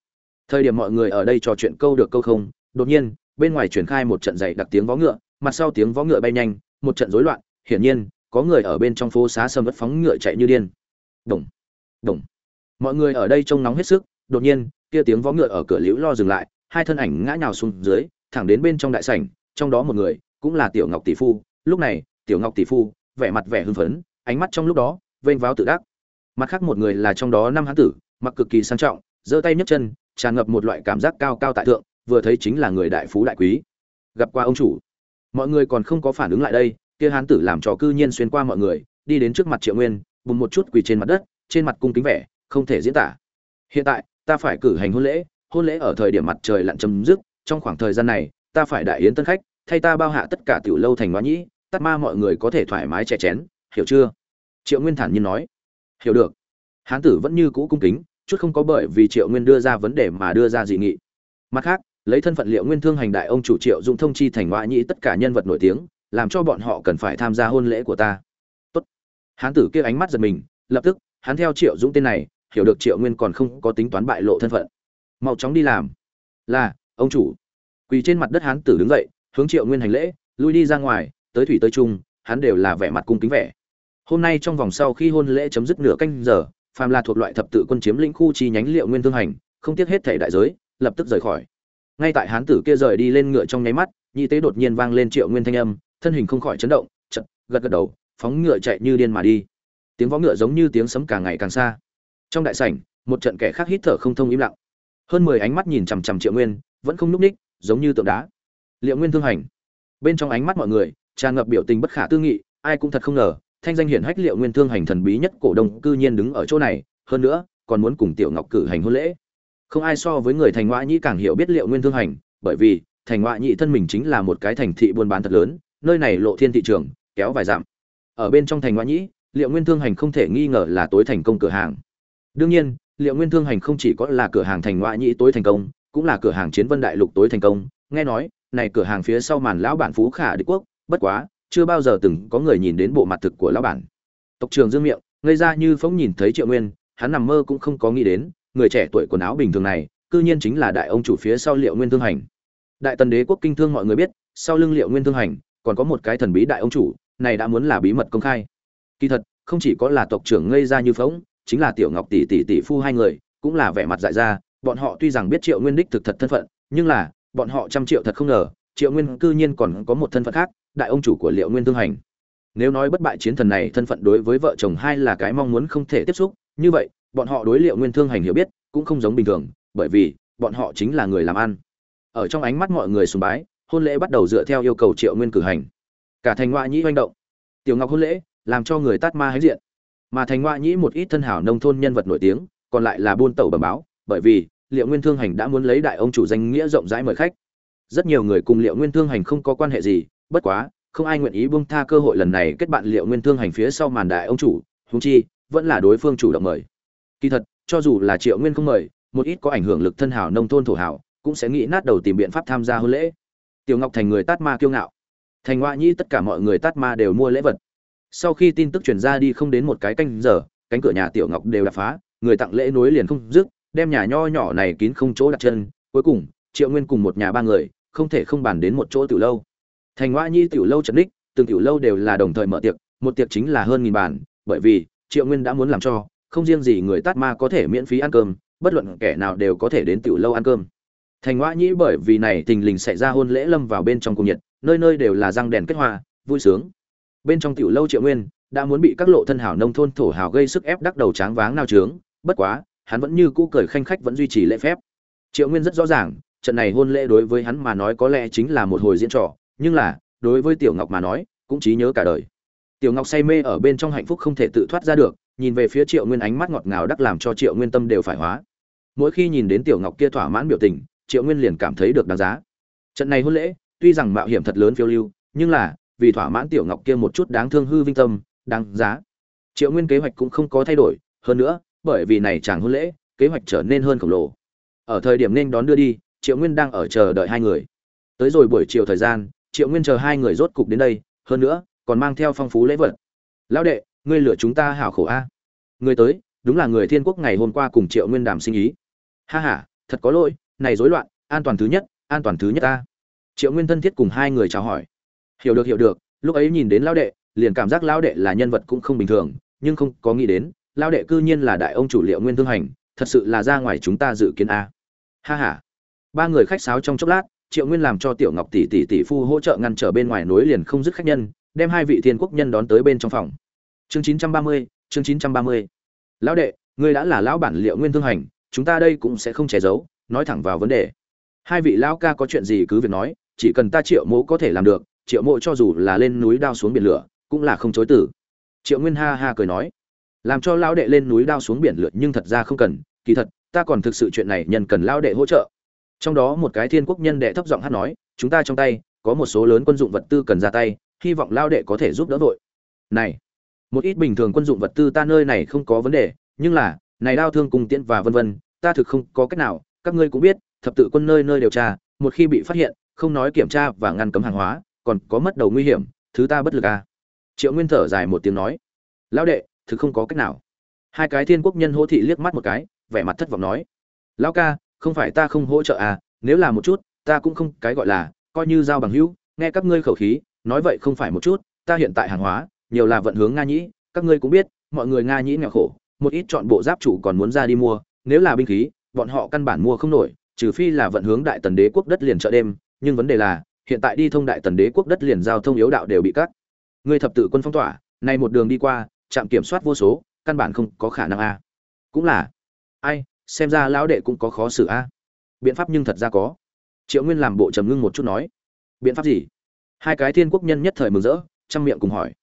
Thời điểm mọi người ở đây trò chuyện câu được câu không, đột nhiên bên ngoài truyền khai một trận dày đặc tiếng vó ngựa, mặt sau tiếng vó ngựa bay nhanh, một trận rối loạn, hiển nhiên, có người ở bên trong phố xá sầm vất phóng ngựa chạy như điên. Đồng đồng mọi người ở đây trông nóng hết sức, đột nhiên, kia tiếng vó ngựa ở cửa liễu lo dừng lại, hai thân ảnh ngã nhào xuống dưới, thẳng đến bên trong đại sảnh, trong đó một người, cũng là tiểu ngọc tỷ phu. Lúc này, tiểu ngọc tỷ phu, vẻ mặt vẻ hưng phấn, ánh mắt trong lúc đó, vênh váo tự đắc. Mặt khác một người là trong đó năm hán tử, mặc cực kỳ sang trọng, giơ tay nhấc chân, tràn ngập một loại cảm giác cao cao tại thượng vừa thấy chính là người đại phú đại quý. Gặp qua ông chủ. Mọi người còn không có phản ứng lại đây, kia hán tử làm trò cư nhiên xuyên qua mọi người, đi đến trước mặt triệu nguyên, bùng một chút quỳ trên mặt đất, trên mặt cung kính vẻ, không thể diễn tả. Hiện tại, ta phải cử hành hôn lễ hôn lễ ở thời điểm mặt trời lặn chấm dứt, trong khoảng thời gian này, ta phải đại yến tân khách, thay ta bao hạ tất cả tiểu lâu thành hóa nhĩ, tắt ma mọi người có thể thoải mái chè chén, hiểu chưa? Triệu nguyên thản nhiên nói. Hiểu được. Hán tử vẫn như cũ cung kính, chút không có bởi vì triệu nguyên đưa ra vấn đề mà đưa ra dị nghị. Mặt khác lấy thân phận liệu nguyên thương hành đại ông chủ triệu dụng thông chi thành ngoại nhĩ tất cả nhân vật nổi tiếng, làm cho bọn họ cần phải tham gia hôn lễ của ta. Tốt. Hán tử kia ánh mắt giật mình, lập tức, hắn theo triệu dũng tên này, hiểu được triệu nguyên còn không có tính toán bại lộ thân phận. Mau chóng đi làm. Là, ông chủ. Quỳ trên mặt đất hán tử đứng dậy, hướng triệu nguyên hành lễ, lui đi ra ngoài, tới thủy tới trung, hắn đều là vẻ mặt cung kính vẻ. Hôm nay trong vòng sau khi hôn lễ chấm dứt nửa canh giờ, phàm là thuộc loại thập tự quân chiếm lĩnh khu chi nhánh liệu nguyên thương hành, không tiếc hết thể đại giới, lập tức rời khỏi ngay tại hán tử kia rời đi lên ngựa trong nháy mắt, nhị tế đột nhiên vang lên triệu nguyên thanh âm, thân hình không khỏi chấn động chật gật gật đầu, phóng ngựa chạy như điên mà đi. Tiếng vó ngựa giống như tiếng sấm càng ngày càng xa. Trong đại sảnh, một trận kẻ khác hít thở không thông im lặng. Hơn mười ánh mắt nhìn chằm chằm triệu nguyên, vẫn không núp ních, giống như tượng đá. Liệu nguyên thương hành. Bên trong ánh mắt mọi người, tràn ngập biểu tình bất khả tư nghị, ai cũng thật không ngờ, thanh danh hiển hách liệu nguyên thương hành thần bí nhất cổ đông cư nhiên đứng ở chỗ này. Hơn nữa, còn muốn cùng tiểu ngọc cử hành hôn lễ không ai so với người thành ngoại nhĩ càng hiểu biết liệu nguyên thương hành, bởi vì thành ngoại nhĩ thân mình chính là một cái thành thị buôn bán thật lớn, nơi này lộ thiên thị trường, kéo vài dặm. Ở bên trong thành ngoại nhĩ, liệu nguyên thương hành không thể nghi ngờ là tối thành công cửa hàng. Đương nhiên, liệu nguyên thương hành không chỉ có là cửa hàng thành ngoại nhĩ tối thành công, cũng là cửa hàng chiến vân đại lục tối thành công. Nghe nói, này cửa hàng phía sau màn lão bản phú khả đế quốc, bất quá, chưa bao giờ từng có người nhìn đến bộ mặt thực của lão bản. Tộc trường dương miệng, ngây ra như phóng nhìn thấy triệu nguyên, hắn nằm mơ cũng không có nghĩ đến người trẻ tuổi quần áo bình thường này, cư nhiên chính là đại ông chủ phía sau liệu nguyên thương hành. Đại tần đế quốc kinh thương mọi người biết, sau lưng liệu nguyên thương hành, còn có một cái thần bí đại ông chủ, này đã muốn là bí mật công khai. Kỳ thật, không chỉ có là tộc trưởng ngây ra như phóng chính là tiểu ngọc tỷ tỷ tỷ phu hai người, cũng là vẻ mặt dại ra, bọn họ tuy rằng biết triệu nguyên đích thực thật thân phận, nhưng là, bọn họ trăm triệu thật không ngờ, triệu nguyên cư nhiên còn có một thân phận khác, đại ông chủ của liệu nguyên thương hành. Nếu nói bất bại chiến thần này thân phận đối với vợ chồng hai là cái mong muốn không thể tiếp xúc, như vậy bọn họ đối liệu nguyên thương hành hiểu biết cũng không giống bình thường, bởi vì bọn họ chính là người làm ăn. Ở trong ánh mắt mọi người sùng bái, hôn lễ bắt đầu dựa theo yêu cầu triệu nguyên cử hành. Cả thành ngoại nhĩ hoành động. Tiểu ngọc hôn lễ, làm cho người tát ma hãnh diện. Mà thành ngoại nhĩ một ít thân hảo nông thôn nhân vật nổi tiếng, còn lại là buôn tẩu bẩm báo, bởi vì liệu nguyên thương hành đã muốn lấy đại ông chủ danh nghĩa rộng rãi mời khách. Rất nhiều người cùng liệu nguyên thương hành không có quan hệ gì, bất quá, không ai nguyện ý buông tha cơ hội lần này kết bạn liệu nguyên thương hành phía sau màn đại ông chủ húng chi, vẫn là đối phương chủ động mời kỳ thật, cho dù là triệu nguyên không mời, một ít có ảnh hưởng lực thân hảo nông thôn thổ hảo, cũng sẽ nghĩ nát đầu tìm biện pháp tham gia hôn lễ. Tiểu ngọc thành người tát ma kiêu ngạo. Thành ngoại nhi tất cả mọi người tát ma đều mua lễ vật. Sau khi tin tức truyền ra đi không đến một cái canh giờ, cánh cửa nhà tiểu ngọc đều đập phá, người tặng lễ nối liền không dứt, đem nhà nho nhỏ này kín không chỗ đặt chân. Cuối cùng, triệu nguyên cùng một nhà ba người, không thể không bàn đến một chỗ tiểu lâu. Thành ngoại nhi tiểu lâu trần đích từng tiểu lâu đều là đồng thời mở tiệc, một tiệc chính là hơn nghìn bàn bởi vì triệu nguyên đã muốn làm cho không riêng gì người tát ma có thể miễn phí ăn cơm, bất luận kẻ nào đều có thể đến tiểu lâu ăn cơm. Thành ngoã nhĩ bởi vì này tình lình xảy ra hôn lễ lâm vào bên trong cung nhiệt, nơi nơi đều là răng đèn kết hoa, vui sướng. Bên trong tiểu lâu triệu nguyên đã muốn bị các lộ thân hảo nông thôn thổ hào gây sức ép đắc đầu tráng váng nao trướng, bất quá, hắn vẫn như cũ cười khanh khách vẫn duy trì lễ phép. Triệu nguyên rất rõ ràng, trận này hôn lễ đối với hắn mà nói có lẽ chính là một hồi diễn trò, nhưng là, đối với tiểu ngọc mà nói, cũng trí nhớ cả đời. Tiểu ngọc say mê ở bên trong hạnh phúc không thể tự thoát ra được nhìn về phía triệu nguyên ánh mắt ngọt ngào đắc làm cho triệu nguyên tâm đều phải hóa. Mỗi khi nhìn đến tiểu ngọc kia thỏa mãn biểu tình, triệu nguyên liền cảm thấy được đáng giá. Trận này hôn lễ, tuy rằng mạo hiểm thật lớn phiêu lưu, nhưng là, vì thỏa mãn tiểu ngọc kia một chút đáng thương hư vinh tâm, đáng giá. Triệu nguyên kế hoạch cũng không có thay đổi, hơn nữa, bởi vì này chẳng hôn lễ, kế hoạch trở nên hơn khổng lồ. Ở thời điểm nên đón đưa đi, triệu nguyên đang ở chờ đợi hai người. Tới rồi buổi chiều thời gian, triệu nguyên chờ hai người rốt cục đến đây, hơn nữa, còn mang theo phong phú lễ vật. Lão đệ ngươi lựa chúng ta hảo khổ a. Người tới, đúng là người thiên quốc ngày hôm qua cùng triệu nguyên đàm sinh ý. Ha ha, thật có lỗi, này rối loạn, an toàn thứ nhất, an toàn thứ nhất ta. Triệu nguyên thân thiết cùng hai người chào hỏi. Hiểu được hiểu được, lúc ấy nhìn đến lão đệ, liền cảm giác lão đệ là nhân vật cũng không bình thường, nhưng không có nghĩ đến, lão đệ cư nhiên là đại ông chủ liệu nguyên thương hành, thật sự là ra ngoài chúng ta dự kiến a. Ha ha. Ba người khách sáo trong chốc lát, triệu nguyên làm cho tiểu ngọc tỷ tỷ tỷ phu hỗ trợ ngăn trở bên ngoài nối liền không dứt khách nhân, đem hai vị thiên quốc nhân đón tới bên trong phòng chương chín trăm ba mươi, chương chín trăm ba mươi. Lão đệ, ngươi đã là lão bản liệu nguyên thương hành, chúng ta đây cũng sẽ không che giấu, nói thẳng vào vấn đề. Hai vị lão ca có chuyện gì cứ việc nói, chỉ cần ta triệu mộ có thể làm được, triệu mộ cho dù là lên núi đao xuống biển lửa, cũng là không chối tử triệu nguyên ha ha cười nói, làm cho lão đệ lên núi đao xuống biển lửa nhưng thật ra không cần, kỳ thật, ta còn thực sự chuyện này nhân cần lão đệ hỗ trợ. Trong đó một cái thiên quốc nhân đệ thấp giọng hát nói, chúng ta trong tay, có một số lớn quân dụng vật tư cần ra tay, hy vọng lao đệ có thể giúp đỡ vội. Này một ít bình thường quân dụng vật tư ta nơi này không có vấn đề, nhưng là, này đao thương cùng tiễn và vân vân, ta thực không có cách nào, các ngươi cũng biết, thập tự quân nơi nơi điều tra, một khi bị phát hiện, không nói kiểm tra và ngăn cấm hàng hóa, còn có mất đầu nguy hiểm, thứ ta bất lực à? Triệu nguyên thở dài một tiếng nói. Lão đệ, thực không có cách nào. Hai cái thiên quốc nhân hỗ thị liếc mắt một cái, vẻ mặt thất vọng nói. Lão ca, không phải ta không hỗ trợ à nếu là một chút, ta cũng không cái gọi là, coi như giao bằng hữu, nghe các ngươi khẩu khí, nói vậy không phải một chút, ta hiện tại hàng hóa nhiều là vận hướng nga nhĩ, các ngươi cũng biết, mọi người nga nhĩ nghèo khổ, một ít chọn bộ giáp chủ còn muốn ra đi mua, nếu là binh khí, bọn họ căn bản mua không nổi, trừ phi là vận hướng đại tần đế quốc đất liền chợ đêm, nhưng vấn đề là, hiện tại đi thông đại tần đế quốc đất liền giao thông yếu đạo đều bị cắt. Ngươi thập tự quân phong tỏa, nay một đường đi qua, trạm kiểm soát vô số, căn bản không có khả năng a. Cũng là, ai, xem ra lão đệ cũng có khó xử a. Biện pháp nhưng thật ra có. Triệu nguyên làm bộ trầm ngưng một chút nói. Biện pháp gì? Hai cái thiên quốc nhân nhất thời mừng rỡ chăm miệng cùng hỏi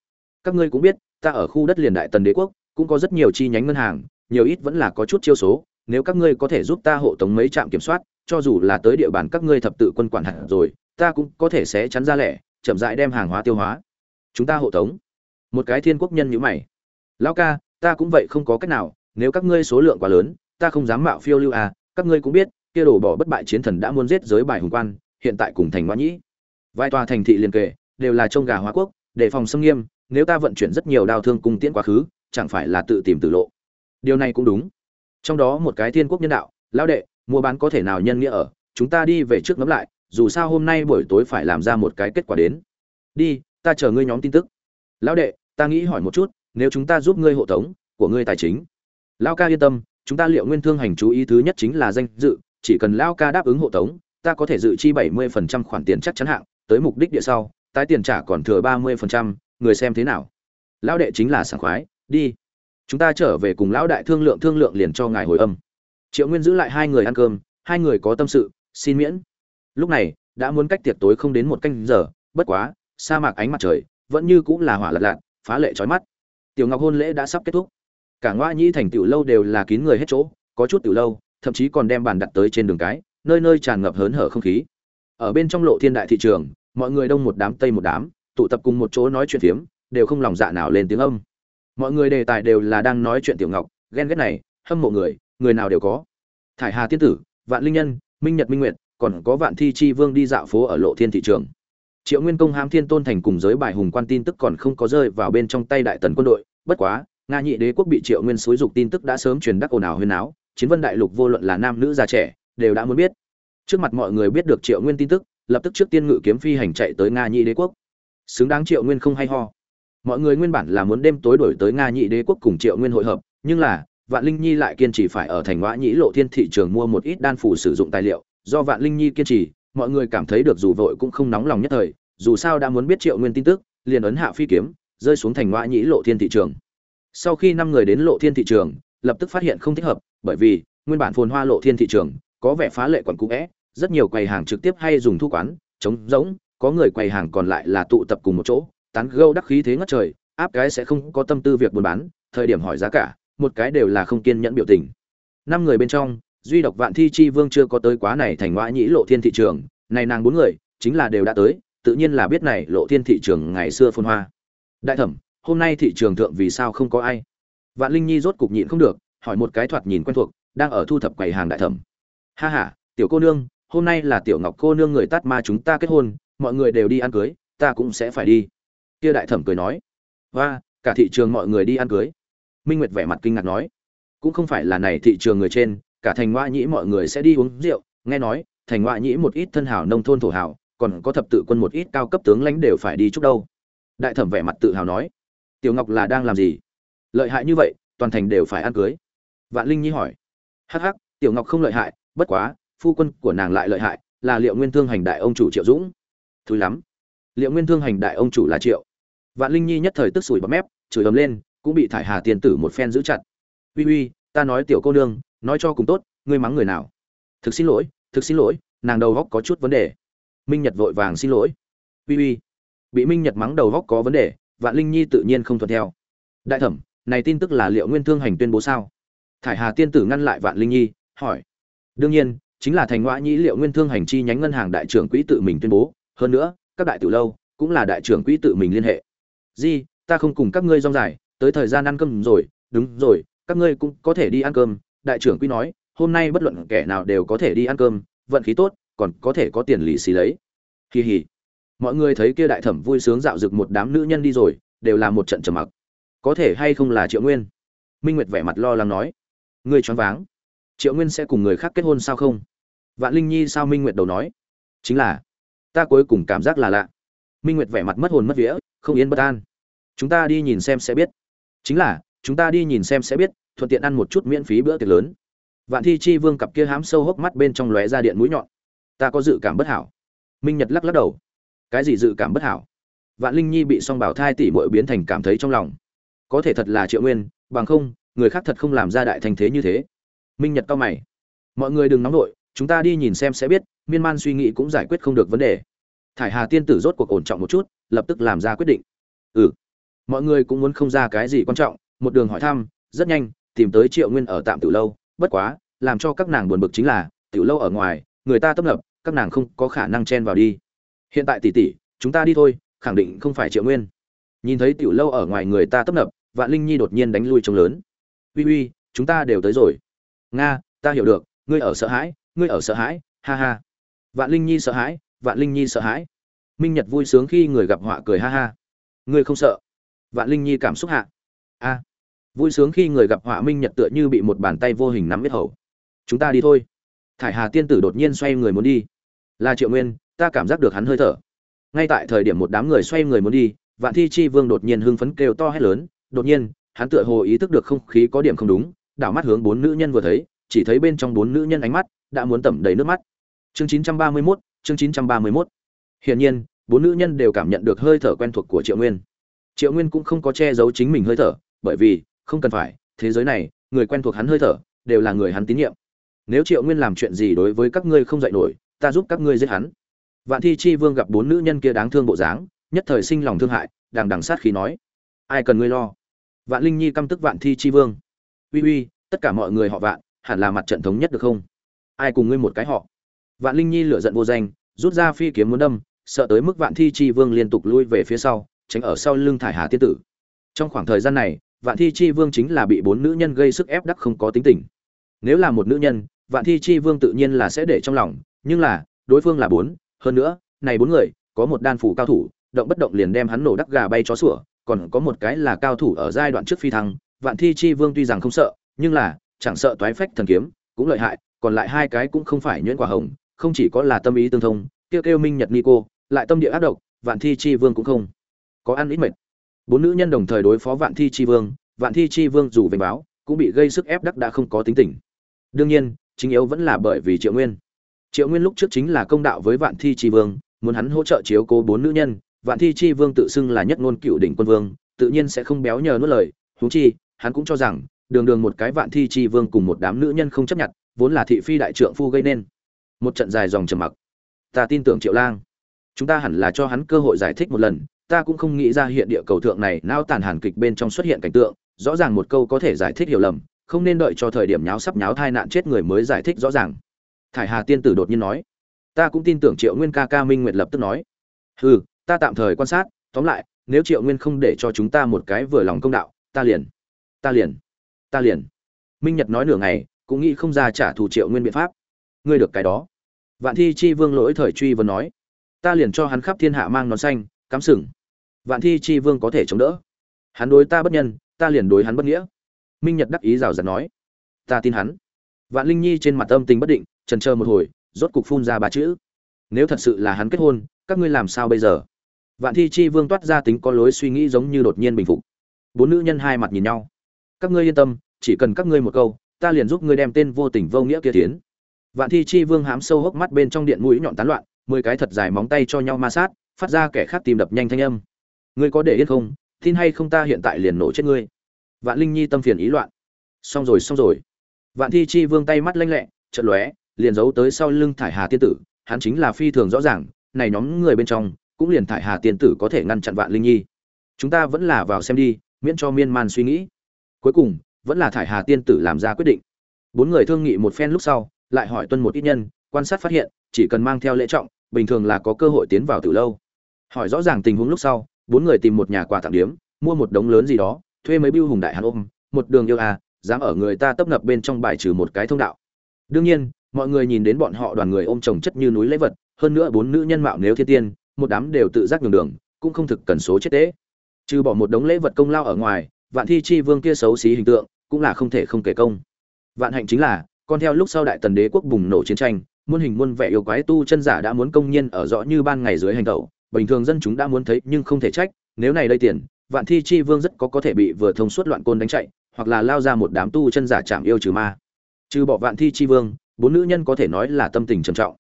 các ngươi cũng biết, ta ở khu đất liền đại tần đế quốc, cũng có rất nhiều chi nhánh ngân hàng, nhiều ít vẫn là có chút chiêu số, nếu các ngươi có thể giúp ta hộ tống mấy trạm kiểm soát, cho dù là tới địa bàn các ngươi thập tự quân quản hạt rồi, ta cũng có thể sẽ chắn ra lẻ, chậm rãi đem hàng hóa tiêu hóa. Chúng ta hộ tống. Một cái thiên quốc nhân như mày. Lão ca, ta cũng vậy không có cách nào, nếu các ngươi số lượng quá lớn, ta không dám mạo phiêu lưu à các ngươi cũng biết, kia đổ bỏ bất bại chiến thần đã muốn giết giới bài hùng quan, hiện tại cùng thành ngoan nhĩ. Vài tòa thành thị liền kề đều là trông gà hóa quốc, đề phòng xâm nghiêm nếu ta vận chuyển rất nhiều đao thương cung tiễn quá khứ, chẳng phải là tự tìm tử lộ. Điều này cũng đúng. Trong đó một cái thiên quốc nhân đạo, lão đệ, mua bán có thể nào nhân nghĩa ở, chúng ta đi về trước ngẫm lại, dù sao hôm nay buổi tối phải làm ra một cái kết quả đến. Đi, ta chờ ngươi nhóm tin tức. Lão đệ, ta nghĩ hỏi một chút, nếu chúng ta giúp ngươi hộ tống của ngươi tài chính. Lão ca yên tâm, chúng ta liệu nguyên thương hành chú ý thứ nhất chính là danh dự, chỉ cần lão ca đáp ứng hộ tống, ta có thể dự chi bảy mươi phần trăm khoản tiền chắc chắn hạng, tới mục đích địa sau, tái tiền trả còn thừa ba mươi phần trăm người xem thế nào? Lão đệ chính là sảng khoái, đi. Chúng ta trở về cùng lão đại thương lượng thương lượng liền cho ngài hồi âm. Triệu nguyên giữ lại hai người ăn cơm, hai người có tâm sự, xin miễn. Lúc này, đã muốn cách tiệc tối không đến một canh giờ, bất quá, sa mạc ánh mặt trời, vẫn như cũng là hỏa lật lạt phá lệ trói mắt. Tiểu ngọc hôn lễ đã sắp kết thúc. Cả ngoa nhĩ thành tiểu lâu đều là kín người hết chỗ, có chút tiểu lâu, thậm chí còn đem bàn đặt tới trên đường cái, nơi nơi tràn ngập hớn hở không khí. Ở bên trong lộ thiên đại thị trường, mọi người đông một đám, tây một đám tụ tập cùng một chỗ nói chuyện phiếm, đều không lòng dạ nào lên tiếng âm. Mọi người đề tài đều là đang nói chuyện tiểu ngọc, ghen ghét này, hâm mộ người người nào đều có. Thải hà tiên tử, vạn linh nhân, minh nhật minh nguyệt, còn có vạn thi chi vương đi dạo phố ở lộ thiên thị trường. Triệu nguyên công hám thiên tôn thành cùng giới bài hùng quan tin tức còn không có rơi vào bên trong tay đại tần quân đội, bất quá, nga nhị đế quốc bị triệu nguyên xúi dục tin tức đã sớm truyền đắc ồn ào huyên áo chiến vân đại lục vô luận là nam nữ già trẻ, đều đã muốn biết. Trước mặt mọi người biết được triệu nguyên tin tức, lập tức trước tiên ngự kiếm phi hành chạy tới nga nhị đế quốc xứng đáng triệu nguyên không hay ho. Mọi người nguyên bản là muốn đêm tối đổi tới nga nhị đế quốc cùng triệu nguyên hội hợp, nhưng là, vạn linh nhi lại kiên trì phải ở thành ngoã nhĩ lộ thiên thị trường mua một ít đan phủ sử dụng tài liệu. Do vạn linh nhi kiên trì, mọi người cảm thấy được dù vội cũng không nóng lòng nhất thời, dù sao đã muốn biết triệu nguyên tin tức, liền ấn hạ phi kiếm, rơi xuống thành ngoã nhĩ lộ thiên thị trường. Sau khi năm người đến lộ thiên thị trường, lập tức phát hiện không thích hợp, bởi vì, nguyên bản phồn hoa lộ thiên thị trường, có vẻ phá lệ quản cũ vẽ rất nhiều quầy hàng trực tiếp hay dùng thu quán, trống rỗng có người quầy hàng còn lại là tụ tập cùng một chỗ, tán gâu đắc khí thế ngất trời, áp cái sẽ không có tâm tư việc buôn bán, thời điểm hỏi giá cả, một cái đều là không kiên nhẫn biểu tình. Năm người bên trong, duy độc vạn thi chi vương chưa có tới quá này thành ngoại nhĩ lộ thiên thị trường, này nàng bốn người, chính là đều đã tới, tự nhiên là biết này lộ thiên thị trường ngày xưa phồn hoa. Đại thẩm, hôm nay thị trường thượng vì sao không có ai? Vạn linh nhi rốt cục nhịn không được, hỏi một cái thoạt nhìn quen thuộc, đang ở thu thập quầy hàng đại thẩm. Ha ha, tiểu cô nương, hôm nay là tiểu ngọc cô nương người tát ma chúng ta kết hôn mọi người đều đi ăn cưới, ta cũng sẽ phải đi. Kia đại thẩm cười nói. Và cả thị trường mọi người đi ăn cưới. Minh nguyệt vẻ mặt kinh ngạc nói. Cũng không phải là này thị trường người trên, cả thành ngoại nhĩ mọi người sẽ đi uống rượu. Nghe nói, thành ngoại nhĩ một ít thân hảo nông thôn thổ hảo, còn có thập tự quân một ít cao cấp tướng lãnh đều phải đi chúc đâu. Đại thẩm vẻ mặt tự hào nói. Tiểu ngọc là đang làm gì? Lợi hại như vậy, toàn thành đều phải ăn cưới. Vạn linh nhi hỏi. Hắc hắc, tiểu ngọc không lợi hại, bất quá, phu quân của nàng lại lợi hại, là liệu nguyên thương hành đại ông chủ triệu dũng thúi lắm. Liệu nguyên thương hành đại ông chủ là triệu? Vạn linh nhi nhất thời tức sủi bọt mép, chửi ấm lên, cũng bị thải hà tiền tử một phen giữ chặt. Uy uy, ta nói tiểu cô nương, nói cho cùng tốt, ngươi mắng người nào? Thực xin lỗi, thực xin lỗi, nàng đầu góc có chút vấn đề. Minh nhật vội vàng xin lỗi. Uy uy, bị minh nhật mắng đầu góc có vấn đề, vạn linh nhi tự nhiên không thuận theo. Đại thẩm, này tin tức là liệu nguyên thương hành tuyên bố sao? Thải hà tiên tử ngăn lại vạn linh nhi, hỏi. Đương nhiên, chính là thành ngoại nhĩ liệu nguyên thương hành chi nhánh ngân hàng đại trưởng quỹ tự mình tuyên bố hơn nữa, các đại tiểu lâu cũng là đại trưởng quỹ tự mình liên hệ. Di, ta không cùng các ngươi rong dài, tới thời gian ăn cơm rồi. Đúng rồi, các ngươi cũng có thể đi ăn cơm. Đại trưởng quỹ nói, hôm nay bất luận kẻ nào đều có thể đi ăn cơm, vận khí tốt, còn có thể có tiền lì xì lấy. Kỳ hỉ mọi người thấy kia đại thẩm vui sướng dạo dực một đám nữ nhân đi rồi, đều là một trận trầm mặc. Có thể hay không là triệu nguyên? Minh nguyệt vẻ mặt lo lắng nói. Ngươi choáng váng. Triệu nguyên sẽ cùng người khác kết hôn sao không? Vạn linh nhi sao minh nguyệt đầu nói? Chính là ta cuối cùng cảm giác là lạ. Minh nguyệt vẻ mặt mất hồn mất vía, không yên bất an. Chúng ta đi nhìn xem sẽ biết. Chính là, chúng ta đi nhìn xem sẽ biết, thuận tiện ăn một chút miễn phí bữa tiệc lớn. Vạn thi chi vương cặp kia hám sâu hốc mắt bên trong lóe ra điện mũi nhọn. Ta có dự cảm bất hảo. Minh nhật lắc lắc đầu. Cái gì dự cảm bất hảo? Vạn linh nhi bị song bảo thai tỷ muội biến thành cảm thấy trong lòng. Có thể thật là triệu nguyên, bằng không, người khác thật không làm ra đại thành thế như thế. Minh nhật cao mày. Mọi người đừng nóng nổi chúng ta đi nhìn xem sẽ biết, miên man suy nghĩ cũng giải quyết không được vấn đề. Thải hà tiên tử rốt cuộc ổn trọng một chút, lập tức làm ra quyết định. Ừ. Mọi người cũng muốn không ra cái gì quan trọng, một đường hỏi thăm, rất nhanh, tìm tới triệu nguyên ở tạm Tiểu lâu, bất quá, làm cho các nàng buồn bực chính là, tiểu lâu ở ngoài, người ta tấp nập, các nàng không có khả năng chen vào đi. Hiện tại tỷ tỷ, chúng ta đi thôi, khẳng định không phải triệu nguyên. Nhìn thấy tiểu lâu ở ngoài người ta tấp nập, vạn linh nhi đột nhiên đánh lui trông lớn. Uy uy, chúng ta đều tới rồi. Nga, ta hiểu được, ngươi ở sợ hãi ngươi ở sợ hãi, ha ha. Vạn linh nhi sợ hãi, vạn linh nhi sợ hãi. Minh nhật vui sướng khi người gặp họa cười ha ha. Ngươi không sợ? Vạn linh nhi cảm xúc hạ. A. Vui sướng khi người gặp họa minh nhật tựa như bị một bàn tay vô hình nắm biết hầu. Chúng ta đi thôi. Thải hà tiên tử đột nhiên xoay người muốn đi. Là triệu nguyên, ta cảm giác được hắn hơi thở. Ngay tại thời điểm một đám người xoay người muốn đi, vạn thi chi vương đột nhiên hưng phấn kêu to hét lớn. Đột nhiên, hắn tựa hồ ý thức được không khí có điểm không đúng, đảo mắt hướng bốn nữ nhân vừa thấy, chỉ thấy bên trong bốn nữ nhân ánh mắt đã muốn tẩm đầy nước mắt. Chương 931, chương 931. hiển nhiên bốn nữ nhân đều cảm nhận được hơi thở quen thuộc của triệu nguyên. Triệu nguyên cũng không có che giấu chính mình hơi thở bởi vì không cần phải thế giới này người quen thuộc hắn hơi thở đều là người hắn tín nhiệm. Nếu triệu nguyên làm chuyện gì đối với các ngươi không dạy nổi ta giúp các ngươi giết hắn. Vạn thi chi vương gặp bốn nữ nhân kia đáng thương bộ dáng nhất thời sinh lòng thương hại đằng đằng sát khí nói. Ai cần ngươi lo? Vạn linh nhi căm tức vạn thi chi vương. Uy uy tất cả mọi người họ vạn hẳn là mặt trận thống nhất được không? Ai cùng ngươi một cái họ. Vạn linh nhi lửa giận vô danh, rút ra phi kiếm muốn đâm, sợ tới mức vạn thi chi vương liên tục lui về phía sau, tránh ở sau lưng thải hà tiên tử. Trong khoảng thời gian này, vạn thi chi vương chính là bị bốn nữ nhân gây sức ép đắc không có tính tình. Nếu là một nữ nhân, vạn thi chi vương tự nhiên là sẽ để trong lòng, nhưng là, đối phương là bốn, hơn nữa, này bốn người, có một đan phủ cao thủ, động bất động liền đem hắn nổ đắc gà bay chó sủa, còn có một cái là cao thủ ở giai đoạn trước phi thăng, vạn thi chi vương tuy rằng không sợ, nhưng là, chẳng sợ toái phách thần kiếm, cũng lợi hại còn lại hai cái cũng không phải nhuyễn quả hồng, không chỉ có là tâm ý tương thông, kêu kêu minh nhật ni cô, lại tâm địa ác độc, vạn thi chi vương cũng không có ăn ít mệt. Bốn nữ nhân đồng thời đối phó vạn thi chi vương, vạn thi chi vương dù vênh báo, cũng bị gây sức ép đắc đã không có tính tình. Đương nhiên, chính yếu vẫn là bởi vì triệu nguyên. Triệu nguyên lúc trước chính là công đạo với vạn thi chi vương, muốn hắn hỗ trợ chiếu cố bốn nữ nhân, vạn thi chi vương tự xưng là nhất ngôn cựu đỉnh quân vương, tự nhiên sẽ không béo nhờ nuốt lời. Huống chi, hắn cũng cho rằng, đường đường một cái vạn thi chi vương cùng một đám nữ nhân không chấp nhận vốn là thị phi đại trượng phu gây nên. Một trận dài dòng trầm mặc. Ta tin tưởng triệu lang. Chúng ta hẳn là cho hắn cơ hội giải thích một lần, ta cũng không nghĩ ra hiện địa cầu thượng này nao tàn hàn kịch bên trong xuất hiện cảnh tượng, rõ ràng một câu có thể giải thích hiểu lầm, không nên đợi cho thời điểm nháo sắp nháo thai nạn chết người mới giải thích rõ ràng. Thải hà tiên tử đột nhiên nói, ta cũng tin tưởng triệu nguyên ca ca minh nguyệt lập tức nói. Ừ ta tạm thời quan sát, tóm lại, nếu triệu nguyên không để cho chúng ta một cái vừa lòng công đạo, ta liền ta liền ta liền. Minh nhật nói nửa ngày cũng nghĩ không ra trả thù triệu nguyên biện pháp. Ngươi được cái đó. Vạn thi chi vương lỗi thời truy vấn nói. Ta liền cho hắn khắp thiên hạ mang nón xanh, cắm sừng. Vạn thi chi vương có thể chống đỡ. Hắn đối ta bất nhân, ta liền đối hắn bất nghĩa. Minh nhật đắc ý rào rạt nói. Ta tin hắn. Vạn linh nhi trên mặt âm tình bất định, trần chờ một hồi, rốt cục phun ra ba chữ. Nếu thật sự là hắn kết hôn, các ngươi làm sao bây giờ? Vạn thi chi vương toát ra tính có lối suy nghĩ giống như đột nhiên bình phục. Bốn nữ nhân hai mặt nhìn nhau. Các ngươi yên tâm, chỉ cần các ngươi một câu ta liền giúp ngươi đem tên vô tình vô nghĩa kia tiến. Vạn thi chi vương hám sâu hốc mắt bên trong điện mũi nhọn tán loạn, mười cái thật dài móng tay cho nhau ma sát, phát ra kẻ khác tìm đập nhanh thanh âm. Ngươi có để yên không? Tin hay không ta hiện tại liền nổ chết ngươi. Vạn linh nhi tâm phiền ý loạn. Xong rồi xong rồi. Vạn thi chi vương tay mắt lanh lẹ, chợt lóe, liền giấu tới sau lưng thải hà tiên tử, hắn chính là phi thường rõ ràng, này nhóm người bên trong, cũng liền thải hà tiên tử có thể ngăn chặn vạn linh nhi. Chúng ta vẫn là vào xem đi, miễn cho miên man suy nghĩ. Cuối cùng vẫn là thải hà tiên tử làm ra quyết định. Bốn người thương nghị một phen lúc sau, lại hỏi tuân một ít nhân, quan sát phát hiện, chỉ cần mang theo lễ trọng, bình thường là có cơ hội tiến vào từ lâu. Hỏi rõ ràng tình huống lúc sau, bốn người tìm một nhà quà tặng điếm, mua một đống lớn gì đó, thuê mấy bưu hùng đại hàn ôm, một đường yêu à dám ở người ta tấp nập bên trong bài trừ một cái thông đạo. Đương nhiên, mọi người nhìn đến bọn họ đoàn người ôm chồng chất như núi lễ vật, hơn nữa bốn nữ nhân mạo nếu thiên tiên, một đám đều tự giác nhường đường, cũng không thực cần số chết tế. Trừ bỏ một đống lễ vật công lao ở ngoài, vạn thi chi vương kia xấu xí hình tượng cũng là không thể không kể công. Vạn hạnh chính là, con theo lúc sau đại tần đế quốc bùng nổ chiến tranh, muôn hình muôn vẻ yêu quái tu chân giả đã muốn công nhiên ở rõ như ban ngày dưới hành tẩu. Bình thường dân chúng đã muốn thấy nhưng không thể trách, nếu này đây tiền, vạn thi chi vương rất có có thể bị vừa thông suốt loạn côn đánh chạy, hoặc là lao ra một đám tu chân giả chạm yêu trừ ma. Trừ bỏ vạn thi chi vương, bốn nữ nhân có thể nói là tâm tình trầm trọng.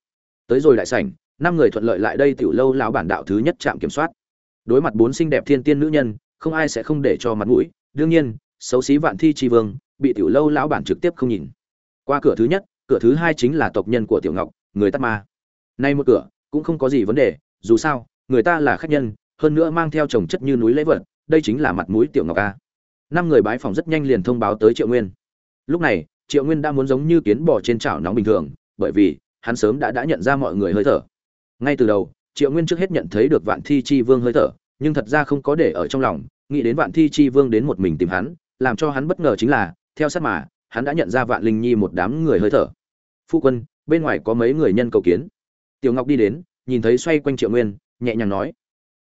Tới rồi đại sảnh, năm người thuận lợi lại đây tiểu lâu lão bản đạo thứ nhất trạm kiểm soát. Đối mặt bốn xinh đẹp thiên tiên nữ nhân, không ai sẽ không để cho mặt mũi. Đương nhiên xấu xí vạn thi chi vương, bị tiểu lâu lão bản trực tiếp không nhìn. Qua cửa thứ nhất, cửa thứ hai chính là tộc nhân của tiểu ngọc, người tắt ma. Nay một cửa, cũng không có gì vấn đề, dù sao, người ta là khách nhân, hơn nữa mang theo chồng chất như núi lễ vật, đây chính là mặt mũi tiểu ngọc a. Năm người bái phòng rất nhanh liền thông báo tới triệu nguyên. Lúc này, triệu nguyên đã muốn giống như kiến bò trên chảo nóng bình thường, bởi vì, hắn sớm đã đã nhận ra mọi người hơi thở. Ngay từ đầu, triệu nguyên trước hết nhận thấy được vạn thi chi vương hơi thở, nhưng thật ra không có để ở trong lòng, nghĩ đến vạn thi chi vương đến một mình tìm hắn làm cho hắn bất ngờ chính là, theo sát mà, hắn đã nhận ra vạn linh nhi một đám người hơi thở. Phu quân, bên ngoài có mấy người nhân cầu kiến. Tiểu ngọc đi đến, nhìn thấy xoay quanh triệu nguyên, nhẹ nhàng nói.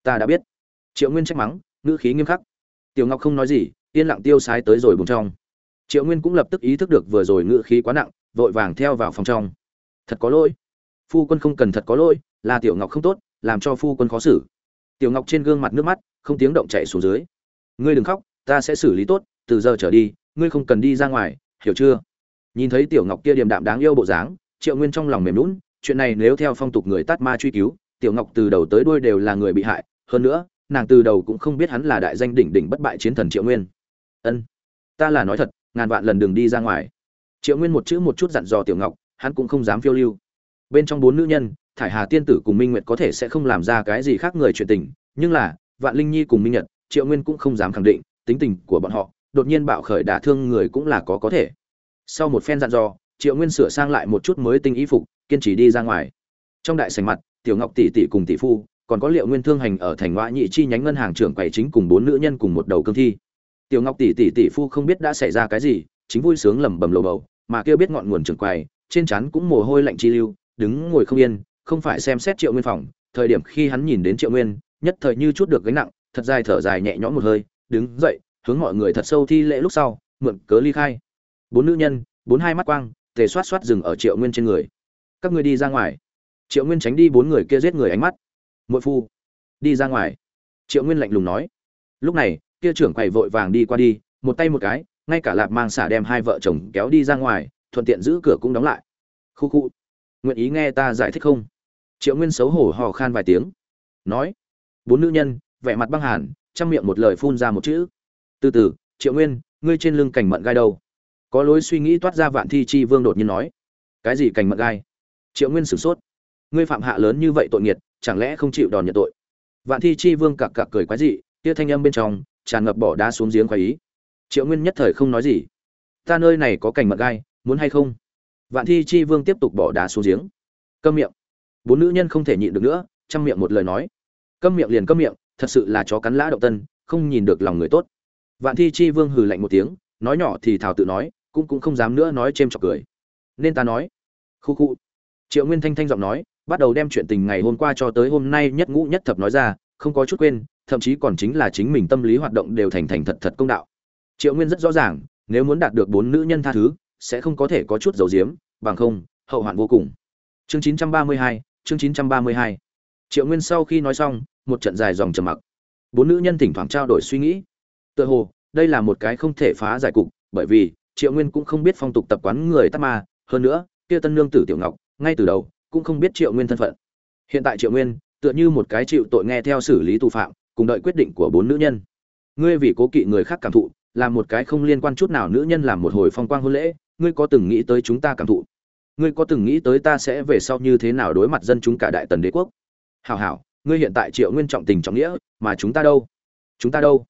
Ta đã biết. Triệu nguyên trách mắng, ngữ khí nghiêm khắc. Tiểu ngọc không nói gì, yên lặng tiêu sái tới rồi bùng trong. Triệu nguyên cũng lập tức ý thức được vừa rồi ngữ khí quá nặng, vội vàng theo vào phòng trong. Thật có lỗi. Phu quân không cần thật có lỗi, là tiểu ngọc không tốt, làm cho phu quân khó xử. Tiểu ngọc trên gương mặt nước mắt, không tiếng động chạy xuống dưới. Ngươi đừng khóc, ta sẽ xử lý tốt từ giờ trở đi, ngươi không cần đi ra ngoài, hiểu chưa? Nhìn thấy tiểu ngọc kia điềm đạm đáng yêu bộ dáng, triệu nguyên trong lòng mềm lún chuyện này nếu theo phong tục người tát ma truy cứu, tiểu ngọc từ đầu tới đuôi đều là người bị hại, hơn nữa, nàng từ đầu cũng không biết hắn là đại danh đỉnh đỉnh bất bại chiến thần triệu nguyên. Ân, ta là nói thật, ngàn vạn lần đừng đi ra ngoài. Triệu nguyên một chữ một chút dặn dò tiểu ngọc, hắn cũng không dám phiêu lưu. Bên trong bốn nữ nhân, thải hà tiên tử cùng minh nguyệt có thể sẽ không làm ra cái gì khác người chuyện tình, nhưng là, vạn linh nhi cùng minh nhật, triệu nguyên cũng không dám khẳng định tính tình của bọn họ đột nhiên bạo khởi đả thương người cũng là có có thể. Sau một phen dặn dò, triệu nguyên sửa sang lại một chút mới tinh y phục, kiên trì đi ra ngoài. Trong đại sảnh mặt, tiểu ngọc tỷ tỷ cùng tỷ phu, còn có liệu nguyên thương hành ở thành ngoại nhị chi nhánh ngân hàng trưởng quầy chính cùng bốn nữ nhân cùng một đầu cương thi. Tiểu ngọc tỷ tỷ tỷ phu không biết đã xảy ra cái gì, chính vui sướng lẩm bẩm lầu bầu, mà kêu biết ngọn nguồn trưởng quầy, trên trán cũng mồ hôi lạnh chi lưu, đứng ngồi không yên, không phải xem xét triệu nguyên phòng. Thời điểm khi hắn nhìn đến triệu nguyên, nhất thời như chút được gánh nặng, thật dài thở dài nhẹ nhõm một hơi, đứng dậy hướng mọi người thật sâu thi lễ lúc sau, mượn cớ ly khai. Bốn nữ nhân, bốn hai mắt quang, tề xoát xoát dừng ở triệu nguyên trên người. Các ngươi đi ra ngoài. Triệu nguyên tránh đi bốn người kia giết người ánh mắt. Muội phu, đi ra ngoài. Triệu nguyên lạnh lùng nói. Lúc này, kia trưởng quầy vội vàng đi qua đi, một tay một cái, ngay cả lạp mang xả đem hai vợ chồng kéo đi ra ngoài, thuận tiện giữ cửa cũng đóng lại. Khu khu, nguyện ý nghe ta giải thích không? Triệu nguyên xấu hổ hò khan vài tiếng. Nói. Bốn nữ nhân, vẻ mặt băng hàn, trong miệng một lời phun ra một chữ từ từ, triệu nguyên, ngươi trên lưng cảnh mận gai đâu? Có lối suy nghĩ toát ra vạn thi chi vương đột nhiên nói. Cái gì cảnh mận gai? Triệu nguyên sửng sốt. Ngươi phạm hạ lớn như vậy tội nghiệt, chẳng lẽ không chịu đòn nhận tội? Vạn thi chi vương cặc cặc cười quái dị tia thanh âm bên trong, tràn ngập bỏ đá xuống giếng khoái ý. Triệu nguyên nhất thời không nói gì. Ta nơi này có cảnh mận gai, muốn hay không? Vạn thi chi vương tiếp tục bỏ đá xuống giếng. Câm miệng. Bốn nữ nhân không thể nhịn được nữa, chăm miệng một lời nói. Câm miệng liền câm miệng, thật sự là chó cắn lã động tân, không nhìn được lòng người tốt vạn thi chi vương hừ lạnh một tiếng nói nhỏ thì thảo tự nói cũng cũng không dám nữa nói chêm chọc cười. Nên ta nói. Khu khu. Triệu nguyên thanh thanh giọng nói bắt đầu đem chuyện tình ngày hôm qua cho tới hôm nay nhất ngũ nhất thập nói ra không có chút quên thậm chí còn chính là chính mình tâm lý hoạt động đều thành thành thật thật công đạo. Triệu nguyên rất rõ ràng nếu muốn đạt được bốn nữ nhân tha thứ sẽ không có thể có chút dầu diếm bằng không hậu hoạn vô cùng. Chương 932, chương 932. triệu nguyên sau khi nói xong một trận dài dòng trầm mặc. Bốn nữ nhân thỉnh thoảng trao đổi suy nghĩ tựa hồ, đây là một cái không thể phá giải cục, bởi vì, triệu nguyên cũng không biết phong tục tập quán người tắc ma, hơn nữa, kia tân nương tử tiểu ngọc, ngay từ đầu, cũng không biết triệu nguyên thân phận. Hiện tại triệu nguyên, tựa như một cái chịu tội nghe theo xử lý tù phạm, cùng đợi quyết định của bốn nữ nhân. Ngươi vì cố kỵ người khác cảm thụ làm một cái không liên quan chút nào nữ nhân làm một hồi phong quang hôn lễ, ngươi có từng nghĩ tới chúng ta cảm thụ? Ngươi có từng nghĩ tới ta sẽ về sau như thế nào đối mặt dân chúng cả đại tần đế quốc? Hảo hảo, ngươi hiện tại triệu nguyên trọng tình trọng nghĩa, mà chúng ta đâu? Chúng ta đâu?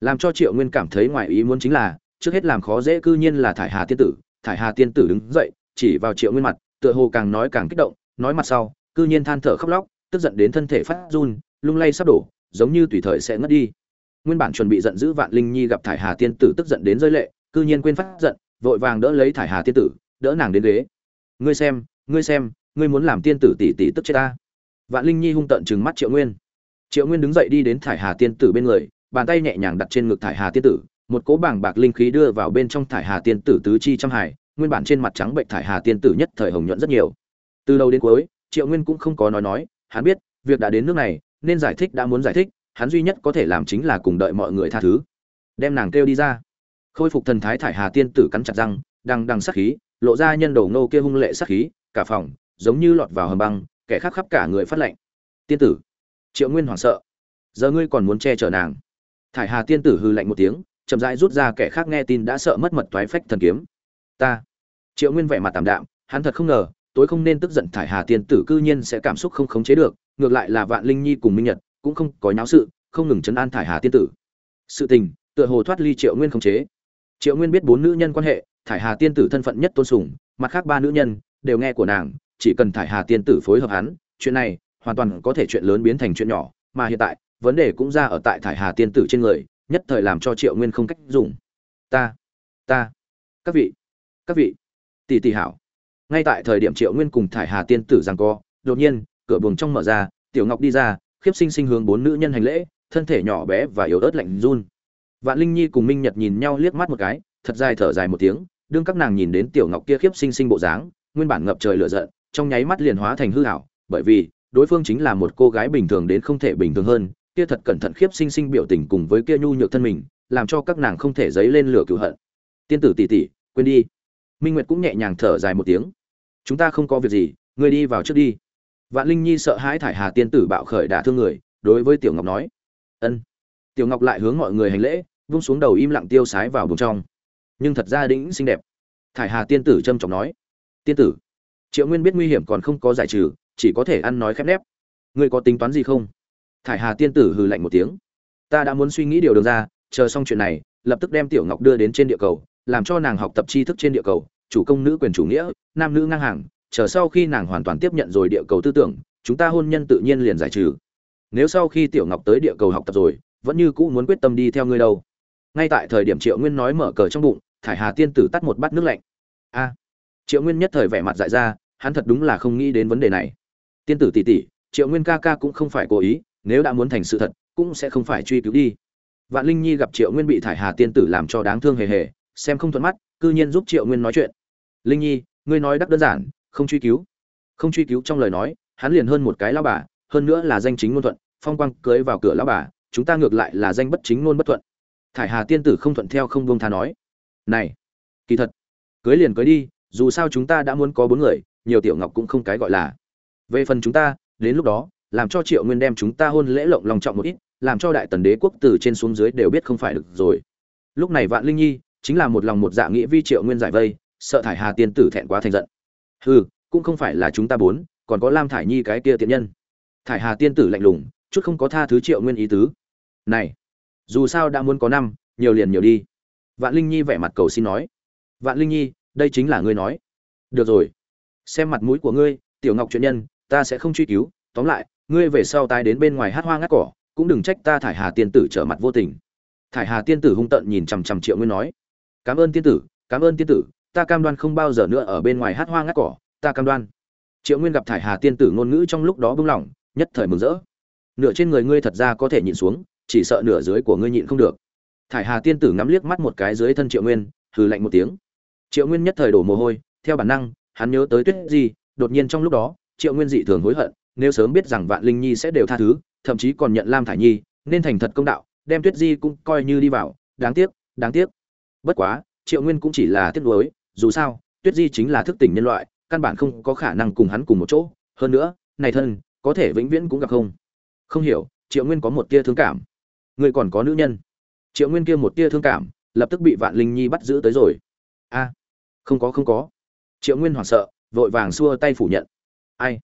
Làm cho triệu nguyên cảm thấy ngoài ý muốn chính là, trước hết làm khó dễ cư nhiên là thải hà tiên tử, thải hà tiên tử đứng dậy, chỉ vào triệu nguyên mặt, tựa hồ càng nói càng kích động, nói mặt sau, cư nhiên than thở khóc lóc, tức giận đến thân thể phát run, lung lay sắp đổ, giống như tùy thời sẽ ngất đi. Nguyên bản chuẩn bị giận dữ vạn linh nhi gặp thải hà tiên tử tức giận đến rơi lệ, cư nhiên quên phát giận, vội vàng đỡ lấy thải hà tiên tử, đỡ nàng đến ghế. Ngươi xem ngươi xem, ngươi muốn làm tiên tử tỷ tỷ tức chết ta. Vạn linh nhi hung tận chừng mắt triệu nguyên. Triệu nguyên đứng dậy đi đến thải hà tiên tử bên người bàn tay nhẹ nhàng đặt trên ngực thải hà tiên tử, một cỗ bảng bạc linh khí đưa vào bên trong thải hà tiên tử tứ chi trăm hải, nguyên bản trên mặt trắng bệnh thải hà tiên tử nhất thời hồng nhuận rất nhiều. Từ đầu đến cuối, triệu nguyên cũng không có nói nói, hắn biết, việc đã đến nước này, nên giải thích đã muốn giải thích, hắn duy nhất có thể làm chính là cùng đợi mọi người tha thứ. Đem nàng kêu đi ra. Khôi phục thần thái thải hà tiên tử cắn chặt răng, đằng đằng sắc khí, lộ ra nhân đầu nô kia hung lệ sắc khí, cả phòng, giống như lọt vào hầm băng, kẻ khác khắp cả người phát lệnh. Tiên tử. Triệu nguyên hoảng sợ. Giờ ngươi còn muốn che chở nàng thải hà tiên tử hư lạnh một tiếng, chậm rãi rút ra kẻ khác nghe tin đã sợ mất mật toái phách thần kiếm. Ta. Triệu nguyên vẻ mặt tạm đạm, hắn thật không ngờ, tối không nên tức giận thải hà tiên tử cư nhiên sẽ cảm xúc không khống chế được, ngược lại là vạn linh nhi cùng minh nhật cũng không có nháo sự, không ngừng chấn an thải hà tiên tử. Sự tình, tựa hồ thoát ly triệu nguyên khống chế. Triệu nguyên biết bốn nữ nhân quan hệ, thải hà tiên tử thân phận nhất tôn sùng, mặt khác ba nữ nhân đều nghe của nàng, chỉ cần thải hà tiên tử phối hợp hắn, chuyện này hoàn toàn có thể chuyện lớn biến thành chuyện nhỏ, mà hiện tại vấn đề cũng ra ở tại thải hà tiên tử trên người nhất thời làm cho triệu nguyên không cách dùng. Ta ta các vị các vị tỷ tỷ hảo. Ngay tại thời điểm triệu nguyên cùng thải hà tiên tử rằng co đột nhiên cửa buồng trong mở ra tiểu ngọc đi ra khiếp sinh sinh hướng bốn nữ nhân hành lễ thân thể nhỏ bé và yếu ớt lạnh run. Vạn linh nhi cùng minh nhật nhìn nhau liếc mắt một cái thật dài thở dài một tiếng đương các nàng nhìn đến tiểu ngọc kia khiếp sinh sinh bộ dáng nguyên bản ngập trời lửa giận trong nháy mắt liền hóa thành hư hảo, bởi vì đối phương chính là một cô gái bình thường đến không thể bình thường hơn kia thật cẩn thận khiếp sinh sinh biểu tình cùng với kia nhu nhược thân mình, làm cho các nàng không thể dấy lên lửa cừu hận. Tiên tử tỷ tỷ, quên đi. Minh nguyệt cũng nhẹ nhàng thở dài một tiếng. Chúng ta không có việc gì, ngươi đi vào trước đi. Vạn linh nhi sợ hãi thải hà tiên tử bạo khởi đả thương người, đối với tiểu ngọc nói. Ân. Tiểu ngọc lại hướng mọi người hành lễ, vung xuống đầu im lặng tiêu sái vào buồng trong. Nhưng thật ra đĩnh xinh đẹp. Thải hà tiên tử trầm trọng nói. Tiên tử, triệu nguyên biết nguy hiểm còn không có giải trừ, chỉ có thể ăn nói khép nép. Ngươi có tính toán gì không? Thải hà tiên tử hừ lạnh một tiếng. Ta đã muốn suy nghĩ điều đường ra, chờ xong chuyện này, lập tức đem tiểu ngọc đưa đến trên địa cầu, làm cho nàng học tập tri thức trên địa cầu, chủ công nữ quyền chủ nghĩa, nam nữ ngang hàng, chờ sau khi nàng hoàn toàn tiếp nhận rồi địa cầu tư tưởng, chúng ta hôn nhân tự nhiên liền giải trừ. Nếu sau khi tiểu ngọc tới địa cầu học tập rồi, vẫn như cũ muốn quyết tâm đi theo ngươi đâu. Ngay tại thời điểm triệu nguyên nói mở cờ trong bụng, thải hà tiên tử tắt một bát nước lạnh. A! Triệu nguyên nhất thời vẻ mặt dại ra, hắn thật đúng là không nghĩ đến vấn đề này. Tiên tử tỷ tỷ, triệu nguyên ca ca cũng không phải cố ý nếu đã muốn thành sự thật, cũng sẽ không phải truy cứu đi. Vạn linh nhi gặp triệu nguyên bị thải hà tiên tử làm cho đáng thương hề hề, xem không thuận mắt, cư nhiên giúp triệu nguyên nói chuyện. Linh nhi, ngươi nói đắc đơn giản, không truy cứu. Không truy cứu trong lời nói, hắn liền hơn một cái lao bà, hơn nữa là danh chính ngôn thuận, phong quang cưới vào cửa lao bà, chúng ta ngược lại là danh bất chính ngôn bất thuận. Thải hà tiên tử không thuận theo không buông tha nói. Này, kỳ thật, cưới liền cưới đi, dù sao chúng ta đã muốn có bốn người, nhiều tiểu ngọc cũng không cái gọi là. Về phần chúng ta, đến lúc đó làm cho triệu nguyên đem chúng ta hôn lễ lộng lòng trọng một ít, làm cho đại tần đế quốc từ trên xuống dưới đều biết không phải được rồi. Lúc này vạn linh nhi chính là một lòng một dạ nghĩ vi triệu nguyên giải vây, sợ thải hà tiên tử thẹn quá thành giận. Hừ, cũng không phải là chúng ta bốn, còn có lam thải nhi cái kia tiện nhân. Thải hà tiên tử lạnh lùng, chút không có tha thứ triệu nguyên ý tứ. Này, dù sao đã muốn có năm, nhiều liền nhiều đi. Vạn linh nhi vẻ mặt cầu xin nói. Vạn linh nhi, đây chính là ngươi nói. Được rồi. Xem mặt mũi của ngươi, tiểu ngọc chuyện nhân, ta sẽ không truy cứu, tóm lại ngươi về sau tai đến bên ngoài hát hoa ngắt cỏ, cũng đừng trách ta thải hà tiên tử trở mặt vô tình. Thải hà tiên tử hung tận nhìn chằm chằm triệu nguyên nói, cảm ơn tiên tử, cảm ơn tiên tử, ta cam đoan không bao giờ nữa ở bên ngoài hát hoa ngắt cỏ, ta cam đoan. Triệu nguyên gặp thải hà tiên tử ngôn ngữ trong lúc đó bưng lỏng, nhất thời mừng rỡ. Nửa trên người ngươi thật ra có thể nhịn xuống, chỉ sợ nửa dưới của ngươi nhịn không được. Thải hà tiên tử ngắm liếc mắt một cái dưới thân triệu nguyên, hừ lạnh một tiếng. Triệu nguyên nhất thời đổ mồ hôi, theo bản năng, hắn nhớ tới tuyết di, đột nhiên trong lúc đó, triệu nguyên dị thường hối hận nếu sớm biết rằng vạn linh nhi sẽ đều tha thứ, thậm chí còn nhận lam thải nhi, nên thành thật công đạo, đem tuyết di cũng coi như đi vào. Đáng tiếc đáng tiếc. Bất quá, triệu nguyên cũng chỉ là tiếc nuối, dù sao, tuyết di chính là thức tỉnh nhân loại, căn bản không có khả năng cùng hắn cùng một chỗ. Hơn nữa, này thân, có thể vĩnh viễn cũng gặp không. Không hiểu, triệu nguyên có một tia thương cảm. Người còn có nữ nhân. Triệu nguyên kia một tia thương cảm, lập tức bị vạn linh nhi bắt giữ tới rồi. A, không có không có. Triệu nguyên hoảng sợ, vội vàng xua tay phủ nhận. Ai?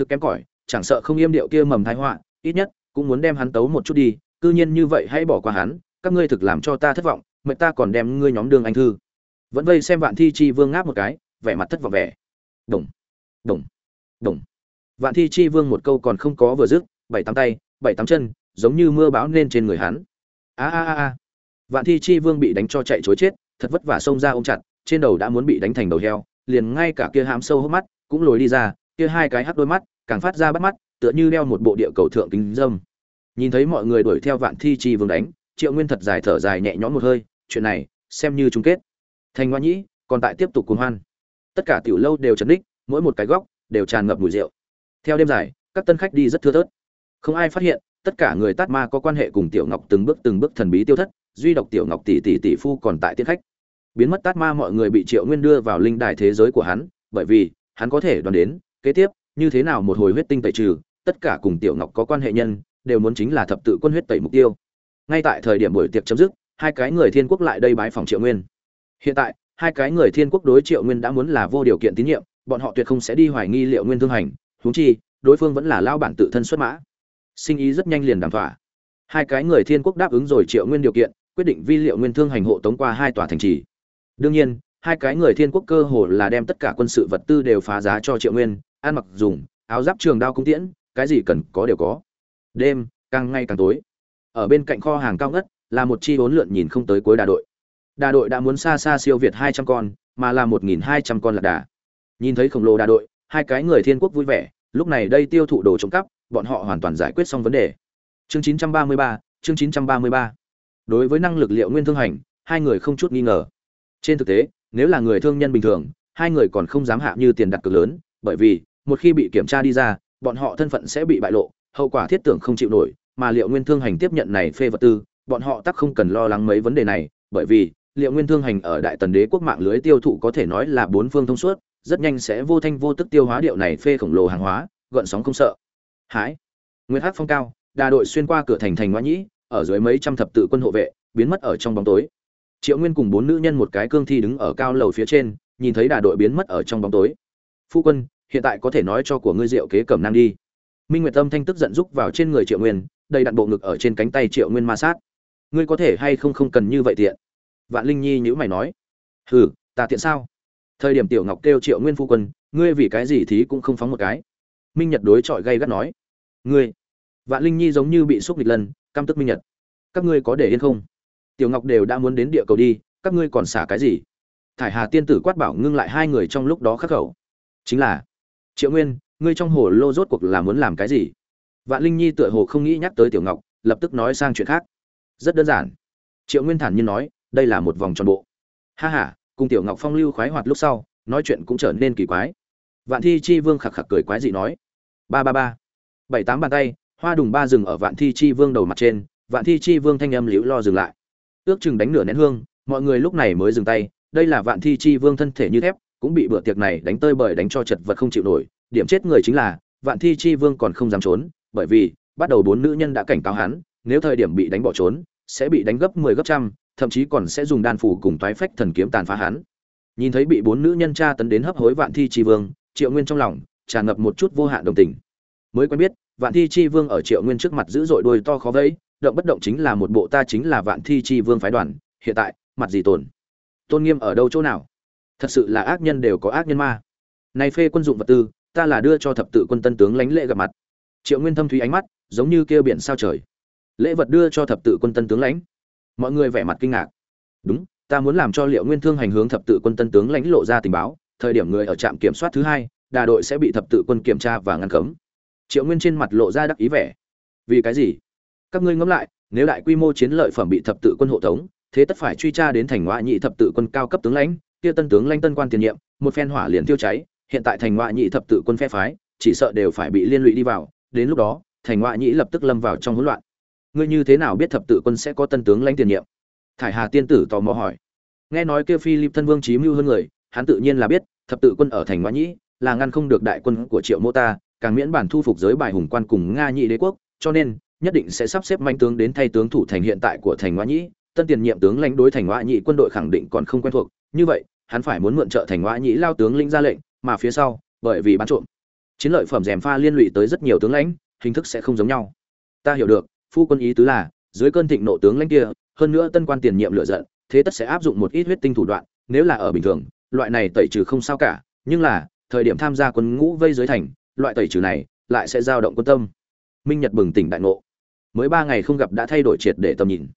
Thực kém cỏi, chẳng sợ không im điệu kia mầm thái họa, ít nhất cũng muốn đem hắn tấu một chút đi, cư nhiên như vậy hãy bỏ qua hắn, các ngươi thực làm cho ta thất vọng mệnh ta còn đem ngươi nhóm đường anh thư. Vẫn vây xem vạn thi chi vương ngáp một cái, vẻ mặt thất vọng vẻ. Đồng đồng đồng vạn thi chi vương một câu còn không có vừa dứt, bảy tám tay, bảy tám chân, giống như mưa bão nên trên người hắn. A a a a. Vạn thi chi vương bị đánh cho chạy chối chết, thật vất vả xông ra ôm chặt, trên đầu đã muốn bị đánh thành đầu heo, liền ngay cả kia hám sâu hốc mắt cũng lồi đi ra kia hai cái hắt đôi mắt, càng phát ra bắt mắt, tựa như đeo một bộ địa cầu thượng kính dâm. Nhìn thấy mọi người đuổi theo vạn thi chi vương đánh, triệu nguyên thật dài thở dài nhẹ nhõm một hơi, chuyện này, xem như chung kết. Thành ngoan nhĩ, còn tại tiếp tục cuồng hoan. Tất cả tiểu lâu đều chấn đích mỗi một cái góc, đều tràn ngập mùi rượu. Theo đêm dài, các tân khách đi rất thưa thớt. Không ai phát hiện, tất cả người tát ma có quan hệ cùng tiểu ngọc từng bước từng bước thần bí tiêu thất, duy độc tiểu ngọc tỷ tỷ tỷ phu còn tại tiên khách. Biến mất tát ma mọi người bị triệu nguyên đưa vào linh đài thế giới của hắn, bởi vì, hắn có thể đoán đến kế tiếp, như thế nào một hồi huyết tinh tẩy trừ, tất cả cùng tiểu ngọc có quan hệ nhân, đều muốn chính là thập tự quân huyết tẩy mục tiêu. Ngay tại thời điểm buổi tiệc chấm dứt, hai cái người thiên quốc lại đây bái phòng triệu nguyên. Hiện tại, hai cái người thiên quốc đối triệu nguyên đã muốn là vô điều kiện tín nhiệm, bọn họ tuyệt không sẽ đi hoài nghi liệu nguyên thương hành, huống chi, đối phương vẫn là lao bản tự thân xuất mã. Sinh ý rất nhanh liền đàm thỏa. Hai cái người thiên quốc đáp ứng rồi triệu nguyên điều kiện, quyết định vi liệu nguyên thương hành hộ tống qua hai tòa thành trì. Đương nhiên, hai cái người thiên quốc cơ hồ là đem tất cả quân sự vật tư đều phá giá cho triệu nguyên ăn mặc dùng, áo giáp trường đao cung tiễn, cái gì cần có đều có. Đêm, càng ngày càng tối. Ở bên cạnh kho hàng cao ngất, là một chi bốn lượn nhìn không tới cuối đà đội. Đà đội đã muốn xa xa siêu việt hai trăm con, mà là một nghìn hai trăm con lạc đà. Nhìn thấy khổng lồ đà đội, hai cái người thiên quốc vui vẻ, lúc này đây tiêu thụ đồ trộm cắp, bọn họ hoàn toàn giải quyết xong vấn đề. Chương chín trăm ba mươi ba, chương chín trăm ba mươi ba. Đối với năng lực liệu nguyên thương hành, hai người không chút nghi ngờ. Trên thực tế, nếu là người thương nhân bình thường, hai người còn không dám hạ như tiền đặt cược lớn, bởi vì một khi bị kiểm tra đi ra, bọn họ thân phận sẽ bị bại lộ, hậu quả thiết tưởng không chịu nổi, mà liệu nguyên thương hành tiếp nhận này phê vật tư, bọn họ tắc không cần lo lắng mấy vấn đề này, bởi vì liệu nguyên thương hành ở đại tần đế quốc mạng lưới tiêu thụ có thể nói là bốn phương thông suốt, rất nhanh sẽ vô thanh vô tức tiêu hóa điệu này phê khổng lồ hàng hóa, gợn sóng không sợ. Hãi. Nguyên hắc phong cao, đà đội xuyên qua cửa thành thành ngoã nhĩ, ở dưới mấy trăm thập tự quân hộ vệ, biến mất ở trong bóng tối. Triệu nguyên cùng bốn nữ nhân một cái cương thi đứng ở cao lầu phía trên, nhìn thấy đà đội biến mất ở trong bóng tối. Phu quân hiện tại có thể nói cho của ngươi diệu kế cẩm năng đi. Minh nguyệt tâm thanh tức giận rúc vào trên người triệu nguyên, đầy đặn bộ ngực ở trên cánh tay triệu nguyên ma sát. Ngươi có thể hay không không cần như vậy tiện? Vạn linh nhi nhữ mày nói. Hừ, ta tiện sao? Thời điểm tiểu ngọc kêu triệu nguyên phu quân, ngươi vì cái gì thì cũng không phóng một cái. Minh nhật đối chọi gay gắt nói. Ngươi, vạn linh nhi giống như bị xúc nghịch lần, căm tức minh nhật. Các ngươi có để yên không? Tiểu ngọc đều đã muốn đến địa cầu đi, các ngươi còn xả cái gì? Thải hà tiên tử quát bảo ngưng lại hai người trong lúc đó khắc khẩu. Chính là triệu nguyên, ngươi trong hồ lô rốt cuộc là muốn làm cái gì? Vạn linh nhi tựa hồ không nghĩ nhắc tới tiểu ngọc, lập tức nói sang chuyện khác. Rất đơn giản. Triệu nguyên thản nhiên nói, đây là một vòng tròn bộ. Ha h a cùng tiểu ngọc phong lưu khoái hoạt lúc sau, nói chuyện cũng trở nên kỳ quái. Vạn thi chi vương khạc khạc cười quái dị nói. Ba ba ba. Bảy tám bàn tay, hoa đùng ba rừng ở vạn thi chi vương đầu mặt trên, vạn thi chi vương thanh âm liễu lo dừng lại. Ước chừng đánh nửa nén hương, mọi người lúc này mới dừng tay, đây là vạn thi chi vương thân thể như thép cũng bị bữa tiệc này đánh tơi bởi đánh cho chật vật không chịu nổi, điểm chết người chính là, vạn thi chi vương còn không dám trốn, bởi vì, bắt đầu bốn nữ nhân đã cảnh cáo hắn, nếu thời điểm bị đánh bỏ trốn, sẽ bị đánh gấp 10 gấp trăm, thậm chí còn sẽ dùng đan phủ cùng toái phách thần kiếm tàn phá hắn. Nhìn thấy bị bốn nữ nhân tra tấn đến hấp hối vạn thi chi vương, triệu nguyên trong lòng tràn ngập một chút vô hạn đồng tình. Mới quen biết, vạn thi chi vương ở triệu nguyên trước mặt dữ dội đôi to khó vẫy, động bất động chính là một bộ ta chính là vạn thi chi vương phái đoàn, hiện tại, mặt gì tồn? Tôn nghiêm ở đâu chỗ nào? Thật sự là ác nhân đều có ác nhân ma. Này phê quân dụng vật tư, ta là đưa cho thập tự quân tân tướng lãnh lễ gặp mặt. Triệu nguyên thâm thúy ánh mắt, giống như kêu biển sao trời. Lễ vật đưa cho thập tự quân tân tướng lãnh. Mọi người vẻ mặt kinh ngạc. Đúng, ta muốn làm cho liệu nguyên thương hành hướng thập tự quân tân tướng lãnh lộ ra tình báo, thời điểm người ở trạm kiểm soát thứ hai, đà đội sẽ bị thập tự quân kiểm tra và ngăn cấm. Triệu nguyên trên mặt lộ ra đắc ý vẻ. Vì cái gì? Các ngươi ngẫm lại, nếu đại quy mô chiến lợi phẩm bị thập tự quân hộ tống, thế tất phải truy tra đến thành ngoại nhị thập tự quân cao cấp tướng lãnh kia tân tướng lãnh tân quan tiền nhiệm, một phen hỏa liền tiêu cháy, hiện tại thành ngoại nhị thập tự quân phe phái, chỉ sợ đều phải bị liên lụy đi vào, đến lúc đó, thành ngoại nhị lập tức lâm vào trong hỗn loạn. Ngươi như thế nào biết thập tự quân sẽ có tân tướng lãnh tiền nhiệm? Thải hà tiên tử tò mò hỏi. Nghe nói kia philip thân vương chí mưu hơn người, hắn tự nhiên là biết, thập tự quân ở thành ngoại nhị là ngăn không được đại quân của triệu mô ta, càng miễn bản thu phục giới bài hùng quan cùng nga nhị đế quốc, cho nên nhất định sẽ sắp xếp manh tướng đến thay tướng thủ thành hiện tại của thành ngoại nhị tân tiền nhiệm tướng lãnh đối thành ngoại nhị quân đội khẳng định còn không quen thuộc, như vậy, hắn phải muốn mượn trợ thành ngoại nhị lao tướng lĩnh ra lệnh, mà phía sau, bởi vì bán trộm. Chiến lợi phẩm rèm pha liên lụy tới rất nhiều tướng lãnh, hình thức sẽ không giống nhau. Ta hiểu được, phu quân ý tứ là, dưới cơn thịnh nộ tướng lãnh kia, hơn nữa tân quan tiền nhiệm lựa giận, thế tất sẽ áp dụng một ít huyết tinh thủ đoạn, nếu là ở bình thường, loại này tẩy trừ không sao cả, nhưng là, thời điểm tham gia quân ngũ vây dưới thành, loại tẩy trừ này, lại sẽ dao động quân tâm. Minh nhật bừng tỉnh đại ngộ. Mới ba ngày không gặp đã thay đổi triệt để tầm nhìn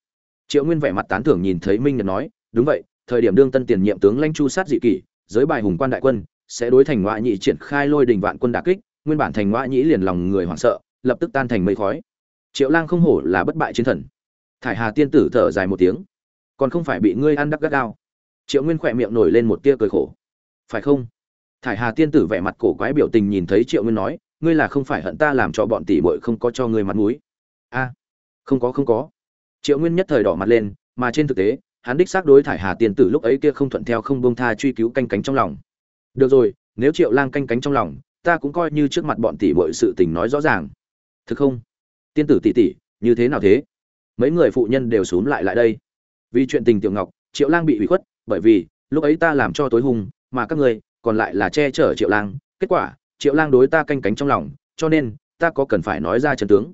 triệu nguyên vẻ mặt tán thưởng nhìn thấy minh nhật nói, đúng vậy, thời điểm đương tân tiền nhiệm tướng lãnh chu sát dị kỷ, giới bài hùng quan đại quân, sẽ đối thành ngoại nhị triển khai lôi đình vạn quân đà kích, nguyên bản thành ngoại nhị liền lòng người hoảng sợ, lập tức tan thành mây khói. Triệu lang không hổ là bất bại chiến thần. Thải hà tiên tử thở dài một tiếng. Còn không phải bị ngươi ăn đắc gắt gao. Triệu nguyên khỏe miệng nổi lên một tia cười khổ. Phải không? Thải hà tiên tử vẻ mặt cổ quái biểu tình nhìn thấy triệu nguyên nói, ngươi là không phải hận ta làm cho bọn tỷ bội không có cho ngươi mặt mũi. A, không có không có triệu nguyên nhất thời đỏ mặt lên mà trên thực tế hắn đích xác đối thải hà tiên tử lúc ấy kia không thuận theo không buông tha truy cứu canh cánh trong lòng. Được rồi nếu triệu lang canh cánh trong lòng ta cũng coi như trước mặt bọn tỷ bội sự tình nói rõ ràng. Thực không? Tiên tử tỷ tỷ như thế nào thế? Mấy người phụ nhân đều xúm lại lại đây. Vì chuyện tình tiểu ngọc triệu lang bị hủy khuất bởi vì lúc ấy ta làm cho tối hùng, mà các ngươi còn lại là che chở triệu lang. Kết quả triệu lang đối ta canh cánh trong lòng cho nên ta có cần phải nói ra trần tướng.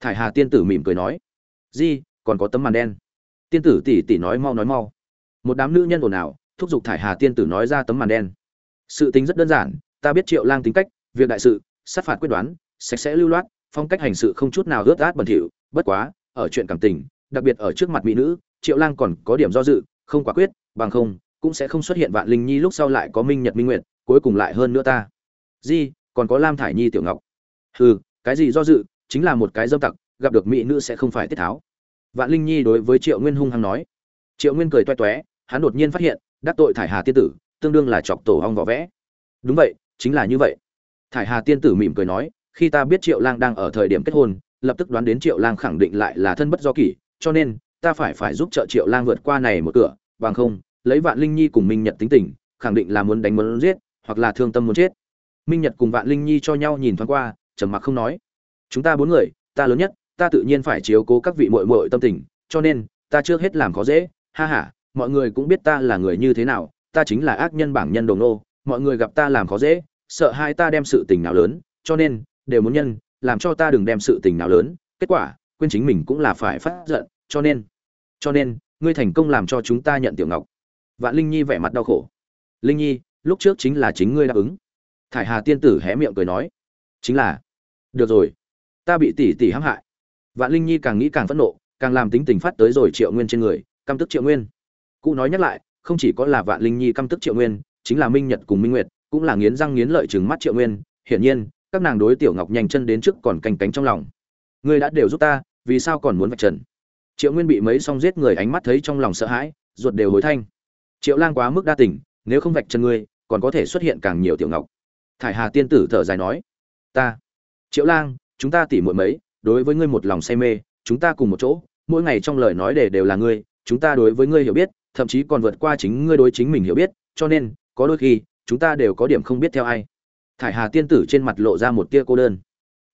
Thải hà tiên tử mỉm cười nói. Di còn có tấm màn đen. Tiên tử tỷ tỷ nói mau nói mau. Một đám nữ nhân ồn ào, thúc giục thải hà tiên tử nói ra tấm màn đen. Sự tính rất đơn giản, ta biết triệu lang tính cách, việc đại sự, sát phạt quyết đoán, sạch sẽ lưu loát, phong cách hành sự không chút nào ướt át bẩn thỉu, bất quá, ở chuyện cảm tình, đặc biệt ở trước mặt mỹ nữ, triệu lang còn có điểm do dự, không quả quyết, bằng không, cũng sẽ không xuất hiện vạn linh nhi lúc sau lại có minh nhật minh nguyệt, cuối cùng lại hơn nữa ta. Di, còn có lam thải nhi tiểu ngọc. Hừ, cái gì do dự, chính là một cái dâm tặc, gặp được mỹ nữ sẽ không phải tiết tháo vạn linh nhi đối với triệu nguyên hung hăng nói. Triệu nguyên cười toe toé, hắn đột nhiên phát hiện, đắc tội thải hà tiên tử, tương đương là chọc tổ ong vỏ vẽ. Đúng vậy, chính là như vậy. Thải hà tiên tử mỉm cười nói, khi ta biết triệu lang đang ở thời điểm kết hôn, lập tức đoán đến triệu lang khẳng định lại là thân bất do kỷ, cho nên, ta phải phải giúp trợ triệu lang vượt qua này một cửa, bằng không, lấy vạn linh nhi cùng minh nhật tính tình, khẳng định là muốn đánh muốn giết, hoặc là thương tâm muốn chết. Minh nhật cùng vạn linh nhi cho nhau nhìn thoáng qua, trầm mặc không nói. Chúng ta bốn người, ta lớn nhất ta tự nhiên phải chiếu cố các vị muội muội tâm tình, cho nên, ta trước hết làm khó dễ. Ha ha, mọi người cũng biết ta là người như thế nào, ta chính là ác nhân bảng nhân đồng nô mọi người gặp ta làm khó dễ, sợ hai ta đem sự tình nào lớn, cho nên, đều muốn nhân, làm cho ta đừng đem sự tình nào lớn. Kết quả, quên chính mình cũng là phải phát giận, cho nên cho nên, ngươi thành công làm cho chúng ta nhận tiểu ngọc. Vạn linh nhi vẻ mặt đau khổ. Linh nhi, lúc trước chính là chính ngươi đáp ứng. Thải hà tiên tử hé miệng cười nói. Chính là. Được rồi. Ta bị tỷ tỷ hãm hại vạn linh nhi càng nghĩ càng phẫn nộ, càng làm tính tình phát tới rồi triệu nguyên trên người, căm tức triệu nguyên. Cụ nói nhắc lại, không chỉ có là vạn linh nhi căm tức triệu nguyên, chính là minh nhật cùng minh nguyệt, cũng là nghiến răng nghiến lợi chừng mắt triệu nguyên. Hiển nhiên, các nàng đối tiểu ngọc nhanh chân đến trước còn canh cánh trong lòng. Ngươi đã đều giúp ta, vì sao còn muốn vạch trần? Triệu nguyên bị mấy song giết người ánh mắt thấy trong lòng sợ hãi, ruột đều hối thanh. Triệu lang quá mức đa tình, nếu không vạch trần ngươi còn có thể xuất hiện càng nhiều tiểu ngọc. Thải hà tiên tử thở dài nói, ta, triệu lang, chúng ta tỉ muội mấy đối với ngươi một lòng say mê, chúng ta cùng một chỗ, mỗi ngày trong lời nói để đều là ngươi, chúng ta đối với ngươi hiểu biết, thậm chí còn vượt qua chính ngươi đối chính mình hiểu biết, cho nên, có đôi khi, chúng ta đều có điểm không biết theo ai. Thải hà tiên tử trên mặt lộ ra một tia cô đơn.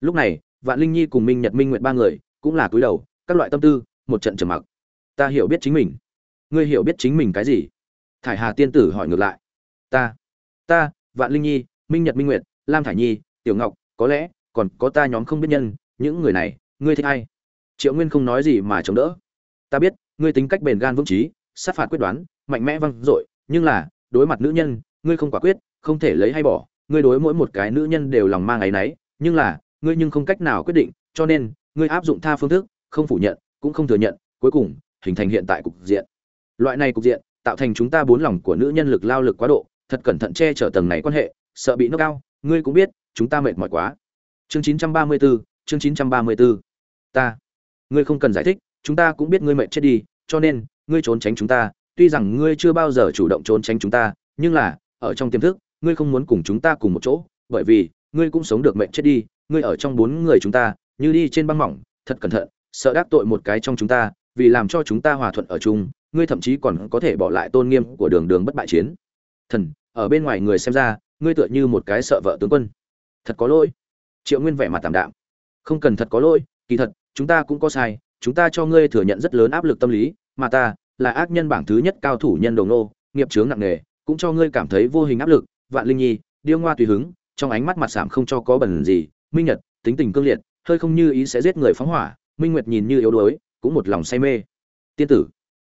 Lúc này, vạn linh nhi cùng minh nhật minh Nguyệt ba người, cũng là cúi đầu, các loại tâm tư, một trận trầm mặc. Ta hiểu biết chính mình. Ngươi hiểu biết chính mình cái gì? Thải hà tiên tử hỏi ngược lại. Ta ta, vạn linh nhi, minh nhật minh nguyệt, lam thải nhi, tiểu ngọc, có lẽ còn có ta nhóm không biết nhân những người này ngươi thích ai? Triệu nguyên không nói gì mà chống đỡ. Ta biết ngươi tính cách bền gan vững trí sát phạt quyết đoán mạnh mẽ văng dội nhưng là đối mặt nữ nhân ngươi không quả quyết không thể lấy hay bỏ. Ngươi đối mỗi một cái nữ nhân đều lòng mang áy náy nhưng là ngươi nhưng không cách nào quyết định cho nên ngươi áp dụng tha phương thức không phủ nhận cũng không thừa nhận cuối cùng hình thành hiện tại cục diện. Loại này cục diện tạo thành chúng ta bốn lòng của nữ nhân lực lao lực quá độ thật cẩn thận che chở tầng này quan hệ sợ bị nước cao ngươi cũng biết chúng ta mệt mỏi quá. Chương 934, chương 934. ta. Ngươi không cần giải thích, chúng ta cũng biết ngươi mệt chết đi, cho nên, ngươi trốn tránh chúng ta. Tuy rằng ngươi chưa bao giờ chủ động trốn tránh chúng ta, nhưng là, ở trong tiềm thức, ngươi không muốn cùng chúng ta cùng một chỗ, bởi vì, ngươi cũng sống được mệt chết đi. Ngươi ở trong bốn người chúng ta, như đi trên băng mỏng, thật cẩn thận, sợ đắc tội một cái trong chúng ta, vì làm cho chúng ta hòa thuận ở chung, ngươi thậm chí còn có thể bỏ lại tôn nghiêm của đường đường bất bại chiến. Thần, ở bên ngoài người xem ra, ngươi tựa như một cái sợ vợ tướng quân. Thật có lỗi. Triệu nguyên vẻ mặt tạm đạm không cần thật có lỗi, kỳ thật, chúng ta cũng có sai, chúng ta cho ngươi thừa nhận rất lớn áp lực tâm lý, mà ta là ác nhân bảng thứ nhất cao thủ nhân đồng nô nghiệp chướng nặng nề, cũng cho ngươi cảm thấy vô hình áp lực, vạn linh nhi, điêu ngoa tùy hứng, trong ánh mắt mặt sạm không cho có bẩn gì, minh nhật, tính tình cương liệt, hơi không như ý sẽ giết người phóng hỏa, minh nguyệt nhìn như yếu đuối, cũng một lòng say mê. Tiên tử,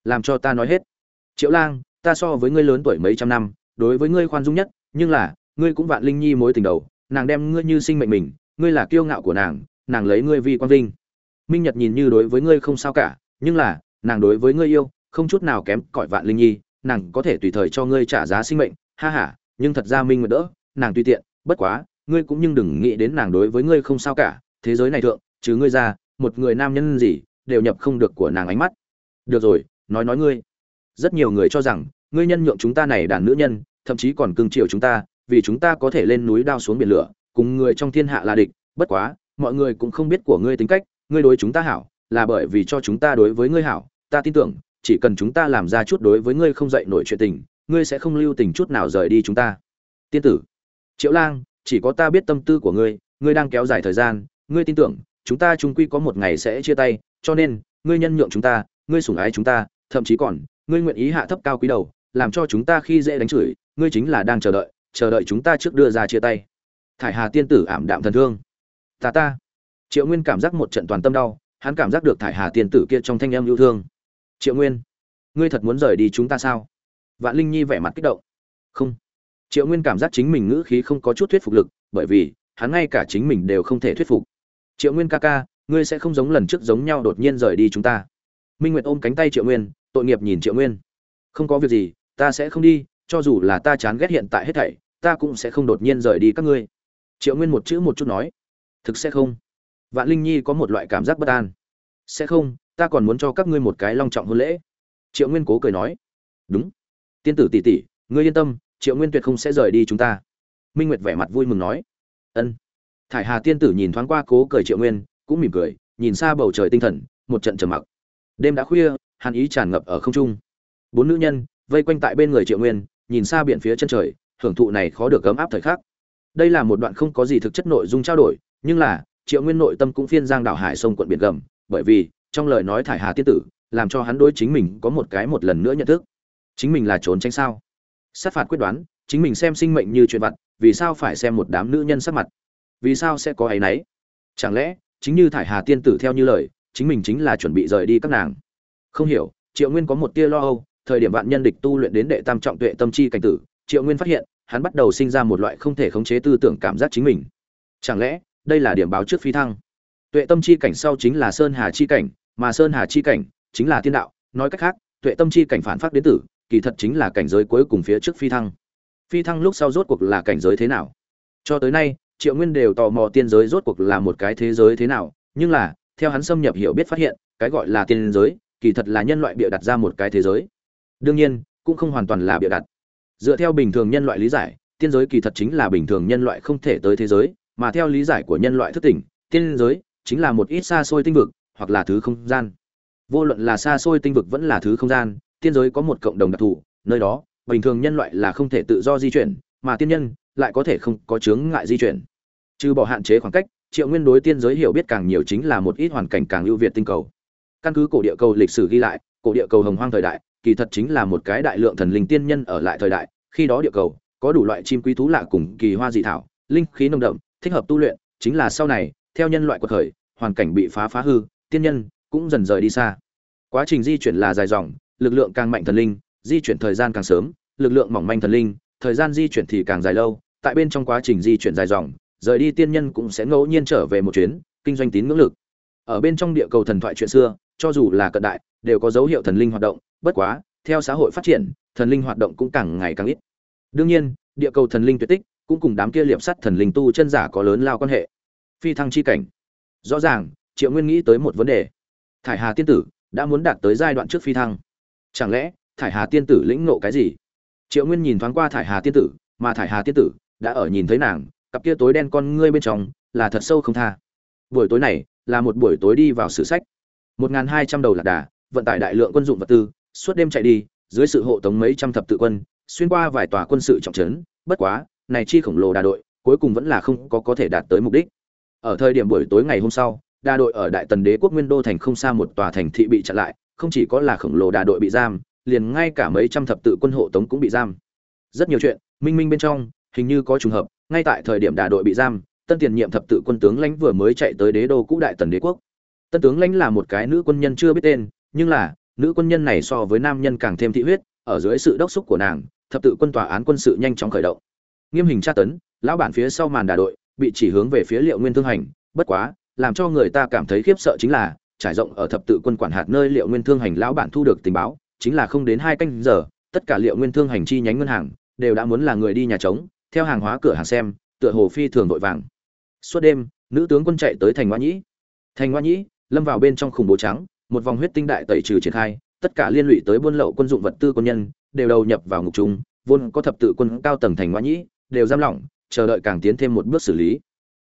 làm cho ta nói hết. Triệu lang, ta so với ngươi lớn tuổi mấy trăm năm, đối với ngươi khoan dung nhất, nhưng là, ngươi cũng vạn linh nhi mối tình đầu, nàng đem ngươi như sinh mệnh mình, ngươi là kiêu ngạo của nàng nàng lấy ngươi vì quan vinh. Minh nhật nhìn như đối với ngươi không sao cả, nhưng là, nàng đối với ngươi yêu, không chút nào kém cỏi vạn linh nhi, nàng có thể tùy thời cho ngươi trả giá sinh mệnh, ha ha, nhưng thật ra minh nguyệt đỡ, nàng tùy tiện, bất quá, ngươi cũng nhưng đừng nghĩ đến nàng đối với ngươi không sao cả, thế giới này thượng chứ ngươi ra, một người nam nhân gì, đều nhập không được của nàng ánh mắt. Được rồi, nói nói ngươi. Rất nhiều người cho rằng, ngươi nhân nhượng chúng ta này đàn nữ nhân, thậm chí còn cưng chiều chúng ta, vì chúng ta có thể lên núi đao xuống biển lửa, cùng người trong thiên hạ là địch, bất quá mọi người cũng không biết của ngươi tính cách, ngươi đối chúng ta hảo, là bởi vì cho chúng ta đối với ngươi hảo, ta tin tưởng, chỉ cần chúng ta làm ra chút đối với ngươi không dậy nổi chuyện tình, ngươi sẽ không lưu tình chút nào rời đi chúng ta. Tiên tử, triệu lang, chỉ có ta biết tâm tư của ngươi ngươi đang kéo dài thời gian, ngươi tin tưởng, chúng ta chung quy có một ngày sẽ chia tay, cho nên, ngươi nhân nhượng chúng ta, ngươi sủng ái chúng ta, thậm chí còn, ngươi nguyện ý hạ thấp cao quý đầu, làm cho chúng ta khi dễ đánh chửi, ngươi chính là đang chờ đợi chờ đợi chúng ta trước đưa ra chia tay. Thải hà tiên tử ảm đạm thần thương ta ta. Triệu nguyên cảm giác một trận toàn tâm đau, hắn cảm giác được thải hà tiên tử kia trong thanh em yêu thương. Triệu nguyên, ngươi thật muốn rời đi chúng ta sao? Vạn linh nhi vẻ mặt kích động. Không. Triệu nguyên cảm giác chính mình ngữ khí không có chút thuyết phục lực, bởi vì, hắn ngay cả chính mình đều không thể thuyết phục. Triệu nguyên ca ca, ngươi sẽ không giống lần trước giống nhau đột nhiên rời đi chúng ta. Minh nguyệt ôm cánh tay triệu nguyên, tội nghiệp nhìn triệu nguyên. Không có việc gì, ta sẽ không đi, cho dù là ta chán ghét hiện tại hết thảy, ta cũng sẽ không đột nhiên rời đi các ngươi. Triệu nguyên một chữ một chút nói thực sẽ không. Vạn linh nhi có một loại cảm giác bất an. Sẽ không, ta còn muốn cho các ngươi một cái long trọng hôn lễ. Triệu nguyên cố cười nói. Đúng. Tiên tử tỷ tỷ, ngươi yên tâm, triệu nguyên tuyệt không sẽ rời đi chúng ta. Minh nguyệt vẻ mặt vui mừng nói. Ân. Thải hà tiên tử nhìn thoáng qua cố cười triệu nguyên, cũng mỉm cười, nhìn xa bầu trời tinh thần, một trận trầm mặc. Đêm đã khuya, hàn ý tràn ngập ở không trung. Bốn nữ nhân, vây quanh tại bên người triệu nguyên, nhìn xa biển phía chân trời, hưởng thụ này khó được ấm áp thời khắc. Đây là một đoạn không có gì thực chất nội dung trao đổi nhưng là, triệu nguyên nội tâm cũng phiên giang đảo hải sông quận biển gầm, bởi vì, trong lời nói thải hà tiên tử, làm cho hắn đối chính mình có một cái một lần nữa nhận thức. Chính mình là trốn tránh sao? Sát phạt quyết đoán, chính mình xem sinh mệnh như chuyện vặt, vì sao phải xem một đám nữ nhân sắc mặt? Vì sao sẽ có áy náy chẳng lẽ, chính như thải hà tiên tử theo như lời, chính mình chính là chuẩn bị rời đi các nàng? Không hiểu, triệu nguyên có một tia lo âu, thời điểm vạn nhân địch tu luyện đến đệ tam trọng tuệ tâm chi cảnh tử, triệu nguyên phát hiện, hắn bắt đầu sinh ra một loại không thể khống chế tư tưởng cảm giác chính mình. Chẳng lẽ đây là điểm báo trước phi thăng. Tuệ tâm chi cảnh sau chính là sơn hà chi cảnh, mà sơn hà chi cảnh chính là tiên đạo. Nói cách khác, tuệ tâm chi cảnh phản phát đến tử kỳ thật chính là cảnh giới cuối cùng phía trước phi thăng. Phi thăng lúc sau rốt cuộc là cảnh giới thế nào? Cho tới nay, triệu nguyên đều tò mò tiên giới rốt cuộc là một cái thế giới thế nào, nhưng là, theo hắn xâm nhập hiểu biết phát hiện, cái gọi là tiên giới, kỳ thật là nhân loại bịa đặt ra một cái thế giới. Đương nhiên, cũng không hoàn toàn là bịa đặt. Dựa theo bình thường nhân loại lý giải, tiên giới kỳ thật chính là bình thường nhân loại không thể tới thế giới mà theo lý giải của nhân loại thức tỉnh, tiên giới chính là một ít xa xôi tinh vực hoặc là thứ không gian. Vô luận là xa xôi tinh vực vẫn là thứ không gian, tiên giới có một cộng đồng đặc thù, nơi đó, bình thường nhân loại là không thể tự do di chuyển, mà tiên nhân lại có thể không có chướng ngại di chuyển. Trừ bỏ hạn chế khoảng cách, triệu nguyên đối tiên giới hiểu biết càng nhiều chính là một ít hoàn cảnh càng ưu việt tinh cầu. Căn cứ cổ địa cầu lịch sử ghi lại, cổ địa cầu hồng hoang thời đại, kỳ thật chính là một cái đại lượng thần linh tiên nhân ở lại thời đại, khi đó địa cầu có đủ loại chim quý thú lạ cùng kỳ hoa dị thảo, linh khí nồng đậm thích hợp tu luyện, chính là sau này, theo nhân loại cuộc khởi, hoàn cảnh bị phá phá hư, tiên nhân cũng dần rời đi xa. Quá trình di chuyển là dài dòng, lực lượng càng mạnh thần linh, di chuyển thời gian càng sớm, lực lượng mỏng manh thần linh, thời gian di chuyển thì càng dài lâu, tại bên trong quá trình di chuyển dài dòng, rời đi tiên nhân cũng sẽ ngẫu nhiên trở về một chuyến, kinh doanh tín ngưỡng lực. Ở bên trong địa cầu thần thoại chuyện xưa, cho dù là cận đại, đều có dấu hiệu thần linh hoạt động, bất quá, theo xã hội phát triển, thần linh hoạt động cũng càng ngày càng ít. Đương nhiên, địa cầu thần linh tuyệt tích cũng cùng đám kia liệp sắt thần linh tu chân giả có lớn lao quan hệ. Phi thăng chi cảnh. Rõ ràng, triệu nguyên nghĩ tới một vấn đề. Thải hà tiên tử đã muốn đạt tới giai đoạn trước phi thăng. Chẳng lẽ, thải hà tiên tử lĩnh ngộ cái gì? Triệu nguyên nhìn thoáng qua thải hà tiên tử, mà thải hà tiên tử đã ở nhìn thấy nàng, cặp kia tối đen con ngươi bên trong là thật sâu không tha. Buổi tối này là một buổi tối đi vào sử sách. Một n g h n hai trăm đầu lạc đà, vận tải đại lượng quân dụng vật tư, suốt đêm chạy đi, dưới sự hộ tống mấy trăm thập tự quân, xuyên qua vài tòa quân sự trọng trấn, bất quá này chi khổng lồ đà đội, cuối cùng vẫn là không có có thể đạt tới mục đích. Ở thời điểm buổi tối ngày hôm sau, đà đội ở đại tần đế quốc nguyên đô thành không xa một tòa thành thị bị chặn lại, không chỉ có là khổng lồ đà đội bị giam, liền ngay cả mấy trăm thập tự quân hộ tống cũng bị giam. Rất nhiều chuyện, minh minh bên trong, hình như có trùng hợp, ngay tại thời điểm đà đội bị giam, tân tiền nhiệm thập tự quân tướng lãnh vừa mới chạy tới đế đô cũ đại tần đế quốc. Tân tướng lãnh là một cái nữ quân nhân chưa biết tên, nhưng là, nữ quân nhân này so với nam nhân càng thêm thị huyết, ở dưới sự đốc xúc của nàng, thập tự quân tòa án quân sự nhanh chóng khởi động nghiêm hình tra tấn, lão bản phía sau màn đà đội bị chỉ hướng về phía liệu nguyên thương hành, bất quá, làm cho người ta cảm thấy khiếp sợ chính là, trải rộng ở thập tự quân quản hạt nơi liệu nguyên thương hành lão bản thu được tình báo, chính là không đến hai canh giờ, tất cả liệu nguyên thương hành chi nhánh ngân hàng đều đã muốn là người đi nhà trống, theo hàng hóa cửa hàng xem, tựa hồ phi thường vội vàng. Suốt đêm, nữ tướng quân chạy tới thành ngoa nhĩ. Thành ngoa nhĩ, lâm vào bên trong khủng bố trắng, một vòng huyết tinh đại tẩy trừ triển khai, tất cả liên lụy tới buôn lậu quân dụng vật tư quân nhân, đều đầu nhập vào ngục chúng vốn có thập tự quân cao tầng thành ngoa nhĩ đều giam lỏng, chờ đợi càng tiến thêm một bước xử lý.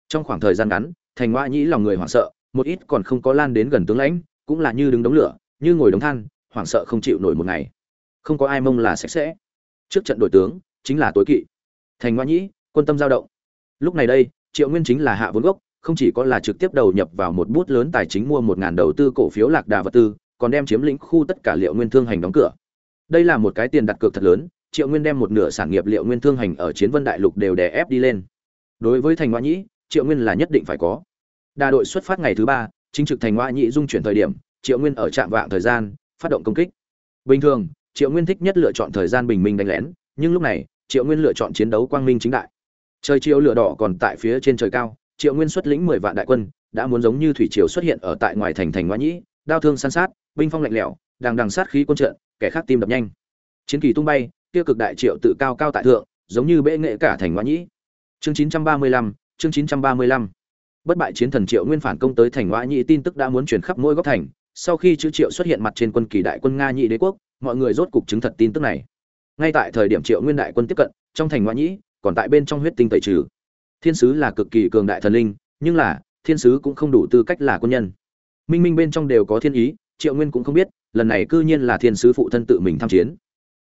Trong khoảng thời gian ngắn, thành ngoại nhĩ lòng người hoảng sợ, một ít còn không có lan đến gần tướng lãnh, cũng là như đứng đống lửa, như ngồi đống than, hoảng sợ không chịu nổi một ngày. Không có ai mong là sạch sẽ. Trước trận đội tướng, chính là tối kỵ. Thành ngoại nhĩ, quân tâm dao động. Lúc này đây, triệu nguyên chính là hạ vốn gốc, không chỉ có là trực tiếp đầu nhập vào một bút lớn tài chính mua một ngàn đầu tư cổ phiếu lạc đà vật tư, còn đem chiếm lĩnh khu tất cả liệu nguyên thương hành đóng cửa. Đây là một cái tiền đặt cược thật lớn triệu nguyên đem một nửa sản nghiệp liệu nguyên thương hành ở chiến vân đại lục đều đè ép đi lên. Đối với thành ngoại nhĩ, triệu nguyên là nhất định phải có. Đà đội xuất phát ngày thứ ba, chính trực thành ngoại nhĩ dung chuyển thời điểm, triệu nguyên ở trạm vạng thời gian, phát động công kích. Bình thường, triệu nguyên thích nhất lựa chọn thời gian bình minh đánh lén, nhưng lúc này, triệu nguyên lựa chọn chiến đấu quang minh chính đại. Trời chiều lửa đỏ còn tại phía trên trời cao, triệu nguyên xuất lĩnh mười vạn đại quân, đã muốn giống như thủy triều xuất hiện ở tại ngoài thành thành ngoại nhĩ, đao thương san sát, binh phong lạnh lẽo, đằng đằng sát khí quân trận, kẻ khác tim đập nhanh. Chiến kỳ tung bay kia cực đại triệu tự cao cao tại thượng, giống như bệ nghệ cả thành ngoại nhĩ. Chương chín trăm ba mươi lăm, chương chín trăm ba mươi lăm. Bất bại chiến thần triệu nguyên phản công tới thành ngoại nhĩ tin tức đã muốn truyền khắp mỗi góc thành. Sau khi chữ triệu xuất hiện mặt trên quân kỳ đại quân nga nhị đế quốc, mọi người rốt cục chứng thật tin tức này. Ngay tại thời điểm triệu nguyên đại quân tiếp cận, trong thành ngoại nhĩ, còn tại bên trong huyết tinh tẩy trừ. Thiên sứ là cực kỳ cường đại thần linh, nhưng là, thiên sứ cũng không đủ tư cách là quân nhân. Minh minh bên trong đều có thiên ý, triệu nguyên cũng không biết, lần này cư nhiên là thiên sứ phụ thân tự mình tham chiến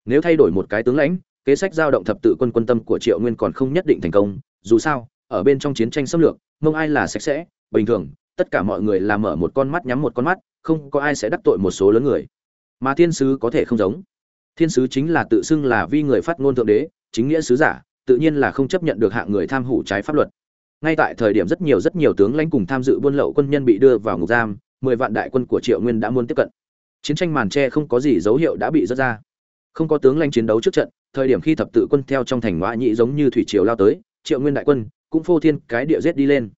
nếu thay đổi một cái tướng lãnh, kế sách giao động thập tự quân quân tâm của triệu nguyên còn không nhất định thành công. Dù sao, ở bên trong chiến tranh xâm lược, mông ai là sạch sẽ, bình thường, tất cả mọi người làm mở một con mắt nhắm một con mắt, không có ai sẽ đắc tội một số lớn người. Mà thiên sứ có thể không giống. Thiên sứ chính là tự xưng là vi người phát ngôn thượng đế, chính nghĩa sứ giả, tự nhiên là không chấp nhận được hạng người tham hủ trái pháp luật. Ngay tại thời điểm rất nhiều rất nhiều tướng lãnh cùng tham dự buôn lậu quân nhân bị đưa vào ngục giam, mười vạn đại quân của triệu nguyên đã muốn tiếp cận. Chiến tranh màn tre không có gì dấu hiệu đã bị rớt ra không có tướng lãnh chiến đấu trước trận, thời điểm khi thập tự quân theo trong thành ngoại nhị giống như thủy triều lao tới, triệu nguyên đại quân cũng phô thiên cái địa giết đi lên.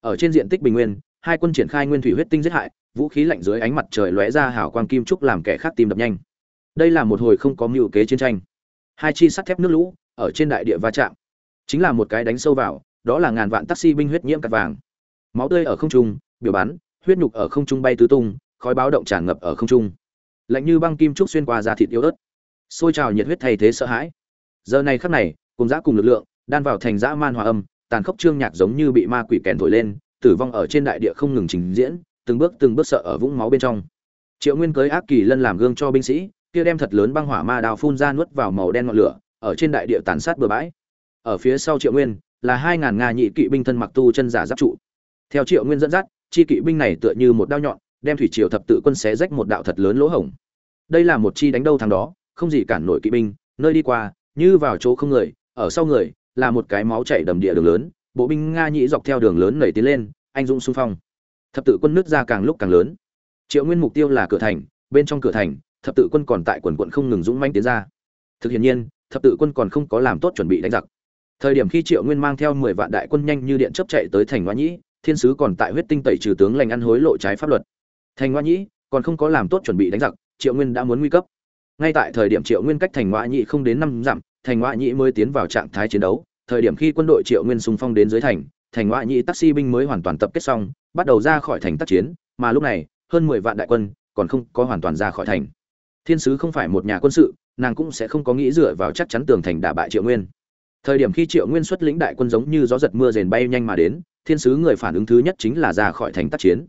Ở trên diện tích bình nguyên, hai quân triển khai nguyên thủy huyết tinh giết hại, vũ khí lạnh dưới ánh mặt trời lóe ra hào quang kim trúc làm kẻ khác tìm đập nhanh. Đây là một hồi không có mưu kế chiến tranh. Hai chi sắt thép nước lũ ở trên đại địa va chạm. Chính là một cái đánh sâu vào, đó là ngàn vạn taxi binh huyết nhiễm cắt vàng. Máu tươi ở không trung, biểu bắn, huyết nhục ở không trung bay tứ tung, khói báo động tràn ngập ở không trung. Lạnh như băng kim trúc xuyên qua da thịt yếu ớt xôi trào nhiệt huyết thay thế sợ hãi. Giờ này khắc này, cùng giã cùng lực lượng, đan vào thành dã man hòa âm, tàn khốc trương nhạc giống như bị ma quỷ kèn thổi lên, tử vong ở trên đại địa không ngừng trình diễn, từng bước từng bước sợ ở vũng máu bên trong. Triệu nguyên cưới ác kỳ lân làm gương cho binh sĩ, kia đem thật lớn băng hỏa ma đào phun ra nuốt vào màu đen ngọn lửa, ở trên đại địa tàn sát bừa bãi. Ở phía sau triệu nguyên, là hai ngàn nga nhị kỵ binh thân mặc tu chân giả giáp trụ. Theo triệu nguyên dẫn dắt, chi kỵ binh này tựa như một đao nhọn, đem thủy triều thập tự quân xé rách một đạo thật lớn lỗ hổng. Đây là một chi đánh đâu thằng đó không gì cản nổi kỵ binh, nơi đi qua, như vào chỗ không người, ở sau người, là một cái máu chảy đầm địa đường lớn, bộ binh nga nhĩ dọc theo đường lớn nảy tiến lên, anh dũng xung phong. Thập tự quân nước ra càng lúc càng lớn. Triệu nguyên mục tiêu là cửa thành, bên trong cửa thành, thập tự quân còn tại quần quận không ngừng dũng manh tiến ra. Thực hiện nhiên, thập tự quân còn không có làm tốt chuẩn bị đánh giặc. Thời điểm khi triệu nguyên mang theo mười vạn đại quân nhanh như điện chấp chạy tới thành ngoa nhĩ, thiên sứ còn tại huyết tinh tẩy trừ tướng lành ăn hối lộ trái pháp luật. Thành ngoa nhĩ còn không có làm tốt chuẩn bị đánh giặc, triệu nguyên đã muốn nguy cấp ngay tại thời điểm triệu nguyên cách thành ngoại nhị không đến năm dặm, thành ngoại nhị mới tiến vào trạng thái chiến đấu. Thời điểm khi quân đội triệu nguyên xung phong đến dưới thành thành ngoại nhị taxi binh mới hoàn toàn tập kết xong, bắt đầu ra khỏi thành tác chiến. Mà lúc này, hơn mười vạn đại quân còn không có hoàn toàn ra khỏi thành. Thiên sứ không phải một nhà quân sự, nàng cũng sẽ không có nghĩ dựa vào chắc chắn tường thành đả bại triệu nguyên. Thời điểm khi triệu nguyên xuất lĩnh đại quân giống như gió giật mưa rền bay nhanh mà đến, thiên sứ người phản ứng thứ nhất chính là ra khỏi thành tác chiến.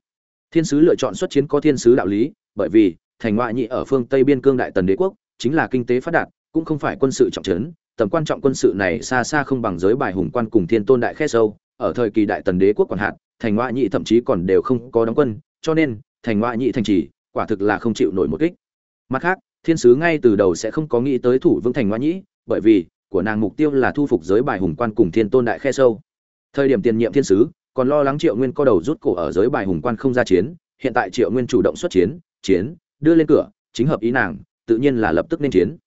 Thiên sứ lựa chọn xuất chiến có thiên sứ đạo lý, bởi vì thành ngoại nhị ở phương tây biên cương đại tần đế quốc, chính là kinh tế phát đạt, cũng không phải quân sự trọng trấn, tầm quan trọng quân sự này xa xa không bằng giới bài hùng quan cùng thiên tôn đại khe sâu, ở thời kỳ đại tần đế quốc còn hạn, thành ngoại nhị thậm chí còn đều không có đóng quân, cho nên, thành ngoại nhị thành trì, quả thực là không chịu nổi một kích. Mặt khác, thiên sứ ngay từ đầu sẽ không có nghĩ tới thủ vương thành ngoại nhĩ bởi vì, của nàng mục tiêu là thu phục giới bài hùng quan cùng thiên tôn đại khe sâu. Thời điểm tiền nhiệm thiên sứ, còn lo lắng triệu nguyên co đầu rút cổ ở giới bài hùng quan không ra chiến, hiện tại triệu nguyên chủ động xuất chiến chiến đưa lên cửa, chính hợp ý nàng, tự nhiên là lập tức nên chiến.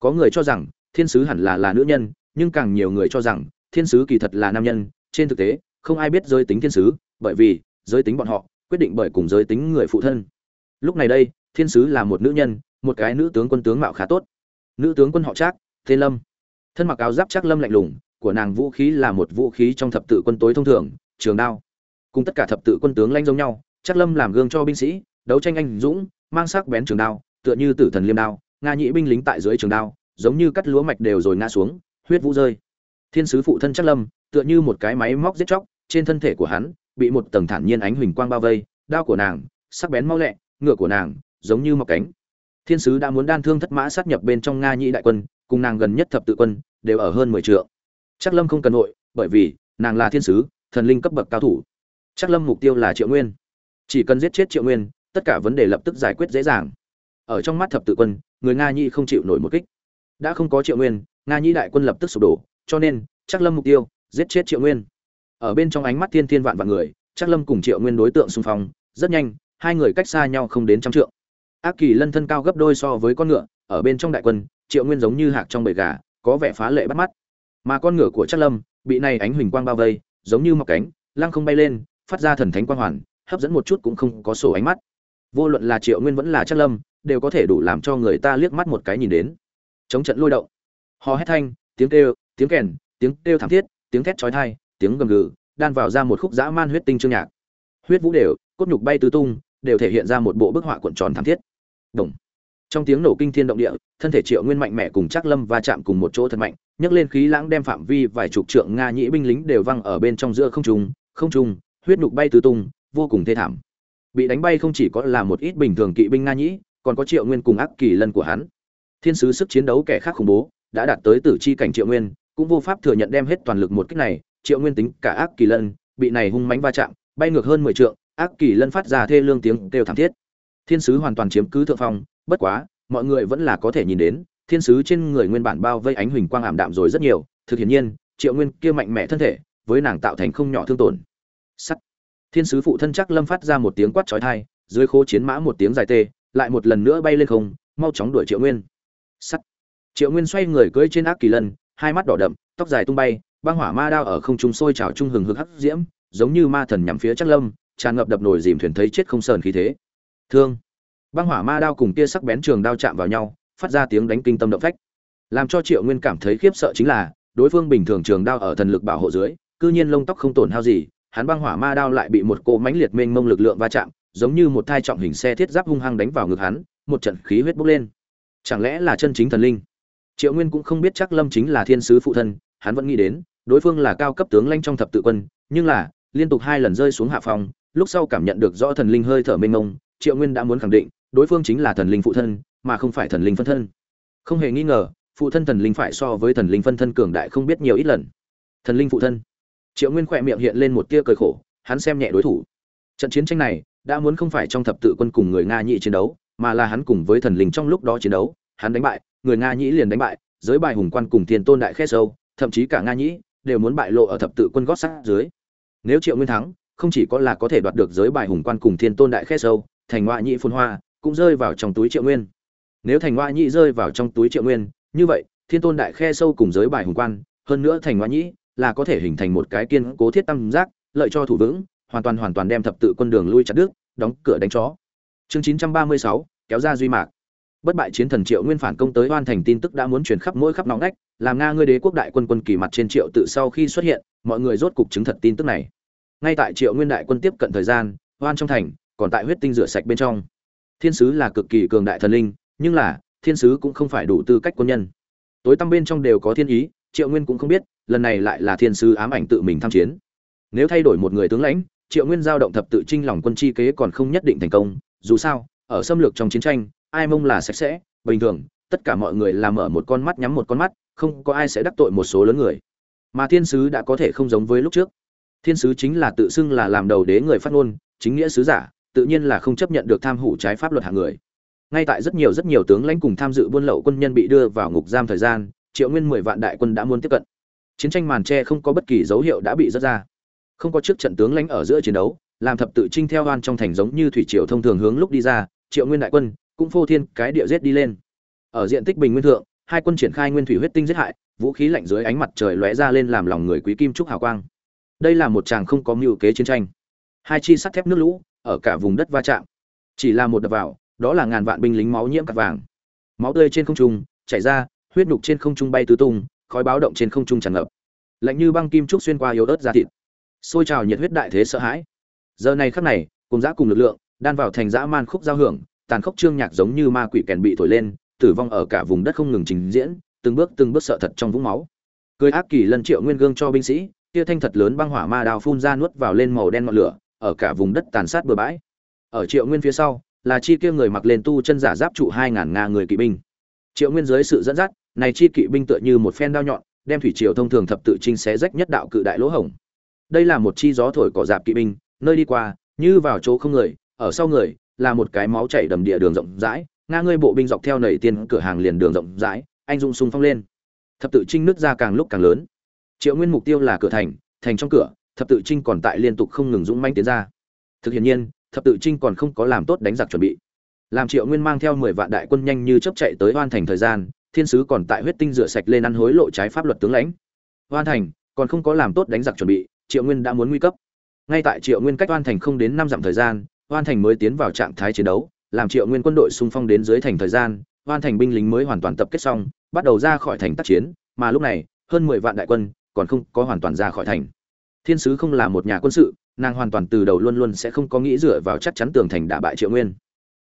Có người cho rằng, thiên sứ hẳn là là nữ nhân, nhưng càng nhiều người cho rằng, thiên sứ kỳ thật là nam nhân. Trên thực tế, không ai biết giới tính thiên sứ, bởi vì, giới tính bọn họ, quyết định bởi cùng giới tính người phụ thân. Lúc này đây, thiên sứ là một nữ nhân, một cái nữ tướng quân tướng mạo khá tốt. Nữ tướng quân họ trác, tên lâm. Thân mặc áo giáp trác lâm lạnh lùng, của nàng vũ khí là một vũ khí trong thập tự quân tối thông thường, trường đao. Cùng tất cả thập tự quân tướng lanh giống nhau, trác lâm làm gương cho binh sĩ đấu tranh anh dũng, mang sắc bén trường đao, tựa như tử thần liêm đao, nga nhĩ binh lính tại dưới trường đao, giống như cắt lúa mạch đều rồi ngã xuống, huyết vũ rơi. Thiên sứ phụ thân chắc lâm, tựa như một cái máy móc giết chóc, trên thân thể của hắn bị một tầng thản nhiên ánh huỳnh quang bao vây, đao của nàng, sắc bén mau lẹ, ngựa của nàng, giống như mọc cánh. Thiên sứ đã muốn đan thương thất mã sát nhập bên trong nga nhĩ đại quân, cùng nàng gần nhất thập tự quân, đều ở hơn mười triệu chắc lâm không cần nội bởi vì nàng là thiên sứ, thần linh cấp bậc cao thủ. Chắc lâm mục tiêu là triệu nguyên. Chỉ cần giết chết triệu nguyên tất cả vấn đề lập tức giải quyết dễ dàng. Ở trong mắt thập tự quân, người nga nhi không chịu nổi một kích. Đã không có triệu nguyên, nga nhi đại quân lập tức sụp đổ, cho nên chắc lâm mục tiêu, giết chết triệu nguyên. Ở bên trong ánh mắt thiên thiên vạn vạn người chắc lâm cùng triệu nguyên đối tượng xung phong, rất nhanh, hai người cách xa nhau không đến trăm trượng. Ác kỳ lân thân cao gấp đôi so với con ngựa, ở bên trong đại quân, triệu nguyên giống như hạc trong bầy gà, có vẻ phá lệ bắt mắt. Mà con ngựa của chắc lâm, bị này ánh huỳnh quang bao vây, giống như mọc cánh, lăng không bay lên, phát ra thần thánh quang hoàn, hấp dẫn một chút cũng không có sổ ánh mắt vô luận là triệu nguyên vẫn là chắc lâm, đều có thể đủ làm cho người ta liếc mắt một cái nhìn đến. Chống trận lôi động. Hò hét thanh, tiếng kêu, tiếng kèn, tiếng kêu thảm thiết, tiếng thét chói tai, tiếng gầm gừ, đan vào ra một khúc dã man huyết tinh chương nhạc. Huyết vũ đều, cốt nhục bay tứ tung, đều thể hiện ra một bộ bức họa cuộn tròn thảm thiết. Đồng. Trong tiếng nổ kinh thiên động địa, thân thể triệu nguyên mạnh mẽ cùng chắc lâm va chạm cùng một chỗ thật mạnh, nhấc lên khí lãng đem phạm vi vài chục trượng nga nhĩ binh lính đều văng ở bên trong giữa không trung không trung, huyết nhục bay tứ tung, vô cùng thê thảm bị đánh bay không chỉ có là một ít bình thường kỵ binh nga nhĩ, còn có triệu nguyên cùng ác kỳ lân của hắn. Thiên sứ sức chiến đấu kẻ khác khủng bố, đã đạt tới tử chi cảnh triệu nguyên, cũng vô pháp thừa nhận đem hết toàn lực một cách này, triệu nguyên tính cả ác kỳ lân, bị này hung mánh va chạm, bay ngược hơn mười trượng, ác kỳ lân phát ra thê lương tiếng kêu thảm thiết. Thiên sứ hoàn toàn chiếm cứ thượng phong, bất quá, mọi người vẫn là có thể nhìn đến, thiên sứ trên người nguyên bản bao vây ánh huỳnh quang ảm đạm rồi rất nhiều, thực hiện nhiên, triệu nguyên kia mạnh mẽ thân thể, với nàng tạo thành không nhỏ thương tổn. Sắt thiên sứ phụ thân chắc lâm phát ra một tiếng quát chói tai, dưới khố chiến mã một tiếng dài tê, lại một lần nữa bay lên không, mau chóng đuổi triệu nguyên. Sắt. Triệu nguyên xoay người cưỡi trên ác kỳ lân, hai mắt đỏ đậm, tóc dài tung bay, băng hỏa ma đao ở không trung sôi trào trung hừng hực hắc diễm, giống như ma thần nhắm phía chắc lâm, tràn ngập đập nồi dìm thuyền thấy chết không sờn khí thế. Thương. Băng hỏa ma đao cùng kia sắc bén trường đao chạm vào nhau, phát ra tiếng đánh kinh tâm động phách. Làm cho triệu nguyên cảm thấy khiếp sợ chính là, đối phương bình thường trường đao ở thần lực bảo hộ dưới, cư nhiên lông tóc không tổn hao gì hắn băng hỏa ma đao lại bị một cỗ mãnh liệt mênh mông lực lượng va chạm, giống như một thai trọng hình xe thiết giáp hung hăng đánh vào ngực hắn, một trận khí huyết bốc lên. Chẳng lẽ là chân chính thần linh? Triệu nguyên cũng không biết chắc lâm chính là thiên sứ phụ thân, hắn vẫn nghĩ đến, đối phương là cao cấp tướng lãnh trong thập tự quân, nhưng là, liên tục hai lần rơi xuống hạ phòng lúc sau cảm nhận được rõ thần linh hơi thở mênh mông, triệu nguyên đã muốn khẳng định, đối phương chính là thần linh phụ thân, mà không phải thần linh phân thân. Không hề nghi ngờ, phụ thân thần linh phải so với thần linh phân thân cường đại không biết nhiều ít lần. Thần linh phụ thân triệu nguyên khỏe miệng hiện lên một tia cười khổ, hắn xem nhẹ đối thủ trận chiến tranh này đã muốn không phải trong thập tự quân cùng người nga nhị chiến đấu, mà là hắn cùng với thần linh trong lúc đó chiến đấu, hắn đánh bại, người nga nhĩ liền đánh bại, giới bài hùng quan cùng tiền tôn đại khét sâu, thậm chí cả nga nhĩ đều muốn bại lộ ở thập tự quân gót sát dưới nếu triệu nguyên thắng, không chỉ có là có thể đoạt được giới bài hùng quan cùng thiên tôn đại khét sâu, thành ngoại nhị phun hoa cũng rơi vào trong túi triệu nguyên nếu thành ngoại nhị rơi vào trong túi triệu nguyên, như vậy, thiên tôn đại khe sâu cùng giới bài hùng quan, hơn nữa thành ngoại nhị là có thể hình thành một cái kiên cố thiết tam giác, lợi cho thủ vững, hoàn toàn hoàn toàn đem thập tự quân đường lui chặt đứt, đóng cửa đánh chó. Chương chín trăm ba mươi sáu, kéo ra duy mạc. Bất bại chiến thần triệu nguyên phản công tới Hoan thành tin tức đã muốn truyền khắp mỗi khắp nóng ngách, làm nga ngươi đế quốc đại quân quân kỳ mặt trên triệu tự sau khi xuất hiện, mọi người rốt cục chứng thật tin tức này. Ngay tại triệu nguyên đại quân tiếp cận thời gian, Hoan trong thành, còn tại huyết tinh rửa sạch bên trong. Thiên sứ là cực kỳ cường đại thần linh, nhưng là, thiên sứ cũng không phải đủ tư cách quân nhân. Tối tăm bên trong đều có thiên ý, triệu nguyên cũng không biết lần này lại là thiên sứ ám ảnh tự mình tham chiến. Nếu thay đổi một người tướng lãnh, triệu nguyên giao động thập tự trinh lòng quân chi kế còn không nhất định thành công. Dù sao, ở xâm lược trong chiến tranh, ai mông là sạch sẽ, bình thường, tất cả mọi người làm mở một con mắt nhắm một con mắt, không có ai sẽ đắc tội một số lớn người. Mà thiên sứ đã có thể không giống với lúc trước. Thiên sứ chính là tự xưng là làm đầu đế người phát ngôn, chính nghĩa sứ giả, tự nhiên là không chấp nhận được tham hủ trái pháp luật hạng người. Ngay tại rất nhiều rất nhiều tướng lãnh cùng tham dự buôn lậu quân nhân bị đưa vào ngục giam thời gian, triệu nguyên mười vạn đại quân đã muốn tiếp cận chiến tranh màn tre không có bất kỳ dấu hiệu đã bị rớt ra. Không có trước trận tướng lãnh ở giữa chiến đấu, làm thập tự trinh theo oan trong thành giống như thủy triều thông thường hướng lúc đi ra, triệu nguyên đại quân, cũng phô thiên cái địa giết đi lên. Ở diện tích bình nguyên thượng, hai quân triển khai nguyên thủy huyết tinh giết hại, vũ khí lạnh dưới ánh mặt trời lóe ra lên làm lòng người quý kim trúc hào quang. Đây là một chàng không có mưu kế chiến tranh. Hai chi sắt thép nước lũ, ở cả vùng đất va chạm. Chỉ là một đập vào, đó là ngàn vạn binh lính máu nhiễm cặp vàng. Máu tươi trên không trung, chảy ra, huyết nhục trên không trung bay tứ tung khói báo động trên không trung tràn ngập. Lạnh như băng kim trúc xuyên qua yếu ớt da thịt. Xôi trào nhiệt huyết đại thế sợ hãi. Giờ này khắc này, cùng giã cùng lực lượng, đan vào thành dã man khúc giao hưởng, tàn khốc trương nhạc giống như ma quỷ kèn bị thổi lên, tử vong ở cả vùng đất không ngừng trình diễn, từng bước từng bước sợ thật trong vũng máu. Cười ác kỳ lân triệu nguyên gương cho binh sĩ, kia thanh thật lớn băng hỏa ma đào phun ra nuốt vào lên màu đen ngọn lửa, ở cả vùng đất tàn sát bừa bãi. Ở triệu nguyên phía sau, là chi kia người mặc lên tu chân giả giáp trụ hai ngàn nga người kỵ binh. Triệu nguyên dưới sự dẫn dắt này chi kỵ binh tựa như một phen đao nhọn, đem thủy triều thông thường thập tự trinh xé rách nhất đạo cự đại lỗ hổng. Đây là một chi gió thổi cỏ dạp kỵ binh, nơi đi qua, như vào chỗ không người, ở sau người, là một cái máu chảy đầm địa đường rộng rãi, nga ngươi bộ binh dọc theo nảy tiền cửa hàng liền đường rộng rãi, anh dung sung phong lên. Thập tự trinh nứt ra càng lúc càng lớn. Triệu nguyên mục tiêu là cửa thành thành trong cửa, thập tự trinh còn tại liên tục không ngừng dũng manh tiến ra. Thực hiện nhiên, thập tự trinh còn không có làm tốt đánh giặc chuẩn bị. Làm triệu nguyên mang theo mười vạn đại quân nhanh như chấp chạy tới hoan thành thời gian thiên sứ còn tại huyết tinh rửa sạch lên ăn hối lộ trái pháp luật tướng lãnh. Hoan thành, còn không có làm tốt đánh giặc chuẩn bị, triệu nguyên đã muốn nguy cấp. Ngay tại triệu nguyên cách hoan thành không đến năm dặm thời gian, hoan thành mới tiến vào trạng thái chiến đấu, làm triệu nguyên quân đội xung phong đến dưới thành thời gian, hoan thành binh lính mới hoàn toàn tập kết xong, bắt đầu ra khỏi thành tác chiến, mà lúc này, hơn mười vạn đại quân còn không có hoàn toàn ra khỏi thành. Thiên sứ không là một nhà quân sự, nàng hoàn toàn từ đầu luôn luôn sẽ không có nghĩ dựa vào chắc chắn tường thành đả bại triệu nguyên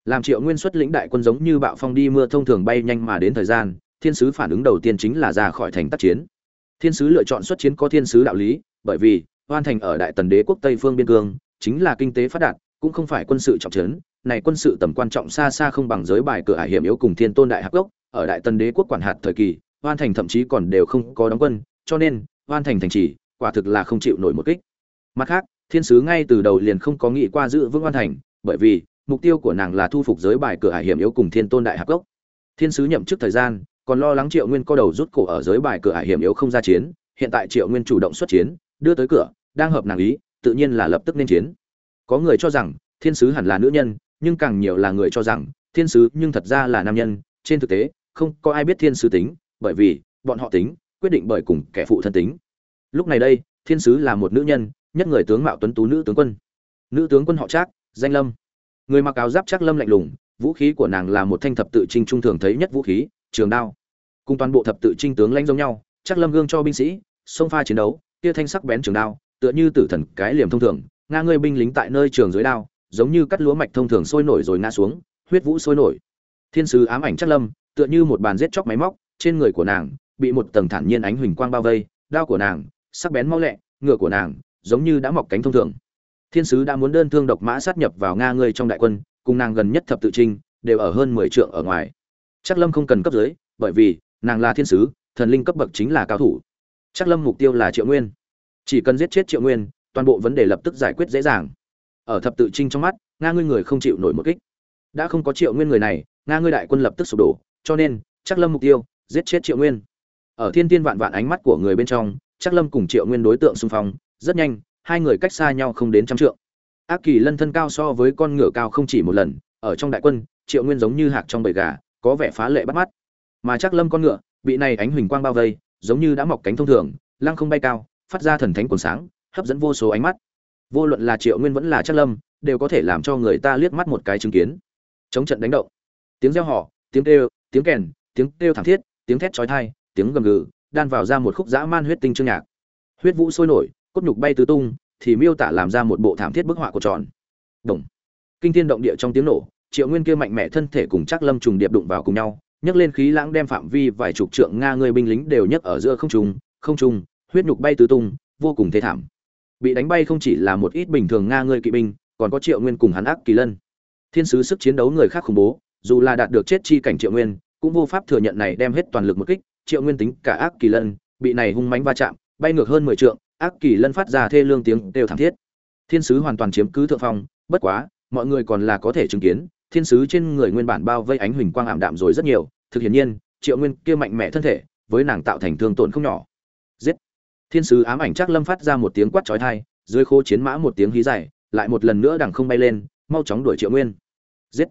làm triệu nguyên xuất lĩnh đại quân giống như bạo phong đi mưa thông thường bay nhanh mà đến thời gian, thiên sứ phản ứng đầu tiên chính là ra khỏi thành tác chiến. Thiên sứ lựa chọn xuất chiến có thiên sứ đạo lý, bởi vì, hoan thành ở đại tần đế quốc tây phương biên cương, chính là kinh tế phát đạt, cũng không phải quân sự trọng trấn, này quân sự tầm quan trọng xa xa không bằng giới bài cửa hải hiểm yếu cùng thiên tôn đại hạc gốc ở đại tần đế quốc quản hạt thời kỳ, hoan thành thậm chí còn đều không có đóng quân, cho nên, hoan thành thành trì, quả thực là không chịu nổi một kích. Mặt khác, thiên sứ ngay từ đầu liền không có nghĩ qua giữ vững hoan thành, bởi vì mục tiêu của nàng là thu phục giới bài cửa hải hiểm yếu cùng thiên tôn đại hạp gốc. Thiên sứ nhậm chức thời gian, còn lo lắng triệu nguyên co đầu rút cổ ở giới bài cửa hải hiểm yếu không ra chiến, hiện tại triệu nguyên chủ động xuất chiến, đưa tới cửa, đang hợp nàng ý, tự nhiên là lập tức nên chiến. Có người cho rằng, thiên sứ hẳn là nữ nhân, nhưng càng nhiều là người cho rằng, thiên sứ nhưng thật ra là nam nhân. Trên thực tế, không có ai biết thiên sứ tính, bởi vì, bọn họ tính, quyết định bởi cùng kẻ phụ thân tính. Lúc này đây, thiên sứ là một nữ nhân, nhất người tướng mạo tuấn tú nữ tướng quân. Nữ tướng quân họ trác, danh lâm người mặc áo giáp chắc lâm lạnh lùng, vũ khí của nàng là một thanh thập tự trinh trung thường thấy nhất vũ khí, trường đao. Cùng toàn bộ thập tự trinh tướng lãnh giống nhau, chắc lâm gương cho binh sĩ xông pha chiến đấu kia thanh sắc bén trường đao, tựa như tử thần cái liềm thông thường, nga ngươi binh lính tại nơi trường dưới đao, giống như cắt lúa mạch thông thường sôi nổi rồi ngã xuống, huyết vũ sôi nổi. Thiên sứ ám ảnh chắc lâm, tựa như một bàn giết chóc máy móc, trên người của nàng bị một tầng thản nhiên ánh huỳnh quang bao vây, đao của nàng sắc bén mau lẹ, ngựa của nàng giống như đã mọc cánh thông thường thiên sứ đã muốn đơn thương độc mã sát nhập vào nga ngươi trong đại quân, cùng nàng gần nhất thập tự trinh, đều ở hơn mười trượng ở ngoài. Chắc lâm không cần cấp dưới, bởi vì, nàng là thiên sứ, thần linh cấp bậc chính là cao thủ. Chắc lâm mục tiêu là triệu nguyên. Chỉ cần giết chết triệu nguyên, toàn bộ vấn đề lập tức giải quyết dễ dàng. Ở thập tự trinh trong mắt, nga ngươi người không chịu nổi một kích. Đã không có triệu nguyên người này, nga ngươi đại quân lập tức sụp đổ, cho nên, chắc lâm mục tiêu, giết chết triệu nguyên. Ở thiên tiên vạn vạn ánh mắt của người bên trong, chắc lâm cùng triệu nguyên đối tượng xung phong, rất nhanh hai người cách xa nhau không đến trăm trượng. Ác kỳ lân thân cao so với con ngựa cao không chỉ một lần, ở trong đại quân, triệu nguyên giống như hạc trong bầy gà, có vẻ phá lệ bắt mắt. Mà chắc lâm con ngựa, bị này ánh huỳnh quang bao vây, giống như đã mọc cánh thông thường, lăng không bay cao, phát ra thần thánh quần sáng, hấp dẫn vô số ánh mắt. Vô luận là triệu nguyên vẫn là chắc lâm, đều có thể làm cho người ta liếc mắt một cái chứng kiến. Chống trận đánh động. Tiếng reo hò, tiếng kêu, tiếng kèn, tiếng kêu thảm thiết, tiếng thét chói tai, tiếng gầm gừ, đan vào ra một khúc dã man huyết tinh chương nhạc. Huyết vũ sôi nổi cốt nhục bay tứ tung, thì miêu tả làm ra một bộ thảm thiết bức họa của tròn. Đồng. Kinh thiên động địa trong tiếng nổ, triệu nguyên kia mạnh mẽ thân thể cùng chắc lâm trùng điệp đụng vào cùng nhau, nhấc lên khí lãng đem phạm vi vài chục trượng nga người binh lính đều nhấc ở giữa không trung không trung, huyết nhục bay tứ tung, vô cùng thế thảm. Bị đánh bay không chỉ là một ít bình thường nga người kỵ binh, còn có triệu nguyên cùng hắn ác kỳ lân. Thiên sứ sức chiến đấu người khác khủng bố, dù là đạt được chết chi cảnh triệu nguyên, cũng vô pháp thừa nhận này đem hết toàn lực một kích, triệu nguyên tính cả ác kỳ lân, bị này hung mánh va chạm, bay ngược hơn mười trượng ác kỳ lân phát ra thê lương tiếng đều thảm thiết. Thiên sứ hoàn toàn chiếm cứ thượng phong, bất quá, mọi người còn là có thể chứng kiến, thiên sứ trên người nguyên bản bao vây ánh huỳnh quang ảm đạm rồi rất nhiều, thực hiển nhiên, triệu nguyên kia mạnh mẽ thân thể, với nàng tạo thành thương tổn không nhỏ. Giết! Thiên sứ ám ảnh chắc lâm phát ra một tiếng quát chói tai, dưới khô chiến mã một tiếng hí dài, lại một lần nữa đằng không bay lên, mau chóng đuổi triệu nguyên. Giết!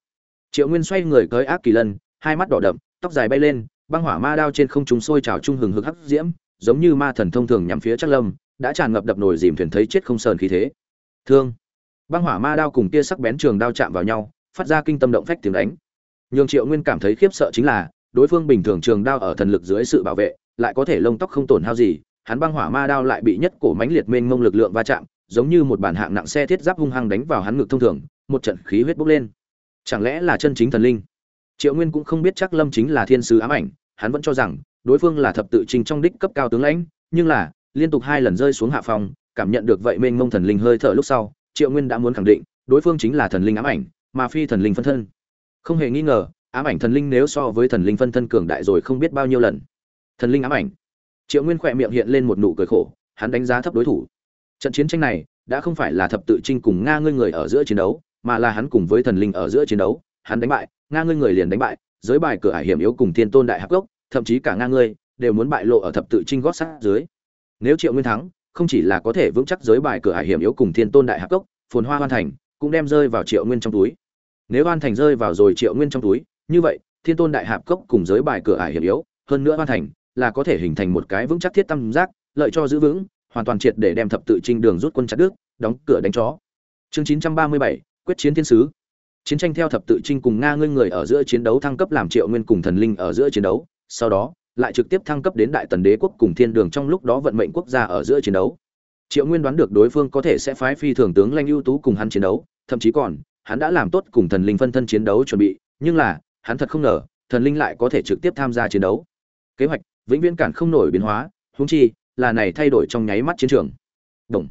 Triệu nguyên xoay người tới ác kỳ lân, hai mắt đỏ đậm, tóc dài bay lên, băng hỏa ma đao trên không trung sôi trào trung hừng hực hắc diễm, giống như ma thần thông thường nhắm phía chắc lâm đã tràn ngập đập nồi dìm thuyền thấy chết không sờn khí thế. Thương. Băng hỏa ma đao cùng kia sắc bén trường đao chạm vào nhau, phát ra kinh tâm động phách tiếng đánh. Nhường triệu nguyên cảm thấy khiếp sợ chính là, đối phương bình thường trường đao ở thần lực dưới sự bảo vệ, lại có thể lông tóc không tổn hao gì, hắn băng hỏa ma đao lại bị nhất cổ mãnh liệt mênh mông lực lượng va chạm, giống như một bản hạng nặng xe thiết giáp hung hăng đánh vào hắn ngực thông thường, một trận khí huyết bốc lên. Chẳng lẽ là chân chính thần linh? Triệu nguyên cũng không biết chắc lâm chính là thiên sứ ám ảnh, hắn vẫn cho rằng, đối phương là thập tự trình trong đích cấp cao tướng lãnh, nhưng là liên tục hai lần rơi xuống hạ phòng, cảm nhận được vậy mênh mông thần linh hơi thở lúc sau, triệu nguyên đã muốn khẳng định, đối phương chính là thần linh ám ảnh, mà phi thần linh phân thân. Không hề nghi ngờ, ám ảnh thần linh nếu so với thần linh phân thân cường đại rồi không biết bao nhiêu lần. Thần linh ám ảnh. Triệu nguyên khỏe miệng hiện lên một nụ cười khổ, hắn đánh giá thấp đối thủ. Trận chiến tranh này, đã không phải là thập tự trinh cùng nga ngươi người ở giữa chiến đấu, mà là hắn cùng với thần linh ở giữa chiến đấu, hắn đánh bại, nga ngươi người liền đánh bại, giới bài cửa hải hiểm yếu cùng thiên tôn đại hắc gốc thậm chí cả nga ngươi, đều muốn bại lộ ở thập tự trinh gót sát dưới nếu triệu nguyên thắng không chỉ là có thể vững chắc giới bài cửa hải hiểm yếu cùng thiên tôn đại hạc cốc phồn hoa hoàn thành cũng đem rơi vào triệu nguyên trong túi. Nếu hoàn thành rơi vào rồi triệu nguyên trong túi như vậy thiên tôn đại hạp cốc cùng giới bài cửa ải hiểm yếu hơn nữa hoàn thành là có thể hình thành một cái vững chắc thiết tâm giác lợi cho giữ vững hoàn toàn triệt để đem thập tự trinh đường rút quân chặt đức đóng cửa đánh chó. Chương 937, quyết chiến thiên sứ. Chiến tranh theo thập tự trinh cùng nga ngươi người ở giữa chiến đấu thăng cấp làm triệu nguyên cùng thần linh ở giữa chiến đấu sau đó lại trực tiếp thăng cấp đến đại tần đế quốc cùng thiên đường trong lúc đó vận mệnh quốc gia ở giữa chiến đấu. Triệu nguyên đoán được đối phương có thể sẽ phái phi thường tướng lanh ưu tú cùng hắn chiến đấu, thậm chí còn, hắn đã làm tốt cùng thần linh phân thân chiến đấu chuẩn bị, nhưng là, hắn thật không ngờ, thần linh lại có thể trực tiếp tham gia chiến đấu. Kế hoạch, vĩnh viễn cản không nổi biến hóa húng chi, là này thay đổi trong nháy mắt chiến trường. Đồng.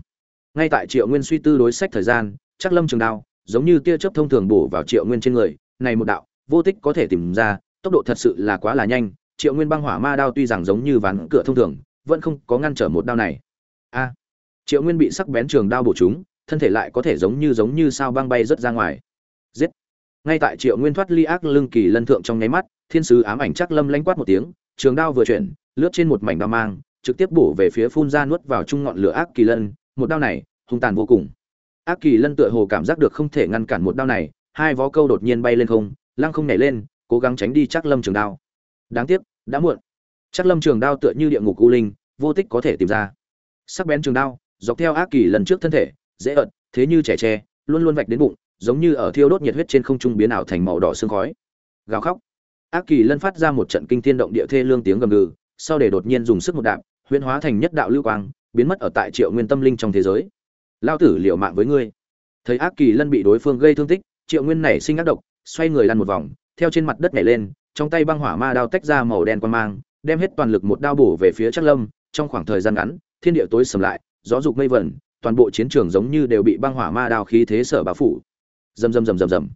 ngay tại triệu nguyên suy tư đối sách thời gian, chắc lâm trường đao, giống như tia chớp thông thường bổ vào triệu nguyên trên người, này một đạo, vô tích có thể tìm ra, tốc độ thật sự là quá là nhanh triệu nguyên băng hỏa ma đao tuy rằng giống như ván cửa thông thường, vẫn không có ngăn trở một đao này. A. Triệu nguyên bị sắc bén trường đao bổ trúng, thân thể lại có thể giống như giống như sao băng bay rất ra ngoài. Giết. Ngay tại triệu nguyên thoát ly ác lưng kỳ lân thượng trong nháy mắt, thiên sứ ám ảnh chắc lâm lanh quát một tiếng, trường đao vừa chuyển, lướt trên một mảnh đao mang, trực tiếp bổ về phía phun ra nuốt vào trung ngọn lửa ác kỳ lân, một đao này, hung tàn vô cùng. Ác kỳ lân tựa hồ cảm giác được không thể ngăn cản một đao này, hai vó câu đột nhiên bay lên không, lăng không nhảy lên, cố gắng tránh đi chắc lâm trường đao đáng tiếc, đã muộn. Chắc lâm trường đao tựa như địa ngục u linh, vô tích có thể tìm ra. Sắc bén trường đao, dọc theo ác kỳ lần trước thân thể, dễ ợt, thế như trẻ tre, luôn luôn vạch đến bụng, giống như ở thiêu đốt nhiệt huyết trên không trung biến ảo thành màu đỏ sương khói. Gào khóc. Ác kỳ lân phát ra một trận kinh thiên động địa thê lương tiếng gầm gừ, sau để đột nhiên dùng sức một đạp, huyễn hóa thành nhất đạo lưu quang, biến mất ở tại triệu nguyên tâm linh trong thế giới. Lao tử liệu mạng với ngươi. Thấy ác kỳ lân bị đối phương gây thương tích, triệu nguyên nảy sinh ác độc, xoay người lăn một vòng, theo trên mặt đất nhảy lên trong tay băng hỏa ma đao tách ra màu đen quan mang, đem hết toàn lực một đao bổ về phía chắc lâm. Trong khoảng thời gian ngắn, thiên địa tối sầm lại, gió dục mây vẩn, toàn bộ chiến trường giống như đều bị băng hỏa ma đao khí thế sở bá phủ. Rầm rầm rầm rầm rầm.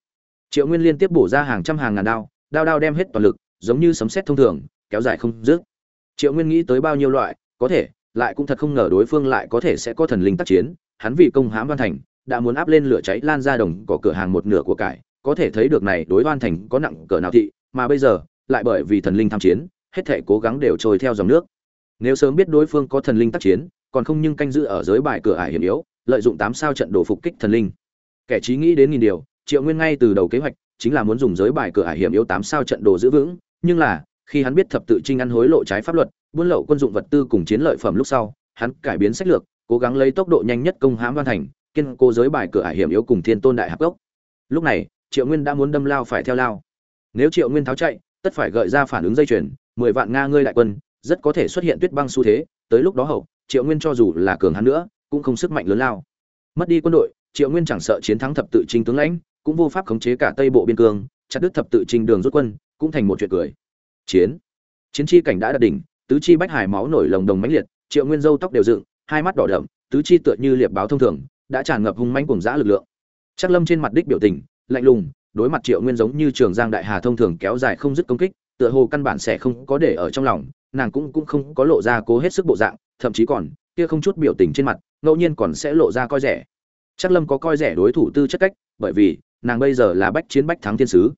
Triệu nguyên liên tiếp bổ ra hàng trăm hàng ngàn đao đao đao đem hết toàn lực, giống như sấm sét thông thường, kéo dài không dứt. Triệu nguyên nghĩ tới bao nhiêu loại, có thể, lại cũng thật không ngờ đối phương lại có thể sẽ có thần linh tác chiến. Hắn vì công hãm văn thành, đã muốn áp lên lửa cháy lan ra đồng có cửa hàng một nửa của cải. Có thể thấy được này đối văn thành có nặng cỡ nào thị mà bây giờ, lại bởi vì thần linh tham chiến, hết thể cố gắng đều trôi theo dòng nước. Nếu sớm biết đối phương có thần linh tác chiến, còn không nhưng canh giữ ở giới bài cửa ải hiểm yếu, lợi dụng tám sao trận đồ phục kích thần linh. Kẻ trí nghĩ đến nghìn điều, triệu nguyên ngay từ đầu kế hoạch chính là muốn dùng giới bài cửa ải hiểm yếu tám sao trận đồ giữ vững, nhưng là, khi hắn biết thập tự trinh ăn hối lộ trái pháp luật, buôn lậu quân dụng vật tư cùng chiến lợi phẩm lúc sau, hắn cải biến sách lược, cố gắng lấy tốc độ nhanh nhất công hãm văn thành, kiên cố giới bài cửa ải hiểm yếu cùng thiên tôn đại hạc gốc lúc này, triệu nguyên đã muốn đâm lao phải theo lao nếu triệu nguyên tháo chạy, tất phải gợi ra phản ứng dây chuyền, mười vạn nga ngươi đại quân, rất có thể xuất hiện tuyết băng xu thế, tới lúc đó hậu, triệu nguyên cho dù là cường hắn nữa, cũng không sức mạnh lớn lao. Mất đi quân đội, triệu nguyên chẳng sợ chiến thắng thập tự trinh tướng lãnh, cũng vô pháp khống chế cả tây bộ biên cương, chặt đứt thập tự trinh đường rút quân, cũng thành một chuyện cười. Chiến. Chiến chi cảnh đã đạt đỉnh, tứ chi bách hải máu nổi lồng đồng mãnh liệt, triệu nguyên dâu tóc đều dựng, hai mắt đỏ đậm, tứ chi tựa như liệp báo thông thường, đã tràn ngập hung mãnh cùng giã lực lượng. Chắc lâm trên mặt đích biểu tình, lạnh lùng đối mặt triệu nguyên giống như trường giang đại hà thông thường kéo dài không dứt công kích, tựa hồ căn bản sẽ không có để ở trong lòng, nàng cũng cũng không có lộ ra cố hết sức bộ dạng, thậm chí còn, kia không chút biểu tình trên mặt, ngẫu nhiên còn sẽ lộ ra coi rẻ. Chắc lâm có coi rẻ đối thủ tư chất cách, bởi vì, nàng bây giờ là bách chiến bách thắng thiên sứ.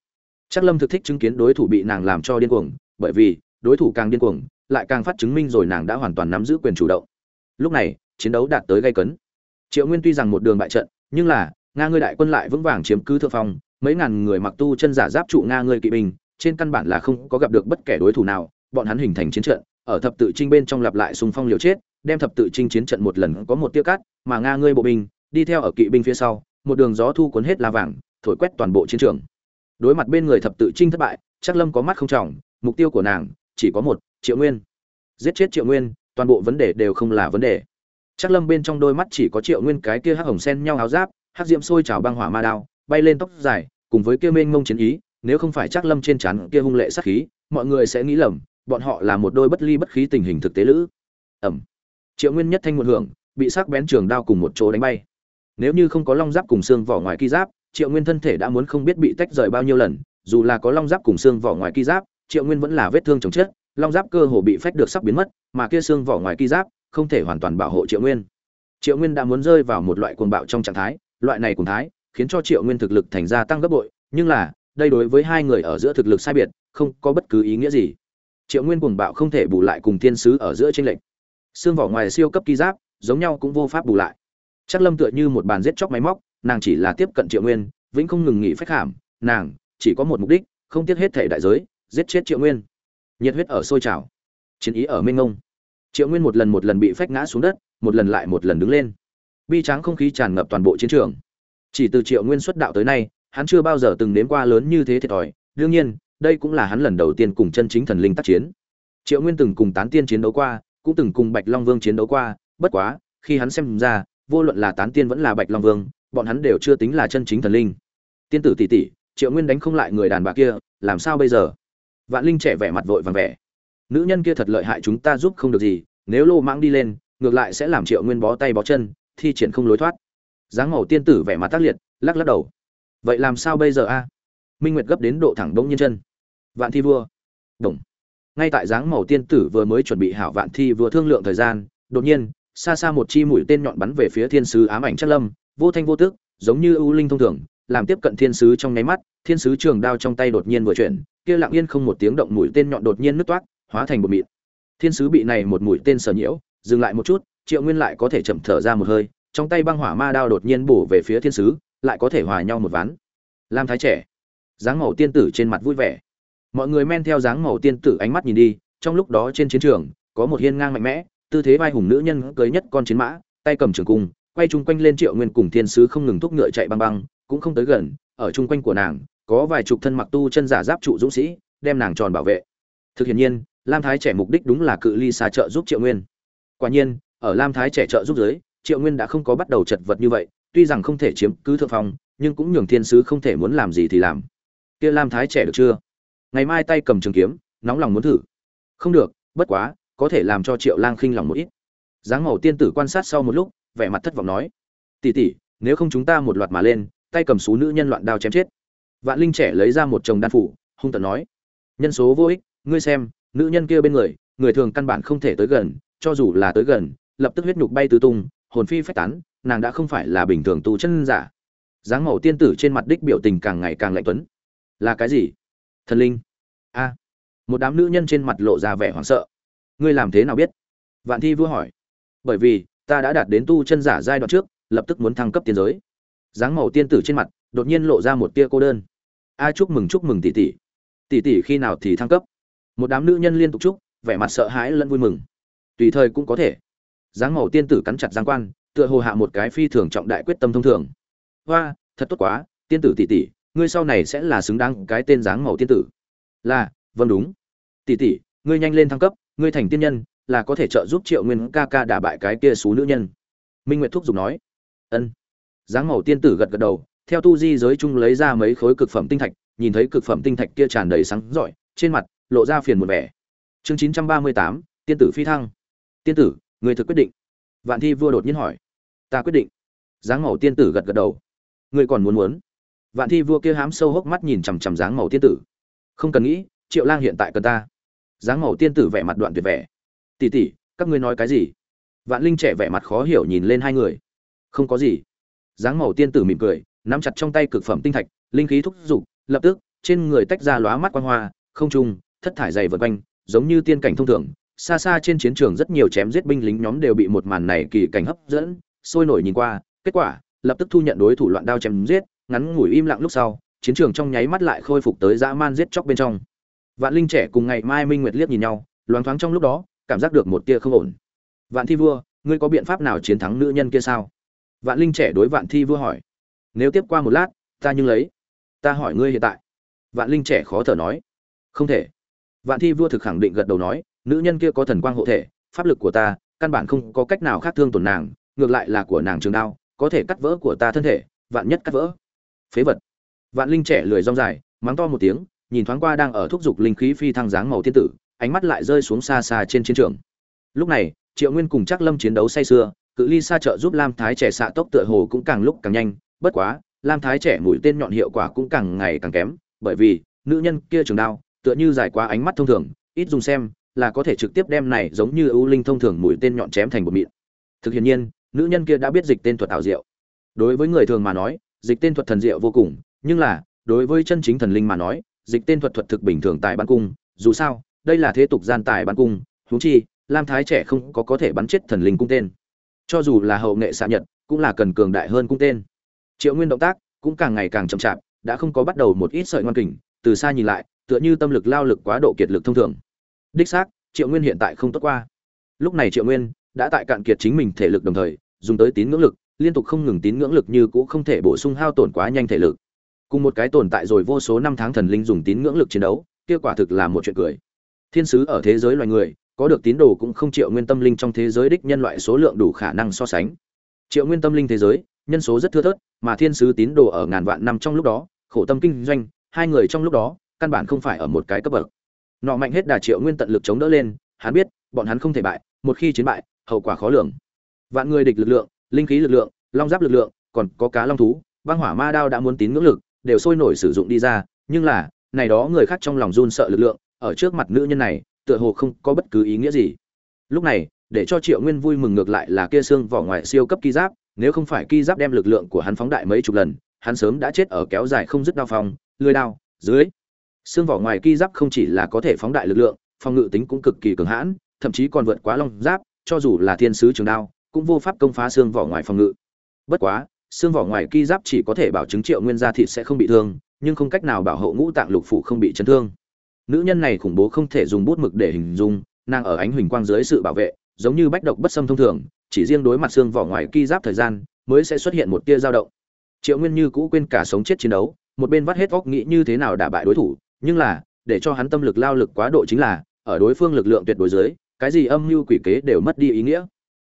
Chắc lâm thực thích chứng kiến đối thủ bị nàng làm cho điên cuồng, bởi vì, đối thủ càng điên cuồng, lại càng phát chứng minh rồi nàng đã hoàn toàn nắm giữ quyền chủ động. Lúc này, chiến đấu đạt tới gay cấn. Triệu nguyên tuy rằng một đường bại trận, nhưng là, nga ngươi đại quân lại vững vàng chiếm cứ thượng phong mấy ngàn người mặc tu chân giả giáp trụ nga ngươi kỵ binh, trên căn bản là không có gặp được bất kể đối thủ nào, bọn hắn hình thành chiến trận, ở thập tự trinh bên trong lặp lại xung phong liều chết, đem thập tự trinh chiến trận một lần có một tiêu cát, mà nga ngươi bộ binh, đi theo ở kỵ binh phía sau, một đường gió thu cuốn hết la vàng, thổi quét toàn bộ chiến trường. Đối mặt bên người thập tự trinh thất bại chắc lâm có mắt không trọng, mục tiêu của nàng chỉ có một, triệu nguyên. Giết chết triệu nguyên, toàn bộ vấn đề đều không là vấn đề. Chắc lâm bên trong đôi mắt chỉ có triệu nguyên cái kia hắc hồng sen nhau áo giáp, hắc diễm sôi trào băng hỏa ma đao bay lên tóc dài, cùng với kia mênh mông chiến ý, nếu không phải chắc lâm trên chắn kia hung lệ sát khí, mọi người sẽ nghĩ lầm, bọn họ là một đôi bất ly bất khí tình hình thực tế lữ. Ẩm. Triệu nguyên nhất thanh một hưởng, bị sắc bén trường đao cùng một chỗ đánh bay. Nếu như không có long giáp cùng xương vỏ ngoài ki giáp, triệu nguyên thân thể đã muốn không biết bị tách rời bao nhiêu lần, dù là có long giáp cùng xương vỏ ngoài ki giáp, triệu nguyên vẫn là vết thương chồng chết long giáp cơ hồ bị phách được sắp biến mất, mà kia xương vỏ ngoài ki giáp, không thể hoàn toàn bảo hộ triệu nguyên. Triệu nguyên đã muốn rơi vào một loại cuồng bạo trong trạng thái, loại này cuồng thái khiến cho triệu nguyên thực lực thành ra tăng gấp bội, nhưng là, đây đối với hai người ở giữa thực lực sai biệt, không có bất cứ ý nghĩa gì. Triệu nguyên cuồng bạo không thể bù lại cùng tiên sứ ở giữa chênh lệch. Xương vỏ ngoài siêu cấp kỳ giáp, giống nhau cũng vô pháp bù lại. Chắc lâm tựa như một bàn giết chóc máy móc, nàng chỉ là tiếp cận triệu nguyên, vĩnh không ngừng nghỉ phách hàm, nàng chỉ có một mục đích, không tiếc hết thể đại giới, giết chết triệu nguyên. Nhiệt huyết ở sôi trào. Chiến ý ở mênh ngông triệu nguyên một lần một lần bị phách ngã xuống đất, một lần lại một lần đứng lên. Bi tráng không khí tràn ngập toàn bộ chiến trường chỉ từ triệu nguyên xuất đạo tới nay, hắn chưa bao giờ từng nếm qua lớn như thế thiệt thòi. Đương nhiên, đây cũng là hắn lần đầu tiên cùng chân chính thần linh tác chiến. Triệu nguyên từng cùng tán tiên chiến đấu qua, cũng từng cùng bạch long vương chiến đấu qua. Bất quá, khi hắn xem ra, vô luận là tán tiên vẫn là bạch long vương, bọn hắn đều chưa tính là chân chính thần linh. Tiên tử tỷ tỷ, triệu nguyên đánh không lại người đàn bà kia, làm sao bây giờ? Vạn linh trẻ vẻ mặt vội vàng vẻ. Nữ nhân kia thật lợi hại chúng ta giúp không được gì, nếu lô mãng đi lên, ngược lại sẽ làm triệu nguyên bó tay bó chân, thi triển không lối thoát dáng màu tiên tử vẻ mặt tác liệt, lắc lắc đầu. Vậy làm sao bây giờ a? Minh nguyệt gấp đến độ thẳng bỗng nhiên chân. Vạn thi vua. Đồng. Ngay tại dáng màu tiên tử vừa mới chuẩn bị hảo vạn thi vừa thương lượng thời gian, đột nhiên, xa xa một chi mũi tên nhọn bắn về phía thiên sứ ám ảnh chất lâm, vô thanh vô tức, giống như ưu linh thông thường, làm tiếp cận thiên sứ trong nháy mắt, thiên sứ trường đao trong tay đột nhiên vừa chuyển, kia lặng yên không một tiếng động mũi tên nhọn đột nhiên nứt toát hóa thành một mịt thiên sứ bị này một mũi tên sở nhiễu, dừng lại một chút, triệu nguyên lại có thể chậm thở ra một hơi trong tay băng hỏa ma đao đột nhiên bổ về phía thiên sứ, lại có thể hòa nhau một ván. Lam thái trẻ, dáng màu tiên tử trên mặt vui vẻ. Mọi người men theo dáng màu tiên tử ánh mắt nhìn đi, trong lúc đó trên chiến trường, có một hiên ngang mạnh mẽ, tư thế vai hùng nữ nhân cưới nhất con chiến mã, tay cầm trường cung, quay chung quanh lên triệu nguyên cùng thiên sứ không ngừng thúc ngựa chạy băng băng, cũng không tới gần, ở chung quanh của nàng, có vài chục thân mặc tu chân giả giáp trụ dũng sĩ, đem nàng tròn bảo vệ. Thực hiện nhiên, lam thái trẻ mục đích đúng là cự ly xa trợ giúp triệu nguyên. Quả nhiên, ở lam thái trẻ trợ giúp giới triệu nguyên đã không có bắt đầu chật vật như vậy, tuy rằng không thể chiếm cứ thượng phong, nhưng cũng nhường thiên sứ không thể muốn làm gì thì làm. Kia lam thái trẻ được chưa? Ngày mai tay cầm trường kiếm, nóng lòng muốn thử. Không được, bất quá, có thể làm cho triệu lang khinh lòng một ít. Dáng màu tiên tử quan sát sau một lúc, vẻ mặt thất vọng nói. Tỉ tỉ nếu không chúng ta một loạt mà lên, tay cầm xú nữ nhân loạn đao chém chết. Vạn linh trẻ lấy ra một chồng đan phủ, hung tận nói. Nhân số vô ích, ngươi xem, nữ nhân kia bên người người thường căn bản không thể tới gần, cho dù là tới gần, lập tức huyết nhục bay tứ tung hồn phi phách tán, nàng đã không phải là bình thường tu chân giả. Dáng màu tiên tử trên mặt đích biểu tình càng ngày càng lạnh tuấn. Là cái gì? Thần linh. A. Một đám nữ nhân trên mặt lộ ra vẻ hoảng sợ. Ngươi làm thế nào biết? Vạn thi vua hỏi. Bởi vì, ta đã đạt đến tu chân giả giai đoạn trước, lập tức muốn thăng cấp tiến giới. Dáng màu tiên tử trên mặt, đột nhiên lộ ra một tia cô đơn. A, chúc mừng chúc mừng tỷ tỷ. Tỷ tỷ khi nào thì thăng cấp? Một đám nữ nhân liên tục chúc, vẻ mặt sợ hãi lẫn vui mừng. Tùy thời cũng có thể dáng màu tiên tử cắn chặt giang quan, tựa hồ hạ một cái phi thường trọng đại quyết tâm thông thường. Hoa, thật tốt quá, tiên tử tỷ tỷ, ngươi sau này sẽ là xứng đáng cái tên dáng màu tiên tử. Là vâng đúng. Tỷ tỷ, ngươi nhanh lên thăng cấp, ngươi thành tiên nhân, là có thể trợ giúp triệu nguyên ca ca đả bại cái kia xú nữ nhân. Minh nguyệt thúc giục nói. Ân. Dáng màu tiên tử gật gật đầu, theo tu di giới chung lấy ra mấy khối cực phẩm tinh thạch, nhìn thấy cực phẩm tinh thạch kia tràn đầy sáng rọi trên mặt lộ ra phiền một vẻ. Chương chín trăm ba mươi tám, tiên tử phi thăng. Tiên tử người thực quyết định. Vạn thi vua đột nhiên hỏi. Ta quyết định. Dáng màu tiên tử gật gật đầu. Người còn muốn muốn? Vạn thi vua kia hám sâu hốc mắt nhìn chằm chằm dáng màu tiên tử. Không cần nghĩ, triệu lang hiện tại cần ta. Dáng màu tiên tử vẻ mặt đoạn tuyệt vẻ. Tỉ tỉ các ngươi nói cái gì? Vạn linh trẻ vẻ mặt khó hiểu nhìn lên hai người. Không có gì. Dáng màu tiên tử mỉm cười, nắm chặt trong tay cực phẩm tinh thạch, linh khí thúc giục, lập tức, trên người tách ra lóa mắt quang hoa, không trung, thất thải dày vượt quanh, giống như tiên cảnh thông thường xa xa trên chiến trường rất nhiều chém giết binh lính nhóm đều bị một màn này kỳ cảnh hấp dẫn, sôi nổi nhìn qua, kết quả, lập tức thu nhận đối thủ loạn đao chém giết, ngắn ngủi im lặng lúc sau, chiến trường trong nháy mắt lại khôi phục tới dã man giết chóc bên trong. Vạn linh trẻ cùng ngày mai minh nguyệt liếc nhìn nhau, loáng thoáng trong lúc đó, cảm giác được một tia không ổn. Vạn thi vua, ngươi có biện pháp nào chiến thắng nữ nhân kia sao? Vạn linh trẻ đối vạn thi vua hỏi. Nếu tiếp qua một lát, ta nhưng lấy. Ta hỏi ngươi hiện tại. Vạn linh trẻ khó thở nói. Không thể. Vạn thi vua thực khẳng định gật đầu nói nữ nhân kia có thần quang hộ thể, pháp lực của ta, căn bản không có cách nào khác thương tổn nàng, ngược lại là của nàng trường đao, có thể cắt vỡ của ta thân thể, vạn nhất cắt vỡ. Phế vật. Vạn linh trẻ lười rong dài, mắng to một tiếng, nhìn thoáng qua đang ở thúc giục linh khí phi thăng dáng màu thiên tử, ánh mắt lại rơi xuống xa xa trên chiến trường. Lúc này, triệu nguyên cùng chắc lâm chiến đấu say sưa, cự ly xa trợ giúp lam thái trẻ xạ tốc tựa hồ cũng càng lúc càng nhanh, bất quá, lam thái trẻ mũi tên nhọn hiệu quả cũng càng ngày càng kém, bởi vì, nữ nhân kia trường đao, tựa như dài quá ánh mắt thông thường, ít dùng xem là có thể trực tiếp đem này giống như ưu linh thông thường mũi tên nhọn chém thành một mịn thực hiện nhiên, nữ nhân kia đã biết dịch tên thuật ảo diệu. Đối với người thường mà nói, dịch tên thuật thần diệu vô cùng, nhưng là, đối với chân chính thần linh mà nói, dịch tên thuật thuật thực bình thường tại ban cung, dù sao, đây là thế tục gian tài ban cung, huống chi, lam thái trẻ không có có thể bắn chết thần linh cung tên. Cho dù là hậu nghệ xạ nhật, cũng là cần cường đại hơn cung tên. Triệu nguyên động tác cũng càng ngày càng chậm chạp, đã không có bắt đầu một ít sợi ngoan kình, từ xa nhìn lại, tựa như tâm lực lao lực quá độ kiệt lực thông thường đích xác, triệu nguyên hiện tại không tốt qua. Lúc này triệu nguyên đã tại cạn kiệt chính mình thể lực đồng thời, dùng tới tín ngưỡng lực, liên tục không ngừng tín ngưỡng lực như cũng không thể bổ sung hao tổn quá nhanh thể lực. Cùng một cái tồn tại rồi vô số năm tháng thần linh dùng tín ngưỡng lực chiến đấu, kia quả thực là một chuyện cười. Thiên sứ ở thế giới loài người, có được tín đồ cũng không triệu nguyên tâm linh trong thế giới đích nhân loại số lượng đủ khả năng so sánh. Triệu nguyên tâm linh thế giới, nhân số rất thưa thớt, mà thiên sứ tín đồ ở ngàn vạn năm trong lúc đó, khổ tâm kinh doanh, hai người trong lúc đó, căn bản không phải ở một cái cấp bậc nọ mạnh hết đà triệu nguyên tận lực chống đỡ lên, hắn biết, bọn hắn không thể bại, một khi chiến bại, hậu quả khó lường. Vạn người địch lực lượng, linh khí lực lượng, long giáp lực lượng, còn có cá long thú, băng hỏa ma đao đã muốn tín ngưỡng lực, đều sôi nổi sử dụng đi ra, nhưng là, này đó người khác trong lòng run sợ lực lượng, ở trước mặt nữ nhân này, tựa hồ không có bất cứ ý nghĩa gì. Lúc này, để cho triệu nguyên vui mừng ngược lại là kia xương vỏ ngoài siêu cấp ki giáp, nếu không phải ki giáp đem lực lượng của hắn phóng đại mấy chục lần, hắn sớm đã chết ở kéo dài không dứt đao phong, lưới đao, dưới xương vỏ ngoài ki giáp không chỉ là có thể phóng đại lực lượng, phòng ngự tính cũng cực kỳ cường hãn, thậm chí còn vượt quá long giáp, cho dù là thiên sứ trường đao, cũng vô pháp công phá xương vỏ ngoài phòng ngự. Bất quá, xương vỏ ngoài ki giáp chỉ có thể bảo chứng triệu nguyên gia thịt sẽ không bị thương, nhưng không cách nào bảo hộ ngũ tạng lục phủ không bị chấn thương. Nữ nhân này khủng bố không thể dùng bút mực để hình dung, nàng ở ánh huỳnh quang dưới sự bảo vệ, giống như bách độc bất xâm thông thường, chỉ riêng đối mặt xương vỏ ngoài ki giáp thời gian, mới sẽ xuất hiện một tia dao động. Triệu nguyên như cũ quên cả sống chết chiến đấu, một bên vắt hết óc nghĩ như thế nào đả bại đối thủ nhưng là để cho hắn tâm lực lao lực quá độ chính là ở đối phương lực lượng tuyệt đối dưới cái gì âm mưu quỷ kế đều mất đi ý nghĩa.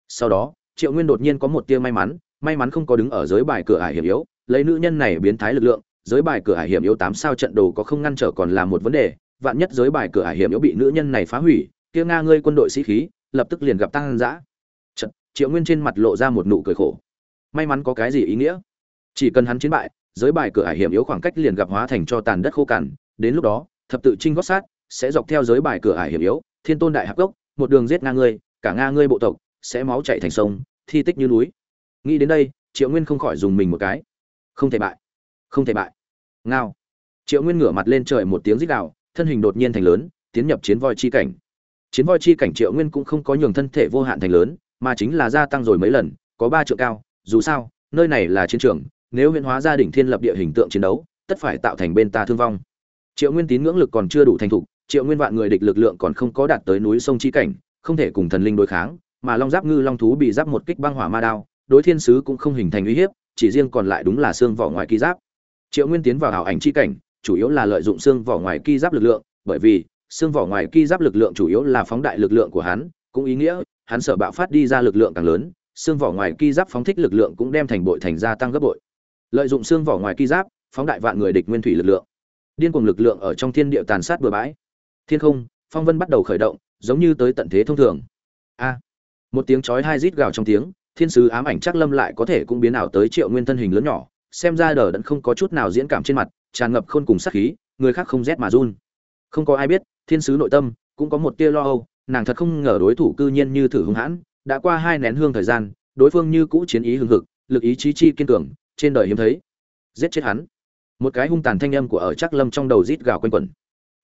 Sau đó triệu nguyên đột nhiên có một tia may mắn may mắn không có đứng ở giới bài cửa ải hiểm yếu lấy nữ nhân này biến thái lực lượng giới bài cửa ải hiểm yếu tám sao trận đồ có không ngăn trở còn là một vấn đề vạn nhất giới bài cửa ải hiểm yếu bị nữ nhân này phá hủy kia nga ngươi quân đội sĩ khí lập tức liền gặp tăng dã. Trận, triệu nguyên trên mặt lộ ra một nụ cười khổ. May mắn có cái gì ý nghĩa? Chỉ cần hắn chiến bại giới bài cửa ải hiểm yếu khoảng cách liền gặp hóa thành cho tàn đất khô cằn đến lúc đó, thập tự trinh gót sát sẽ dọc theo giới bài cửa ải hiểm yếu, thiên tôn đại hạc gốc, một đường giết nga ngươi, cả nga ngươi bộ tộc sẽ máu chảy thành sông, thi tích như núi. Nghĩ đến đây, triệu nguyên không khỏi dùng mình một cái. Không thể bại, không thể bại. Ngao. Triệu nguyên ngửa mặt lên trời một tiếng rít đạo thân hình đột nhiên thành lớn, tiến nhập chiến voi chi cảnh. Chiến voi chi cảnh triệu nguyên cũng không có nhường thân thể vô hạn thành lớn, mà chính là gia tăng rồi mấy lần, có ba triệu cao, dù sao, nơi này là chiến trường, nếu huyễn hóa gia đình thiên lập địa hình tượng chiến đấu, tất phải tạo thành bên ta thương vong triệu nguyên tín ngưỡng lực còn chưa đủ thành thục, triệu nguyên vạn người địch lực lượng còn không có đạt tới núi sông chi cảnh, không thể cùng thần linh đối kháng, mà long giáp ngư long thú bị giáp một kích băng hỏa ma đao, đối thiên sứ cũng không hình thành uy hiếp, chỉ riêng còn lại đúng là xương vỏ ngoài ký giáp. Triệu nguyên tiến vào hảo ảnh chi cảnh, chủ yếu là lợi dụng xương vỏ ngoài ký giáp lực lượng, bởi vì xương vỏ ngoài ký giáp lực lượng chủ yếu là phóng đại lực lượng của hắn, cũng ý nghĩa hắn sợ bạo phát đi ra lực lượng càng lớn, xương vỏ ngoài ký giáp phóng thích lực lượng cũng đem thành bội thành gia tăng gấp bội. Lợi dụng xương vỏ ngoài ký giáp, phóng đại vạn người địch nguyên thủy lực lượng điên cuồng lực lượng ở trong thiên địa tàn sát bừa bãi. Thiên không, phong vân bắt đầu khởi động, giống như tới tận thế thông thường. A. Một tiếng chói hai rít gào trong tiếng, thiên sứ ám ảnh chắc lâm lại có thể cũng biến ảo tới triệu nguyên thân hình lớn nhỏ, xem ra đờ đẫn không có chút nào diễn cảm trên mặt, tràn ngập khôn cùng sát khí, người khác không rét mà run. Không có ai biết, thiên sứ nội tâm cũng có một tia lo âu, nàng thật không ngờ đối thủ cư nhiên như thử hung hãn, đã qua hai nén hương thời gian, đối phương như cũ chiến ý hưng hực, lực ý chí chi kiên cường, trên đời hiếm thấy. Giết chết hắn một cái hung tàn thanh âm của ở chắc lâm trong đầu rít gào quanh quẩn.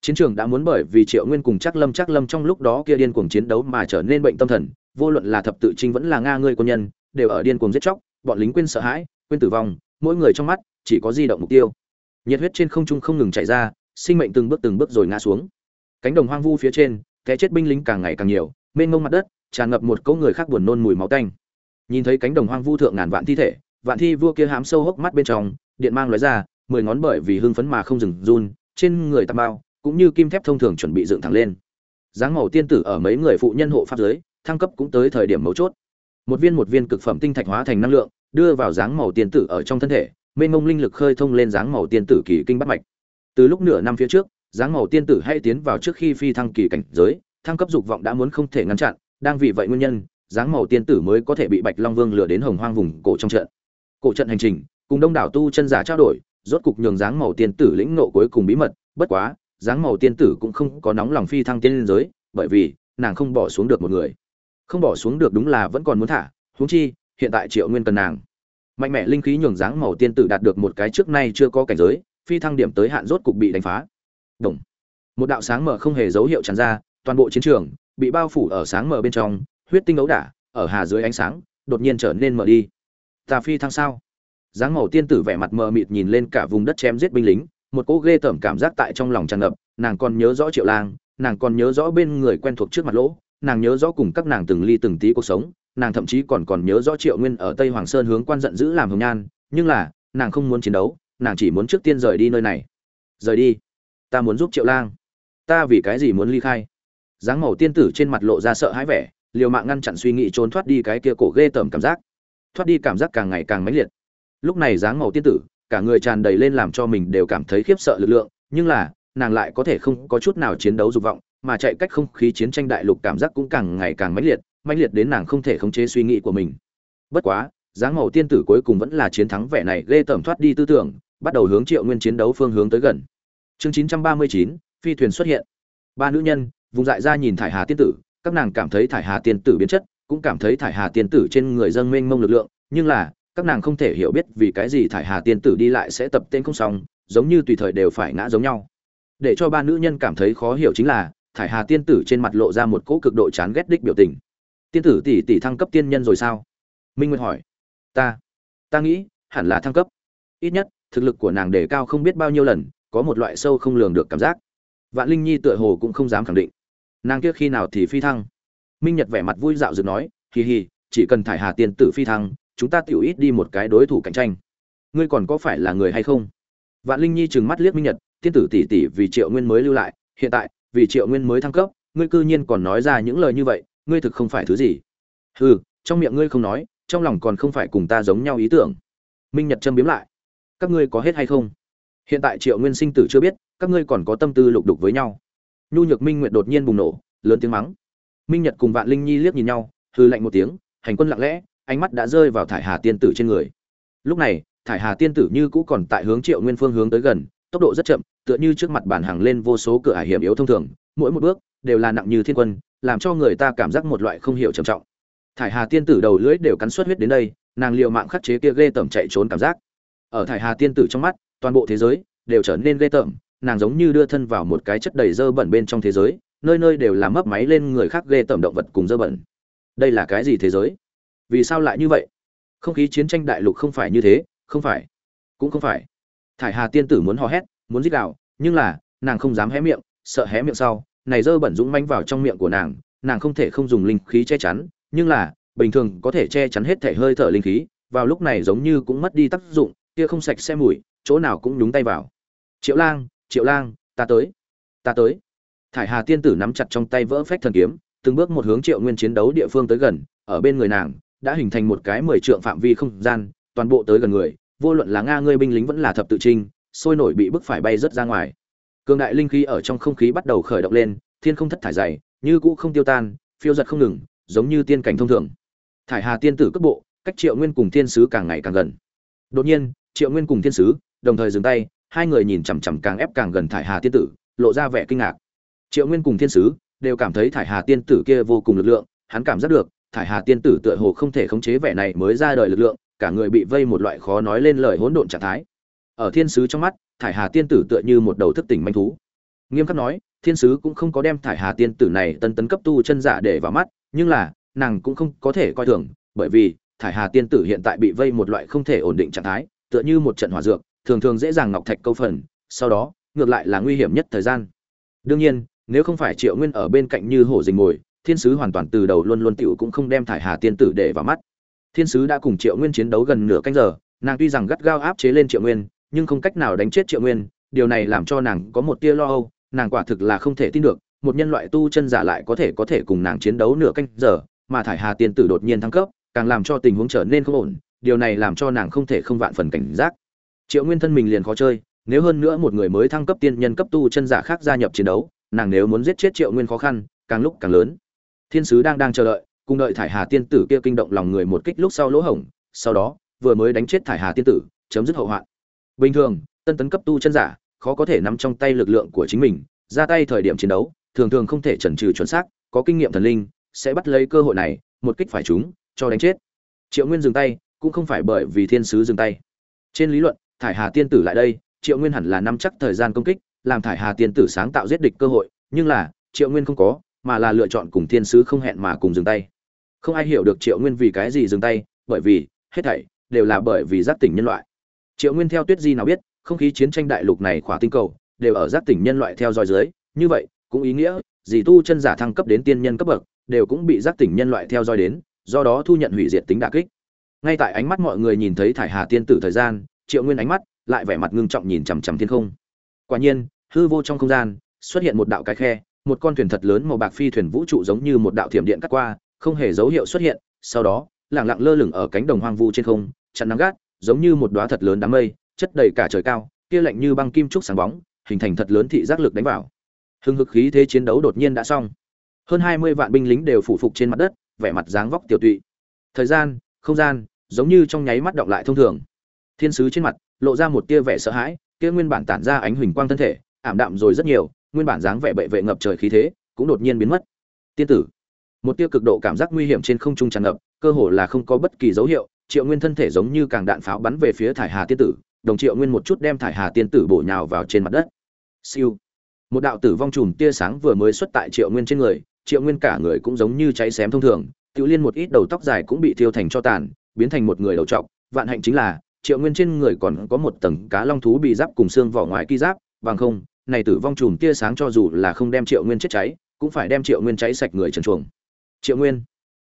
Chiến trường đã muốn bởi vì triệu nguyên cùng chắc lâm chắc lâm trong lúc đó kia điên cuồng chiến đấu mà trở nên bệnh tâm thần, vô luận là thập tự trinh vẫn là nga ngươi quân nhân, đều ở điên cuồng giết chóc, bọn lính quên sợ hãi, quên tử vong, mỗi người trong mắt chỉ có di động mục tiêu. Nhiệt huyết trên không trung không ngừng chạy ra, sinh mệnh từng bước từng bước rồi ngã xuống. Cánh đồng hoang vu phía trên, cái chết binh lính càng ngày càng nhiều, mênh mông mặt đất, tràn ngập một cỗ người khác buồn nôn mùi máu tanh. Nhìn thấy cánh đồng hoang vu thượng ngàn vạn thi thể, vạn thi vua kia hám sâu hốc mắt bên trong, điện mang lóe ra mười ngón bởi vì hưng phấn mà không dừng run, trên người tạm bao cũng như kim thép thông thường chuẩn bị dựng thẳng lên. Dáng màu tiên tử ở mấy người phụ nhân hộ pháp giới thăng cấp cũng tới thời điểm mấu chốt. Một viên một viên cực phẩm tinh thạch hóa thành năng lượng, đưa vào dáng màu tiên tử ở trong thân thể, mênh mông linh lực khơi thông lên dáng màu tiên tử kỳ kinh bắt mạch. Từ lúc nửa năm phía trước, dáng màu tiên tử hay tiến vào trước khi phi thăng kỳ cảnh giới, thăng cấp dục vọng đã muốn không thể ngăn chặn, đang vì vậy nguyên nhân, dáng màu tiên tử mới có thể bị bạch long vương lừa đến hồng hoang vùng cổ trong trận. Cổ trận hành trình, cùng đông đảo tu chân giả trao đổi rốt cục nhường dáng màu tiên tử lĩnh nộ cuối cùng bí mật, bất quá, dáng màu tiên tử cũng không có nóng lòng phi thăng tiên giới, bởi vì, nàng không bỏ xuống được một người. Không bỏ xuống được đúng là vẫn còn muốn thả, huống chi, hiện tại triệu nguyên cần nàng. Mạnh mẽ linh khí nhường dáng màu tiên tử đạt được một cái trước nay chưa có cảnh giới, phi thăng điểm tới hạn rốt cục bị đánh phá. Đồng. một đạo sáng mở không hề dấu hiệu tràn ra, toàn bộ chiến trường bị bao phủ ở sáng mở bên trong, huyết tinh ấu đả, ở hà dưới ánh sáng, đột nhiên trở nên mở đi. Ta phi thăng sao? Dáng màu tiên tử vẻ mặt mờ mịt nhìn lên cả vùng đất chém giết binh lính, một cỗ ghê tởm cảm giác tại trong lòng tràn ngập, nàng còn nhớ rõ triệu lang, nàng còn nhớ rõ bên người quen thuộc trước mặt lỗ, nàng nhớ rõ cùng các nàng từng ly từng tí cuộc sống, nàng thậm chí còn còn nhớ rõ triệu nguyên ở tây hoàng sơn hướng quan giận giữ làm hồng nhan, nhưng là, nàng không muốn chiến đấu, nàng chỉ muốn trước tiên rời đi nơi này. Rời đi. Ta muốn giúp triệu lang. Ta vì cái gì muốn ly khai? Dáng màu tiên tử trên mặt lộ ra sợ hãi vẻ, liều mạng ngăn chặn suy nghĩ trốn thoát đi cái kia cổ ghê tởm cảm giác. Thoát đi cảm giác càng ngày càng mãnh liệt lúc này dáng màu tiên tử, cả người tràn đầy lên làm cho mình đều cảm thấy khiếp sợ lực lượng, nhưng là, nàng lại có thể không có chút nào chiến đấu dục vọng, mà chạy cách không khí chiến tranh đại lục cảm giác cũng càng ngày càng mãnh liệt mãnh liệt đến nàng không thể khống chế suy nghĩ của mình. Bất quá, dáng màu tiên tử cuối cùng vẫn là chiến thắng vẻ này ghê tởm thoát đi tư tưởng, bắt đầu hướng triệu nguyên chiến đấu phương hướng tới gần. Chương chín trăm ba mươi chín, phi thuyền xuất hiện. Ba nữ nhân, vùng dại ra nhìn thải hà tiên tử, các nàng cảm thấy thải hà tiên tử biến chất, cũng cảm thấy thải hà tiên tử trên người dân mênh mông lực lượng, nhưng là các nàng không thể hiểu biết vì cái gì thải hà tiên tử đi lại sẽ tập tên không xong, giống như tùy thời đều phải ngã giống nhau. Để cho ba nữ nhân cảm thấy khó hiểu chính là, thải hà tiên tử trên mặt lộ ra một cỗ cực độ chán ghét đích biểu tình. Tiên tử tỷ tỷ thăng cấp tiên nhân rồi sao? Minh nguyệt hỏi. Ta ta nghĩ, hẳn là thăng cấp. Ít nhất, thực lực của nàng đề cao không biết bao nhiêu lần, có một loại sâu không lường được cảm giác. Vạn linh nhi tựa hồ cũng không dám khẳng định. Nàng kia khi nào thì phi thăng? Minh nhật vẻ mặt vui dạo dựng nói hì hì chỉ cần thải hà tiên tử phi thăng chúng ta tiểu ít đi một cái đối thủ cạnh tranh. Ngươi còn có phải là người hay không? Vạn linh nhi trừng mắt liếc minh nhật, tiên tử tỷ tỷ vì triệu nguyên mới lưu lại, hiện tại, vì triệu nguyên mới thăng cấp, ngươi cư nhiên còn nói ra những lời như vậy, ngươi thực không phải thứ gì. Hừ, trong miệng ngươi không nói, trong lòng còn không phải cùng ta giống nhau ý tưởng. Minh nhật châm biếm lại. Các ngươi có hết hay không? Hiện tại triệu nguyên sinh tử chưa biết, các ngươi còn có tâm tư lục đục với nhau. Nhu nhược minh nguyệt đột nhiên bùng nổ, lớn tiếng mắng. Minh nhật cùng vạn linh nhi liếc nhìn nhau hư lạnh một tiếng, hành quân lặng lẽ ánh mắt đã rơi vào thải hà tiên tử trên người. Lúc này, thải hà tiên tử như cũ còn tại hướng triệu nguyên phương hướng tới gần, tốc độ rất chậm, tựa như trước mặt bản hàng lên vô số cửa hải hiểm yếu thông thường, mỗi một bước đều là nặng như thiên quân, làm cho người ta cảm giác một loại không hiểu trầm trọng. Thải hà tiên tử đầu lưỡi đều cắn suất huyết đến đây, nàng liệu mạng khắc chế kia ghê tởm chạy trốn cảm giác. Ở thải hà tiên tử trong mắt, toàn bộ thế giới đều trở nên ghê tởm, nàng giống như đưa thân vào một cái chất đầy dơ bẩn bên trong thế giới, nơi nơi đều là mấp máy lên người khác ghê tởm động vật cùng dơ bẩn. Đây là cái gì thế giới? Vì sao lại như vậy? Không khí chiến tranh đại lục không phải như thế, không phải, cũng không phải. Thải hà tiên tử muốn hò hét, muốn giết đạo nhưng là, nàng không dám hé miệng, sợ hé miệng sau, này dơ bẩn dũng manh vào trong miệng của nàng nàng không thể không dùng linh khí che chắn, nhưng là, bình thường có thể che chắn hết thể hơi thở linh khí, vào lúc này giống như cũng mất đi tác dụng, kia không sạch xe mùi, chỗ nào cũng nhúng tay vào. Triệu lang triệu lang, ta tới ta tới. Thải hà tiên tử nắm chặt trong tay vỡ phách thần kiếm, từng bước một hướng triệu nguyên chiến đấu địa phương tới gần, ở bên người nàng đã hình thành một cái mười trượng phạm vi không gian, toàn bộ tới gần người, vô luận là nga ngươi binh lính vẫn là thập tự trinh, sôi nổi bị bức phải bay rất ra ngoài. Cường đại linh khí ở trong không khí bắt đầu khởi động lên, thiên không thất thải dày, như cũ không tiêu tan, phiêu giật không ngừng, giống như tiên cảnh thông thường. Thải hà tiên tử cấp bộ, cách triệu nguyên cùng thiên sứ càng ngày càng gần. Đột nhiên, triệu nguyên cùng thiên sứ, đồng thời dừng tay, hai người nhìn chằm chằm càng ép càng gần thải hà tiên tử, lộ ra vẻ kinh ngạc. Triệu nguyên cùng thiên sứ đều cảm thấy thải hà tiên tử kia vô cùng lực lượng, hắn cảm giác được thải hà tiên tử tựa hồ không thể khống chế vẻ này mới ra đời lực lượng, cả người bị vây một loại khó nói lên lời hỗn độn trạng thái. Ở thiên sứ trong mắt, thải hà tiên tử tựa như một đầu thức tỉnh manh thú. Nghiêm khắc nói, thiên sứ cũng không có đem thải hà tiên tử này tân tấn cấp tu chân giả để vào mắt, nhưng là, nàng cũng không có thể coi thường, bởi vì, thải hà tiên tử hiện tại bị vây một loại không thể ổn định trạng thái, tựa như một trận hỏa dược, thường thường dễ dàng ngọc thạch câu phần, sau đó, ngược lại là nguy hiểm nhất thời gian. Đương nhiên, nếu không phải triệu nguyên ở bên cạnh như hổ dình mồi thiên sứ hoàn toàn từ đầu luôn luôn tựu cũng không đem thải hà tiên tử để vào mắt. Thiên sứ đã cùng triệu nguyên chiến đấu gần nửa canh giờ, nàng tuy rằng gắt gao áp chế lên triệu nguyên, nhưng không cách nào đánh chết triệu nguyên, điều này làm cho nàng có một tia lo âu, nàng quả thực là không thể tin được, một nhân loại tu chân giả lại có thể có thể cùng nàng chiến đấu nửa canh giờ, mà thải hà tiên tử đột nhiên thăng cấp, càng làm cho tình huống trở nên không ổn, điều này làm cho nàng không thể không vạn phần cảnh giác. Triệu nguyên thân mình liền khó chơi, nếu hơn nữa một người mới thăng cấp tiên nhân cấp tu chân giả khác gia nhập chiến đấu, nàng nếu muốn giết chết triệu nguyên khó khăn, càng lúc càng lớn thiên sứ đang đang chờ đợi, cùng đợi thải hà tiên tử kia kinh động lòng người một kích lúc sau lỗ hổng, sau đó, vừa mới đánh chết thải hà tiên tử, chấm dứt hậu hoạn. Bình thường, tân tấn cấp tu chân giả, khó có thể nắm trong tay lực lượng của chính mình, ra tay thời điểm chiến đấu, thường thường không thể chần trừ chuẩn xác, có kinh nghiệm thần linh, sẽ bắt lấy cơ hội này, một kích phải chúng cho đánh chết. Triệu nguyên dừng tay, cũng không phải bởi vì thiên sứ dừng tay. Trên lý luận, thải hà tiên tử lại đây, triệu nguyên hẳn là nắm chắc thời gian công kích, làm thải hà tiên tử sáng tạo giết địch cơ hội, nhưng là, triệu nguyên không có mà là lựa chọn cùng thiên sứ không hẹn mà cùng dừng tay. Không ai hiểu được triệu nguyên vì cái gì dừng tay, bởi vì, hết thảy, đều là bởi vì giác tỉnh nhân loại. Triệu nguyên theo tuyết di nào biết, không khí chiến tranh đại lục này khỏa tinh cầu, đều ở giác tỉnh nhân loại theo dõi dưới, như vậy, cũng ý nghĩa, dì tu chân giả thăng cấp đến tiên nhân cấp bậc, đều cũng bị giác tỉnh nhân loại theo dõi đến, do đó thu nhận hủy diệt tính đả kích. Ngay tại ánh mắt mọi người nhìn thấy thải hà tiên tử thời gian, triệu nguyên ánh mắt lại vẻ mặt ngưng trọng nhìn chằm chằm thiên không. Quả nhiên, hư vô trong không gian, xuất hiện một đạo cái khe một con thuyền thật lớn màu bạc phi thuyền vũ trụ giống như một đạo thiểm điện cắt qua, không hề dấu hiệu xuất hiện, sau đó, lẳng lặng lơ lửng ở cánh đồng hoang vu trên không, chặn nắng gắt, giống như một đóa thật lớn đám mây, chất đầy cả trời cao, kia lạnh như băng kim trúc sáng bóng, hình thành thật lớn thị giác lực đánh vào. Hưng hực khí thế chiến đấu đột nhiên đã xong. Hơn hai mươi vạn binh lính đều phủ phục trên mặt đất, vẻ mặt dáng vóc tiểu tụy. Thời gian, không gian, giống như trong nháy mắt động lại thông thường. Thiên sứ trên mặt, lộ ra một tia vẻ sợ hãi, kia nguyên bản tản ra ánh huỳnh quang thân thể, ảm đạm rồi rất nhiều nguyên bản dáng vẻ bệ vệ ngập trời khí thế cũng đột nhiên biến mất. Tiên tử, một tia cực độ cảm giác nguy hiểm trên không trung tràn ngập, cơ hồ là không có bất kỳ dấu hiệu, triệu nguyên thân thể giống như càng đạn pháo bắn về phía thải hà tiên tử, đồng triệu nguyên một chút đem thải hà tiên tử bổ nhào vào trên mặt đất. Siêu. Một đạo tử vong chùm tia sáng vừa mới xuất tại triệu nguyên trên người, triệu nguyên cả người cũng giống như cháy xém thông thường tự liên một ít đầu tóc dài cũng bị thiêu thành cho tàn, biến thành một người đầu trọc. Vạn hạnh chính là, triệu nguyên trên người còn có một tầng cá long thú bị giáp cùng xương vỏ ngoài ki giáp, bằng không này tử vong chùm tia sáng cho dù là không đem triệu nguyên chết cháy, cũng phải đem triệu nguyên cháy sạch người trần chuồng. Triệu nguyên.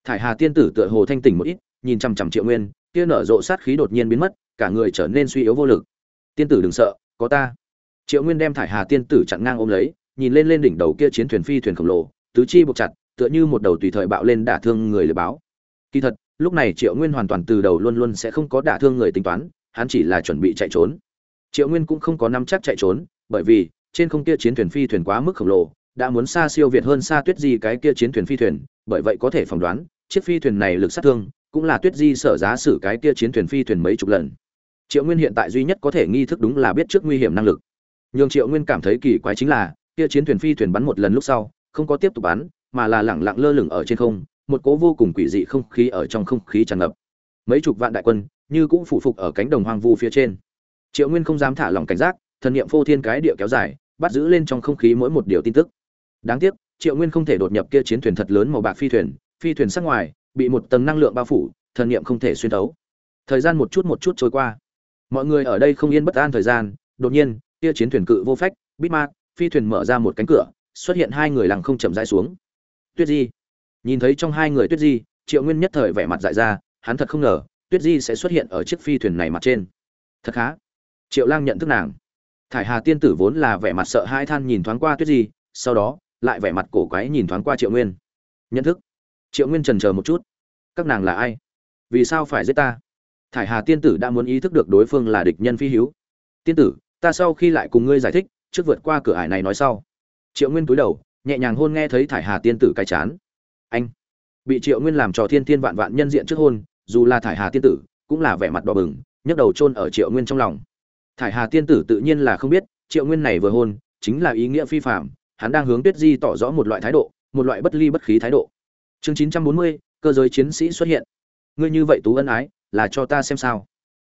Thải hà tiên tử tựa hồ thanh tỉnh một ít, nhìn chằm chằm triệu nguyên kia nở rộ sát khí đột nhiên biến mất, cả người trở nên suy yếu vô lực. Tiên tử đừng sợ, có ta. Triệu nguyên đem thải hà tiên tử chặn ngang ôm lấy, nhìn lên lên đỉnh đầu kia chiến thuyền phi thuyền khổng lồ, tứ chi buộc chặt, tựa như một đầu tùy thời bạo lên đả thương người lừa báo. Kỳ thật, lúc này triệu nguyên hoàn toàn từ đầu luôn luôn sẽ không có đả thương người tính toán, hắn chỉ là chuẩn bị chạy trốn. Triệu nguyên cũng không có nắm chắc chạy trốn, bởi vì trên không kia chiến thuyền phi thuyền quá mức khổng lồ, đã muốn xa siêu việt hơn xa tuyết di cái kia chiến thuyền phi thuyền, bởi vậy có thể phỏng đoán, chiếc phi thuyền này lực sát thương cũng là tuyết di sở giá sử cái kia chiến thuyền phi thuyền mấy chục lần. Triệu nguyên hiện tại duy nhất có thể nghi thức đúng là biết trước nguy hiểm năng lực. Nhưng triệu nguyên cảm thấy kỳ quái chính là, kia chiến thuyền phi thuyền bắn một lần lúc sau, không có tiếp tục bắn, mà là lẳng lặng lơ lửng ở trên không, một cố vô cùng quỷ dị không khí ở trong không khí tràn ngập. Mấy chục vạn đại quân như cũng phủ phục ở cánh đồng hoang vu phía trên. Triệu nguyên không dám thả lỏng cảnh giác, thần niệm phô thiên cái địa kéo dài bắt giữ lên trong không khí mỗi một điều tin tức. Đáng tiếc, triệu nguyên không thể đột nhập kia chiến thuyền thật lớn màu bạc phi thuyền phi thuyền sắc ngoài, bị một tầng năng lượng bao phủ, thần niệm không thể xuyên thấu. Thời gian một chút một chút trôi qua. Mọi người ở đây không yên bất an thời gian, đột nhiên, kia chiến thuyền cự vô phách bít ma phi thuyền mở ra một cánh cửa, xuất hiện hai người lặng không chậm rãi xuống. Tuyết di. Nhìn thấy trong hai người tuyết di, triệu nguyên nhất thời vẻ mặt dại ra, hắn thật không ngờ, tuyết di sẽ xuất hiện ở chiếc phi thuyền này mặt trên. Thật khá. Triệu lang nhận thức nàng thải hà tiên tử vốn là vẻ mặt sợ hai than nhìn thoáng qua tuyết di, sau đó, lại vẻ mặt cổ quái nhìn thoáng qua triệu nguyên. Nhận thức. Triệu nguyên trần chờ một chút. Các nàng là ai? Vì sao phải giết ta? Thải hà tiên tử đã muốn ý thức được đối phương là địch nhân phi hiếu tiên tử, ta sau khi lại cùng ngươi giải thích, trước vượt qua cửa ải này nói sau. Triệu nguyên cúi đầu, nhẹ nhàng hôn nghe thấy thải hà tiên tử cai chán. Anh. Bị triệu nguyên làm trò thiên thiên vạn vạn nhân diện trước hôn, dù là thải hà tiên tử, cũng là vẻ mặt đỏ bừng, nhấc đầu chôn ở triệu nguyên trong lòng thải hà tiên tử tự nhiên là không biết, triệu nguyên này vừa hôn, chính là ý nghĩa phi phạm hắn đang hướng tuyết di tỏ rõ một loại thái độ, một loại bất ly bất khí thái độ. Chương chín trăm bốn mươi, cơ giới chiến sĩ xuất hiện. Ngươi như vậy tú ân ái, là cho ta xem sao.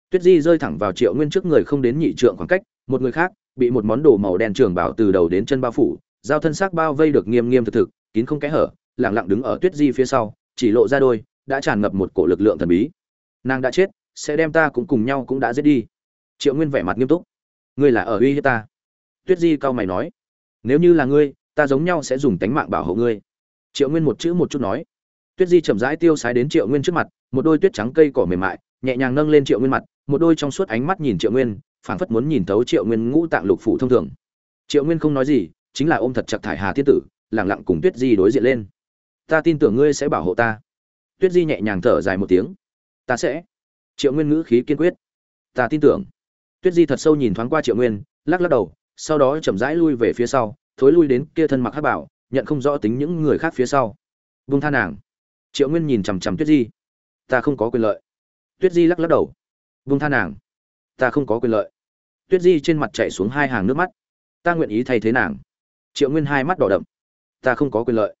Tuyết di rơi thẳng vào triệu nguyên trước người không đến nhị trượng khoảng cách, một người khác, bị một món đồ màu đen trường bảo từ đầu đến chân bao phủ, giao thân xác bao vây được nghiêm nghiêm thực thực, kín không kẽ hở, lẳng lặng đứng ở tuyết di phía sau, chỉ lộ ra đôi, đã tràn ngập một cổ lực lượng thần bí. Nàng đã chết, sẽ đem ta cũng cùng nhau cũng đã giết đi triệu nguyên vẻ mặt nghiêm túc. Ngươi là ở uy hiếp ta? Tuyết di cao mày nói. Nếu như là ngươi, ta giống nhau sẽ dùng tánh mạng bảo hộ ngươi. Triệu nguyên một chữ một chút nói. Tuyết di chậm rãi tiêu sái đến triệu nguyên trước mặt, một đôi tuyết trắng cây cỏ mềm mại, nhẹ nhàng nâng lên triệu nguyên mặt, một đôi trong suốt ánh mắt nhìn triệu nguyên, phảng phất muốn nhìn thấu triệu nguyên ngũ tạng lục phủ thông thường. Triệu nguyên không nói gì, chính là ôm thật chặt thải hà thiên tử lẳng lặng cùng tuyết di đối diện lên. Ta tin tưởng ngươi sẽ bảo hộ ta. Tuyết di nhẹ nhàng thở dài một tiếng. Ta sẽ. Triệu nguyên ngữ khí kiên quyết. Ta tin tưởng tuyết di thật sâu nhìn thoáng qua triệu nguyên, lắc lắc đầu, sau đó chậm rãi lui về phía sau, thối lui đến kia thân mặc hát bảo, nhận không rõ tính những người khác phía sau. Vung tha nàng. Triệu nguyên nhìn chằm chằm tuyết di. Ta không có quyền lợi. Tuyết di lắc lắc đầu. Vung tha nàng. Ta không có quyền lợi. Tuyết di trên mặt chạy xuống hai hàng nước mắt. Ta nguyện ý thay thế nàng. Triệu nguyên hai mắt đỏ đậm. Ta không có quyền lợi.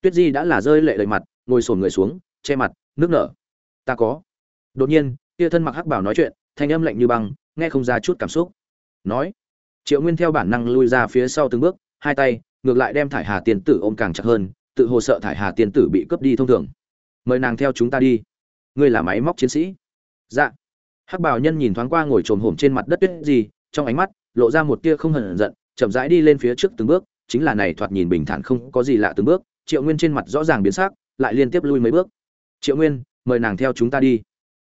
Tuyết di đã là rơi lệ đầy mặt, ngồi sồn người xuống, che mặt, nước nở. Ta có. Đột nhiên, kia thân mặc hắc bảo nói chuyện thanh âm lạnh như băng, nghe không ra chút cảm xúc. Nói, triệu nguyên theo bản năng lui ra phía sau từng bước, hai tay, ngược lại đem thải hà tiên tử ôm càng chặt hơn, tự hồ sợ thải hà tiên tử bị cướp đi thông thường. Mời nàng theo chúng ta đi. Ngươi là máy móc chiến sĩ. Dạ. Hắc bảo nhân nhìn thoáng qua ngồi trồm hổm trên mặt đất tuyết gì, trong ánh mắt lộ ra một tia không hờn giận, chậm rãi đi lên phía trước từng bước, chính là này thoạt nhìn bình thản không có gì lạ từng bước, triệu nguyên trên mặt rõ ràng biến sắc, lại liên tiếp lui mấy bước. Triệu nguyên, mời nàng theo chúng ta đi.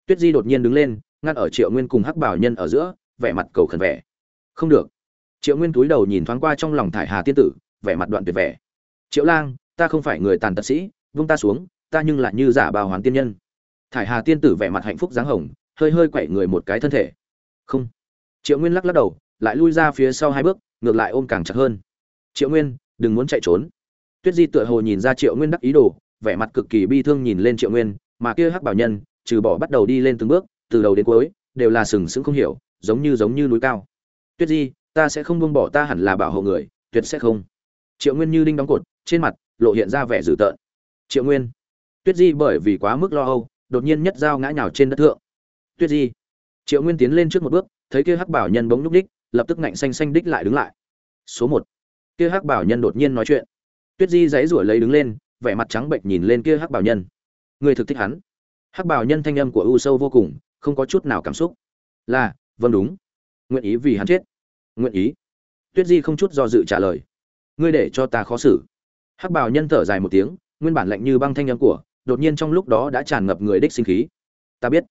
Tuyết di đột nhiên đứng lên ngăn ở triệu nguyên cùng hắc bảo nhân ở giữa, vẻ mặt cầu khẩn vẻ. Không được. Triệu nguyên túi đầu nhìn thoáng qua trong lòng thải hà tiên tử, vẻ mặt đoạn tuyệt vẻ. Triệu lang, ta không phải người tàn tật sĩ, vung ta xuống, ta nhưng lại như giả bào hoàn tiên nhân. Thải hà tiên tử vẻ mặt hạnh phúc dáng hồng, hơi hơi quẩy người một cái thân thể. Không. Triệu nguyên lắc lắc đầu, lại lui ra phía sau hai bước, ngược lại ôm càng chặt hơn. Triệu nguyên, đừng muốn chạy trốn. Tuyết di tựa hồ nhìn ra triệu nguyên đắc ý đồ, vẻ mặt cực kỳ bi thương nhìn lên triệu nguyên, mà kia hắc bảo nhân, trừ bỏ bắt đầu đi lên từng bước từ đầu đến cuối, đều là sừng sững không hiểu, giống như giống như núi cao. Tuyết di, ta sẽ không buông bỏ, ta hẳn là bảo hộ người, tuyệt sẽ không. Triệu nguyên như đinh đóng cột, trên mặt lộ hiện ra vẻ dữ tợn. Triệu nguyên. Tuyết di bởi vì quá mức lo âu, đột nhiên nhất dao ngã nhào trên đất thượng. Tuyết di. Triệu nguyên tiến lên trước một bước, thấy kia hắc bảo nhân bỗng nhúc đích, lập tức ngạnh xanh xanh đích lại đứng lại. Số một. Kia hắc bảo nhân đột nhiên nói chuyện. Tuyết di dãy rủi lấy đứng lên, vẻ mặt trắng bệnh nhìn lên kia hắc bảo nhân. Người thực thích hắn. Hắc bảo nhân thanh âm của u sâu vô cùng không có chút nào cảm xúc. Là vâng đúng. Nguyện ý vì hắn chết. Nguyện ý. Tuyết di không chút do dự trả lời. Ngươi để cho ta khó xử. Hắc bảo nhân thở dài một tiếng, nguyên bản lạnh như băng thanh âm của, đột nhiên trong lúc đó đã tràn ngập người đích sinh khí. Ta biết.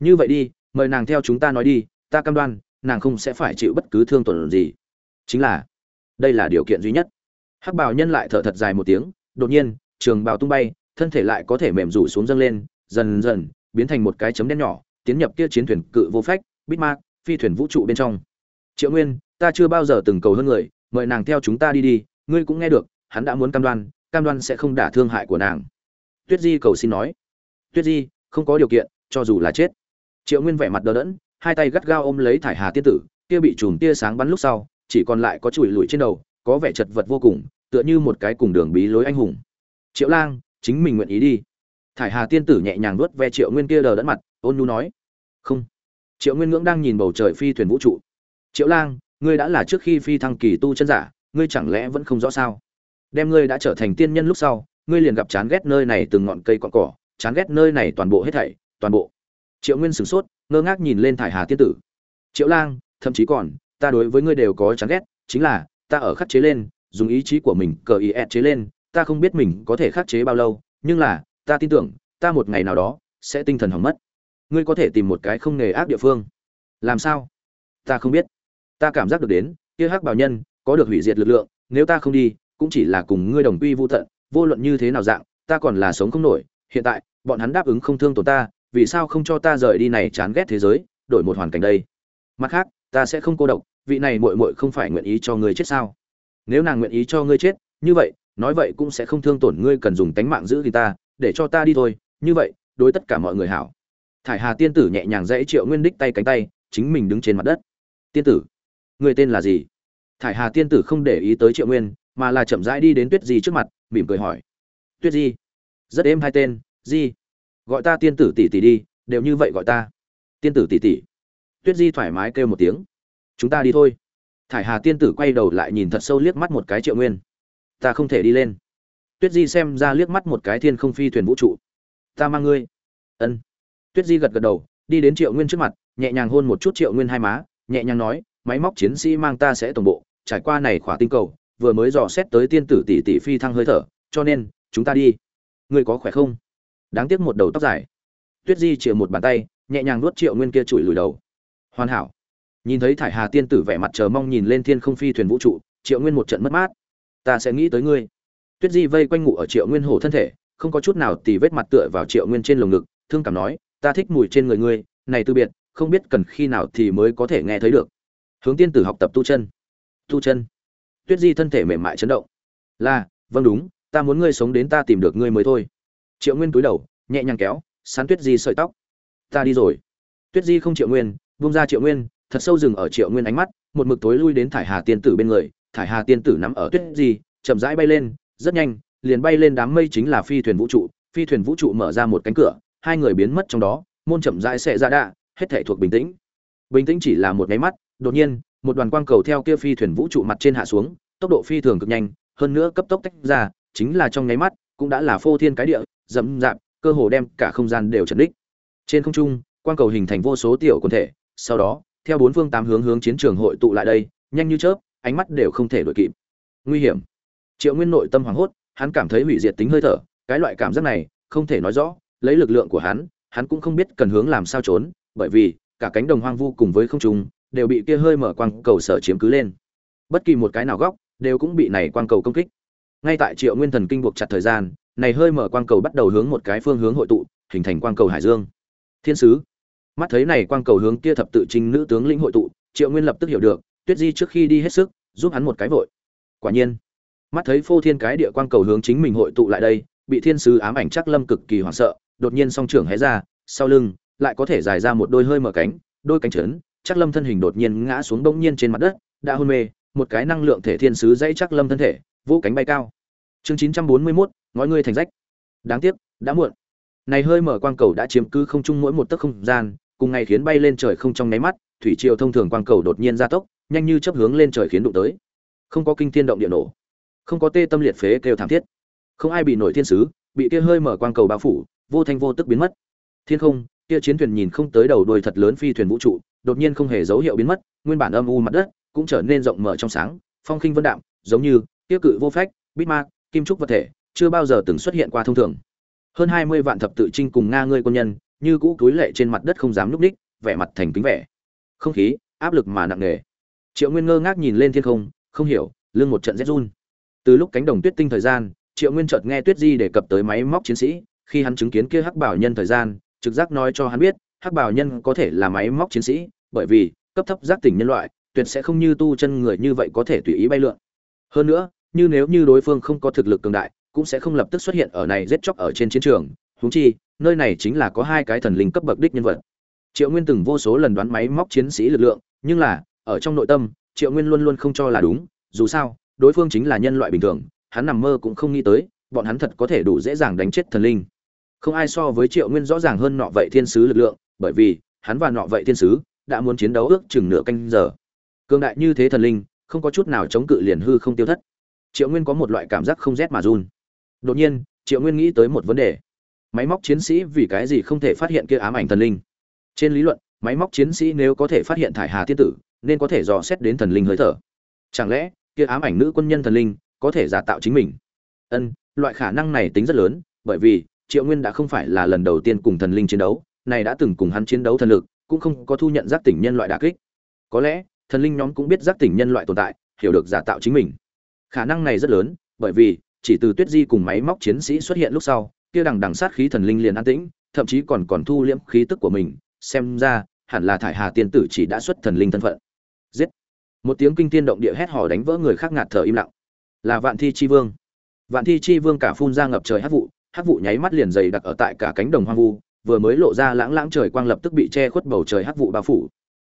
Như vậy đi, mời nàng theo chúng ta nói đi, ta cam đoan, nàng không sẽ phải chịu bất cứ thương tổn gì. Chính là, đây là điều kiện duy nhất. Hắc bảo nhân lại thở thật dài một tiếng, đột nhiên, trường bào tung bay, thân thể lại có thể mềm rủ xuống dâng lên, dần dần, biến thành một cái chấm đen nhỏ tiến nhập kia chiến thuyền cự vô phách bít ma phi thuyền vũ trụ bên trong. Triệu nguyên, ta chưa bao giờ từng cầu hơn người, mời nàng theo chúng ta đi đi, ngươi cũng nghe được, hắn đã muốn cam đoan cam đoan sẽ không đả thương hại của nàng. Tuyết di cầu xin nói. Tuyết di, không có điều kiện, cho dù là chết. Triệu nguyên vẻ mặt đờ đẫn, hai tay gắt gao ôm lấy thải hà tiên tử, kia bị chùm tia sáng bắn lúc sau, chỉ còn lại có chùi lùi trên đầu, có vẻ chật vật vô cùng, tựa như một cái cùng đường bí lối anh hùng. Triệu lang, chính mình nguyện ý đi. Thải hà tiên tử nhẹ nhàng nuốt ve triệu nguyên kia đờ đẫn mặt, ôn nhu nói không. Triệu nguyên ngưỡng đang nhìn bầu trời phi thuyền vũ trụ. Triệu lang, ngươi đã là trước khi phi thăng kỳ tu chân giả, ngươi chẳng lẽ vẫn không rõ sao? Đem ngươi đã trở thành tiên nhân lúc sau, ngươi liền gặp chán ghét nơi này từng ngọn cây cọn cỏ, chán ghét nơi này toàn bộ hết thảy, toàn bộ. Triệu nguyên sửng sốt, ngơ ngác nhìn lên thải hà tiên tử. Triệu lang, thậm chí còn, ta đối với ngươi đều có chán ghét, chính là, ta ở khắc chế lên, dùng ý chí của mình, cờ ý ẹt chế lên, ta không biết mình có thể khắc chế bao lâu, nhưng là, ta tin tưởng, ta một ngày nào đó, sẽ tinh thần hỏng mất ngươi có thể tìm một cái không nghề ác địa phương. Làm sao? Ta không biết. Ta cảm giác được đến, kia hắc bảo nhân, có được hủy diệt lực lượng, nếu ta không đi, cũng chỉ là cùng ngươi đồng quy vô tận, vô luận như thế nào dạng, ta còn là sống không nổi. Hiện tại, bọn hắn đáp ứng không thương tổn ta, vì sao không cho ta rời đi này chán ghét thế giới, đổi một hoàn cảnh đây? Mặt khác, ta sẽ không cô độc, vị này muội muội không phải nguyện ý cho ngươi chết sao? Nếu nàng nguyện ý cho ngươi chết, như vậy, nói vậy cũng sẽ không thương tổn ngươi cần dùng tánh mạng giữ thì ta, để cho ta đi thôi. Như vậy, đối tất cả mọi người hảo thải hà tiên tử nhẹ nhàng dãy triệu nguyên đích tay cánh tay, chính mình đứng trên mặt đất. Tiên tử, người tên là gì? Thải hà tiên tử không để ý tới triệu nguyên, mà là chậm rãi đi đến tuyết di trước mặt, mỉm cười hỏi. Tuyết di, rất êm hai tên, di, gọi ta tiên tử tỷ tỷ đi, đều như vậy gọi ta. Tiên tử tỷ tỷ. Tuyết di thoải mái kêu một tiếng. Chúng ta đi thôi. Thải hà tiên tử quay đầu lại nhìn thật sâu liếc mắt một cái triệu nguyên. Ta không thể đi lên. Tuyết di xem ra liếc mắt một cái thiên không phi thuyền vũ trụ. Ta mang ngươi. Ân tuyết di gật gật đầu, đi đến triệu nguyên trước mặt, nhẹ nhàng hôn một chút triệu nguyên hai má, nhẹ nhàng nói, máy móc chiến sĩ mang ta sẽ tổng bộ, trải qua này khỏa tinh cầu, vừa mới dò xét tới tiên tử tỷ tỷ phi thăng hơi thở, cho nên, chúng ta đi. Ngươi có khỏe không? Đáng tiếc một đầu tóc dài. Tuyết di chịu một bàn tay, nhẹ nhàng nuốt triệu nguyên kia chùi lùi đầu. Hoàn hảo. Nhìn thấy thải hà tiên tử vẻ mặt chờ mong nhìn lên thiên không phi thuyền vũ trụ, triệu nguyên một trận mất mát. Ta sẽ nghĩ tới ngươi. Tuyết di vây quanh ngủ ở triệu nguyên hồ thân thể, không có chút nào tì vết mặt tựa vào triệu nguyên trên lồng ngực, thương cảm nói ta thích mùi trên người ngươi, này từ biệt, không biết cần khi nào thì mới có thể nghe thấy được. Hướng tiên tử học tập tu chân. Tu chân. Tuyết di thân thể mềm mại chấn động. Là vâng đúng, ta muốn ngươi sống đến ta tìm được ngươi mới thôi. Triệu nguyên túi đầu, nhẹ nhàng kéo, sán tuyết di sợi tóc. Ta đi rồi. Tuyết di không triệu nguyên vung ra triệu nguyên, thật sâu dừng ở triệu nguyên ánh mắt, một mực tối lui đến thải hà tiên tử bên người. Thải hà tiên tử nắm ở tuyết di, chậm rãi bay lên, rất nhanh, liền bay lên đám mây chính là phi thuyền vũ trụ. Phi thuyền vũ trụ mở ra một cánh cửa hai người biến mất trong đó, môn chậm rãi sẽ ra đạ, hết thể thuộc bình tĩnh. Bình tĩnh chỉ là một nháy mắt, đột nhiên, một đoàn quang cầu theo kia phi thuyền vũ trụ mặt trên hạ xuống, tốc độ phi thường cực nhanh, hơn nữa cấp tốc tách ra, chính là trong nháy mắt, cũng đã là phô thiên cái địa dẫm dạp cơ hồ đem cả không gian đều trần đích. Trên không trung, quang cầu hình thành vô số tiểu quần thể, sau đó, theo bốn phương tám hướng hướng chiến trường hội tụ lại đây, nhanh như chớp, ánh mắt đều không thể đuổi kịp. Nguy hiểm. Triệu nguyên nội tâm hoảng hốt, hắn cảm thấy hủy diệt tính hơi thở, cái loại cảm giác này, không thể nói rõ lấy lực lượng của hắn hắn cũng không biết cần hướng làm sao trốn, bởi vì, cả cánh đồng hoang vu cùng với không trung, đều bị kia hơi mở quang cầu sở chiếm cứ lên. Bất kỳ một cái nào góc, đều cũng bị này quang cầu công kích. Ngay tại triệu nguyên thần kinh buộc chặt thời gian, này hơi mở quang cầu bắt đầu hướng một cái phương hướng hội tụ, hình thành quang cầu hải dương. Thiên sứ. Mắt thấy này quang cầu hướng kia thập tự chính nữ tướng lĩnh hội tụ, triệu nguyên lập tức hiểu được, tuyết di trước khi đi hết sức, giúp hắn một cái vội. Quả nhiên. Mắt thấy phô thiên cái địa quang cầu hướng chính mình hội tụ lại đây, bị thiên sứ ám ảnh chắc lâm cực kỳ hoảng sợ đột nhiên song trưởng hé ra sau lưng lại có thể dài ra một đôi hơi mở cánh đôi cánh trấn chắc lâm thân hình đột nhiên ngã xuống bỗng nhiên trên mặt đất đã hôn mê một cái năng lượng thể thiên sứ dãy chắc lâm thân thể vũ cánh bay cao. Chương chín trăm bốn mươi 941, ngói ngươi thành rách. Đáng tiếc đã muộn. Này hơi mở quang cầu đã chiếm cứ không trung mỗi một tấc không gian cùng ngày khiến bay lên trời không trong nháy mắt thủy triều thông thường quang cầu đột nhiên gia tốc nhanh như chấp hướng lên trời khiến đụng tới. Không có kinh thiên động địa nổ. Không có tê tâm liệt phế kêu thảm thiết. Không ai bị nổi thiên sứ bị kia hơi mở quang cầu bao phủ vô thanh vô tức biến mất. Thiên không, kia chiến thuyền nhìn không tới đầu đuôi thật lớn phi thuyền vũ trụ, đột nhiên không hề dấu hiệu biến mất, nguyên bản âm u mặt đất cũng trở nên rộng mở trong sáng, phong khinh vân đạm, giống như kia cự vô phách bít ma, kim trúc vật thể, chưa bao giờ từng xuất hiện qua thông thường. Hơn hai mươi vạn thập tự trinh cùng nga ngươi quân nhân, như cũ túi lệ trên mặt đất không dám núp đích vẻ mặt thành kính vẻ. Không khí, áp lực mà nặng nề. Triệu nguyên ngơ ngác nhìn lên thiên không không hiểu, lưng một trận rét run. Từ lúc cánh đồng tuyết tinh thời gian, triệu nguyên chợt nghe tuyết di đề cập tới máy móc chiến sĩ khi hắn chứng kiến kia hắc bảo nhân thời gian, trực giác nói cho hắn biết, hắc bảo nhân có thể là máy móc chiến sĩ, bởi vì, cấp thấp giác tỉnh nhân loại, tuyệt sẽ không như tu chân người như vậy có thể tùy ý bay lượn. Hơn nữa, như nếu như đối phương không có thực lực cường đại, cũng sẽ không lập tức xuất hiện ở này giết chóc ở trên chiến trường. Huống chi, nơi này chính là có hai cái thần linh cấp bậc đích nhân vật. Triệu nguyên từng vô số lần đoán máy móc chiến sĩ lực lượng, nhưng là, ở trong nội tâm, triệu nguyên luôn luôn không cho là đúng. Dù sao, đối phương chính là nhân loại bình thường, hắn nằm mơ cũng không nghĩ tới, bọn hắn thật có thể đủ dễ dàng đánh chết thần linh không ai so với triệu nguyên rõ ràng hơn nọ vậy thiên sứ lực lượng, bởi vì, hắn và nọ vậy thiên sứ đã muốn chiến đấu ước chừng nửa canh giờ. Cường đại như thế thần linh, không có chút nào chống cự liền hư không tiêu thất. Triệu nguyên có một loại cảm giác không rét mà run. Đột nhiên, triệu nguyên nghĩ tới một vấn đề. Máy móc chiến sĩ vì cái gì không thể phát hiện kia ám ảnh thần linh? Trên lý luận, máy móc chiến sĩ nếu có thể phát hiện thải hà tiên tử, nên có thể dò xét đến thần linh hơi thở. Chẳng lẽ, kia ám ảnh nữ quân nhân thần linh có thể giả tạo chính mình? Ân, loại khả năng này tính rất lớn, bởi vì triệu nguyên đã không phải là lần đầu tiên cùng thần linh chiến đấu, này đã từng cùng hắn chiến đấu thần lực, cũng không có thu nhận giác tỉnh nhân loại đà kích. Có lẽ, thần linh nhóm cũng biết giác tỉnh nhân loại tồn tại, hiểu được giả tạo chính mình. Khả năng này rất lớn, bởi vì, chỉ từ tuyết di cùng máy móc chiến sĩ xuất hiện lúc sau, kia đằng đằng sát khí thần linh liền an tĩnh, thậm chí còn còn thu liễm khí tức của mình, xem ra, hẳn là thải hà tiên tử chỉ đã xuất thần linh thân phận. Giết! Một tiếng kinh tiên động địa hét hò đánh vỡ người khác ngạt thở im lặng. Là vạn thi chi vương. Vạn thi chi vương cả phun ra ngập trời hát vụ hắc vụ nháy mắt liền dày đặc ở tại cả cánh đồng hoang vu, vừa mới lộ ra lãng lãng trời quang lập tức bị che khuất bầu trời hắc vụ bao phủ.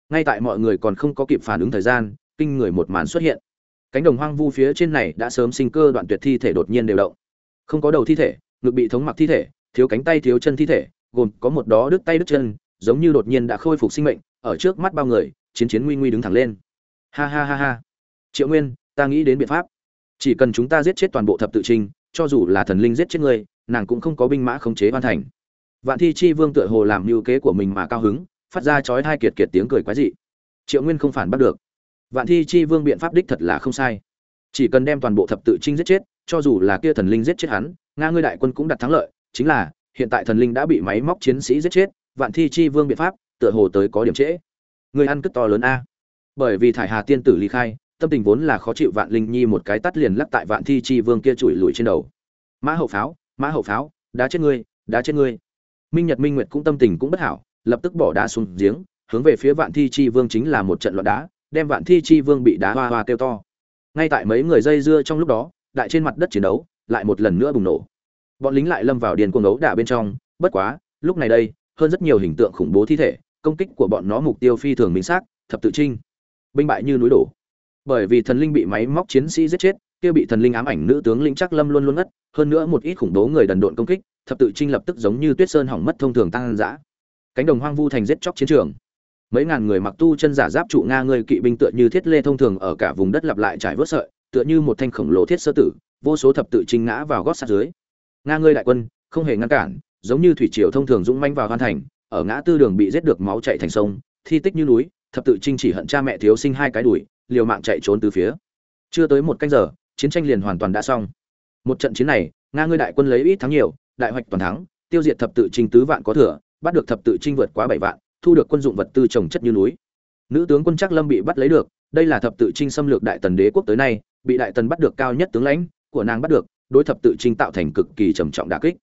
Ngay tại mọi người còn không có kịp phản ứng thời gian, kinh người một màn xuất hiện. Cánh đồng hoang vu phía trên này đã sớm sinh cơ đoạn tuyệt thi thể đột nhiên đều động. Không có đầu thi thể, ngực bị thống mặc thi thể, thiếu cánh tay thiếu chân thi thể, gồm có một đó đứt tay đứt chân, giống như đột nhiên đã khôi phục sinh mệnh, ở trước mắt bao người, chiến chiến nguy nguy đứng thẳng lên. Ha ha ha ha. Triệu nguyên, ta nghĩ đến biện pháp. Chỉ cần chúng ta giết chết toàn bộ thập tự trinh cho dù là thần linh giết chết ngươi nàng cũng không có binh mã khống chế hoàn thành. Vạn thi chi vương tựa hồ làm mưu kế của mình mà cao hứng, phát ra chói hai kiệt kiệt tiếng cười quái dị. Triệu nguyên không phản bắt được. Vạn thi chi vương biện pháp đích thật là không sai. Chỉ cần đem toàn bộ thập tự trinh giết chết, cho dù là kia thần linh giết chết hắn, nga ngươi đại quân cũng đặt thắng lợi, chính là, hiện tại thần linh đã bị máy móc chiến sĩ giết chết, vạn thi chi vương biện pháp, tựa hồ tới có điểm trễ. Người ăn cất to lớn a. Bởi vì thải hà tiên tử ly khai, tâm tình vốn là khó chịu vạn linh nhi một cái tắt liền lắc tại vạn thi chi vương kia chùi lùi trên đầu. Mã hậu pháo mã hậu pháo đá chết ngươi đá chết ngươi. Minh nhật minh nguyệt cũng tâm tình cũng bất hảo, lập tức bỏ đá xuống giếng, hướng về phía vạn thi chi vương chính là một trận loạn đá, đem vạn thi chi vương bị đá hoa hoa kêu to. Ngay tại mấy người dây dưa trong lúc đó, đại trên mặt đất chiến đấu lại một lần nữa bùng nổ. Bọn lính lại lâm vào điền cuồng đấu đả bên trong, bất quá, lúc này đây, hơn rất nhiều hình tượng khủng bố thi thể, công kích của bọn nó mục tiêu phi thường minh xác, thập tự trinh. Binh bại như núi đổ. Bởi vì thần linh bị máy móc chiến sĩ giết chết, kia bị thần linh ám ảnh nữ tướng lĩnh chắc lâm luôn luôn ngất hơn nữa một ít khủng bố người đần độn công kích, thập tự trinh lập tức giống như tuyết sơn hỏng mất thông thường tăng dã. Cánh đồng hoang vu thành giết chóc chiến trường. Mấy ngàn người mặc tu chân giả giáp trụ nga người kỵ binh tựa như thiết lê thông thường ở cả vùng đất lặp lại trải vớt sợi, tựa như một thanh khổng lồ thiết sơ tử, vô số thập tự trinh ngã vào gót sát dưới. Nga ngươi đại quân, không hề ngăn cản, giống như thủy triều thông thường dũng manh vào hoàn thành, ở ngã tư đường bị giết được máu chạy thành sông, thi tích như núi, thập tự trinh chỉ hận cha mẹ thiếu sinh hai cái đuổi liều mạng chạy trốn từ phía. Chưa tới một canh giờ, chiến tranh liền hoàn toàn đã xong một trận chiến này, nga ngươi đại quân lấy ít thắng nhiều, đại hoạch toàn thắng, tiêu diệt thập tự trinh tứ vạn có thừa, bắt được thập tự trinh vượt quá bảy vạn, thu được quân dụng vật tư trồng chất như núi. Nữ tướng quân trắc lâm bị bắt lấy được, đây là thập tự trinh xâm lược đại tần đế quốc tới nay, bị đại tần bắt được cao nhất tướng lãnh của nàng bắt được, đối thập tự trinh tạo thành cực kỳ trầm trọng đả kích.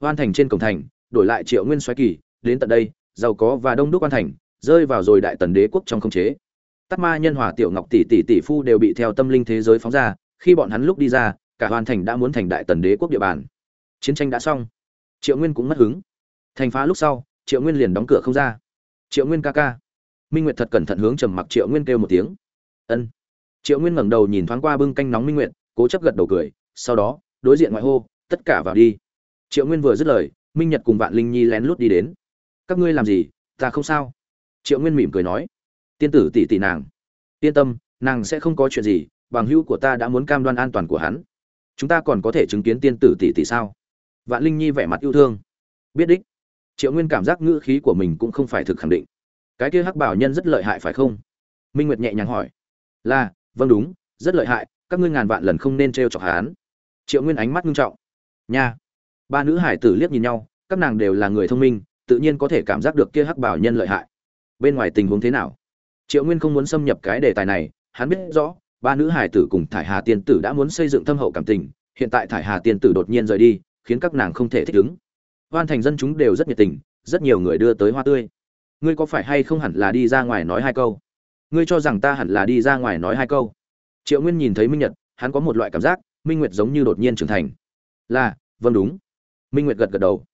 Hoan thành trên cổng thành, đổi lại triệu nguyên xoáy kỳ, đến tận đây, giàu có và đông đúc quan thành, rơi vào rồi đại tần đế quốc trong không chế. Tắt ma nhân hòa tiểu ngọc tỷ tỷ tỷ phu đều bị theo tâm linh thế giới phóng ra, khi bọn hắn lúc đi ra cả hoàn thành đã muốn thành đại tần đế quốc địa bàn. Chiến tranh đã xong. Triệu nguyên cũng mất hứng. Thành phá lúc sau, triệu nguyên liền đóng cửa không ra. Triệu nguyên ca ca. Minh nguyệt thật cẩn thận hướng trầm mặc triệu nguyên kêu một tiếng. Ân. Triệu nguyên ngẩng đầu nhìn thoáng qua bưng canh nóng minh nguyệt, cố chấp gật đầu cười, sau đó, đối diện ngoại hô, tất cả vào đi. Triệu nguyên vừa dứt lời, minh nhật cùng vạn linh nhi lén lút đi đến. Các ngươi làm gì? Ta không sao. Triệu nguyên mỉm cười nói. Tiên tử tỷ tỷ nàng. Yên tâm, nàng sẽ không có chuyện gì, bằng hữu của ta đã muốn cam đoan an toàn của hắn chúng ta còn có thể chứng kiến tiên tử tỷ tỷ sao? Vạn linh nhi vẻ mặt yêu thương. Biết đích. Triệu nguyên cảm giác ngữ khí của mình cũng không phải thực khẳng định. Cái kia hắc bảo nhân rất lợi hại phải không? Minh nguyệt nhẹ nhàng hỏi. Là vâng đúng, rất lợi hại, các ngươi ngàn vạn lần không nên t r e o chọc hắn. Triệu nguyên ánh mắt nghiêm trọng. Nha. Ba nữ hải tử liếc nhìn nhau, các nàng đều là người thông minh, tự nhiên có thể cảm giác được kia hắc bảo nhân lợi hại. Bên ngoài tình huống thế nào? Triệu nguyên không muốn xâm nhập cái đề tài này, hắn biết rõ ba nữ hải tử cùng thải hà tiên tử đã muốn xây dựng thâm hậu cảm tình, hiện tại thải hà tiên tử đột nhiên rời đi, khiến các nàng không thể thích ứng. Hoan thành dân chúng đều rất nhiệt tình, rất nhiều người đưa tới hoa tươi. Ngươi có phải hay không hẳn là đi ra ngoài nói hai câu? Ngươi cho rằng ta hẳn là đi ra ngoài nói hai câu? Triệu nguyên nhìn thấy minh nhật, hắn có một loại cảm giác, minh nguyệt giống như đột nhiên trưởng thành. Là vâng đúng. Minh nguyệt gật gật đầu.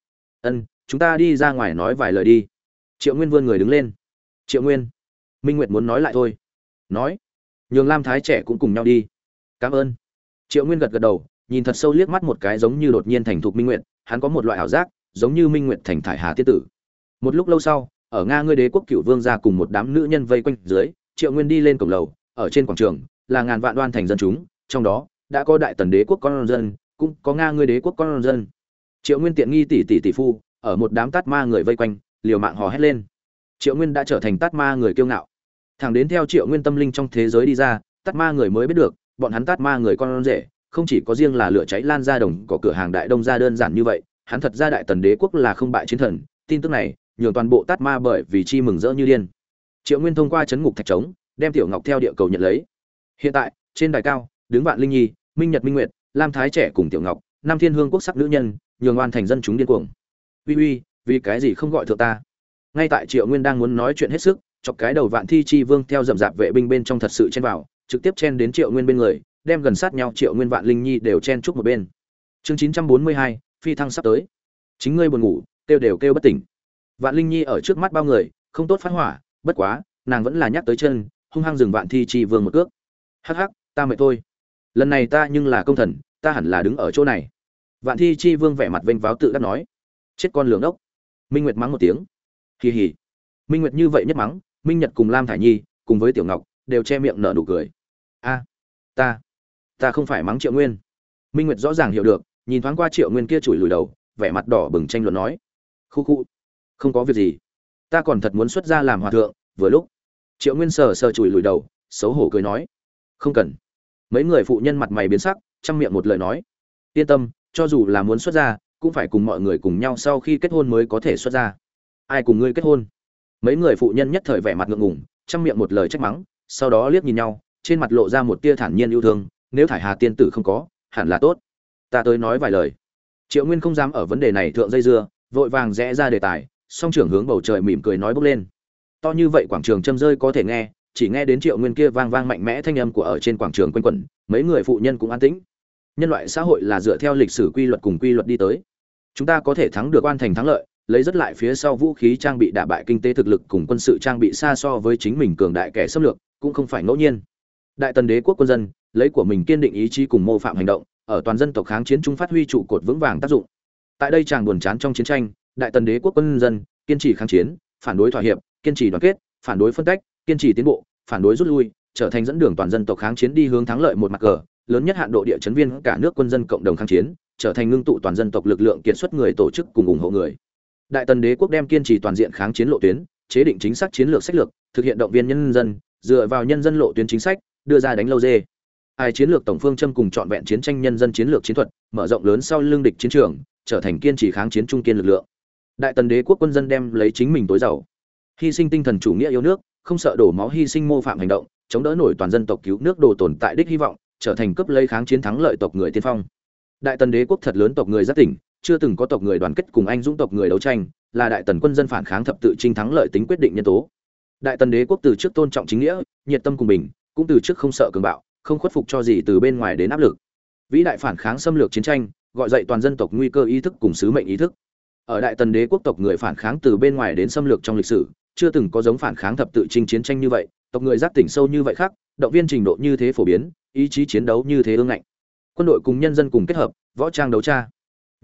Ân, chúng ta đi ra ngoài nói vài lời đi. Triệu nguyên vươn người đứng lên. Triệu nguyên, minh nguyệt muốn nói lại thôi. Nói nhường lam thái trẻ cũng cùng nhau đi. Cảm ơn. Triệu nguyên gật gật đầu, nhìn thật sâu liếc mắt một cái giống như đột nhiên thành thục minh nguyệt, hắn có một loại ảo giác, giống như minh nguyệt thành thải hà tiết tử. Một lúc lâu sau, ở nga ngươi đế quốc cựu vương ra cùng một đám nữ nhân vây quanh dưới, triệu nguyên đi lên cổng lầu, ở trên quảng trường, là ngàn vạn đoan thành dân chúng, trong đó, đã có đại tần đế quốc con dân, cũng có nga ngươi đế quốc con dân. Triệu nguyên tiện nghi tỷ tỷ tỷ phu, ở một đám tát ma người vây quanh, liều mạng hò hét lên. Triệu nguyên đã trở thành tát ma người kiêu ngạo thẳng đến theo triệu nguyên tâm linh trong thế giới đi ra, tát ma người mới biết được, bọn hắn tát ma người con rể, không chỉ có riêng là lửa cháy lan ra đồng, có cửa hàng đại đông ra đơn giản như vậy, hắn thật ra đại tần đế quốc là không bại chiến thần, tin tức này, nhường toàn bộ tát ma bởi vì chi mừng rỡ như điên. Triệu nguyên thông qua chấn ngục thạch trống, đem tiểu ngọc theo địa cầu nhận lấy. Hiện tại, trên đài cao, đứng vạn linh nhi, minh nhật minh nguyệt, lam thái trẻ cùng tiểu ngọc nam thiên hương quốc sắc nữ nhân, nhường oan thành dân chúng điên cuồng. Uy uy, vì cái gì không gọi thượng ta? Ngay tại triệu nguyên đang muốn nói chuyện hết sức chọc cái đầu vạn thi chi vương theo dậm dạp vệ binh bên trong thật sự chen vào, trực tiếp chen đến triệu nguyên bên người, đem gần sát nhau triệu nguyên vạn linh nhi đều chen chúc một bên. Chương chín trăm bốn mươi hai, phi thăng sắp tới. Chính ngươi buồn ngủ, kêu đều kêu bất tỉnh. Vạn linh nhi ở trước mắt bao người, không tốt phát hỏa, bất quá, nàng vẫn là nhắc tới chân, hung hăng dừng vạn thi chi vương một cước. Hắc hắc, ta mệt thôi. Lần này ta nhưng là công thần, ta hẳn là đứng ở chỗ này. Vạn thi chi vương vẻ mặt vênh váo tự đắc nói. Chết con lường ốc minh nguyệt mắng một tiếng. Kỳ hỉ minh nguyệt như vậy nhất mắng minh nhật cùng lam thải nhi cùng với tiểu ngọc đều che miệng nở nụ cười. A, ta ta không phải mắng triệu nguyên. Minh nguyệt rõ ràng hiểu được, nhìn thoáng qua triệu nguyên kia chùi lùi đầu, vẻ mặt đỏ bừng tranh luận nói, khu khu, không có việc gì. Ta còn thật muốn xuất ra làm hòa thượng. Vừa lúc, triệu nguyên sờ sờ chùi lùi đầu, xấu hổ cười nói, không cần. Mấy người phụ nhân mặt mày biến sắc, chăm miệng một lời nói, yên tâm, cho dù là muốn xuất ra, cũng phải cùng mọi người cùng nhau sau khi kết hôn mới có thể xuất ra. Ai cùng ngươi kết hôn? Mấy người phụ nhân nhất thời vẻ mặt ngượng ngùng chăm miệng một lời trách mắng, sau đó liếc nhìn nhau, trên mặt lộ ra một tia thản nhiên yêu thương, nếu thải hà tiên tử không có, hẳn là tốt. Ta tới nói vài lời. Triệu nguyên không dám ở vấn đề này thượng dây dưa, vội vàng rẽ ra đề tài, song trưởng hướng bầu trời mỉm cười nói bốc lên. To như vậy quảng trường châm rơi có thể nghe, chỉ nghe đến triệu nguyên kia vang vang mạnh mẽ thanh âm của ở trên quảng trường quanh quẩn, mấy người phụ nhân cũng an tĩnh. Nhân loại xã hội là dựa theo lịch sử quy luật cùng quy luật đi tới. Chúng ta có thể thắng được an thành thắng lợi lấy rất lại phía sau vũ khí trang bị đả bại kinh tế thực lực cùng quân sự trang bị xa so với chính mình cường đại kẻ xâm lược, cũng không phải ngẫu nhiên. Đại tần đế quốc quân dân, lấy của mình kiên định ý chí cùng mô phạm hành động, ở toàn dân tộc kháng chiến trung phát huy trụ cột vững vàng tác dụng. Tại đây chàng buồn chán trong chiến tranh, đại tần đế quốc quân dân, kiên trì kháng chiến, phản đối thỏa hiệp, kiên trì đoàn kết, phản đối phân tách, kiên trì tiến bộ, phản đối rút lui, trở thành dẫn đường toàn dân tộc kháng chiến đi hướng thắng lợi một mặt cờ, lớn nhất hạn độ địa chấn viên cả nước quân dân cộng đồng kháng chiến, trở thành ngưng tụ toàn dân tộc lực lượng kiệt xuất người tổ chức cùng ủng hộ người đại tần đế quốc đem kiên trì toàn diện kháng chiến lộ tuyến, chế định chính sách chiến lược sách lược, thực hiện động viên nhân dân, dựa vào nhân dân lộ tuyến chính sách, đưa ra đánh lâu dê. Ai chiến lược tổng phương châm cùng trọn vẹn chiến tranh nhân dân chiến lược chiến thuật, mở rộng lớn sau lương địch chiến trường, trở thành kiên trì kháng chiến trung kiên lực lượng. Đại tần đế quốc quân dân đem lấy chính mình tối giàu. Hy sinh tinh thần chủ nghĩa yêu nước, không sợ đổ máu hy sinh mô phạm hành động, chống đỡ nổi toàn dân tộc cứu nước đồ tồn tại đích hy vọng, trở thành cấp lấy kháng chiến thắng lợi tộc người tiên phong. Đại tần đế quốc thật lớn tộc người rất tỉnh chưa từng có tộc người đoàn kết cùng anh dũng tộc người đấu tranh, là đại tần quân dân phản kháng thập tự chinh thắng lợi tính quyết định nhân tố. Đại tần đế quốc từ trước tôn trọng chính nghĩa, nhiệt tâm cùng bình, cũng từ trước không sợ cường bạo, không khuất phục cho gì từ bên ngoài đến áp lực. Vĩ đại phản kháng xâm lược chiến tranh, gọi dậy toàn dân tộc nguy cơ ý thức cùng sứ mệnh ý thức. Ở đại tần đế quốc tộc người phản kháng từ bên ngoài đến xâm lược trong lịch sử, chưa từng có giống phản kháng thập tự chinh chiến tranh như vậy, tộc người giác tỉnh sâu như vậy khác, động viên trình độ như thế phổ biến, ý chí chiến đấu như thế ương ngạnh. Quân đội cùng nhân dân cùng kết hợp, võ trang đấu tra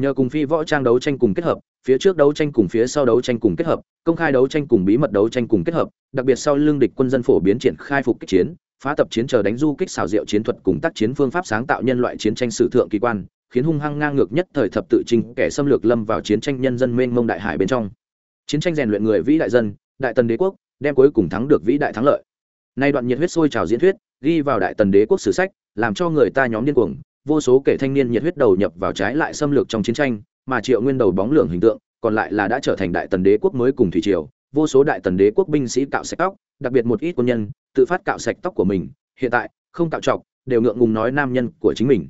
nhờ cùng phi võ trang đấu tranh cùng kết hợp, phía trước đấu tranh cùng phía sau đấu tranh cùng kết hợp, công khai đấu tranh cùng bí mật đấu tranh cùng kết hợp, đặc biệt sau lương địch quân dân phổ biến triển khai phục kích chiến, phá tập chiến chờ đánh du kích xảo diệu chiến thuật cùng tác chiến phương pháp sáng tạo nhân loại chiến tranh sử thượng kỳ quan, khiến hung hăng ngang ngược nhất thời thập tự trình kẻ xâm lược lâm vào chiến tranh nhân dân mênh mông đại hải bên trong. Chiến tranh rèn luyện người vĩ đại dân, đại tần đế quốc, đem cuối cùng thắng được vĩ đại thắng lợi. Nay đoạn nhiệt huyết sôi trào diễn thuyết, ghi vào đại tần đế quốc sử sách, làm cho người ta nhóm điên cuồng vô số kẻ thanh niên nhiệt huyết đầu nhập vào trái lại xâm lược trong chiến tranh mà triệu nguyên đầu bóng lượng hình tượng còn lại là đã trở thành đại tần đế quốc mới cùng thủy triều vô số đại tần đế quốc binh sĩ cạo sạch tóc đặc biệt một ít quân nhân tự phát cạo sạch tóc của mình hiện tại không cạo trọc đều ngượng ngùng nói nam nhân của chính mình.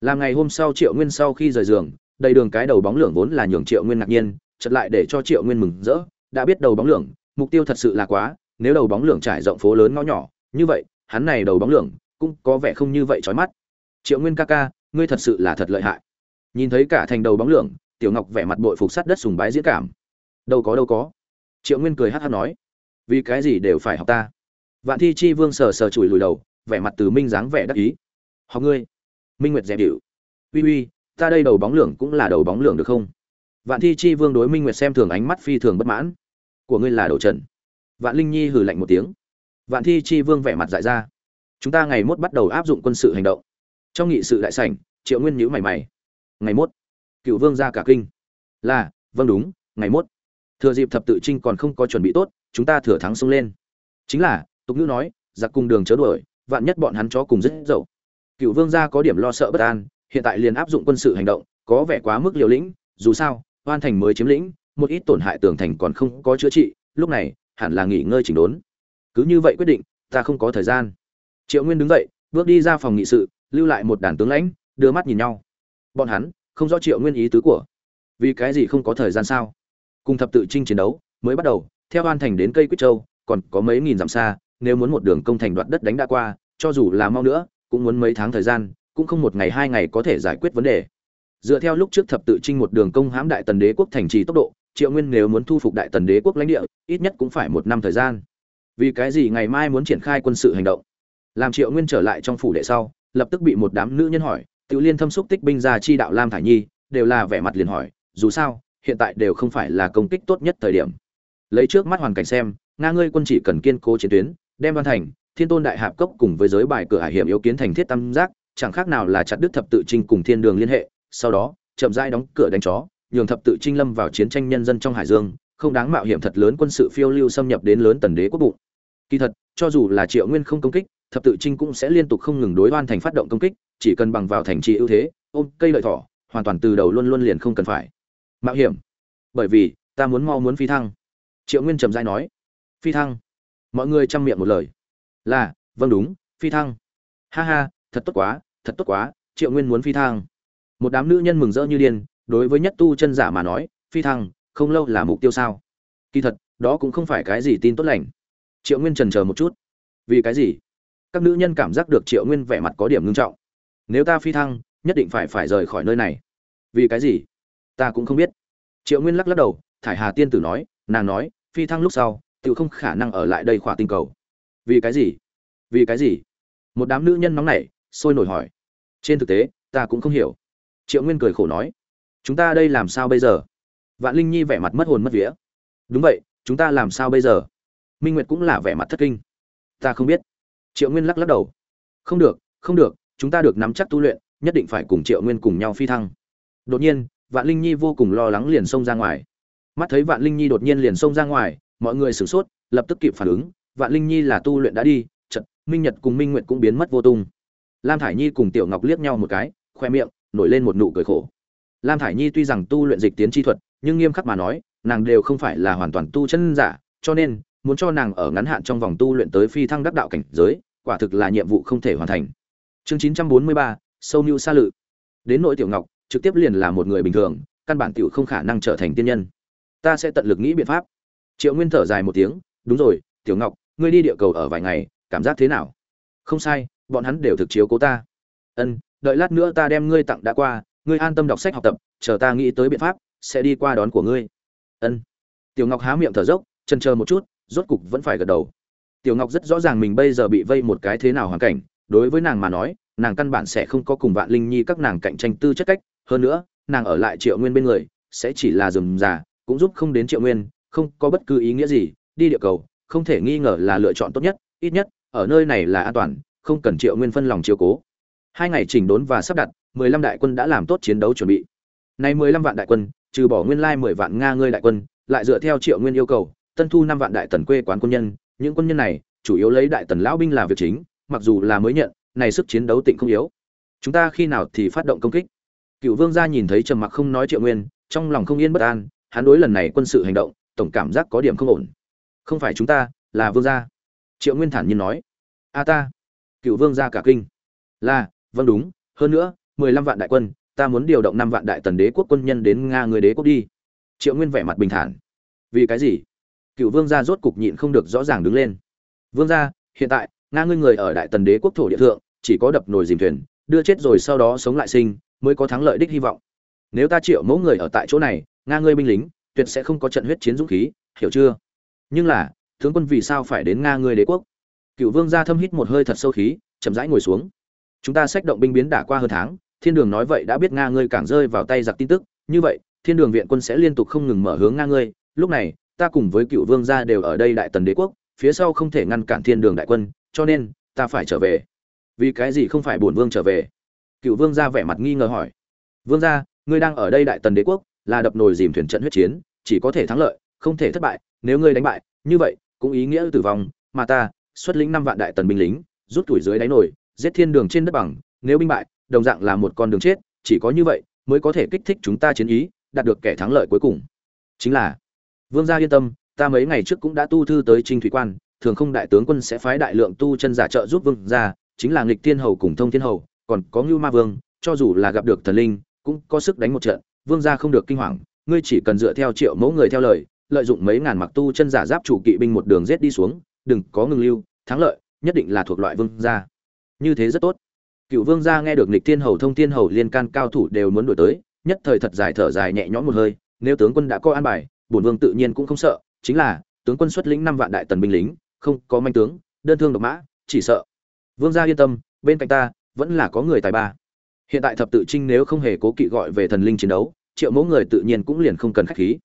Làm ngày hôm sau triệu nguyên sau khi rời giường đầy đường cái đầu bóng lượng vốn là nhường triệu nguyên ngạc nhiên chợt lại để cho triệu nguyên mừng rỡ đã biết đầu bóng lượng, mục tiêu thật sự là quá nếu đầu bóng lượng trải rộng phố lớn ngõ nhỏ như vậy hắn này đầu bóng lượng cũng có vẻ không như vậy chói mắt triệu nguyên ca ca ngươi thật sự là thật lợi hại. Nhìn thấy cả thành đầu bóng lượng, tiểu ngọc vẻ mặt bội phục sắt đất sùng bái diễn cảm. Đâu có đâu có. Triệu nguyên cười hát hát nói vì cái gì đều phải học ta. Vạn thi chi vương sờ sờ chùi lùi đầu vẻ mặt từ minh dáng vẻ đắc ý. Học ngươi. Minh nguyệt dẹp điệu. Uy uy ta đây đầu bóng lưỡng cũng là đầu bóng lưỡng được không? Vạn thi chi vương đối minh nguyệt xem thường ánh mắt phi thường bất mãn. Của ngươi là đầu trần. Vạn linh nhi hừ lạnh một tiếng. Vạn thi chi vương vẻ mặt dại ra. Chúng ta ngày mốt bắt đầu áp dụng quân sự hành động trong nghị sự đại sảnh, triệu nguyên nhữ mày mày. Ngày mốt cựu vương ra cả kinh. Là vâng đúng, ngày mốt. Thừa dịp thập tự trinh còn không có chuẩn bị tốt, chúng ta thừa thắng xông lên. Chính là, tục ngữ nói, giặc cùng đường chớ đuổi, vạn nhất bọn hắn chó cùng dứt dậu. Cựu vương gia có điểm lo sợ bất an, hiện tại liền áp dụng quân sự hành động, có vẻ quá mức liều lĩnh, dù sao, hoan thành mới chiếm lĩnh, một ít tổn hại tường thành còn không có chữa trị, lúc này, hẳn là nghỉ ngơi chỉnh đốn. Cứ như vậy quyết định, ta không có thời gian. Triệu nguyên đứng dậy, bước đi ra phòng nghị sự lưu lại một đàn tướng lãnh, đưa mắt nhìn nhau. Bọn hắn không rõ triệu nguyên ý tứ của. Vì cái gì không có thời gian sao? Cùng thập tự trinh chiến đấu mới bắt đầu, theo an thành đến cây quýt châu, còn có mấy nghìn dặm xa, nếu muốn một đường công thành đoạt đất đánh đã qua, cho dù là mau nữa, cũng muốn mấy tháng thời gian, cũng không một ngày hai ngày có thể giải quyết vấn đề. Dựa theo lúc trước thập tự trinh một đường công hãm đại tần đế quốc thành trì tốc độ, triệu nguyên nếu muốn thu phục đại tần đế quốc lãnh địa, ít nhất cũng phải một năm thời gian. Vì cái gì ngày mai muốn triển khai quân sự hành động? Làm triệu nguyên trở lại trong phủ đệ sau lập tức bị một đám nữ nhân hỏi tự liên thâm xúc tích binh ra chi đạo lam thải nhi, đều là vẻ mặt liền hỏi, dù sao, hiện tại đều không phải là công kích tốt nhất thời điểm. Lấy trước mắt hoàn cảnh xem, nga ngươi quân chỉ cần kiên cố chiến tuyến, đem văn thành, thiên tôn đại hạp cốc cùng với giới bài cửa hải hiểm yếu kiến thành thiết tam giác, chẳng khác nào là chặt đứt thập tự trinh cùng thiên đường liên hệ, sau đó, chậm rãi đóng cửa đánh chó, nhường thập tự trinh lâm vào chiến tranh nhân dân trong hải dương, không đáng mạo hiểm thật lớn quân sự phiêu lưu xâm nhập đến lớn tần đế quốc bụng. Kỳ thật, cho dù là triệu nguyên không công kích thập tự trinh cũng sẽ liên tục không ngừng đối oan thành phát động công kích, chỉ cần bằng vào thành trì ưu thế, ôm cây lợi thỏ, hoàn toàn từ đầu luôn luôn liền không cần phải. Mạo hiểm. Bởi vì, ta muốn mau muốn phi thăng. Triệu nguyên trầm dai nói. Phi thăng. Mọi người chăm miệng một lời. Là vâng đúng, phi thăng. Ha ha, thật tốt quá, thật tốt quá, triệu nguyên muốn phi thăng. Một đám nữ nhân mừng rỡ như điên, đối với nhất tu chân giả mà nói, phi thăng, không lâu là mục tiêu sao? Kỳ thật, đó cũng không phải cái gì tin tốt lành. Triệu nguyên trần chờ một chút. Vì cái gì? Các nữ nhân cảm giác được triệu nguyên vẻ mặt có điểm ngưng trọng. Nếu ta phi thăng, nhất định phải phải rời khỏi nơi này. Vì cái gì? Ta cũng không biết. Triệu nguyên lắc lắc đầu, thải hà tiên tử nói, nàng nói, phi thăng lúc sau tự không khả năng ở lại đây khỏa tinh cầu. Vì cái gì? Vì cái gì? Một đám nữ nhân nóng nảy, sôi nổi hỏi. Trên thực tế, ta cũng không hiểu. Triệu nguyên cười khổ nói, chúng ta đây làm sao bây giờ? Vạn linh nhi vẻ mặt mất hồn mất vía. Đúng vậy, chúng ta làm sao bây giờ? Minh nguyệt cũng là vẻ mặt thất kinh. Ta không biết triệu nguyên lắc lắc đầu. Không được không được, chúng ta được nắm chắc tu luyện, nhất định phải cùng triệu nguyên cùng nhau phi thăng. Đột nhiên, vạn linh nhi vô cùng lo lắng liền xông ra ngoài. Mắt thấy vạn linh nhi đột nhiên liền xông ra ngoài, mọi người sửng sốt, lập tức kịp phản ứng, vạn linh nhi là tu luyện đã đi chật minh nhật cùng minh nguyệt cũng biến mất vô tung. Lam thải nhi cùng tiểu ngọc liếc nhau một cái, khoe miệng nổi lên một nụ cười khổ. Lam thải nhi tuy rằng tu luyện dịch tiến chi thuật, nhưng nghiêm khắc mà nói, nàng đều không phải là hoàn toàn tu chân giả, cho nên muốn cho nàng ở ngắn hạn trong vòng tu luyện tới phi thăng đắc đạo cảnh giới, quả thực là nhiệm vụ không thể hoàn thành. Chương chín trăm bốn mươi ba, sâu Nưu xa lự. Đến nội tiểu ngọc, trực tiếp liền là một người bình thường, căn bản tiểu không khả năng trở thành tiên nhân. Ta sẽ tận lực nghĩ biện pháp. Triệu nguyên thở dài một tiếng, đúng rồi, tiểu ngọc, ngươi đi địa cầu ở vài ngày, cảm giác thế nào? Không sai, bọn hắn đều thực chiếu cố ta. Ân, đợi lát nữa ta đem ngươi tặng đã qua, ngươi an tâm đọc sách học tập, chờ ta nghĩ tới biện pháp, sẽ đi qua đón của ngươi. Ân. Tiểu ngọc há miệng thở dốc chân chờ một chút rốt cục vẫn phải gật đầu. Tiểu ngọc rất rõ ràng mình bây giờ bị vây một cái thế nào hoàn cảnh, đối với nàng mà nói, nàng căn bản sẽ không có cùng vạn linh nhi các nàng cạnh tranh tư chất cách, hơn nữa, nàng ở lại triệu nguyên bên người, sẽ chỉ là rừng già, cũng giúp không đến triệu nguyên, không có bất cứ ý nghĩa gì, đi địa cầu, không thể nghi ngờ là lựa chọn tốt nhất, ít nhất, ở nơi này là an toàn, không cần triệu nguyên phân lòng chiếu cố. Hai ngày chỉnh đốn và sắp đặt, mười lăm đại quân đã làm tốt chiến đấu chuẩn bị. Nay mười lăm vạn đại quân, trừ bỏ nguyên lai mười vạn nga ngươi đại quân, lại dựa theo triệu nguyên yêu cầu tân thu năm vạn đại tần quê quán quân nhân, những quân nhân này chủ yếu lấy đại tần lão binh là việc chính, mặc dù là mới nhận, này sức chiến đấu tịnh không yếu. Chúng ta khi nào thì phát động công kích? Cựu vương gia nhìn thấy trầm mặc không nói triệu nguyên, trong lòng không yên bất an, hắn đối lần này quân sự hành động, tổng cảm giác có điểm không ổn. Không phải chúng ta, là vương gia. Triệu nguyên thản nhiên nói. A ta. Cựu vương gia cả kinh. Là vâng đúng, hơn nữa, mười lăm vạn đại quân, ta muốn điều động năm vạn đại tần đế quốc quân nhân đến nga người đế quốc đi. Triệu nguyên vẻ mặt bình thản. Vì cái gì? Cựu vương gia rốt cục nhịn không được rõ ràng đứng lên. Vương gia, hiện tại, nga ngươi người ở đại tần đế quốc thổ địa thượng, chỉ có đập nồi dìm thuyền, đưa chết rồi sau đó sống lại sinh, mới có thắng lợi đích hy vọng. Nếu ta triệu mẫu người ở tại chỗ này, nga ngươi binh lính, tuyệt sẽ không có trận huyết chiến dũng khí, hiểu chưa? Nhưng là, tướng quân vì sao phải đến nga ngươi đế quốc? Cựu vương gia thâm hít một hơi thật sâu khí, chậm rãi ngồi xuống. Chúng ta sách động binh biến đả qua hơn tháng, thiên đường nói vậy đã biết nga ngươi càng rơi vào tay giặc tin tức, như vậy, thiên đường viện quân sẽ liên tục không ngừng mở hướng nga ngươi, lúc này ta cùng với cựu vương gia đều ở đây đại tần đế quốc, phía sau không thể ngăn cản thiên đường đại quân, cho nên, ta phải trở về. Vì cái gì không phải bổn vương trở về? Cựu vương gia vẻ mặt nghi ngờ hỏi. Vương gia, ngươi đang ở đây đại tần đế quốc, là đập nồi dìm thuyền trận huyết chiến, chỉ có thể thắng lợi, không thể thất bại, nếu ngươi đánh bại, như vậy, cũng ý nghĩa tử vong, mà ta, xuất lĩnh năm vạn đại tần binh lính, rút tuổi dưới đáy nổi giết thiên đường trên đất bằng, nếu binh bại, đồng dạng là một con đường chết, chỉ có như vậy, mới có thể kích thích chúng ta chiến ý, đạt được kẻ thắng lợi cuối cùng. Chính là vương gia yên tâm, ta mấy ngày trước cũng đã tu thư tới trinh thủy quan, thường không đại tướng quân sẽ phái đại lượng tu chân giả trợ giúp vương gia, chính là nghịch thiên hầu cùng thông thiên hầu, còn có ngưu ma vương, cho dù là gặp được thần linh, cũng có sức đánh một trận, vương gia không được kinh hoàng, ngươi chỉ cần dựa theo triệu mẫu người theo lời, lợi dụng mấy ngàn mặc tu chân giả giáp chủ kỵ binh một đường rết đi xuống, đừng có ngừng lưu, thắng lợi, nhất định là thuộc loại vương gia. Như thế rất tốt. Cựu vương gia nghe được nịch thiên hầu, thông thiên hầu liên can cao thủ đều muốn đổi tới, nhất thời thật dài thở dài nhẹ nhõm một hơi, nếu tướng quân đã có an bài bổn vương tự nhiên cũng không sợ, chính là, tướng quân xuất lĩnh năm vạn đại tần binh lính, không có manh tướng, đơn thương độc mã, chỉ sợ. Vương gia yên tâm, bên cạnh ta, vẫn là có người tài ba. Hiện tại thập tự trinh nếu không hề cố kỵ gọi về thần linh chiến đấu, triệu mẫu người tự nhiên cũng liền không cần khách khí.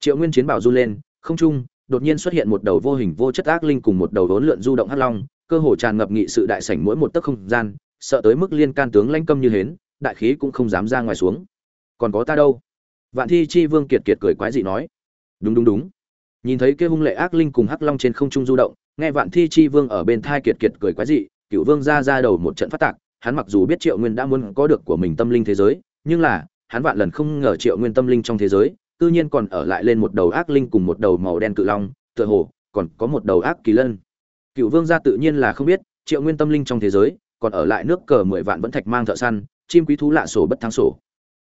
Triệu nguyên chiến bảo du lên, không trung, đột nhiên xuất hiện một đầu vô hình vô chất ác linh cùng một đầu đốn lượn du động hắc long, cơ hồ tràn ngập nghị sự đại sảnh mỗi một tấc không gian, sợ tới mức liên can tướng lãnh câm như hến, đại khí cũng không dám ra ngoài xuống. Còn có ta đâu? Vạn thi chi vương kiệt kiệt cười quái dị nói đúng đúng đúng. Nhìn thấy kia hung lệ ác linh cùng hắc long trên không trung du động, nghe vạn thi chi vương ở bên thai kiệt kiệt cười quái dị cựu vương ra ra đầu một trận phát tạc, hắn mặc dù biết triệu nguyên đã muốn có được của mình tâm linh thế giới, nhưng là, hắn vạn lần không ngờ triệu nguyên tâm linh trong thế giới tự nhiên còn ở lại lên một đầu ác linh cùng một đầu màu đen cự long, tựa hồ, còn có một đầu ác kỳ lân. Cựu vương gia tự nhiên là không biết, triệu nguyên tâm linh trong thế giới, còn ở lại nước cờ mười vạn vẫn thạch mang thợ săn, chim quý thú lạ sổ bất thắng sổ.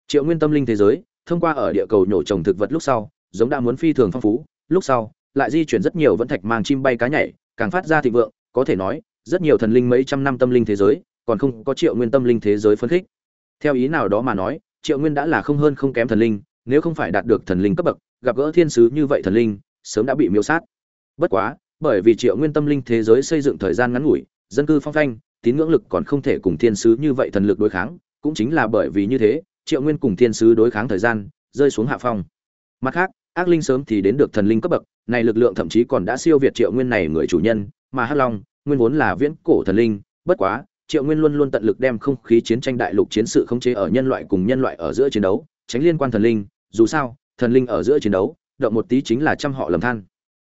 Triệu nguyên tâm linh thế giới, thông qua ở địa cầu nhổ trồng thực vật lúc sau giống đã muốn phi thường phong phú, lúc sau, lại di chuyển rất nhiều vẫn thạch mang chim bay cá nhảy, càng phát ra thịnh vượng, có thể nói, rất nhiều thần linh mấy trăm năm tâm linh thế giới, còn không có triệu nguyên tâm linh thế giới phân khích. Theo ý nào đó mà nói, triệu nguyên đã là không hơn không kém thần linh, nếu không phải đạt được thần linh cấp bậc, gặp gỡ thiên sứ như vậy thần linh, sớm đã bị miêu sát. Bất quá, bởi vì triệu nguyên tâm linh thế giới xây dựng thời gian ngắn ngủi, dân cư phong phanh, tín ngưỡng lực còn không thể cùng thiên sứ như vậy thần lực đối kháng, cũng chính là bởi vì như thế, triệu nguyên cùng thiên sứ đối kháng thời gian rơi xuống hạ phong mặt khác, ác linh sớm thì đến được thần linh cấp bậc, này lực lượng thậm chí còn đã siêu việt triệu nguyên này người chủ nhân, mà hắc long, nguyên vốn là viễn cổ thần linh, bất quá, triệu nguyên luôn luôn tận lực đem không khí chiến tranh đại lục chiến sự khống chế ở nhân loại cùng nhân loại ở giữa chiến đấu, tránh liên quan thần linh, dù sao, thần linh ở giữa chiến đấu, động một tí chính là trăm họ lầm than.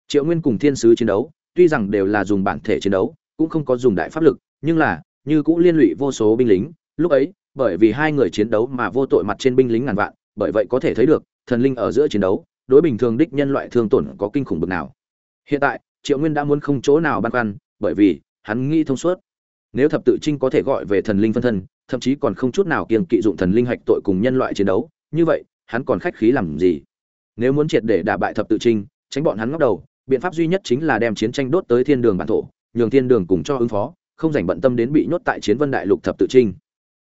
Triệu nguyên cùng thiên sứ chiến đấu, tuy rằng đều là dùng bản thể chiến đấu, cũng không có dùng đại pháp lực, nhưng là, như cũng liên lụy vô số binh lính, lúc ấy, bởi vì hai người chiến đấu mà vô tội mặt trên binh lính ngàn vạn, bởi vậy có thể thấy được thần linh ở giữa chiến đấu, đối bình thường đích nhân loại thương tổn có kinh khủng bực nào. Hiện tại, triệu nguyên đã muốn không chỗ nào băn khoăn, bởi vì hắn nghĩ thông suốt. Nếu thập tự trinh có thể gọi về thần linh phân thân, thậm chí còn không chút nào kiêng kỵ dụng thần linh hạch tội cùng nhân loại chiến đấu, như vậy, hắn còn khách khí làm gì? Nếu muốn triệt để đả bại thập tự trinh, tránh bọn hắn ngóc đầu, biện pháp duy nhất chính là đem chiến tranh đốt tới thiên đường bản thổ, nhường thiên đường cùng cho ứng phó, không dành bận tâm đến bị nhốt tại chiến vân đại lục thập tự trinh.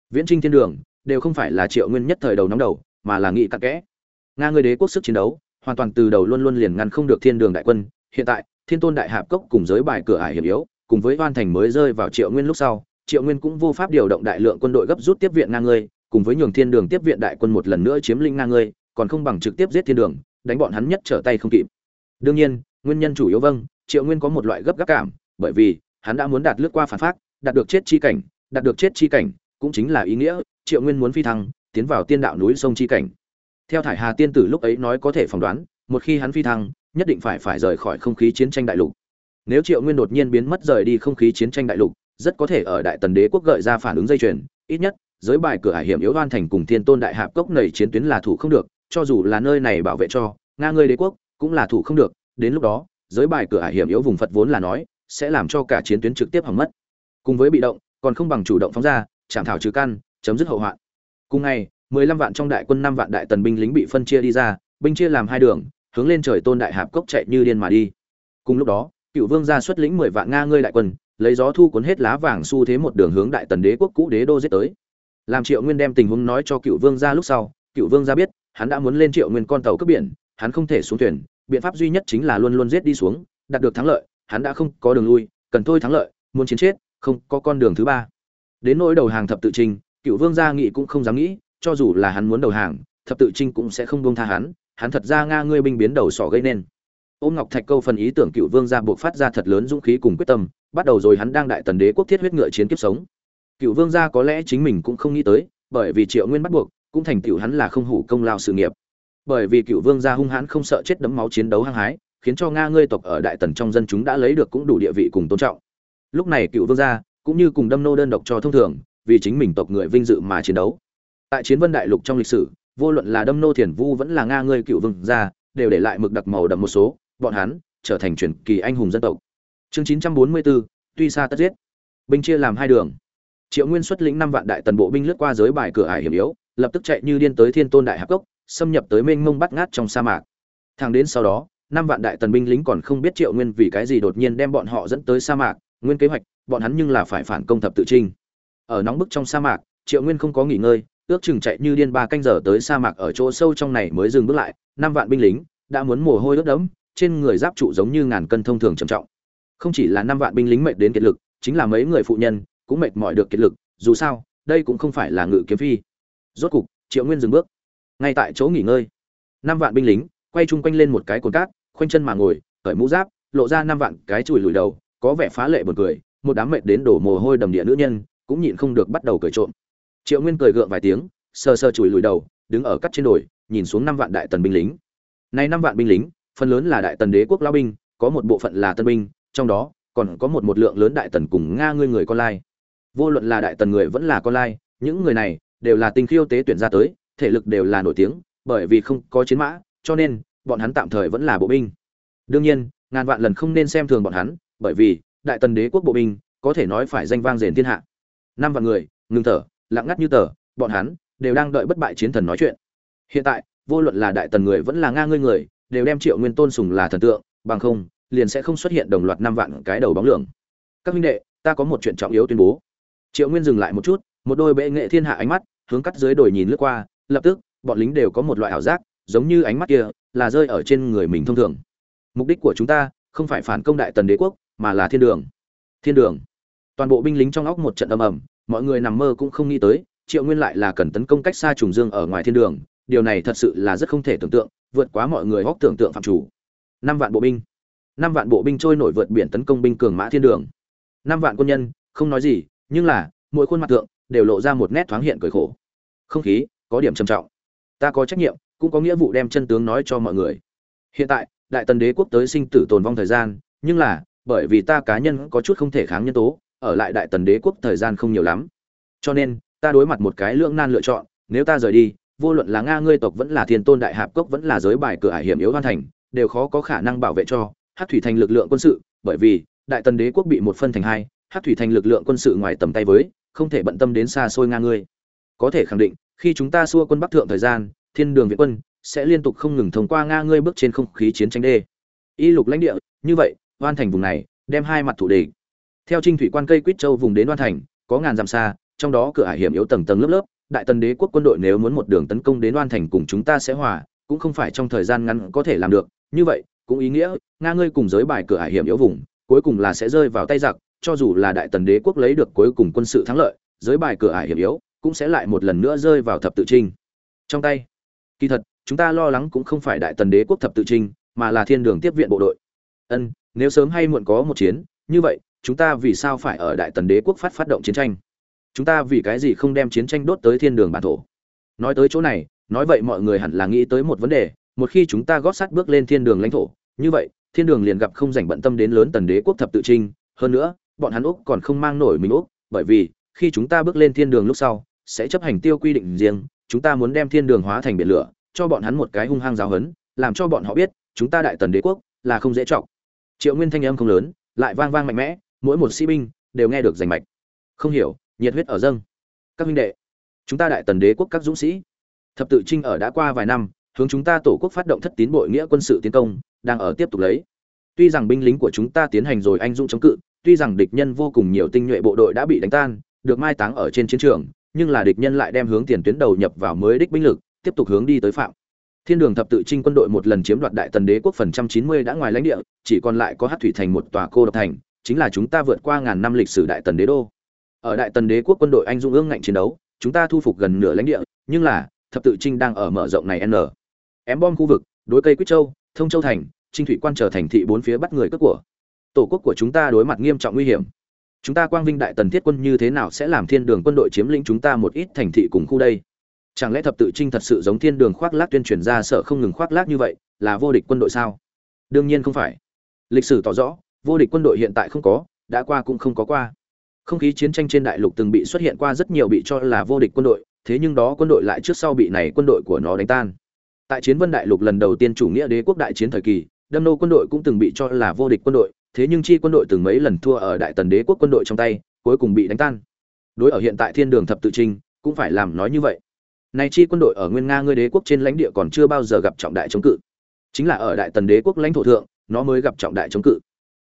Viễn trinh thiên đường đều không phải là triệu nguyên nhất thời đầu nóng đầu, mà là nghị cặn kẽ nga người đế quốc sức chiến đấu, hoàn toàn từ đầu luôn luôn liền ngăn không được thiên đường đại quân. Hiện tại, thiên tôn đại hạp cốc cùng giới bài cửa ải hiểm yếu, cùng với hoan thành mới rơi vào triệu nguyên lúc sau, triệu nguyên cũng vô pháp điều động đại lượng quân đội gấp rút tiếp viện nga ngươi, cùng với nhường thiên đường tiếp viện đại quân một lần nữa chiếm lĩnh nga ngươi, còn không bằng trực tiếp giết thiên đường, đánh bọn hắn nhất trở tay không kịp. Đương nhiên, nguyên nhân chủ yếu vâng triệu nguyên có một loại gấp gáp cảm, bởi vì hắn đã muốn đạt lướt qua phản phát đạt được chết chi cảnh, đạt được chết chi cảnh cũng chính là ý nghĩa, triệu nguyên muốn phi thăng, tiến vào tiên đạo núi sông chi cảnh theo thải hà tiên tử lúc ấy nói có thể phỏng đoán, một khi hắn phi thăng, nhất định phải phải rời khỏi không khí chiến tranh đại lục. Nếu triệu nguyên đột nhiên biến mất rời đi không khí chiến tranh đại lục, rất có thể ở đại tần đế quốc gợi ra phản ứng dây chuyền, ít nhất, giới bài cửa hải hiểm yếu đoan thành cùng thiên tôn đại hạp cốc nầy chiến tuyến là thủ không được, cho dù là nơi này bảo vệ cho nga ngươi đế quốc, cũng là thủ không được, đến lúc đó, giới bài cửa hải hiểm yếu vùng phật vốn là nói, sẽ làm cho cả chiến tuyến trực tiếp hỏng mất. Cùng với bị động, còn không bằng chủ động phóng ra, chạm thảo trừ căn, chấm dứt hậu hoạn. Cùng ngày mười lăm vạn trong đại quân, năm vạn đại tần binh lính bị phân chia đi ra, binh chia làm hai đường, hướng lên trời tôn đại hạp cốc chạy như điên mà đi. Cùng lúc đó, cựu vương gia xuất lĩnh mười vạn nga ngươi đại quân, lấy gió thu cuốn hết lá vàng xu thế một đường hướng đại tần đế quốc cũ đế đô giết tới. Làm triệu nguyên đem tình huống nói cho cựu vương gia lúc sau, cựu vương gia biết, hắn đã muốn lên triệu nguyên con tàu cướp biển, hắn không thể xuống thuyền, biện pháp duy nhất chính là luôn luôn giết đi xuống, đạt được thắng lợi, hắn đã không có đường lui, cần thôi thắng lợi, muốn chiến chết, không có con đường thứ ba. Đến nỗi đầu hàng thập tự trình, cựu vương gia nghị cũng không dám nghĩ cho dù là hắn muốn đầu hàng, thập tự trinh cũng sẽ không buông tha hắn hắn thật ra nga ngươi binh biến đầu sỏ gây nên. Ôn ngọc thạch câu phần ý tưởng cựu vương gia buộc phát ra thật lớn dũng khí cùng quyết tâm, bắt đầu rồi hắn đang đại tần đế quốc thiết huyết ngựa chiến kiếp sống. Cựu vương gia có lẽ chính mình cũng không nghĩ tới, bởi vì triệu nguyên bắt buộc, cũng thành tựu hắn là không hủ công lao sự nghiệp. Bởi vì cựu vương gia hung hãn không sợ chết đấm máu chiến đấu hăng hái, khiến cho nga ngươi tộc ở đại tần trong dân chúng đã lấy được cũng đủ địa vị cùng tôn trọng. Lúc này cựu vương gia cũng như cùng đâm nô đơn độc cho thông thường, vì chính mình tộc người vinh dự mà chiến đấu tại chiến vân đại lục trong lịch sử vô luận là đâm nô thiền vu vẫn là nga ngươi cựu vương gia đều để lại mực đặc màu đậm một số bọn hắn trở thành truyền kỳ anh hùng dân tộc. Chương 944, tuy xa tất giết. Binh chia làm hai đường. Triệu nguyên xuất lĩnh năm vạn đại tần bộ binh lướt qua giới bài cửa ải hiểm yếu lập tức chạy như điên tới thiên tôn đại hạp cốc xâm nhập tới mênh mông bắt ngát trong sa mạc. Thang đến sau đó năm vạn đại tần binh lính còn không biết triệu nguyên vì cái gì đột nhiên đem bọn họ dẫn tới sa mạc nguyên kế hoạch bọn hắn nhưng là phải phản công thập tự trinh. Ở nóng bức trong sa mạc triệu nguyên không có nghỉ ngơi ước chừng chạy như điên ba canh giờ tới sa mạc ở chỗ sâu trong này mới dừng bước lại, năm vạn binh lính đã muốn mồ hôi ướt đẫm, trên người giáp trụ giống như ngàn cân thông thường trầm trọng. Không chỉ là năm vạn binh lính mệt đến kiệt lực, chính là mấy người phụ nhân cũng mệt mỏi được kiệt lực, dù sao, đây cũng không phải là ngự kiếm phi. Rốt cục, triệu nguyên dừng bước. Ngay tại chỗ nghỉ ngơi, năm vạn binh lính quay chung quanh lên một cái cồn cát, khoanh chân mà ngồi, cởi mũ giáp, lộ ra năm vạn cái chùi lùi đầu, có vẻ phá lệ buồn cười, một đám mệt đến đổ mồ hôi đầm địa nữ nhân cũng nhịn không được bắt đầu cười trộm triệu nguyên cười gượng vài tiếng, sờ sờ chùi lùi đầu, đứng ở cắt trên đồi, nhìn xuống năm vạn đại tần binh lính. Nay năm vạn binh lính, phần lớn là đại tần đế quốc lao binh, có một bộ phận là tân binh, trong đó còn có một một lượng lớn đại tần cùng nga ngươi người con lai. Vô luận là đại tần người vẫn là con lai, những người này đều là tinh khiêu tế tuyển ra tới, thể lực đều là nổi tiếng, bởi vì không có chiến mã, cho nên bọn hắn tạm thời vẫn là bộ binh. Đương nhiên, ngàn vạn lần không nên xem thường bọn hắn, bởi vì đại tần đế quốc bộ binh có thể nói phải danh vang rền thiên hạ. Năm vạn người, ngừng thở lặng ngắt như tờ, bọn hắn đều đang đợi bất bại chiến thần nói chuyện. Hiện tại, vô luận là đại tần người vẫn là nga ngươi người, đều đem triệu nguyên tôn sùng là thần tượng, bằng không, liền sẽ không xuất hiện đồng loạt năm vạn cái đầu bóng lượng các huynh đệ, ta có một chuyện trọng yếu tuyên bố. Triệu nguyên dừng lại một chút, một đôi bệ nghệ thiên hạ ánh mắt hướng cắt dưới đồi nhìn lướt qua, lập tức, bọn lính đều có một loại ảo giác, giống như ánh mắt kia là rơi ở trên người mình thông thường. Mục đích của chúng ta không phải phản công đại tần đế quốc, mà là thiên đường. Thiên đường. Toàn bộ binh lính trong óc một trận âm ầm mọi người nằm mơ cũng không nghĩ tới, triệu nguyên lại là cần tấn công cách xa trùng dương ở ngoài thiên đường, điều này thật sự là rất không thể tưởng tượng, vượt quá mọi người hóc tưởng tượng phạm chủ. Năm vạn bộ binh. Năm vạn bộ binh trôi nổi vượt biển tấn công binh cường mã thiên đường. Năm vạn quân nhân, không nói gì, nhưng là, mỗi khuôn mặt tượng đều lộ ra một nét thoáng hiện cười khổ. Không khí, có điểm trầm trọng. Ta có trách nhiệm, cũng có nghĩa vụ đem chân tướng nói cho mọi người. Hiện tại, đại tần đế quốc tới sinh tử tồn vong thời gian, nhưng là, bởi vì ta cá nhân có chút không thể kháng nhân tố ở lại đại tần đế quốc thời gian không nhiều lắm. Cho nên, ta đối mặt một cái lưỡng nan lựa chọn, nếu ta rời đi, vô luận là nga ngươi tộc vẫn là thiên tôn đại hạp cốc vẫn là giới bài cửa ải hiểm yếu hoàn thành, đều khó có khả năng bảo vệ cho hát thủy thành lực lượng quân sự, bởi vì đại tần đế quốc bị một phân thành hai hát thủy thành lực lượng quân sự ngoài tầm tay với, không thể bận tâm đến xa xôi nga ngươi. Có thể khẳng định, khi chúng ta xua quân bắc thượng thời gian, thiên đường viện quân sẽ liên tục không ngừng thông qua nga ngươi bước trên không khí chiến tranh đê. Y lục lãnh địa, như vậy, hoàn thành vùng này, đem hai mặt thủ địch theo trinh thủy quan cây quýt châu vùng đến đoan thành, có ngàn dặm xa, trong đó cửa ải hiểm yếu tầng tầng lớp lớp, đại tần đế quốc quân đội nếu muốn một đường tấn công đến đoan thành cùng chúng ta sẽ hòa, cũng không phải trong thời gian ngắn có thể làm được. Như vậy, cũng ý nghĩa, nga ngươi cùng giới bài cửa ải hiểm yếu vùng, cuối cùng là sẽ rơi vào tay giặc, cho dù là đại tần đế quốc lấy được cuối cùng quân sự thắng lợi, giới bài cửa ải hiểm yếu cũng sẽ lại một lần nữa rơi vào thập tự trinh. Trong tay, kỳ thật, chúng ta lo lắng cũng không phải đại tần đế quốc thập tự trinh, mà là thiên đường tiếp viện bộ đội. Ân, nếu sớm hay muộn có một chiến, như vậy chúng ta vì sao phải ở đại tần đế quốc phát phát động chiến tranh? Chúng ta vì cái gì không đem chiến tranh đốt tới thiên đường bản thổ? Nói tới chỗ này, nói vậy mọi người hẳn là nghĩ tới một vấn đề, một khi chúng ta gót sắt bước lên thiên đường lãnh thổ, như vậy, thiên đường liền gặp không dành bận tâm đến lớn tần đế quốc thập tự trinh. Hơn nữa, bọn hắn úc còn không mang nổi mình úc, bởi vì, khi chúng ta bước lên thiên đường lúc sau, sẽ chấp hành tiêu quy định riêng, chúng ta muốn đem thiên đường hóa thành biển lửa, cho bọn hắn một cái hung hăng giáo hấn làm cho bọn họ biết, chúng ta đại tần đế quốc là không dễ trọng triệu nguyên thanh âm không lớn, lại vang vang mạnh mẽ mỗi một sĩ binh đều nghe được rành mạch. Không hiểu, nhiệt huyết ở dâng. Các huynh đệ, chúng ta đại tần đế quốc các dũng sĩ, thập tự trinh ở đã qua vài năm, hướng chúng ta tổ quốc phát động thất tín bội nghĩa quân sự tiến công, đang ở tiếp tục lấy. Tuy rằng binh lính của chúng ta tiến hành rồi anh dũng chống cự, tuy rằng địch nhân vô cùng nhiều tinh nhuệ bộ đội đã bị đánh tan, được mai táng ở trên chiến trường, nhưng là địch nhân lại đem hướng tiền tuyến đầu nhập vào mới đích binh lực, tiếp tục hướng đi tới phạm. Thiên đường thập tự trinh quân đội một lần chiếm đoạt đại tần đế quốc phần trăm chín mươi đã ngoài lãnh địa, chỉ còn lại có hát thủy thành một tòa cô độc thành chính là chúng ta vượt qua ngàn năm lịch sử đại tần đế đô. Ở đại tần đế quốc quân đội anh dũng ương ngạnh chiến đấu, chúng ta thu phục gần nửa lãnh địa, nhưng là, thập tự trinh đang ở mở rộng này n. Ém bom khu vực, đối cây quýt châu, thông châu thành, trinh thủy quan trở thành thị bốn phía bắt người cướp của. Tổ quốc của chúng ta đối mặt nghiêm trọng nguy hiểm. Chúng ta quang vinh đại tần thiết quân như thế nào sẽ làm thiên đường quân đội chiếm lĩnh chúng ta một ít thành thị cùng khu đây? Chẳng lẽ thập tự trinh thật sự giống thiên đường khoác lác tuyên truyền ra sợ không ngừng khoác lác như vậy, là vô địch quân đội sao? Đương nhiên không phải. Lịch sử tỏ rõ vô địch quân đội hiện tại không có, đã qua cũng không có qua. Không khí chiến tranh trên đại lục từng bị xuất hiện qua rất nhiều bị cho là vô địch quân đội, thế nhưng đó quân đội lại trước sau bị này quân đội của nó đánh tan. Tại chiến vân đại lục lần đầu tiên chủ nghĩa đế quốc đại chiến thời kỳ, đâm nô quân đội cũng từng bị cho là vô địch quân đội, thế nhưng chi quân đội từng mấy lần thua ở đại tần đế quốc quân đội trong tay, cuối cùng bị đánh tan. Đối ở hiện tại thiên đường thập tự trinh cũng phải làm nói như vậy. Này chi quân đội ở nguyên nga ngươi đế quốc trên lãnh địa còn chưa bao giờ gặp trọng đại chống cự. Chính là ở đại tần đế quốc lãnh thổ thượng, nó mới gặp trọng đại chống cự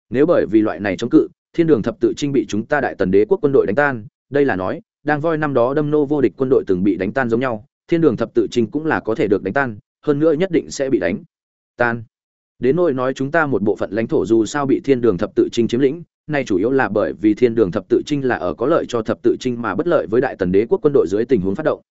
nếu bởi vì loại này chống cự, thiên đường thập tự trinh bị chúng ta đại tần đế quốc quân đội đánh tan, đây là nói, đang voi năm đó đâm nô vô địch quân đội từng bị đánh tan giống nhau, thiên đường thập tự trinh cũng là có thể được đánh tan, hơn nữa nhất định sẽ bị đánh tan. Đến nỗi nói chúng ta một bộ phận lãnh thổ dù sao bị thiên đường thập tự trinh chiếm lĩnh, nay chủ yếu là bởi vì thiên đường thập tự trinh là ở có lợi cho thập tự trinh mà bất lợi với đại tần đế quốc quân đội dưới tình huống phát động.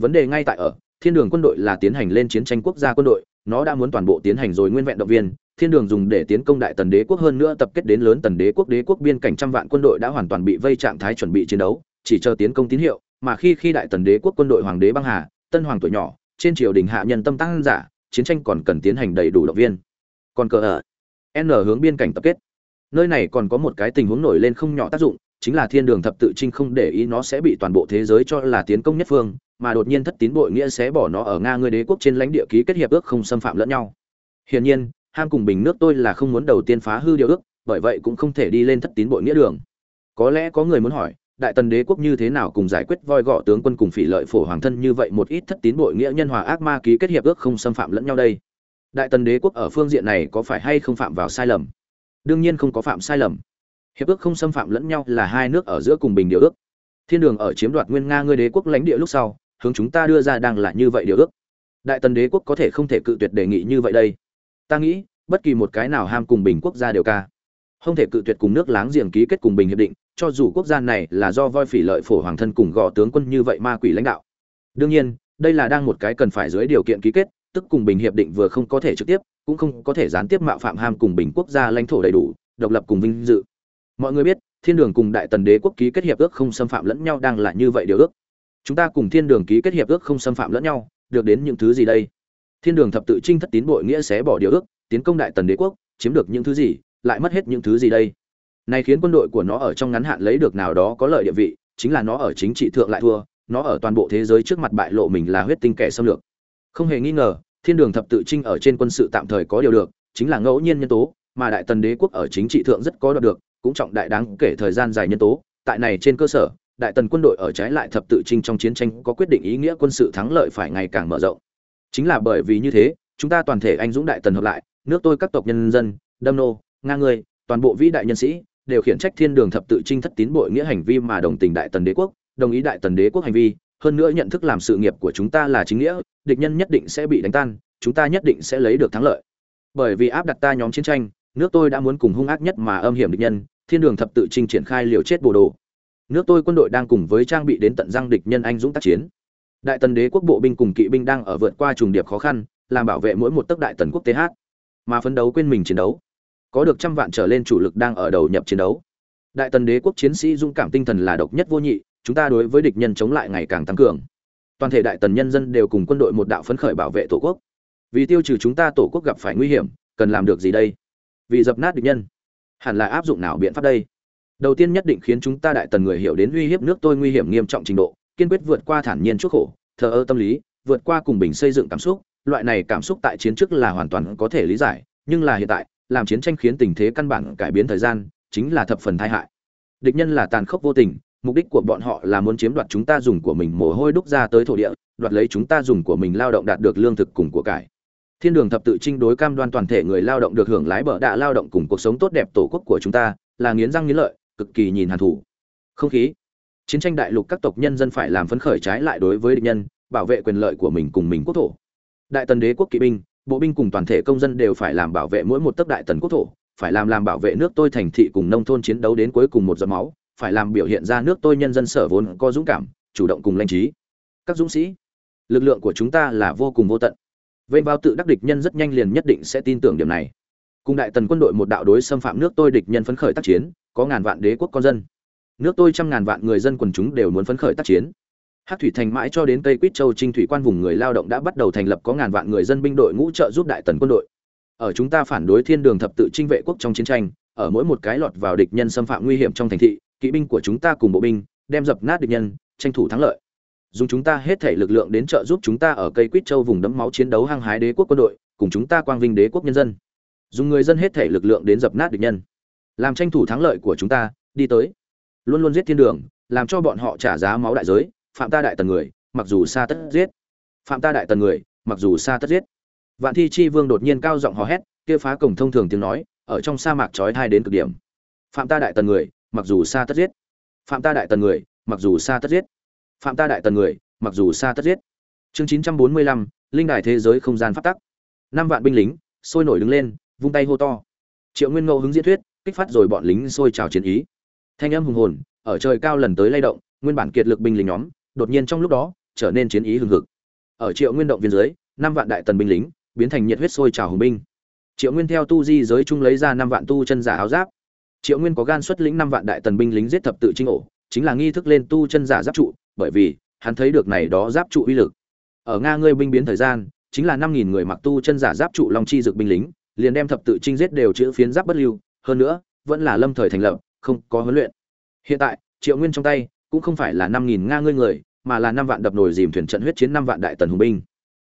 Vấn đề ngay tại ở, thiên đường quân đội là tiến hành lên chiến tranh quốc gia quân đội nó đã muốn toàn bộ tiến hành rồi nguyên vẹn động viên, thiên đường dùng để tiến công đại tần đế quốc hơn nữa tập kết đến lớn tần đế quốc đế quốc biên cảnh trăm vạn quân đội đã hoàn toàn bị vây trạng thái chuẩn bị chiến đấu, chỉ chờ tiến công tín hiệu, mà khi khi đại tần đế quốc quân đội hoàng đế băng hà, tân hoàng tuổi nhỏ, trên triều đình hạ nhân tâm tăng giả, chiến tranh còn cần tiến hành đầy đủ động viên. Còn cờ ở, n hướng biên cảnh tập kết. Nơi này còn có một cái tình huống nổi lên không nhỏ tác dụng chính là thiên đường thập tự trinh không để ý nó sẽ bị toàn bộ thế giới cho là tiến công nhất phương, mà đột nhiên thất tín bội nghĩa sẽ bỏ nó ở nga ngươi đế quốc trên lãnh địa ký kết hiệp ước không xâm phạm lẫn nhau. Hiển nhiên, ham cùng bình nước tôi là không muốn đầu tiên phá hư điều ước, bởi vậy cũng không thể đi lên thất tín bội nghĩa đường. Có lẽ có người muốn hỏi, đại tần đế quốc như thế nào cùng giải quyết voi gọ tướng quân cùng phỉ lợi phổ hoàng thân như vậy một ít thất tín bội nghĩa nhân hòa ác ma ký kết hiệp ước không xâm phạm lẫn nhau đây? Đại tần đế quốc ở phương diện này có phải hay không phạm vào sai lầm? Đương nhiên không có phạm sai lầm hiệp ước không xâm phạm lẫn nhau là hai nước ở giữa cùng bình điều ước. Thiên đường ở chiếm đoạt nguyên nga ngươi đế quốc lãnh địa lúc sau, hướng chúng ta đưa ra đang là như vậy điều ước. Đại tần đế quốc có thể không thể cự tuyệt đề nghị như vậy đây. Ta nghĩ, bất kỳ một cái nào ham cùng bình quốc gia đều ca. Không thể cự tuyệt cùng nước láng giềng ký kết cùng bình hiệp định, cho dù quốc gia này là do voi phỉ lợi phổ hoàng thân cùng gò tướng quân như vậy ma quỷ lãnh đạo. Đương nhiên, đây là đang một cái cần phải dưới điều kiện ký kết, tức cùng bình hiệp định vừa không có thể trực tiếp, cũng không có thể gián tiếp mạo phạm ham cùng bình quốc gia lãnh thổ đầy đủ, độc lập cùng vinh dự mọi người biết, thiên đường cùng đại tần đế quốc ký kết hiệp ước không xâm phạm lẫn nhau đang là như vậy điều ước. Chúng ta cùng thiên đường ký kết hiệp ước không xâm phạm lẫn nhau, được đến những thứ gì đây? Thiên đường thập tự trinh thất tín bội nghĩa sẽ bỏ điều ước, tiến công đại tần đế quốc, chiếm được những thứ gì, lại mất hết những thứ gì đây? Này khiến quân đội của nó ở trong ngắn hạn lấy được nào đó có lợi địa vị, chính là nó ở chính trị thượng lại thua, nó ở toàn bộ thế giới trước mặt bại lộ mình là huyết tinh kẻ xâm lược. Không hề nghi ngờ, thiên đường thập tự trinh ở trên quân sự tạm thời có điều được, chính là ngẫu nhiên nhân tố mà đại tần đế quốc ở chính trị thượng rất có đoạt được, cũng trọng đại đáng kể thời gian dài nhân tố. Tại này trên cơ sở, đại tần quân đội ở trái lại thập tự trinh trong chiến tranh có quyết định ý nghĩa quân sự thắng lợi phải ngày càng mở rộng. Chính là bởi vì như thế, chúng ta toàn thể anh dũng đại tần hợp lại, nước tôi các tộc nhân dân, đâm nô, nga người toàn bộ vĩ đại nhân sĩ, đều khiển trách thiên đường thập tự trinh thất tín bội nghĩa hành vi mà đồng tình đại tần đế quốc, đồng ý đại tần đế quốc hành vi, hơn nữa nhận thức làm sự nghiệp của chúng ta là chính nghĩa, địch nhân nhất định sẽ bị đánh tan, chúng ta nhất định sẽ lấy được thắng lợi. Bởi vì áp đặt ta nhóm chiến tranh nước tôi đã muốn cùng hung ác nhất mà âm hiểm địch nhân, thiên đường thập tự trinh triển khai liều chết bồ đồ. Nước tôi quân đội đang cùng với trang bị đến tận răng địch nhân anh dũng tác chiến. Đại tần đế quốc bộ binh cùng kỵ binh đang ở vượt qua trùng điệp khó khăn, làm bảo vệ mỗi một tấc đại tần quốc th mà phấn đấu quên mình chiến đấu. Có được trăm vạn trở lên chủ lực đang ở đầu nhập chiến đấu. Đại tần đế quốc chiến sĩ dũng cảm tinh thần là độc nhất vô nhị, chúng ta đối với địch nhân chống lại ngày càng tăng cường. Toàn thể đại tần nhân dân đều cùng quân đội một đạo phấn khởi bảo vệ tổ quốc. Vì tiêu trừ chúng ta tổ quốc gặp phải nguy hiểm, cần làm được gì đây? Vì dập nát địch nhân. Hẳn là áp dụng nào biện pháp đây? Đầu tiên nhất định khiến chúng ta đại tần người hiểu đến uy hiếp nước tôi nguy hiểm nghiêm trọng trình độ, kiên quyết vượt qua thản nhiên chuốc khổ, thờ ơ tâm lý, vượt qua cùng bình xây dựng cảm xúc. Loại này cảm xúc tại chiến trước là hoàn toàn có thể lý giải, nhưng là hiện tại, làm chiến tranh khiến tình thế căn bản cải biến thời gian, chính là thập phần tai hại. Địch nhân là tàn khốc vô tình, mục đích của bọn họ là muốn chiếm đoạt chúng ta dùng của mình mồ hôi đúc ra tới thổ địa, đoạt lấy chúng ta dùng của mình lao động đạt được lương thực cùng của cải thiên đường thập tự trinh đối cam đoan toàn thể người lao động được hưởng lái bờ đạ lao động cùng cuộc sống tốt đẹp tổ quốc của chúng ta, là nghiến răng nghiến lợi, cực kỳ nhìn hàn thủ. Không khí. Chiến tranh đại lục các tộc nhân dân phải làm phấn khởi trái lại đối với địch nhân, bảo vệ quyền lợi của mình cùng mình quốc thổ. Đại tần đế quốc kỵ binh, bộ binh cùng toàn thể công dân đều phải làm bảo vệ mỗi một tấc đại tần quốc thổ, phải làm làm bảo vệ nước tôi thành thị cùng nông thôn chiến đấu đến cuối cùng một giọt máu, phải làm biểu hiện ra nước tôi nhân dân sở vốn có dũng cảm, chủ động cùng lãnh trí. Các dũng sĩ, lực lượng của chúng ta là vô cùng vô tận vênh vào tự đắc địch nhân rất nhanh liền nhất định sẽ tin tưởng điểm này. Cùng đại tần quân đội một đạo đối xâm phạm nước tôi địch nhân phấn khởi tác chiến, có ngàn vạn đế quốc con dân. Nước tôi trăm ngàn vạn người dân quần chúng đều muốn phấn khởi tác chiến. Hát thủy thành mãi cho đến tây quýt châu trinh thủy quan vùng người lao động đã bắt đầu thành lập có ngàn vạn người dân binh đội ngũ trợ giúp đại tần quân đội. Ở chúng ta phản đối thiên đường thập tự trinh vệ quốc trong chiến tranh, ở mỗi một cái lọt vào địch nhân xâm phạm nguy hiểm trong thành thị, kỵ binh của chúng ta cùng bộ binh, đem dập nát địch nhân, tranh thủ thắng lợi dùng chúng ta hết thể lực lượng đến trợ giúp chúng ta ở cây quýt châu vùng đấm máu chiến đấu hăng hái đế quốc quân đội, cùng chúng ta quang vinh đế quốc nhân dân. Dùng người dân hết thể lực lượng đến dập nát địch nhân. Làm tranh thủ thắng lợi của chúng ta, đi tới. Luôn luôn giết thiên đường, làm cho bọn họ trả giá máu đại giới, phạm ta đại tần người, mặc dù xa tất giết. Phạm ta đại tần người, mặc dù xa tất giết. Vạn thi chi vương đột nhiên cao giọng hò hét, kia phá cổng thông thường tiếng nói, ở trong sa mạc trói thai đến cực điểm. Phạm ta đại tần người, mặc dù xa tất giết. Phạm ta đại tần người, mặc dù xa tất giết phạm ta đại tần người, mặc dù xa tất giết. Chương chín trăm bốn mươi lăm, linh đài thế giới không gian phát tắc. Năm vạn binh lính, sôi nổi đứng lên, vung tay hô to. Triệu nguyên ngẫu hứng diễn thuyết, kích phát rồi bọn lính sôi trào chiến ý. Thanh âm hùng hồn, ở trời cao lần tới lay động, nguyên bản kiệt lực binh lính nhóm, đột nhiên trong lúc đó, trở nên chiến ý hừng hực. Ở triệu nguyên động viên dưới, năm vạn đại tần binh lính, biến thành nhiệt huyết sôi trào hùng binh. Triệu nguyên theo tu di giới chung lấy ra năm vạn tu chân giả áo giáp. Triệu nguyên có gan xuất lĩnh năm vạn đại tần binh lính giết thập tự chinh ổ, chính là nghi thức lên tu chân giả giáp trụ bởi vì, hắn thấy được này đó giáp trụ uy lực. Ở nga ngươi binh biến thời gian, chính là năm nghìn người mặc tu chân giả giáp trụ long chi dược binh lính, liền đem thập tự trinh giết đều chữ phiến giáp bất lưu, hơn nữa, vẫn là lâm thời thành lập, không có huấn luyện. Hiện tại, triệu nguyên trong tay, cũng không phải là năm nghìn nga ngươi người, mà là năm vạn đập nồi dìm thuyền trận huyết chiến năm vạn đại tần hùng binh.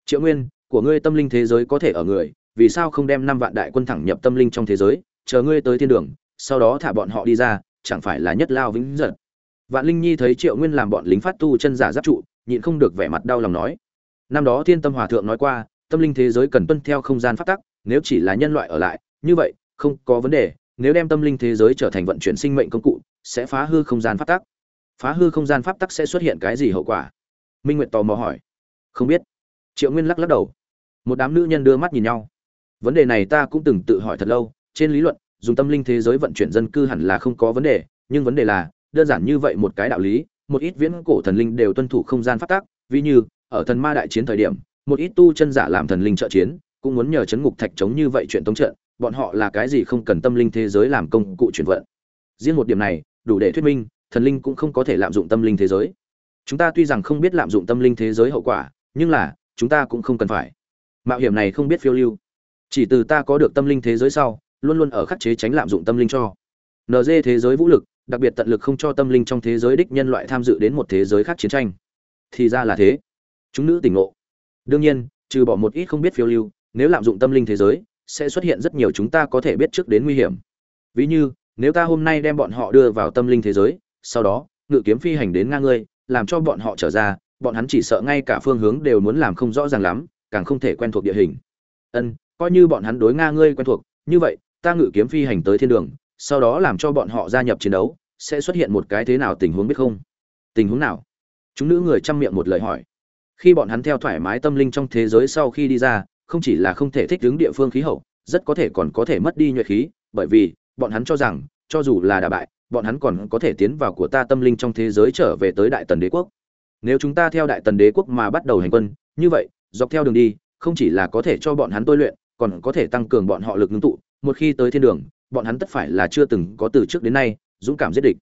Triệu nguyên, của ngươi tâm linh thế giới có thể ở người, vì sao không đem năm vạn đại quân thẳng nhập tâm linh trong thế giới, chờ ngươi tới thiên đường, sau đó thả bọn họ đi ra, chẳng phải là nhất lao vĩnh giật vạn linh nhi thấy triệu nguyên làm bọn lính phát tu chân giả giáp trụ, nhịn không được vẻ mặt đau lòng nói. Năm đó thiên tâm hòa thượng nói qua, tâm linh thế giới cần tuân theo không gian pháp tắc, nếu chỉ là nhân loại ở lại, như vậy, không có vấn đề, nếu đem tâm linh thế giới trở thành vận chuyển sinh mệnh công cụ, sẽ phá hư không gian pháp tắc. Phá hư không gian pháp tắc sẽ xuất hiện cái gì hậu quả? Minh nguyệt tò mò hỏi. Không biết. Triệu nguyên lắc lắc đầu. Một đám nữ nhân đưa mắt nhìn nhau. Vấn đề này ta cũng từng tự hỏi thật lâu, trên lý luận, dùng tâm linh thế giới vận chuyển dân cư hẳn là không có vấn đề, nhưng vấn đề là đơn giản như vậy một cái đạo lý, một ít viễn cổ thần linh đều tuân thủ không gian phát tác ví như, ở thần ma đại chiến thời điểm, một ít tu chân giả làm thần linh trợ chiến, cũng muốn nhờ chấn ngục thạch chống như vậy chuyện tống trận, bọn họ là cái gì không cần tâm linh thế giới làm công cụ chuyển vận. Riêng một điểm này, đủ để thuyết minh, thần linh cũng không có thể lạm dụng tâm linh thế giới. Chúng ta tuy rằng không biết lạm dụng tâm linh thế giới hậu quả, nhưng là, chúng ta cũng không cần phải. Mạo hiểm này không biết phiêu lưu. Chỉ từ ta có được tâm linh thế giới sau, luôn luôn ở khắc chế tránh lạm dụng tâm linh cho. Nd thế giới vũ lực đặc biệt tận lực không cho tâm linh trong thế giới đích nhân loại tham dự đến một thế giới khác chiến tranh. Thì ra là thế. Chúng nữ tỉnh ngộ. Đương nhiên, trừ bỏ một ít không biết phiêu lưu, nếu lạm dụng tâm linh thế giới, sẽ xuất hiện rất nhiều chúng ta có thể biết trước đến nguy hiểm. Ví như, nếu ta hôm nay đem bọn họ đưa vào tâm linh thế giới, sau đó, ngự kiếm phi hành đến ngang ngươi, làm cho bọn họ trở ra, bọn hắn chỉ sợ ngay cả phương hướng đều muốn làm không rõ ràng lắm, càng không thể quen thuộc địa hình. Ân, coi như bọn hắn đối nga ngươi quen thuộc, như vậy, ta ngự kiếm phi hành tới thiên đường sau đó làm cho bọn họ gia nhập chiến đấu, sẽ xuất hiện một cái thế nào tình huống biết không? Tình huống nào? Chúng nữ người chăm miệng một lời hỏi. Khi bọn hắn theo thoải mái tâm linh trong thế giới sau khi đi ra, không chỉ là không thể thích ứng địa phương khí hậu, rất có thể còn có thể mất đi nhuệ khí, bởi vì bọn hắn cho rằng, cho dù là đà bại, bọn hắn còn có thể tiến vào của ta tâm linh trong thế giới trở về tới đại tần đế quốc. Nếu chúng ta theo đại tần đế quốc mà bắt đầu hành quân, như vậy, dọc theo đường đi, không chỉ là có thể cho bọn hắn tôi luyện, còn có thể tăng cường bọn họ lực ngưng tụ, một khi tới thiên đường bọn hắn tất phải là chưa từng có từ trước đến nay, dũng cảm giết địch.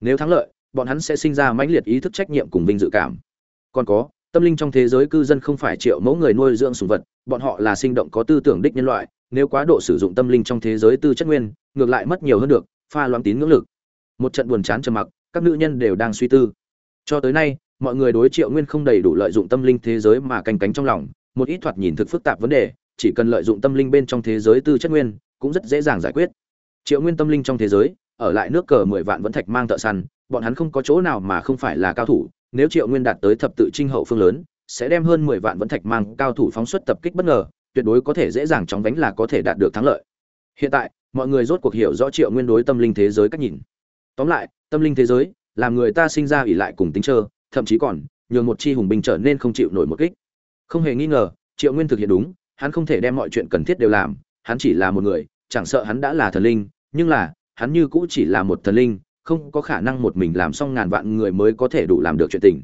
Nếu thắng lợi, bọn hắn sẽ sinh ra mãnh liệt ý thức trách nhiệm cùng vinh dự cảm. Còn có, tâm linh trong thế giới cư dân không phải triệu mẫu người nuôi dưỡng sùng vật, bọn họ là sinh động có tư tưởng đích nhân loại, nếu quá độ sử dụng tâm linh trong thế giới tư chất nguyên, ngược lại mất nhiều hơn được, pha loãng tín ngưỡng lực. Một trận buồn chán trầm mặc, các nữ nhân đều đang suy tư. Cho tới nay, mọi người đối triệu nguyên không đầy đủ lợi dụng tâm linh thế giới mà canh cánh trong lòng, một ít thoạt nhìn thực phức tạp vấn đề, chỉ cần lợi dụng tâm linh bên trong thế giới tư chất nguyên, cũng rất dễ dàng giải quyết triệu nguyên tâm linh trong thế giới, ở lại nước cờ mười vạn vẫn thạch mang thợ săn, bọn hắn không có chỗ nào mà không phải là cao thủ, nếu triệu nguyên đạt tới thập tự trinh hậu phương lớn, sẽ đem hơn mười vạn vẫn thạch mang cao thủ phóng xuất tập kích bất ngờ, tuyệt đối có thể dễ dàng chóng vánh là có thể đạt được thắng lợi. Hiện tại, mọi người rốt cuộc hiểu rõ triệu nguyên đối tâm linh thế giới cách nhìn. Tóm lại, tâm linh thế giới, làm người ta sinh ra ỉ lại cùng tính trơ, thậm chí còn, nhường một chi hùng binh trở nên không chịu nổi một kích. Không hề nghi ngờ, triệu nguyên thực hiện đúng, hắn không thể đem mọi chuyện cần thiết đều làm, hắn chỉ là một người, chẳng sợ hắn đã là thần linh nhưng là, hắn như cũ chỉ là một thần linh, không có khả năng một mình làm xong ngàn vạn người mới có thể đủ làm được chuyện tình.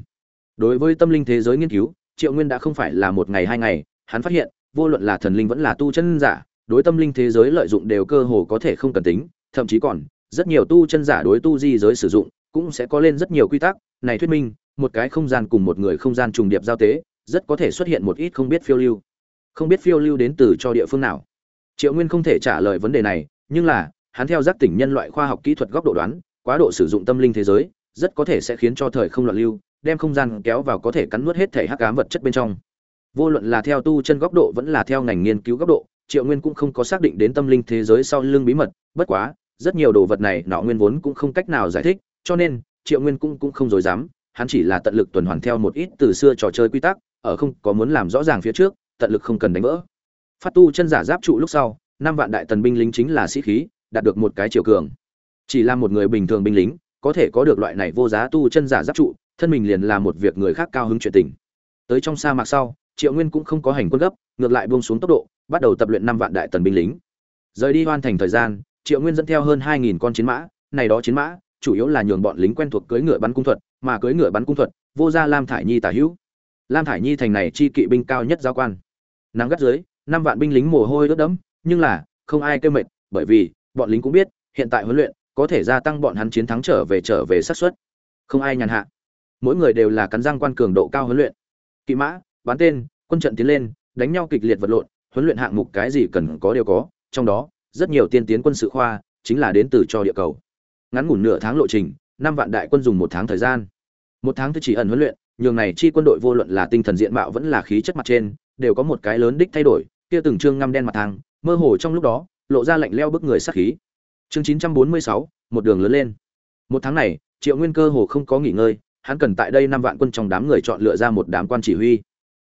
Đối với tâm linh thế giới nghiên cứu, triệu nguyên đã không phải là một ngày hai ngày, hắn phát hiện, vô luận là thần linh vẫn là tu chân giả, đối tâm linh thế giới lợi dụng đều cơ hồ có thể không cần tính, thậm chí còn, rất nhiều tu chân giả đối tu di giới sử dụng, cũng sẽ có lên rất nhiều quy tắc. Này thuyết minh, một cái không gian cùng một người không gian trùng điệp giao tế, rất có thể xuất hiện một ít không biết phiêu lưu. Không biết phiêu lưu đến từ cho địa phương nào. Triệu nguyên không thể trả lời vấn đề này, nhưng là hắn theo giác tỉnh nhân loại khoa học kỹ thuật góc độ đoán, quá độ sử dụng tâm linh thế giới, rất có thể sẽ khiến cho thời không loạn lưu, đem không gian kéo vào có thể cắn nuốt hết thể hắc ám vật chất bên trong. Vô luận là theo tu chân góc độ vẫn là theo ngành nghiên cứu góc độ, triệu nguyên cũng không có xác định đến tâm linh thế giới sau lưng bí mật, bất quá, rất nhiều đồ vật này nọ nguyên vốn cũng không cách nào giải thích, cho nên, triệu nguyên cũng cũng không dối dám, hắn chỉ là tận lực tuần hoàn theo một ít từ xưa trò chơi quy tắc, ở không có muốn làm rõ ràng phía trước, tận lực không cần đánh vỡ. Phát tu chân giả giáp trụ lúc sau, năm vạn đại tần binh lính chính là sĩ khí đạt được một cái chiều cường. Chỉ là một người bình thường binh lính, có thể có được loại này vô giá tu chân giả giáp trụ, thân mình liền là một việc người khác cao hứng chuyện tình. Tới trong sa mạc sau, triệu nguyên cũng không có hành quân gấp, ngược lại buông xuống tốc độ, bắt đầu tập luyện năm vạn đại tần binh lính. Rời đi hoàn thành thời gian, triệu nguyên dẫn theo hơn hai nghìn con chiến mã, này đó chiến mã, chủ yếu là nhường bọn lính quen thuộc cưỡi ngựa bắn cung thuật, mà cưỡi ngựa bắn cung thuật, vô gia lam thải nhi tả hữu. Lam thải nhi thành này chi kỵ binh cao nhất giao quan. Nắng gắt dưới, năm vạn binh lính mồ hôi ướt đẫm, nhưng là, không ai kêu mệt, bởi vì bọn lính cũng biết, hiện tại huấn luyện có thể gia tăng bọn hắn chiến thắng trở về trở về xác suất. Không ai nhàn hạ. Mỗi người đều là cắn răng quan cường độ cao huấn luyện. Kỵ mã bán tên, quân trận tiến lên, đánh nhau kịch liệt vật lộn, huấn luyện hạng mục cái gì cần có đều có, trong đó, rất nhiều tiên tiến quân sự khoa chính là đến từ cho địa cầu. Ngắn ngủn nửa tháng lộ trình, năm vạn đại quân dùng một tháng thời gian. Một tháng thứ chỉ ẩn huấn luyện, nhường này chi quân đội vô luận là tinh thần diện mạo vẫn là khí chất mặt trên, đều có một cái lớn đích thay đổi, kia từng trương ngăm đen mặt thang, mơ hồ trong lúc đó lộ ra lạnh leo bức người sát khí. Chương 946, một đường lớn lên. Một tháng này triệu nguyên cơ hồ không có nghỉ ngơi hắn cần tại đây năm vạn quân trong đám người chọn lựa ra một đám quan chỉ huy.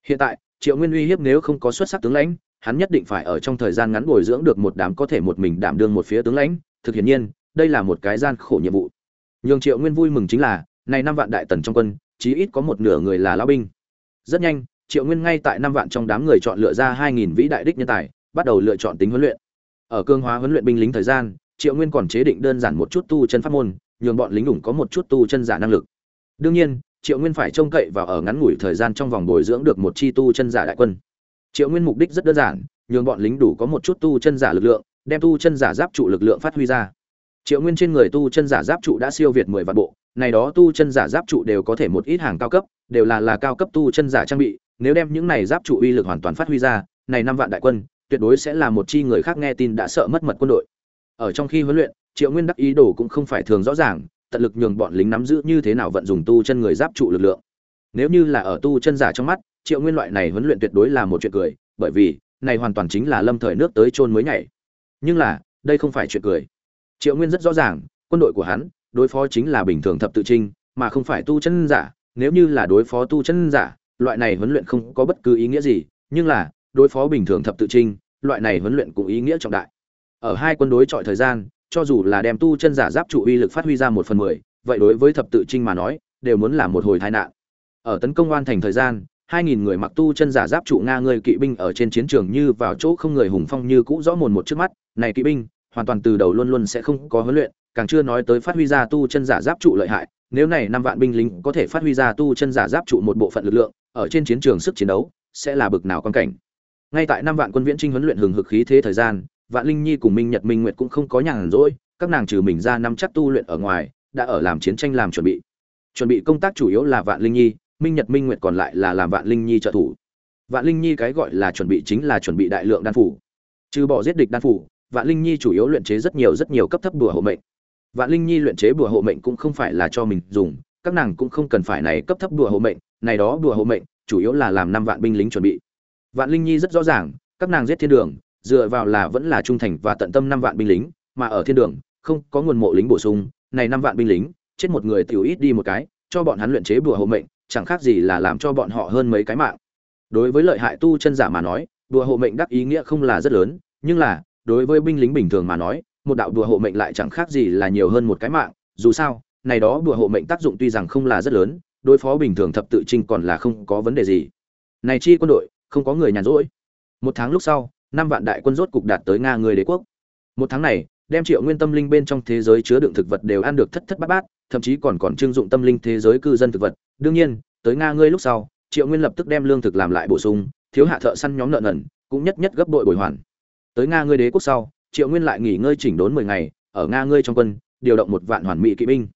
Hiện tại triệu nguyên uy hiếp nếu không có xuất sắc tướng lãnh hắn nhất định phải ở trong thời gian ngắn bồi dưỡng được một đám có thể một mình đảm đương một phía tướng lãnh. Thực hiện nhiên đây là một cái gian khổ nhiệm vụ. Nhường triệu nguyên vui mừng chính là này năm vạn đại tần trong quân chí ít có một nửa người là lão binh. Rất nhanh triệu nguyên ngay tại năm vạn trong đám người chọn lựa ra hai nghìn vĩ đại đích nhân tài bắt đầu lựa chọn tính huấn luyện ở cương hóa huấn luyện binh lính thời gian, triệu nguyên còn chế định đơn giản một chút tu chân pháp môn, nhường bọn lính ủng có một chút tu chân giả năng lực. Đương nhiên, triệu nguyên phải trông cậy vào ở ngắn ngủi thời gian trong vòng bồi dưỡng được một chi tu chân giả đại quân. Triệu nguyên mục đích rất đơn giản, nhường bọn lính đủ có một chút tu chân giả lực lượng, đem tu chân giả giáp trụ lực lượng phát huy ra. Triệu nguyên trên người tu chân giả giáp trụ đã siêu việt mười vạn bộ, này đó tu chân giả giáp trụ đều có thể một ít hàng cao cấp, đều là là cao cấp tu chân giả trang bị, nếu đem những này giáp trụ uy lực hoàn toàn phát huy ra, này năm vạn đại quân tuyệt đối sẽ là một chi người khác nghe tin đã sợ mất mật quân đội. Ở trong khi huấn luyện, triệu nguyên đắc ý đồ cũng không phải thường rõ ràng, tận lực nhường bọn lính nắm giữ như thế nào vận dùng tu chân người giáp trụ lực lượng. Nếu như là ở tu chân giả trong mắt, triệu nguyên loại này huấn luyện tuyệt đối là một chuyện cười, bởi vì, này hoàn toàn chính là lâm thời nước tới chôn mới nhảy. Nhưng là, đây không phải chuyện cười. Triệu nguyên rất rõ ràng, quân đội của hắn, đối phó chính là bình thường thập tự trinh, mà không phải tu chân giả. Nếu như là đối phó tu chân giả, loại này huấn luyện không có bất cứ ý nghĩa gì, nhưng là, đối phó bình thường thập tự trinh loại này huấn luyện cũng ý nghĩa trọng đại. Ở hai quân đối chọi thời gian, cho dù là đem tu chân giả giáp trụ uy lực phát huy ra một phần mười, vậy đối với thập tự trinh mà nói, đều muốn là một hồi tai nạn. Ở tấn công oan thành thời gian, hai nghìn người mặc tu chân giả giáp trụ nga người kỵ binh ở trên chiến trường như vào chỗ không người hùng phong như cũ rõ mồn một trước mắt, này kỵ binh, hoàn toàn từ đầu luôn luôn sẽ không có huấn luyện, càng chưa nói tới phát huy ra tu chân giả giáp trụ lợi hại, nếu này năm vạn binh lính có thể phát huy ra tu chân giả giáp trụ một bộ phận lực lượng, ở trên chiến trường sức chiến đấu, sẽ là bực nào quan cảnh ngay tại năm vạn quân viễn trinh huấn luyện hừng hực khí thế thời gian, vạn linh nhi cùng minh nhật, minh nguyệt cũng không có nhàn rỗi, các nàng trừ mình ra năm chắc tu luyện ở ngoài, đã ở làm chiến tranh làm chuẩn bị. Chuẩn bị công tác chủ yếu là vạn linh nhi, minh nhật, minh nguyệt còn lại là làm vạn linh nhi trợ thủ. Vạn linh nhi cái gọi là chuẩn bị chính là chuẩn bị đại lượng đan phủ. Trừ bỏ giết địch đan phủ, vạn linh nhi chủ yếu luyện chế rất nhiều rất nhiều cấp thấp bùa hộ mệnh. Vạn linh nhi luyện chế bùa hộ mệnh cũng không phải là cho mình dùng, các nàng cũng không cần phải này cấp thấp bùa hộ mệnh, này đó bùa hộ mệnh chủ yếu là làm năm vạn binh lính chuẩn bị vạn linh nhi rất rõ ràng, các nàng giết thiên đường, dựa vào là vẫn là trung thành và tận tâm năm vạn binh lính, mà ở thiên đường, không có nguồn mộ lính bổ sung, này năm vạn binh lính, chết một người tiểu ít đi một cái, cho bọn hắn luyện chế bùa hộ mệnh, chẳng khác gì là làm cho bọn họ hơn mấy cái mạng. Đối với lợi hại tu chân giả mà nói đùa hộ mệnh đắc ý nghĩa không là rất lớn, nhưng là, đối với binh lính bình thường mà nói, một đạo đùa hộ mệnh lại chẳng khác gì là nhiều hơn một cái mạng, dù sao, này đó đùa hộ mệnh tác dụng tuy rằng không là rất lớn, đối phó bình thường thập tự trinh còn là không có vấn đề gì. Này chi quân đội không có người nhàn rỗi. Một tháng lúc sau, năm vạn đại quân rốt cục đạt tới nga người đế quốc. Một tháng này, đem triệu nguyên tâm linh bên trong thế giới chứa đựng thực vật đều ăn được thất thất bát bát, thậm chí còn còn trưng dụng tâm linh thế giới cư dân thực vật. Đương nhiên, tới nga ngươi lúc sau, triệu nguyên lập tức đem lương thực làm lại bổ sung, thiếu hạ thợ săn nhóm nợ nần, cũng nhất nhất gấp bội bồi hoàn. Tới nga ngươi đế quốc sau, triệu nguyên lại nghỉ ngơi chỉnh đốn mười ngày, ở nga ngươi trong quân, điều động một vạn hoàn mỹ kỵ binh.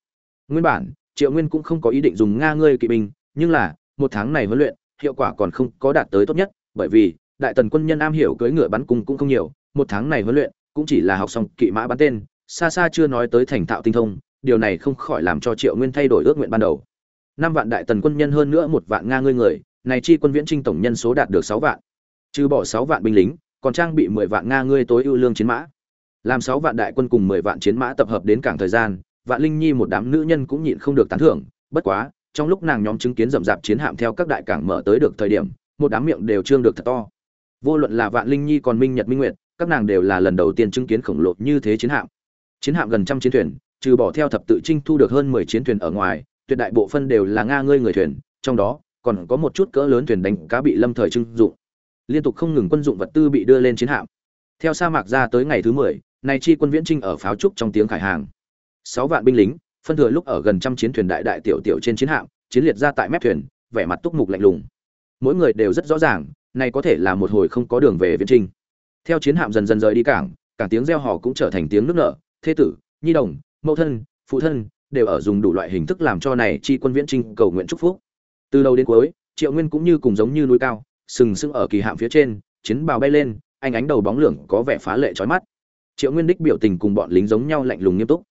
Nguyên bản, triệu nguyên cũng không có ý định dùng nga ngươi kỵ binh, nhưng là, một tháng này huấn luyện hiệu quả còn không có đạt tới tốt nhất, bởi vì, đại tần quân nhân am hiểu cưỡi ngựa bắn cung cũng không nhiều, một tháng này huấn luyện, cũng chỉ là học xong kỵ mã bắn tên, xa xa chưa nói tới thành thạo tinh thông, điều này không khỏi làm cho triệu nguyên thay đổi ước nguyện ban đầu. Năm vạn đại tần quân nhân hơn nữa một vạn nga ngươi người, này chi quân viễn trinh tổng nhân số đạt được sáu vạn. Trừ bỏ sáu vạn binh lính, còn trang bị mười vạn nga ngươi tối ưu lương chiến mã. Làm sáu vạn đại quân cùng mười vạn chiến mã tập hợp đến cảng thời gian, vạn linh nhi một đám nữ nhân cũng nhịn không được tán thưởng, bất quá trong lúc nàng nhóm chứng kiến rậm rạp chiến hạm theo các đại cảng mở tới được thời điểm, một đám miệng đều trương được thật to. Vô luận là vạn linh nhi còn minh nhật minh nguyệt, các nàng đều là lần đầu tiên chứng kiến khổng lồ như thế chiến hạm. Chiến hạm gần trăm chiến thuyền, trừ bỏ theo thập tự trinh thu được hơn mười chiến thuyền ở ngoài, tuyệt đại bộ phân đều là nga ngươi người thuyền, trong đó, còn có một chút cỡ lớn thuyền đánh cá bị lâm thời trưng dụng. Liên tục không ngừng quân dụng vật tư bị đưa lên chiến hạm. Theo sa mạc ra tới ngày thứ mười, nay chi quân viễn trinh ở pháo trúc trong tiếng khải hàng. Sáu vạn binh lính phân thừa lúc ở gần trăm chiến thuyền đại đại tiểu tiểu trên chiến hạm, chiến liệt ra tại mép thuyền, vẻ mặt túc mục lạnh lùng. Mỗi người đều rất rõ ràng, này có thể là một hồi không có đường về viễn trinh theo chiến hạm dần dần rời đi cảng cảng tiếng reo hò cũng trở thành tiếng nước nở. Thế tử, nhi đồng, mẫu thân, phụ thân đều ở dùng đủ loại hình thức làm cho này chi quân viễn trinh cầu nguyện chúc phúc. Từ đầu đến cuối, triệu nguyên cũng như cùng giống như núi cao, sừng sững ở kỳ hạm phía trên, chiến bào bay lên, anh ánh đầu bóng lưỡng có vẻ phá lệ chói mắt. Triệu nguyên đích biểu tình cùng bọn lính giống nhau lạnh lùng nghiêm túc.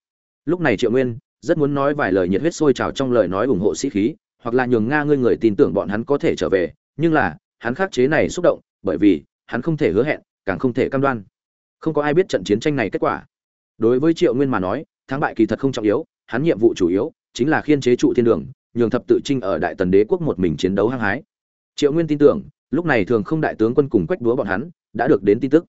Lúc này triệu nguyên rất muốn nói vài lời nhiệt huyết sôi trào trong lời nói ủng hộ sĩ khí, hoặc là nhường nga ngươi người tin tưởng bọn hắn có thể trở về, nhưng là, hắn khắc chế này xúc động, bởi vì, hắn không thể hứa hẹn, càng không thể cam đoan. Không có ai biết trận chiến tranh này kết quả. Đối với triệu nguyên mà nói, thắng bại kỳ thật không trọng yếu, hắn nhiệm vụ chủ yếu, chính là khiên chế trụ thiên đường, nhường thập tự trinh ở đại tần đế quốc một mình chiến đấu hăng hái. Triệu nguyên tin tưởng, lúc này thường không đại tướng quân cùng quách đúa bọn hắn, đã được đến tin tức.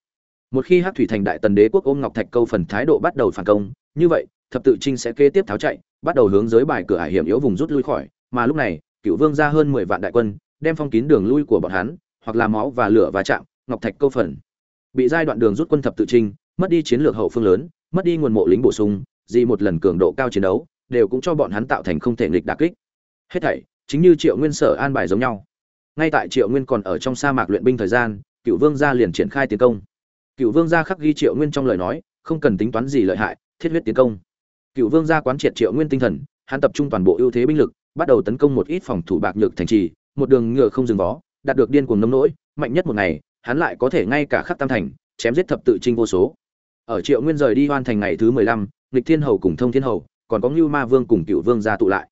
Một khi hắc thủy thành đại tần đế quốc ôm ngọc thạch câu phần thái độ bắt đầu phản công, như vậy thập tự trinh sẽ kế tiếp tháo chạy, bắt đầu hướng dưới bài cửa hải hiểm yếu vùng rút lui khỏi, mà lúc này, cựu vương ra hơn mười vạn đại quân, đem phong kín đường lui của bọn hắn, hoặc là máu và lửa và chạm, ngọc thạch câu phần. Bị giai đoạn đường rút quân thập tự trinh, mất đi chiến lược hậu phương lớn, mất đi nguồn mộ lính bổ sung gì một lần cường độ cao chiến đấu, đều cũng cho bọn hắn tạo thành không thể nghịch đả kích. Hết thảy, chính như triệu nguyên sở an bài giống nhau. Ngay tại triệu nguyên còn ở trong sa mạc luyện binh thời gian, cựu vương gia liền triển khai tiến công. Cựu vương gia khắc ghi triệu nguyên trong lời nói, không cần tính toán gì lợi hại, thiết huyết tiến công cựu vương gia quán triệt triệu nguyên tinh thần, hắn tập trung toàn bộ ưu thế binh lực, bắt đầu tấn công một ít phòng thủ bạc nhược thành trì, một đường ngựa không dừng vó, đạt được điên cuồng nông nỗi, mạnh nhất một ngày, hắn lại có thể ngay cả khắc tam thành, chém giết thập tự trinh vô số. Ở triệu nguyên rời đi hoan thành ngày thứ mười lăm, nghịch thiên hầu cùng thông thiên hầu, còn có ngưu ma vương cùng cựu vương gia tụ lại.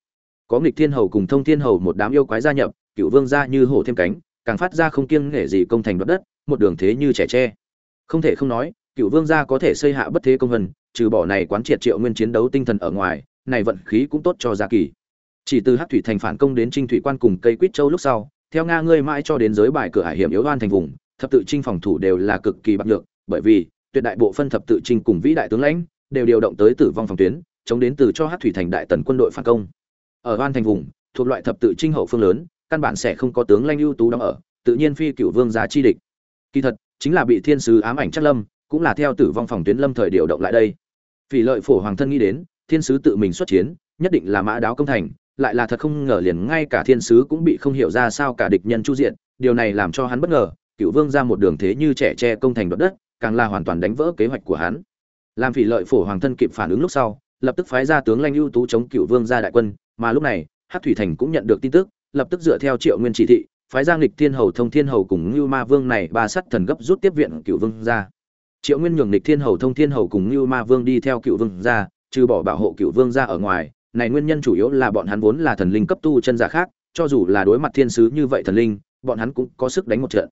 Có nghịch thiên hầu cùng thông thiên hầu một đám yêu quái gia nhập, cựu vương gia như hổ thêm cánh, càng phát ra không kiêng nể gì công thành đoạt đất, một đường thế như trẻ tre. Không thể không nói, cựu vương gia có thể xây hạ bất thế công vân trừ bỏ này quán triệt triệu nguyên chiến đấu tinh thần ở ngoài, này vận khí cũng tốt cho gia kỳ. Chỉ từ hắc thủy thành phản công đến trinh thủy quan cùng cây quýt châu lúc sau, theo nga ngươi mãi cho đến giới bài cửa hải hiểm yếu đoan thành vùng, thập tự trinh phòng thủ đều là cực kỳ bạc nhược, bởi vì, tuyệt đại bộ phân thập tự trinh cùng vĩ đại tướng lãnh, đều điều động tới tử vong phòng tuyến, chống đến từ cho hắc thủy thành đại tần quân đội phản công. Ở đoan thành vùng, thuộc loại thập tự trinh hậu phương lớn, căn bản sẽ không có tướng lãnh ưu tú đóng ở, tự nhiên phi cựu vương giá chi địch. Kỳ thật, chính là bị thiên sứ ám ảnh chắc lâm, cũng là theo tử vong phòng tuyến lâm thời điều động lại đây vì lợi phổ hoàng thân nghĩ đến, thiên sứ tự mình xuất chiến, nhất định là mã đáo công thành, lại là thật không ngờ liền ngay cả thiên sứ cũng bị không hiểu ra sao cả địch nhân chu diện, điều này làm cho hắn bất ngờ, cựu vương ra một đường thế như trẻ tre công thành đoạt đất, càng là hoàn toàn đánh vỡ kế hoạch của hắn. Làm phỉ lợi phổ hoàng thân kịp phản ứng lúc sau, lập tức phái ra tướng lanh ưu tú chống cựu vương ra đại quân, mà lúc này, hắc thủy thành cũng nhận được tin tức, lập tức dựa theo triệu nguyên chỉ thị, phái ra nghịch thiên hầu thông thiên hầu cùng như ma vương này ba sát thần gấp rút tiếp viện cựu vương ra triệu nguyên nhường nghịch thiên hầu thông thiên hầu cùng như ma vương đi theo cựu vương ra, trừ bỏ bảo hộ cựu vương ra ở ngoài, này nguyên nhân chủ yếu là bọn hắn vốn là thần linh cấp tu chân giả khác, cho dù là đối mặt thiên sứ như vậy thần linh, bọn hắn cũng có sức đánh một trận.